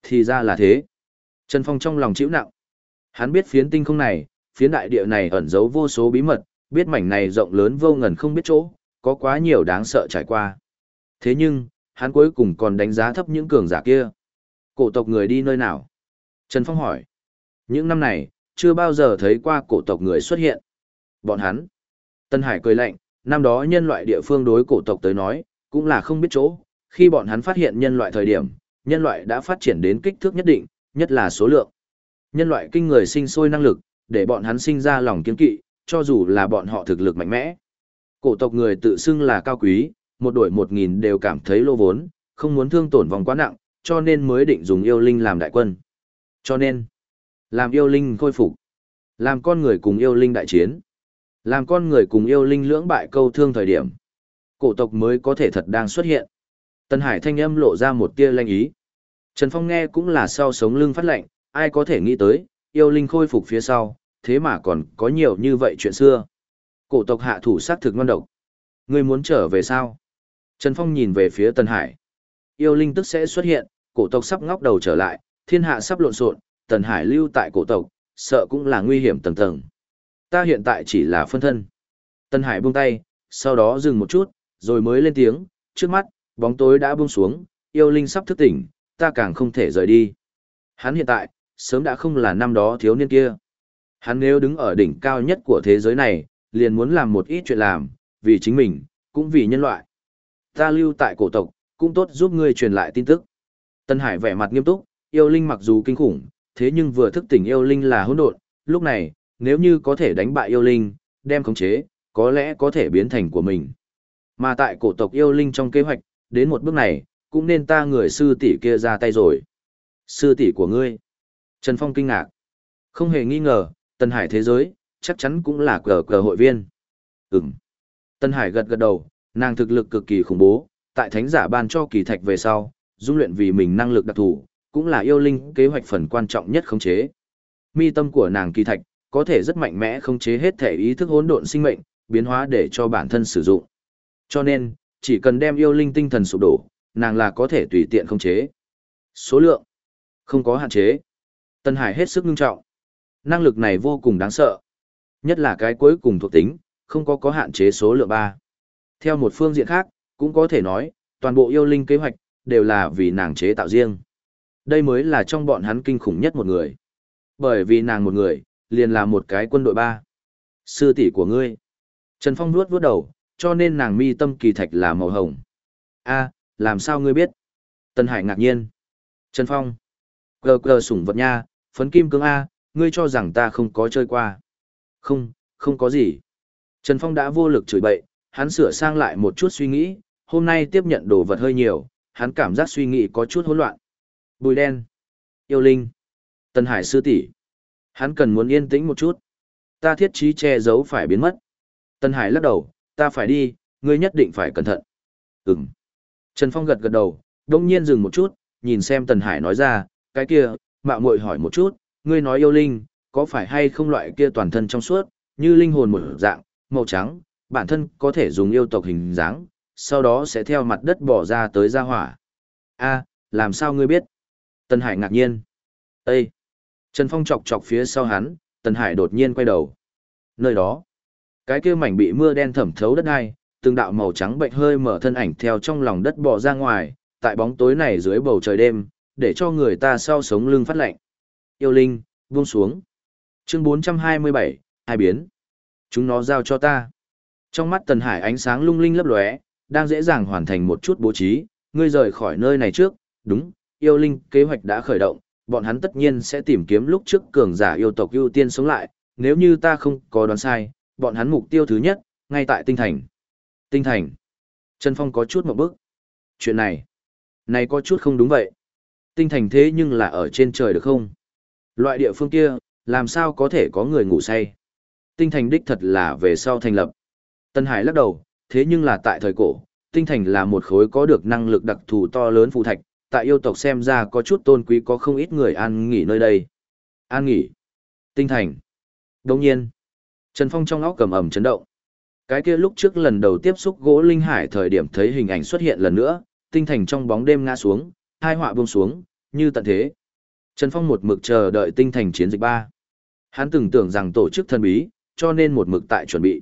Thì ra là thế. Trần Phong trong lòng chịu nặng. Hắn biết phiến tinh không này, phiến đại địa này ẩn giấu vô số bí mật, biết mảnh này rộng lớn vô ngần không biết chỗ, có quá nhiều đáng sợ trải qua. Thế nhưng, hắn cuối cùng còn đánh giá thấp những cường giả kia. Cổ tộc người đi nơi nào? Trần Phong hỏi. Những năm này, chưa bao giờ thấy qua cổ tộc người xuất hiện. Bọn hắn. Tân Hải cười lạnh, năm đó nhân loại địa phương đối cổ tộc tới nói, cũng là không biết chỗ. Khi bọn hắn phát hiện nhân loại thời điểm, nhân loại đã phát triển đến kích thước nhất định, nhất là số lượng. Nhân loại kinh người sinh sôi năng lực, để bọn hắn sinh ra lòng kiên kỵ, cho dù là bọn họ thực lực mạnh mẽ. Cổ tộc người tự xưng là cao quý, một đổi một nghìn đều cảm thấy lô vốn, không muốn thương tổn vòng quá nặng, cho nên mới định dùng yêu linh làm đại quân. Cho nên, làm yêu linh khôi phục, làm con người cùng yêu linh đại chiến, làm con người cùng yêu linh lưỡng bại câu thương thời điểm, cổ tộc mới có thể thật đang xuất hiện. Tân Hải thanh âm lộ ra một tia lanh ý. Trần Phong nghe cũng là sau sống lưng phát lệnh, ai có thể nghĩ tới, yêu linh khôi phục phía sau, thế mà còn có nhiều như vậy chuyện xưa. Cổ tộc hạ thủ sát thực ngon độc. Ngươi muốn trở về sao? Trần Phong nhìn về phía Tần Hải. Yêu linh tức sẽ xuất hiện, cổ tộc sắp ngóc đầu trở lại, thiên hạ sắp lộn xộn, Tần Hải lưu tại cổ tộc, sợ cũng là nguy hiểm tầng tầng. Ta hiện tại chỉ là phân thân. Tần Hải buông tay, sau đó dừng một chút, rồi mới lên tiếng, trước mắt, bóng tối đã buông xuống, yêu linh sắp thức tỉnh, ta càng không thể rời đi. Hắn hiện tại, sớm đã không là năm đó thiếu niên kia. Hắn nếu đứng ở đỉnh cao nhất của thế giới này, liền muốn làm một ít chuyện làm, vì chính mình, cũng vì nhân loại. Ta lưu tại cổ tộc, cũng tốt giúp ngươi truyền lại tin tức. Tân Hải vẻ mặt nghiêm túc, yêu linh mặc dù kinh khủng, thế nhưng vừa thức tỉnh yêu linh là hỗn độn, lúc này, nếu như có thể đánh bại yêu linh, đem khống chế, có lẽ có thể biến thành của mình. Mà tại cổ tộc yêu linh trong kế hoạch, đến một bước này, cũng nên ta người sư tỷ kia ra tay rồi. Sư tỷ của ngươi. Trần Phong kinh ngạc. Không hề nghi ngờ, Tân Hải thế giới, chắc chắn cũng là cờ cờ hội viên. Ừm. Tân Hải gật gật đầu, nàng thực lực cực kỳ khủng bố, tại thánh giả ban cho kỳ thạch về sau, dung luyện vì mình năng lực đặc thù, cũng là yêu linh kế hoạch phần quan trọng nhất khống chế. Mi tâm của nàng kỳ thạch, có thể rất mạnh mẽ khống chế hết thể ý thức hỗn độn sinh mệnh, biến hóa để cho bản thân sử dụng. Cho nên, chỉ cần đem yêu linh tinh thần sụp đổ, nàng là có thể tùy tiện khống chế. Số lượng, không có hạn chế. Tân Hải hết sức nghiêm trọng. Năng lực này vô cùng đáng sợ. Nhất là cái cuối cùng thuộc tính, không có có hạn chế số lượng 3. Theo một phương diện khác, cũng có thể nói, toàn bộ yêu linh kế hoạch, đều là vì nàng chế tạo riêng. Đây mới là trong bọn hắn kinh khủng nhất một người. Bởi vì nàng một người, liền là một cái quân đội ba. Sư tỷ của ngươi. Trần Phong nuốt vuốt đầu, cho nên nàng mi tâm kỳ thạch là màu hồng. a làm sao ngươi biết? Tân Hải ngạc nhiên. Trần Phong. Gờ gờ sủng vật nha, phấn kim cương A, ngươi cho rằng ta không có chơi qua. Không, không có gì. Trần Phong đã vô lực chửi bậy, hắn sửa sang lại một chút suy nghĩ, hôm nay tiếp nhận đồ vật hơi nhiều, hắn cảm giác suy nghĩ có chút hỗn loạn. Bùi đen. Yêu linh. Tân Hải sư tỷ. Hắn cần muốn yên tĩnh một chút. Ta thiết trí che giấu phải biến mất. Tân Hải lắc đầu, ta phải đi, ngươi nhất định phải cẩn thận. Ừm. Trần Phong gật gật đầu, đông nhiên dừng một chút, nhìn xem Tần Hải nói ra, cái kia, mạo muội hỏi một chút, ngươi nói yêu linh, có phải hay không loại kia toàn thân trong suốt, như linh hồn một dạng, màu trắng, bản thân có thể dùng yêu tộc hình dáng, sau đó sẽ theo mặt đất bỏ ra tới ra hỏa. A, làm sao ngươi biết? Tần Hải ngạc nhiên. Ê! Trần Phong chọc chọc phía sau hắn, Tần Hải đột nhiên quay đầu. Nơi đó, cái kia mảnh bị mưa đen thẩm thấu đất ai, từng đạo màu trắng bệnh hơi mở thân ảnh theo trong lòng đất bò ra ngoài, tại bóng tối này dưới bầu trời đêm, để cho người ta sau sống lưng phát lạnh. Yêu linh, buông xuống. Chương 427, hai biến. Chúng nó giao cho ta. Trong mắt Tần Hải ánh sáng lung linh lấp lóe, đang dễ dàng hoàn thành một chút bố trí, ngươi rời khỏi nơi này trước, đúng, yêu linh kế hoạch đã khởi động, bọn hắn tất nhiên sẽ tìm kiếm lúc trước cường giả yêu tộc ưu tiên sống lại, nếu như ta không có đoán sai, bọn hắn mục tiêu thứ nhất, ngay tại tinh thành. Tinh thành. Trần Phong có chút một bước. Chuyện này, này có chút không đúng vậy. Tinh thành thế nhưng là ở trên trời được không? Loại địa phương kia, làm sao có thể có người ngủ say? Tinh thành đích thật là về sau thành lập. Tân Hải lắc đầu, thế nhưng là tại thời cổ, tinh thành là một khối có được năng lực đặc thù to lớn phù thạch, tại yêu tộc xem ra có chút tôn quý có không ít người an nghỉ nơi đây. An nghỉ. Tinh thành. Đồng nhiên. Trần Phong trong óc cầm ẩm chấn động. Cái kia lúc trước lần đầu tiếp xúc gỗ linh hải thời điểm thấy hình ảnh xuất hiện lần nữa, tinh thành trong bóng đêm ngã xuống, hai họa buông xuống, như tận thế. Trần Phong một mực chờ đợi tinh thành chiến dịch ba. Hắn từng tưởng rằng tổ chức thần bí, cho nên một mực tại chuẩn bị.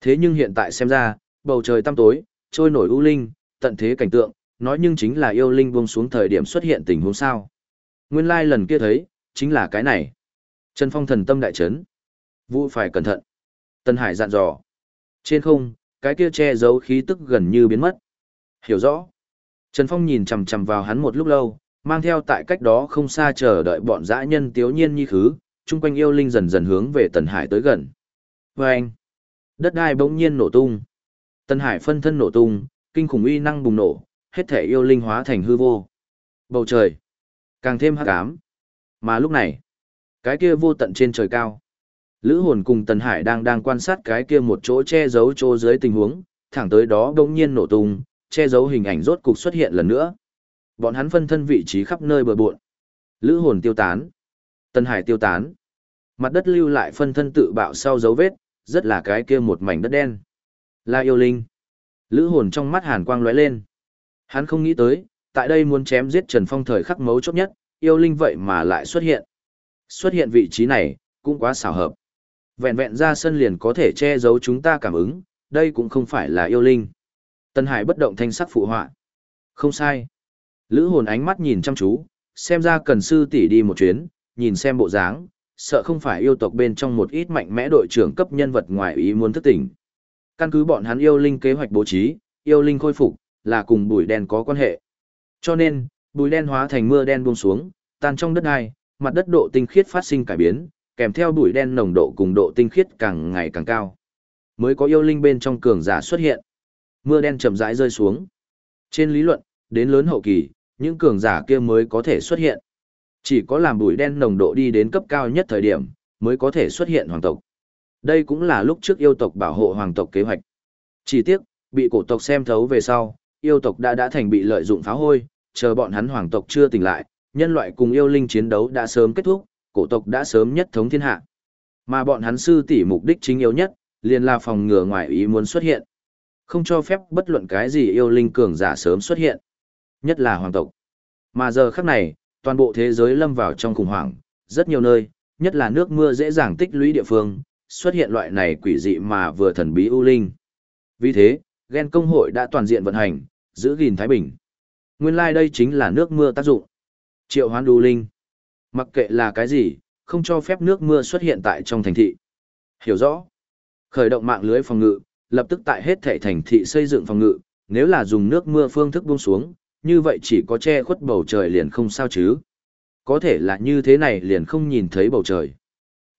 Thế nhưng hiện tại xem ra, bầu trời tăm tối, trôi nổi u linh, tận thế cảnh tượng, nói nhưng chính là yêu linh buông xuống thời điểm xuất hiện tình huống sao. Nguyên lai like lần kia thấy, chính là cái này. Trần Phong thần tâm đại chấn. Vũ phải cẩn thận. Tân Hải dặn dò. Trên không, cái kia che giấu khí tức gần như biến mất. Hiểu rõ. Trần Phong nhìn chằm chằm vào hắn một lúc lâu, mang theo tại cách đó không xa chờ đợi bọn dã nhân tiếu nhiên như khứ, chung quanh yêu linh dần dần hướng về Tần Hải tới gần. Và anh, đất đai bỗng nhiên nổ tung. Tần Hải phân thân nổ tung, kinh khủng uy năng bùng nổ, hết thể yêu linh hóa thành hư vô. Bầu trời, càng thêm hắc ám. Mà lúc này, cái kia vô tận trên trời cao. Lữ hồn cùng Tần Hải đang đang quan sát cái kia một chỗ che giấu chỗ dưới tình huống, thẳng tới đó đông nhiên nổ tung, che giấu hình ảnh rốt cục xuất hiện lần nữa. Bọn hắn phân thân vị trí khắp nơi bờ bộn. Lữ hồn tiêu tán. Tần Hải tiêu tán. Mặt đất lưu lại phân thân tự bạo sau dấu vết, rất là cái kia một mảnh đất đen. Là yêu linh. Lữ hồn trong mắt hàn quang lóe lên. Hắn không nghĩ tới, tại đây muốn chém giết Trần Phong thời khắc mấu chốt nhất, yêu linh vậy mà lại xuất hiện. Xuất hiện vị trí này, cũng quá xảo hợp. Vẹn vẹn ra sân liền có thể che giấu chúng ta cảm ứng, đây cũng không phải là yêu linh. Tân Hải bất động thanh sắc phụ họa. Không sai. Lữ hồn ánh mắt nhìn chăm chú, xem ra cần sư tỷ đi một chuyến, nhìn xem bộ dáng, sợ không phải yêu tộc bên trong một ít mạnh mẽ đội trưởng cấp nhân vật ngoài ý muốn thức tỉnh. Căn cứ bọn hắn yêu linh kế hoạch bố trí, yêu linh khôi phục, là cùng bùi đen có quan hệ. Cho nên, bùi đen hóa thành mưa đen buông xuống, tan trong đất ai, mặt đất độ tinh khiết phát sinh cải biến, kèm theo bụi đen nồng độ cùng độ tinh khiết càng ngày càng cao. Mới có yêu linh bên trong cường giả xuất hiện. Mưa đen chậm rãi rơi xuống. Trên lý luận, đến lớn hậu kỳ, những cường giả kia mới có thể xuất hiện. Chỉ có làm bụi đen nồng độ đi đến cấp cao nhất thời điểm, mới có thể xuất hiện hoàng tộc. Đây cũng là lúc trước yêu tộc bảo hộ hoàng tộc kế hoạch. Chỉ tiếc, bị cổ tộc xem thấu về sau, yêu tộc đã đã thành bị lợi dụng phá hôi, chờ bọn hắn hoàng tộc chưa tỉnh lại, nhân loại cùng yêu linh chiến đấu đã sớm kết thúc, cổ tộc đã sớm nhất thống thiên hạ. Mà bọn hắn sư tỷ mục đích chính yếu nhất, liền là phòng ngừa ngoại ý muốn xuất hiện. Không cho phép bất luận cái gì yêu linh cường giả sớm xuất hiện. Nhất là hoàng tộc. Mà giờ khắc này, toàn bộ thế giới lâm vào trong khủng hoảng, rất nhiều nơi, nhất là nước mưa dễ dàng tích lũy địa phương, xuất hiện loại này quỷ dị mà vừa thần bí ưu linh. Vì thế, ghen công hội đã toàn diện vận hành, giữ gìn Thái Bình. Nguyên lai like đây chính là nước mưa tác dụng. Triệu hoán ưu linh. Mặc kệ là cái gì, không cho phép nước mưa xuất hiện tại trong thành thị. Hiểu rõ. Khởi động mạng lưới phòng ngự, lập tức tại hết thể thành thị xây dựng phòng ngự, nếu là dùng nước mưa phương thức buông xuống, như vậy chỉ có che khuất bầu trời liền không sao chứ. Có thể là như thế này liền không nhìn thấy bầu trời.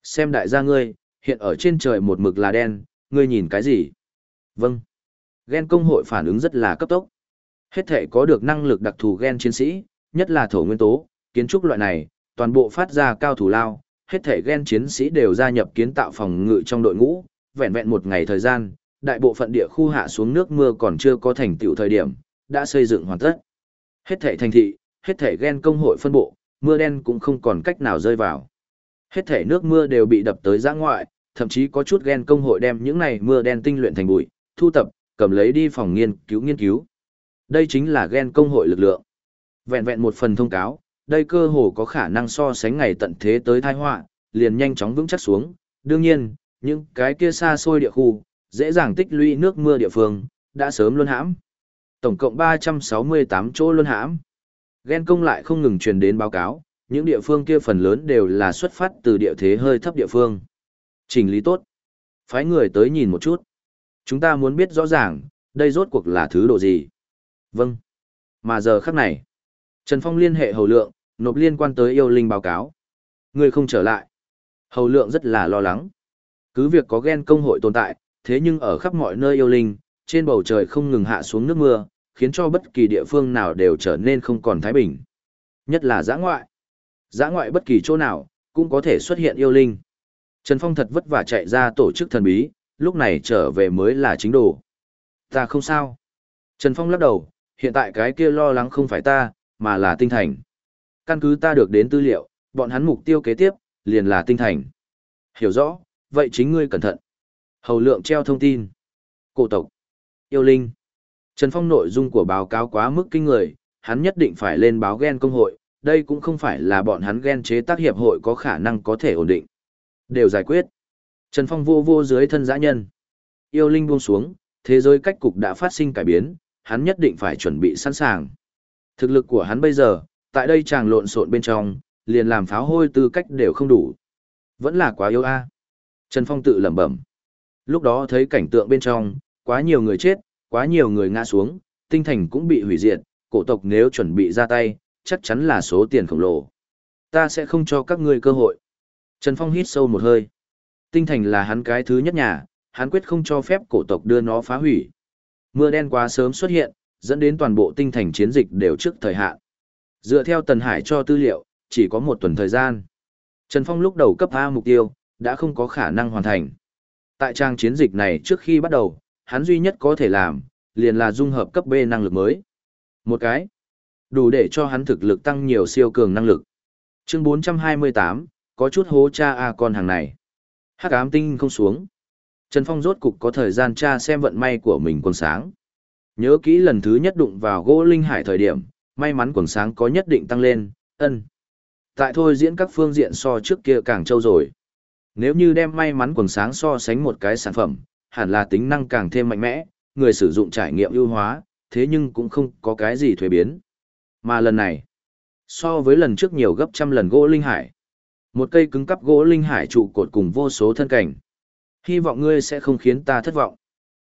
Xem đại gia ngươi, hiện ở trên trời một mực là đen, ngươi nhìn cái gì? Vâng. Gen công hội phản ứng rất là cấp tốc. Hết thể có được năng lực đặc thù gen chiến sĩ, nhất là thổ nguyên tố, kiến trúc loại này, toàn bộ phát ra cao thủ lao, hết thể gen chiến sĩ đều gia nhập kiến tạo phòng ngự trong đội ngũ, vẹn vẹn một ngày thời gian, đại bộ phận địa khu hạ xuống nước mưa còn chưa có thành tựu thời điểm, đã xây dựng hoàn tất. Hết thể thành thị, hết thể gen công hội phân bộ, mưa đen cũng không còn cách nào rơi vào. Hết thể nước mưa đều bị đập tới giã ngoại, thậm chí có chút gen công hội đem những này mưa đen tinh luyện thành bụi, thu tập, cầm lấy đi phòng nghiên cứu nghiên cứu. Đây chính là gen công hội lực lượng. Vẹn vẹn một phần thông cáo, đây cơ hồ có khả năng so sánh ngày tận thế tới tai họa, liền nhanh chóng vững chắc xuống. Đương nhiên, những cái kia xa xôi địa khu, dễ dàng tích lũy nước mưa địa phương, đã sớm luôn hãm. Tổng cộng 368 chỗ luôn hãm. Ghen công lại không ngừng truyền đến báo cáo, những địa phương kia phần lớn đều là xuất phát từ địa thế hơi thấp địa phương. chỉnh lý tốt. Phái người tới nhìn một chút. Chúng ta muốn biết rõ ràng, đây rốt cuộc là thứ độ gì. Vâng. Mà giờ khắc này, Trần Phong liên hệ hầu lượng, nộp liên quan tới yêu linh báo cáo. Người không trở lại. Hầu lượng rất là lo lắng. Cứ việc có ghen công hội tồn tại, thế nhưng ở khắp mọi nơi yêu linh, trên bầu trời không ngừng hạ xuống nước mưa, khiến cho bất kỳ địa phương nào đều trở nên không còn thái bình. Nhất là giã ngoại. Giã ngoại bất kỳ chỗ nào, cũng có thể xuất hiện yêu linh. Trần Phong thật vất vả chạy ra tổ chức thần bí, lúc này trở về mới là chính đồ. Ta không sao. Trần Phong lắc đầu, hiện tại cái kia lo lắng không phải ta, mà là tinh thành. Căn cứ ta được đến tư liệu, bọn hắn mục tiêu kế tiếp, liền là tinh thành. Hiểu rõ, vậy chính ngươi cẩn thận. Hầu lượng treo thông tin. Cổ tộc. Yêu linh. Trần Phong nội dung của báo cáo quá mức kinh người, hắn nhất định phải lên báo gen công hội, đây cũng không phải là bọn hắn gen chế tác hiệp hội có khả năng có thể ổn định. Đều giải quyết. Trần Phong vô vô dưới thân dã nhân. Yêu linh buông xuống, thế giới cách cục đã phát sinh cải biến, hắn nhất định phải chuẩn bị sẵn sàng. Thực lực của hắn bây giờ, tại đây chàng lộn xộn bên trong, liền làm pháo hôi tư cách đều không đủ. Vẫn là quá yếu a. Trần Phong tự lẩm bẩm. Lúc đó thấy cảnh tượng bên trong, quá nhiều người chết, quá nhiều người ngã xuống, tinh thành cũng bị hủy diệt, cổ tộc nếu chuẩn bị ra tay, chắc chắn là số tiền khổng lồ. Ta sẽ không cho các ngươi cơ hội. Trần Phong hít sâu một hơi. Tinh thành là hắn cái thứ nhất nhà, hắn quyết không cho phép cổ tộc đưa nó phá hủy. Mưa đen quá sớm xuất hiện, dẫn đến toàn bộ tinh thành chiến dịch đều trước thời hạn. Dựa theo Tần Hải cho tư liệu, chỉ có một tuần thời gian. Trần Phong lúc đầu cấp A mục tiêu, đã không có khả năng hoàn thành. Tại trang chiến dịch này trước khi bắt đầu, hắn duy nhất có thể làm, liền là dung hợp cấp B năng lực mới. Một cái, đủ để cho hắn thực lực tăng nhiều siêu cường năng lực. Chương 428, có chút hố cha A con hàng này. Hắc ám tinh không xuống. Trần Phong rốt cục có thời gian tra xem vận may của mình quần sáng. Nhớ kỹ lần thứ nhất đụng vào gỗ linh hải thời điểm, may mắn quần sáng có nhất định tăng lên, ân. Tại thôi diễn các phương diện so trước kia càng trâu rồi. Nếu như đem may mắn quần sáng so sánh một cái sản phẩm, hẳn là tính năng càng thêm mạnh mẽ, người sử dụng trải nghiệm ưu hóa, thế nhưng cũng không có cái gì thuế biến. Mà lần này, so với lần trước nhiều gấp trăm lần gỗ linh hải, một cây cứng cắp gỗ linh hải trụ cột cùng vô số thân cảnh. Hy vọng ngươi sẽ không khiến ta thất vọng.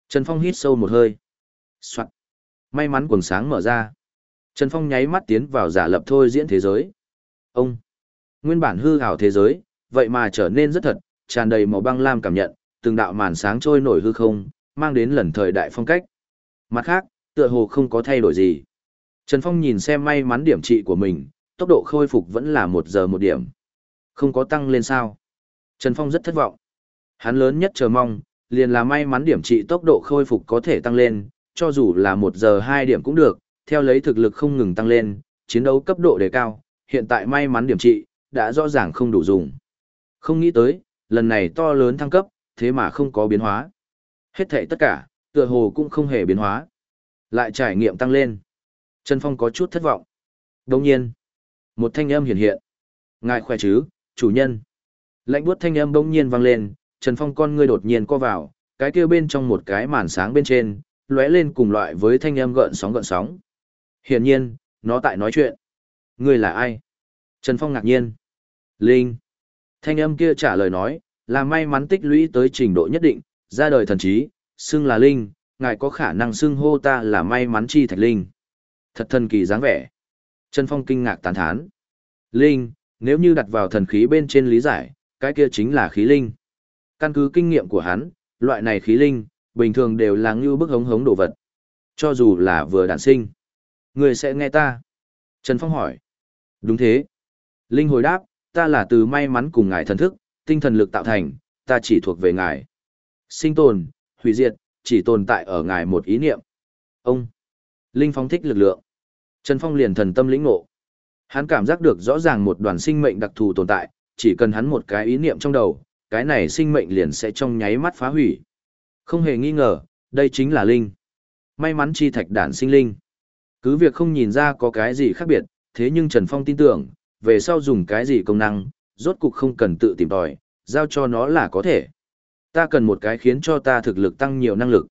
Trần Phong hít sâu một hơi. Soạn. May mắn quần sáng mở ra. Trần Phong nháy mắt tiến vào giả lập thôi diễn thế giới. Ông. Nguyên bản hư ảo thế giới, vậy mà trở nên rất thật, tràn đầy màu băng lam cảm nhận, từng đạo màn sáng trôi nổi hư không, mang đến lần thời đại phong cách. Mặt khác, tựa hồ không có thay đổi gì. Trần Phong nhìn xem may mắn điểm trị của mình, tốc độ khôi phục vẫn là một giờ một điểm. Không có tăng lên sao. Trần Phong rất thất vọng. Hắn lớn nhất chờ mong, liền là may mắn điểm trị tốc độ khôi phục có thể tăng lên, cho dù là một giờ hai điểm cũng được, theo lấy thực lực không ngừng tăng lên, chiến đấu cấp độ đề cao, hiện tại may mắn điểm trị, đã rõ ràng không đủ dùng. Không nghĩ tới, lần này to lớn thăng cấp, thế mà không có biến hóa. Hết thảy tất cả, tựa hồ cũng không hề biến hóa. Lại trải nghiệm tăng lên. Trần Phong có chút thất vọng. Đồng nhiên, một thanh âm hiện hiện. Ngài khỏe chứ, chủ nhân. Lạnh buốt thanh âm bỗng nhiên vang lên, Trần Phong con ngươi đột nhiên co vào, cái kia bên trong một cái màn sáng bên trên, lóe lên cùng loại với thanh âm gợn sóng gợn sóng. Hiển nhiên, nó tại nói chuyện. Ngươi là ai? Trần Phong ngạc nhiên. Linh. Thanh âm kia trả lời nói, là may mắn tích lũy tới trình độ nhất định, ra đời thần trí, xưng là Linh, ngài có khả năng xưng hô ta là may mắn chi thạch Linh. Thật thần kỳ dáng vẻ. Trần Phong kinh ngạc tán thán. Linh, nếu như đặt vào thần khí bên trên lý giải, cái kia chính là khí linh. Căn cứ kinh nghiệm của hắn, loại này khí linh, bình thường đều là như bức hống hống đồ vật. Cho dù là vừa đản sinh. Người sẽ nghe ta. Trần Phong hỏi. Đúng thế. Linh hồi đáp, ta là từ may mắn cùng ngài thần thức, tinh thần lực tạo thành, ta chỉ thuộc về ngài. Sinh tồn, hủy diệt, chỉ tồn tại ở ngài một ý niệm. Ông. Linh phóng thích lực lượng. Trần Phong liền thần tâm lĩnh ngộ. Hắn cảm giác được rõ ràng một đoàn sinh mệnh đặc thù tồn tại, chỉ cần hắn một cái ý niệm trong đầu, cái này sinh mệnh liền sẽ trong nháy mắt phá hủy. Không hề nghi ngờ, đây chính là linh. May mắn chi thạch đản sinh linh. Cứ việc không nhìn ra có cái gì khác biệt, thế nhưng Trần Phong tin tưởng, về sau dùng cái gì công năng, rốt cục không cần tự tìm tòi, giao cho nó là có thể. Ta cần một cái khiến cho ta thực lực tăng nhiều năng lực.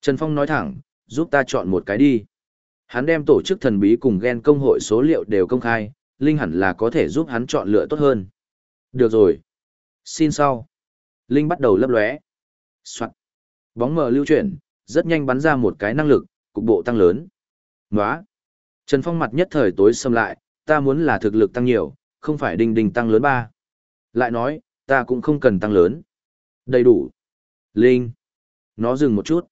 Trần Phong nói thẳng, giúp ta chọn một cái đi. Hắn đem tổ chức thần bí cùng gen công hội số liệu đều công khai, Linh hẳn là có thể giúp hắn chọn lựa tốt hơn. Được rồi. Xin sau. Linh bắt đầu lấp lóe. Soạn. Bóng mờ lưu chuyển, rất nhanh bắn ra một cái năng lực, cục bộ tăng lớn. Nóa. Trần Phong mặt nhất thời tối xâm lại, ta muốn là thực lực tăng nhiều, không phải đình đình tăng lớn ba. Lại nói, ta cũng không cần tăng lớn. Đầy đủ. Linh. Nó dừng một chút.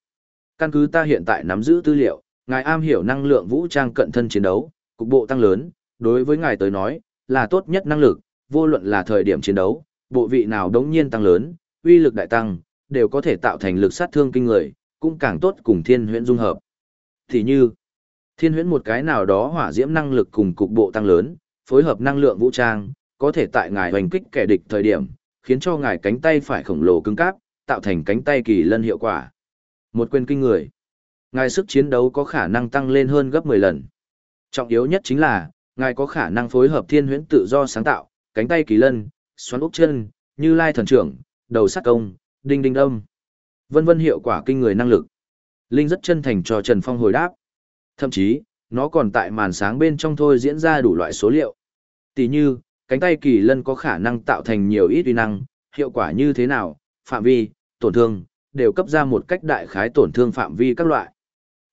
Căn cứ ta hiện tại nắm giữ tư liệu, ngài am hiểu năng lượng vũ trang cận thân chiến đấu, cục bộ tăng lớn, đối với ngài tới nói, là tốt nhất năng lực, vô luận là thời điểm chiến đấu, bộ vị nào đống nhiên tăng lớn, uy lực đại tăng, đều có thể tạo thành lực sát thương kinh người, cũng càng tốt cùng thiên huyễn dung hợp. Thì như, thiên huyễn một cái nào đó hỏa diễm năng lực cùng cục bộ tăng lớn, phối hợp năng lượng vũ trang, có thể tại ngài hoành kích kẻ địch thời điểm, khiến cho ngài cánh tay phải khổng lồ cứng cáp, tạo thành cánh tay kỳ lân hiệu quả. Một quyền kinh người. Ngài sức chiến đấu có khả năng tăng lên hơn gấp 10 lần. Trọng yếu nhất chính là, ngài có khả năng phối hợp thiên huyễn tự do sáng tạo, cánh tay kỳ lân, xoắn ốc chân, như lai thần trưởng, đầu sắt công, đinh đinh đông. Vân vân hiệu quả kinh người năng lực. Linh rất chân thành cho Trần Phong hồi đáp. Thậm chí, nó còn tại màn sáng bên trong thôi diễn ra đủ loại số liệu. Tỷ như, cánh tay kỳ lân có khả năng tạo thành nhiều ít uy năng, hiệu quả như thế nào, phạm vi, tổn thương, đều cấp ra một cách đại khái tổn thương phạm vi các loại.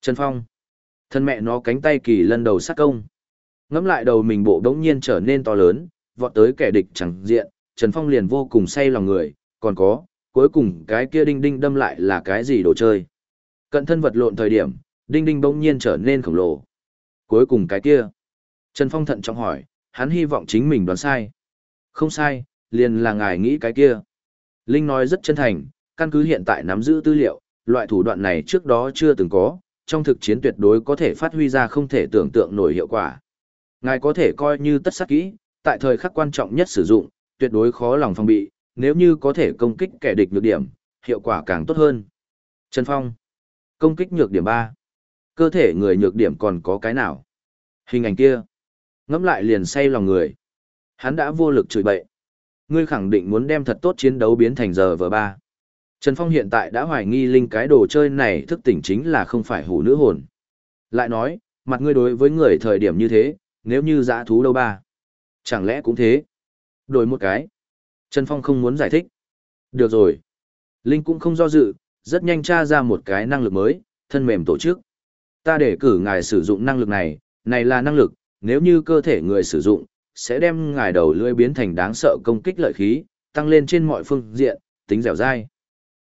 Trần Phong. Thân mẹ nó cánh tay kỳ lân đầu sát công. Ngắm lại đầu mình bộ đống nhiên trở nên to lớn, vọt tới kẻ địch chẳng diện, Trần Phong liền vô cùng say lòng người, còn có, cuối cùng cái kia đinh đinh đâm lại là cái gì đồ chơi. Cận thân vật lộn thời điểm, đinh đinh bỗng nhiên trở nên khổng lồ. Cuối cùng cái kia. Trần Phong thận trọng hỏi, hắn hy vọng chính mình đoán sai. Không sai, liền là ngài nghĩ cái kia. Linh nói rất chân thành, căn cứ hiện tại nắm giữ tư liệu, loại thủ đoạn này trước đó chưa từng có, trong thực chiến tuyệt đối có thể phát huy ra không thể tưởng tượng nổi hiệu quả. Ngài có thể coi như tất sắc kỹ, tại thời khắc quan trọng nhất sử dụng, tuyệt đối khó lòng phòng bị, nếu như có thể công kích kẻ địch nhược điểm, hiệu quả càng tốt hơn. Trần Phong. Công kích nhược điểm 3. Cơ thể người nhược điểm còn có cái nào? Hình ảnh kia. Ngắm lại liền say lòng người. Hắn đã vô lực chửi bậy. Ngươi khẳng định muốn đem thật tốt chiến đấu biến thành giờ vờ ba. Trần Phong hiện tại đã hoài nghi linh cái đồ chơi này thức tỉnh chính là không phải hủ nữ hồn. Lại nói, mặt ngươi đối với người thời điểm như thế, nếu như dã thú đâu ba. Chẳng lẽ cũng thế? Đổi một cái. Trần Phong không muốn giải thích. Được rồi. Linh cũng không do dự, rất nhanh tra ra một cái năng lực mới, thân mềm tổ chức. Ta để cử ngài sử dụng năng lực này, này là năng lực, nếu như cơ thể người sử dụng, sẽ đem ngài đầu lưỡi biến thành đáng sợ công kích lợi khí, tăng lên trên mọi phương diện, tính dẻo dai.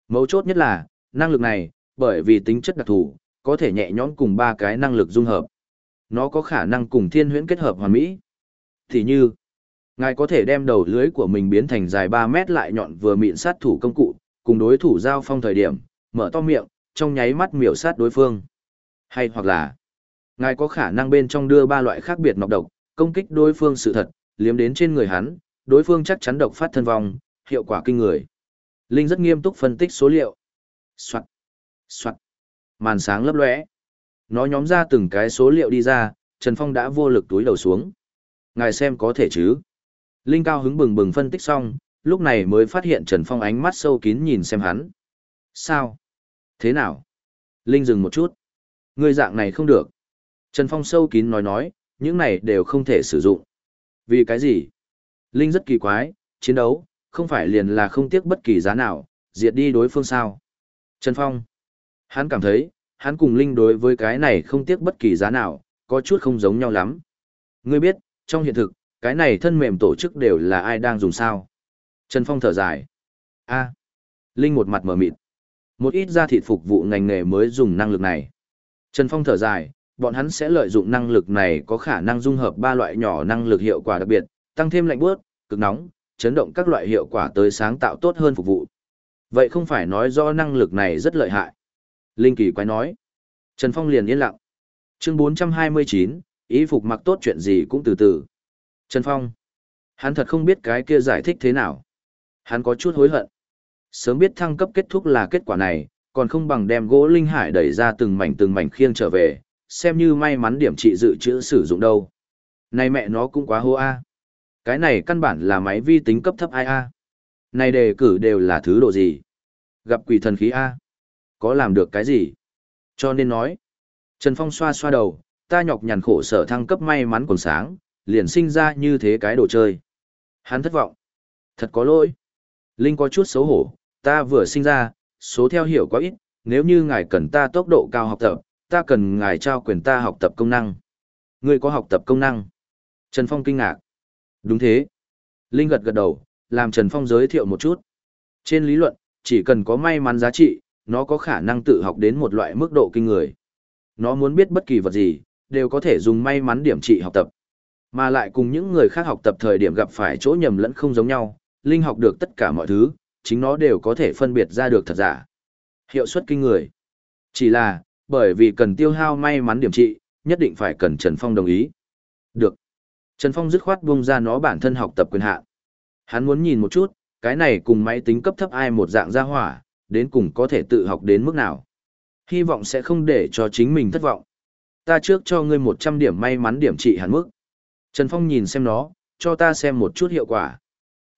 Mấu chốt nhất là, năng lực này, bởi vì tính chất đặc thù, có thể nhẹ nhõm cùng ba cái năng lực dung hợp. Nó có khả năng cùng thiên huyễn kết hợp hoàn mỹ. Thì như, ngài có thể đem đầu lưới của mình biến thành dài 3 mét lại nhọn vừa mịn sát thủ công cụ, cùng đối thủ giao phong thời điểm, mở to miệng, trong nháy mắt miểu sát đối phương. Hay hoặc là, ngài có khả năng bên trong đưa ba loại khác biệt nọc độc, công kích đối phương sự thật, liếm đến trên người hắn, đối phương chắc chắn độc phát thân vong, hiệu quả kinh người. Linh rất nghiêm túc phân tích số liệu. Soạn, soạn, màn sáng lấp lóe. Nó nhóm ra từng cái số liệu đi ra, Trần Phong đã vô lực túi đầu xuống. Ngài xem có thể chứ. Linh cao hứng bừng bừng phân tích xong, lúc này mới phát hiện Trần Phong ánh mắt sâu kín nhìn xem hắn. Sao? Thế nào? Linh dừng một chút. Ngươi dạng này không được. Trần Phong sâu kín nói nói, những này đều không thể sử dụng. Vì cái gì? Linh rất kỳ quái, chiến đấu, không phải liền là không tiếc bất kỳ giá nào, diệt đi đối phương sao. Trần Phong. Hắn cảm thấy, hắn cùng Linh đối với cái này không tiếc bất kỳ giá nào, có chút không giống nhau lắm. Ngươi biết, trong hiện thực, cái này thân mềm tổ chức đều là ai đang dùng sao? Trần Phong thở dài. a Linh một mặt mở mịt. Một ít gia thịt phục vụ ngành nghề mới dùng năng lực này. Trần Phong thở dài, bọn hắn sẽ lợi dụng năng lực này có khả năng dung hợp ba loại nhỏ năng lực hiệu quả đặc biệt, tăng thêm lạnh bước, cực nóng, chấn động các loại hiệu quả tới sáng tạo tốt hơn phục vụ. Vậy không phải nói do năng lực này rất lợi hại. Linh Kỳ quái nói. Trần Phong liền yên lặng. Chương 429, ý phục mặc tốt chuyện gì cũng từ từ. Trần Phong. Hắn thật không biết cái kia giải thích thế nào. Hắn có chút hối hận. Sớm biết thăng cấp kết thúc là kết quả này, còn không bằng đem gỗ linh hải đẩy ra từng mảnh từng mảnh khiêng trở về, xem như may mắn điểm trị dự trữ sử dụng đâu. Này mẹ nó cũng quá hô a. Cái này căn bản là máy vi tính cấp thấp ai a. Này đề cử đều là thứ độ gì? Gặp quỷ thần khí a. Có làm được cái gì? Cho nên nói. Trần Phong xoa xoa đầu, ta nhọc nhằn khổ sở thăng cấp may mắn còn sáng, liền sinh ra như thế cái đồ chơi. Hắn thất vọng. Thật có lỗi. Linh có chút xấu hổ, ta vừa sinh ra, số theo hiểu quá ít, nếu như ngài cần ta tốc độ cao học tập, ta cần ngài trao quyền ta học tập công năng. Ngươi có học tập công năng? Trần Phong kinh ngạc. Đúng thế. Linh gật gật đầu, làm Trần Phong giới thiệu một chút. Trên lý luận, chỉ cần có may mắn giá trị, nó có khả năng tự học đến một loại mức độ kinh người. Nó muốn biết bất kỳ vật gì, đều có thể dùng may mắn điểm trị học tập. Mà lại cùng những người khác học tập thời điểm gặp phải chỗ nhầm lẫn không giống nhau, Linh học được tất cả mọi thứ, chính nó đều có thể phân biệt ra được thật giả. Hiệu suất kinh người. Chỉ là, bởi vì cần tiêu hao may mắn điểm trị, nhất định phải cần Trần Phong đồng ý. Được. Trần Phong dứt khoát buông ra nó bản thân học tập quyền hạn. Hắn muốn nhìn một chút, cái này cùng máy tính cấp thấp ai một dạng gia hỏa, đến cùng có thể tự học đến mức nào. Hy vọng sẽ không để cho chính mình thất vọng. Ta trước cho ngươi 100 điểm may mắn điểm trị hắn mức. Trần Phong nhìn xem nó, cho ta xem một chút hiệu quả.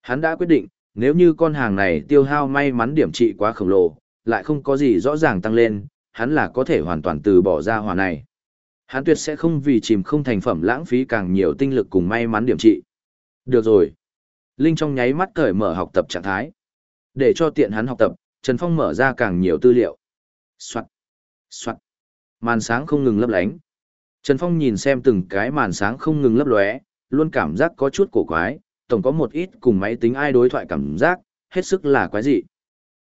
Hắn đã quyết định, nếu như con hàng này tiêu hao may mắn điểm trị quá khổng lồ, lại không có gì rõ ràng tăng lên, hắn là có thể hoàn toàn từ bỏ ra hỏa này. Hắn tuyệt sẽ không vì chìm không thành phẩm lãng phí càng nhiều tinh lực cùng may mắn điểm trị. Được rồi. Linh trong nháy mắt cởi mở học tập trạng thái. Để cho tiện hắn học tập, Trần Phong mở ra càng nhiều tư liệu. Soạn. Soạn. Màn sáng không ngừng lấp lánh. Trần Phong nhìn xem từng cái màn sáng không ngừng lấp lóe, luôn cảm giác có chút cổ quái, tổng có một ít cùng máy tính ai đối thoại cảm giác, hết sức là quái dị.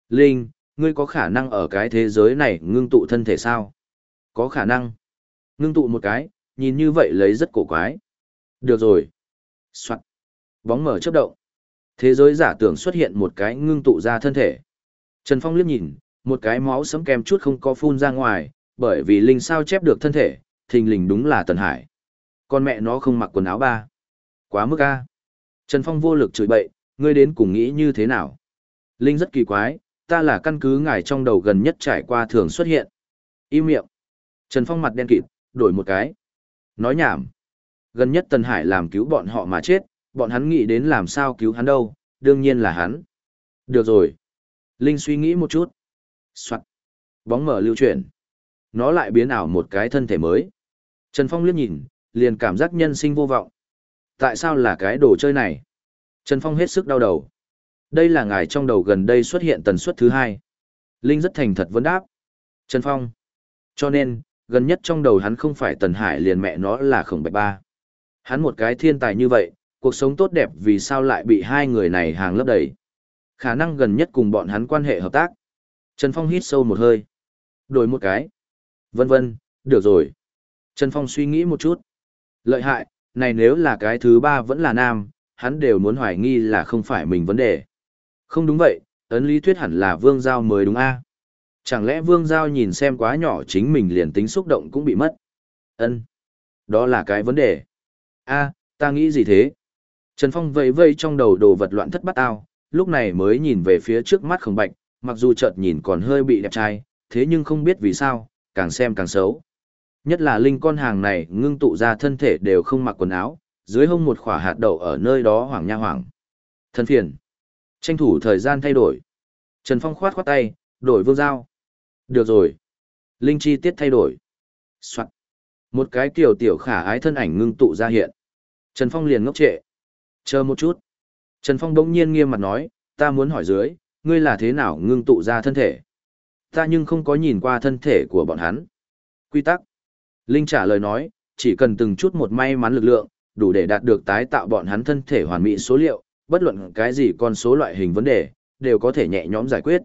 Linh, ngươi có khả năng ở cái thế giới này ngưng tụ thân thể sao? Có khả năng. Ngưng tụ một cái, nhìn như vậy lấy rất cổ quái. Được rồi. Soạn. Bóng mở chớp động. Thế giới giả tưởng xuất hiện một cái ngưng tụ ra thân thể. Trần Phong liếc nhìn, một cái máu sấm kem chút không có phun ra ngoài, bởi vì linh sao chép được thân thể, thình lình đúng là Tần Hải. Con mẹ nó không mặc quần áo ba. Quá mức a. Trần Phong vô lực chửi bậy, ngươi đến cùng nghĩ như thế nào? Linh rất kỳ quái, ta là căn cứ ngài trong đầu gần nhất trải qua thường xuất hiện. Im miệng. Trần Phong mặt đen kịt, đổi một cái. Nói nhảm. Gần nhất Tần Hải làm cứu bọn họ mà chết, bọn hắn nghĩ đến làm sao cứu hắn đâu, đương nhiên là hắn. Được rồi. Linh suy nghĩ một chút. Soạn. Bóng mở lưu chuyển. Nó lại biến ảo một cái thân thể mới. Trần Phong liếc nhìn, liền cảm giác nhân sinh vô vọng. Tại sao là cái đồ chơi này? Trần Phong hết sức đau đầu. Đây là ngài trong đầu gần đây xuất hiện tần suất thứ hai. Linh rất thành thật vấn đáp. Trần Phong. Cho nên, gần nhất trong đầu hắn không phải Tần Hải liền mẹ nó là khổng bạch ba. Hắn một cái thiên tài như vậy, cuộc sống tốt đẹp vì sao lại bị hai người này hàng lấp đầy. Khả năng gần nhất cùng bọn hắn quan hệ hợp tác. Trần Phong hít sâu một hơi. Đổi một cái. Vân vân, được rồi. Trần Phong suy nghĩ một chút. Lợi hại, này nếu là cái thứ ba vẫn là nam, hắn đều muốn hoài nghi là không phải mình vấn đề. Không đúng vậy, ấn lý thuyết hẳn là vương giao mới đúng a Chẳng lẽ vương giao nhìn xem quá nhỏ chính mình liền tính xúc động cũng bị mất? ân Đó là cái vấn đề. a ta nghĩ gì thế? Trần Phong vẫy vây trong đầu đồ vật loạn thất bắt ao, lúc này mới nhìn về phía trước mắt khổng bạch, mặc dù chợt nhìn còn hơi bị đẹp trai, thế nhưng không biết vì sao, càng xem càng xấu. Nhất là linh con hàng này ngưng tụ ra thân thể đều không mặc quần áo, dưới hông một khỏa hạt đậu ở nơi đó hoảng nha hoảng. Thân phiền. Tranh thủ thời gian thay đổi. Trần Phong khoát khoát tay, đổi vương dao Được rồi. Linh chi tiết thay đổi. Soạn. Một cái kiểu tiểu khả ái thân ảnh ngưng tụ ra hiện. Trần Phong liền ngốc trệ. Chờ một chút. Trần Phong đống nhiên nghiêm mặt nói, ta muốn hỏi dưới, ngươi là thế nào ngưng tụ ra thân thể? Ta nhưng không có nhìn qua thân thể của bọn hắn. Quy tắc. Linh trả lời nói, chỉ cần từng chút một may mắn lực lượng, đủ để đạt được tái tạo bọn hắn thân thể hoàn mỹ số liệu, bất luận cái gì con số loại hình vấn đề, đều có thể nhẹ nhõm giải quyết.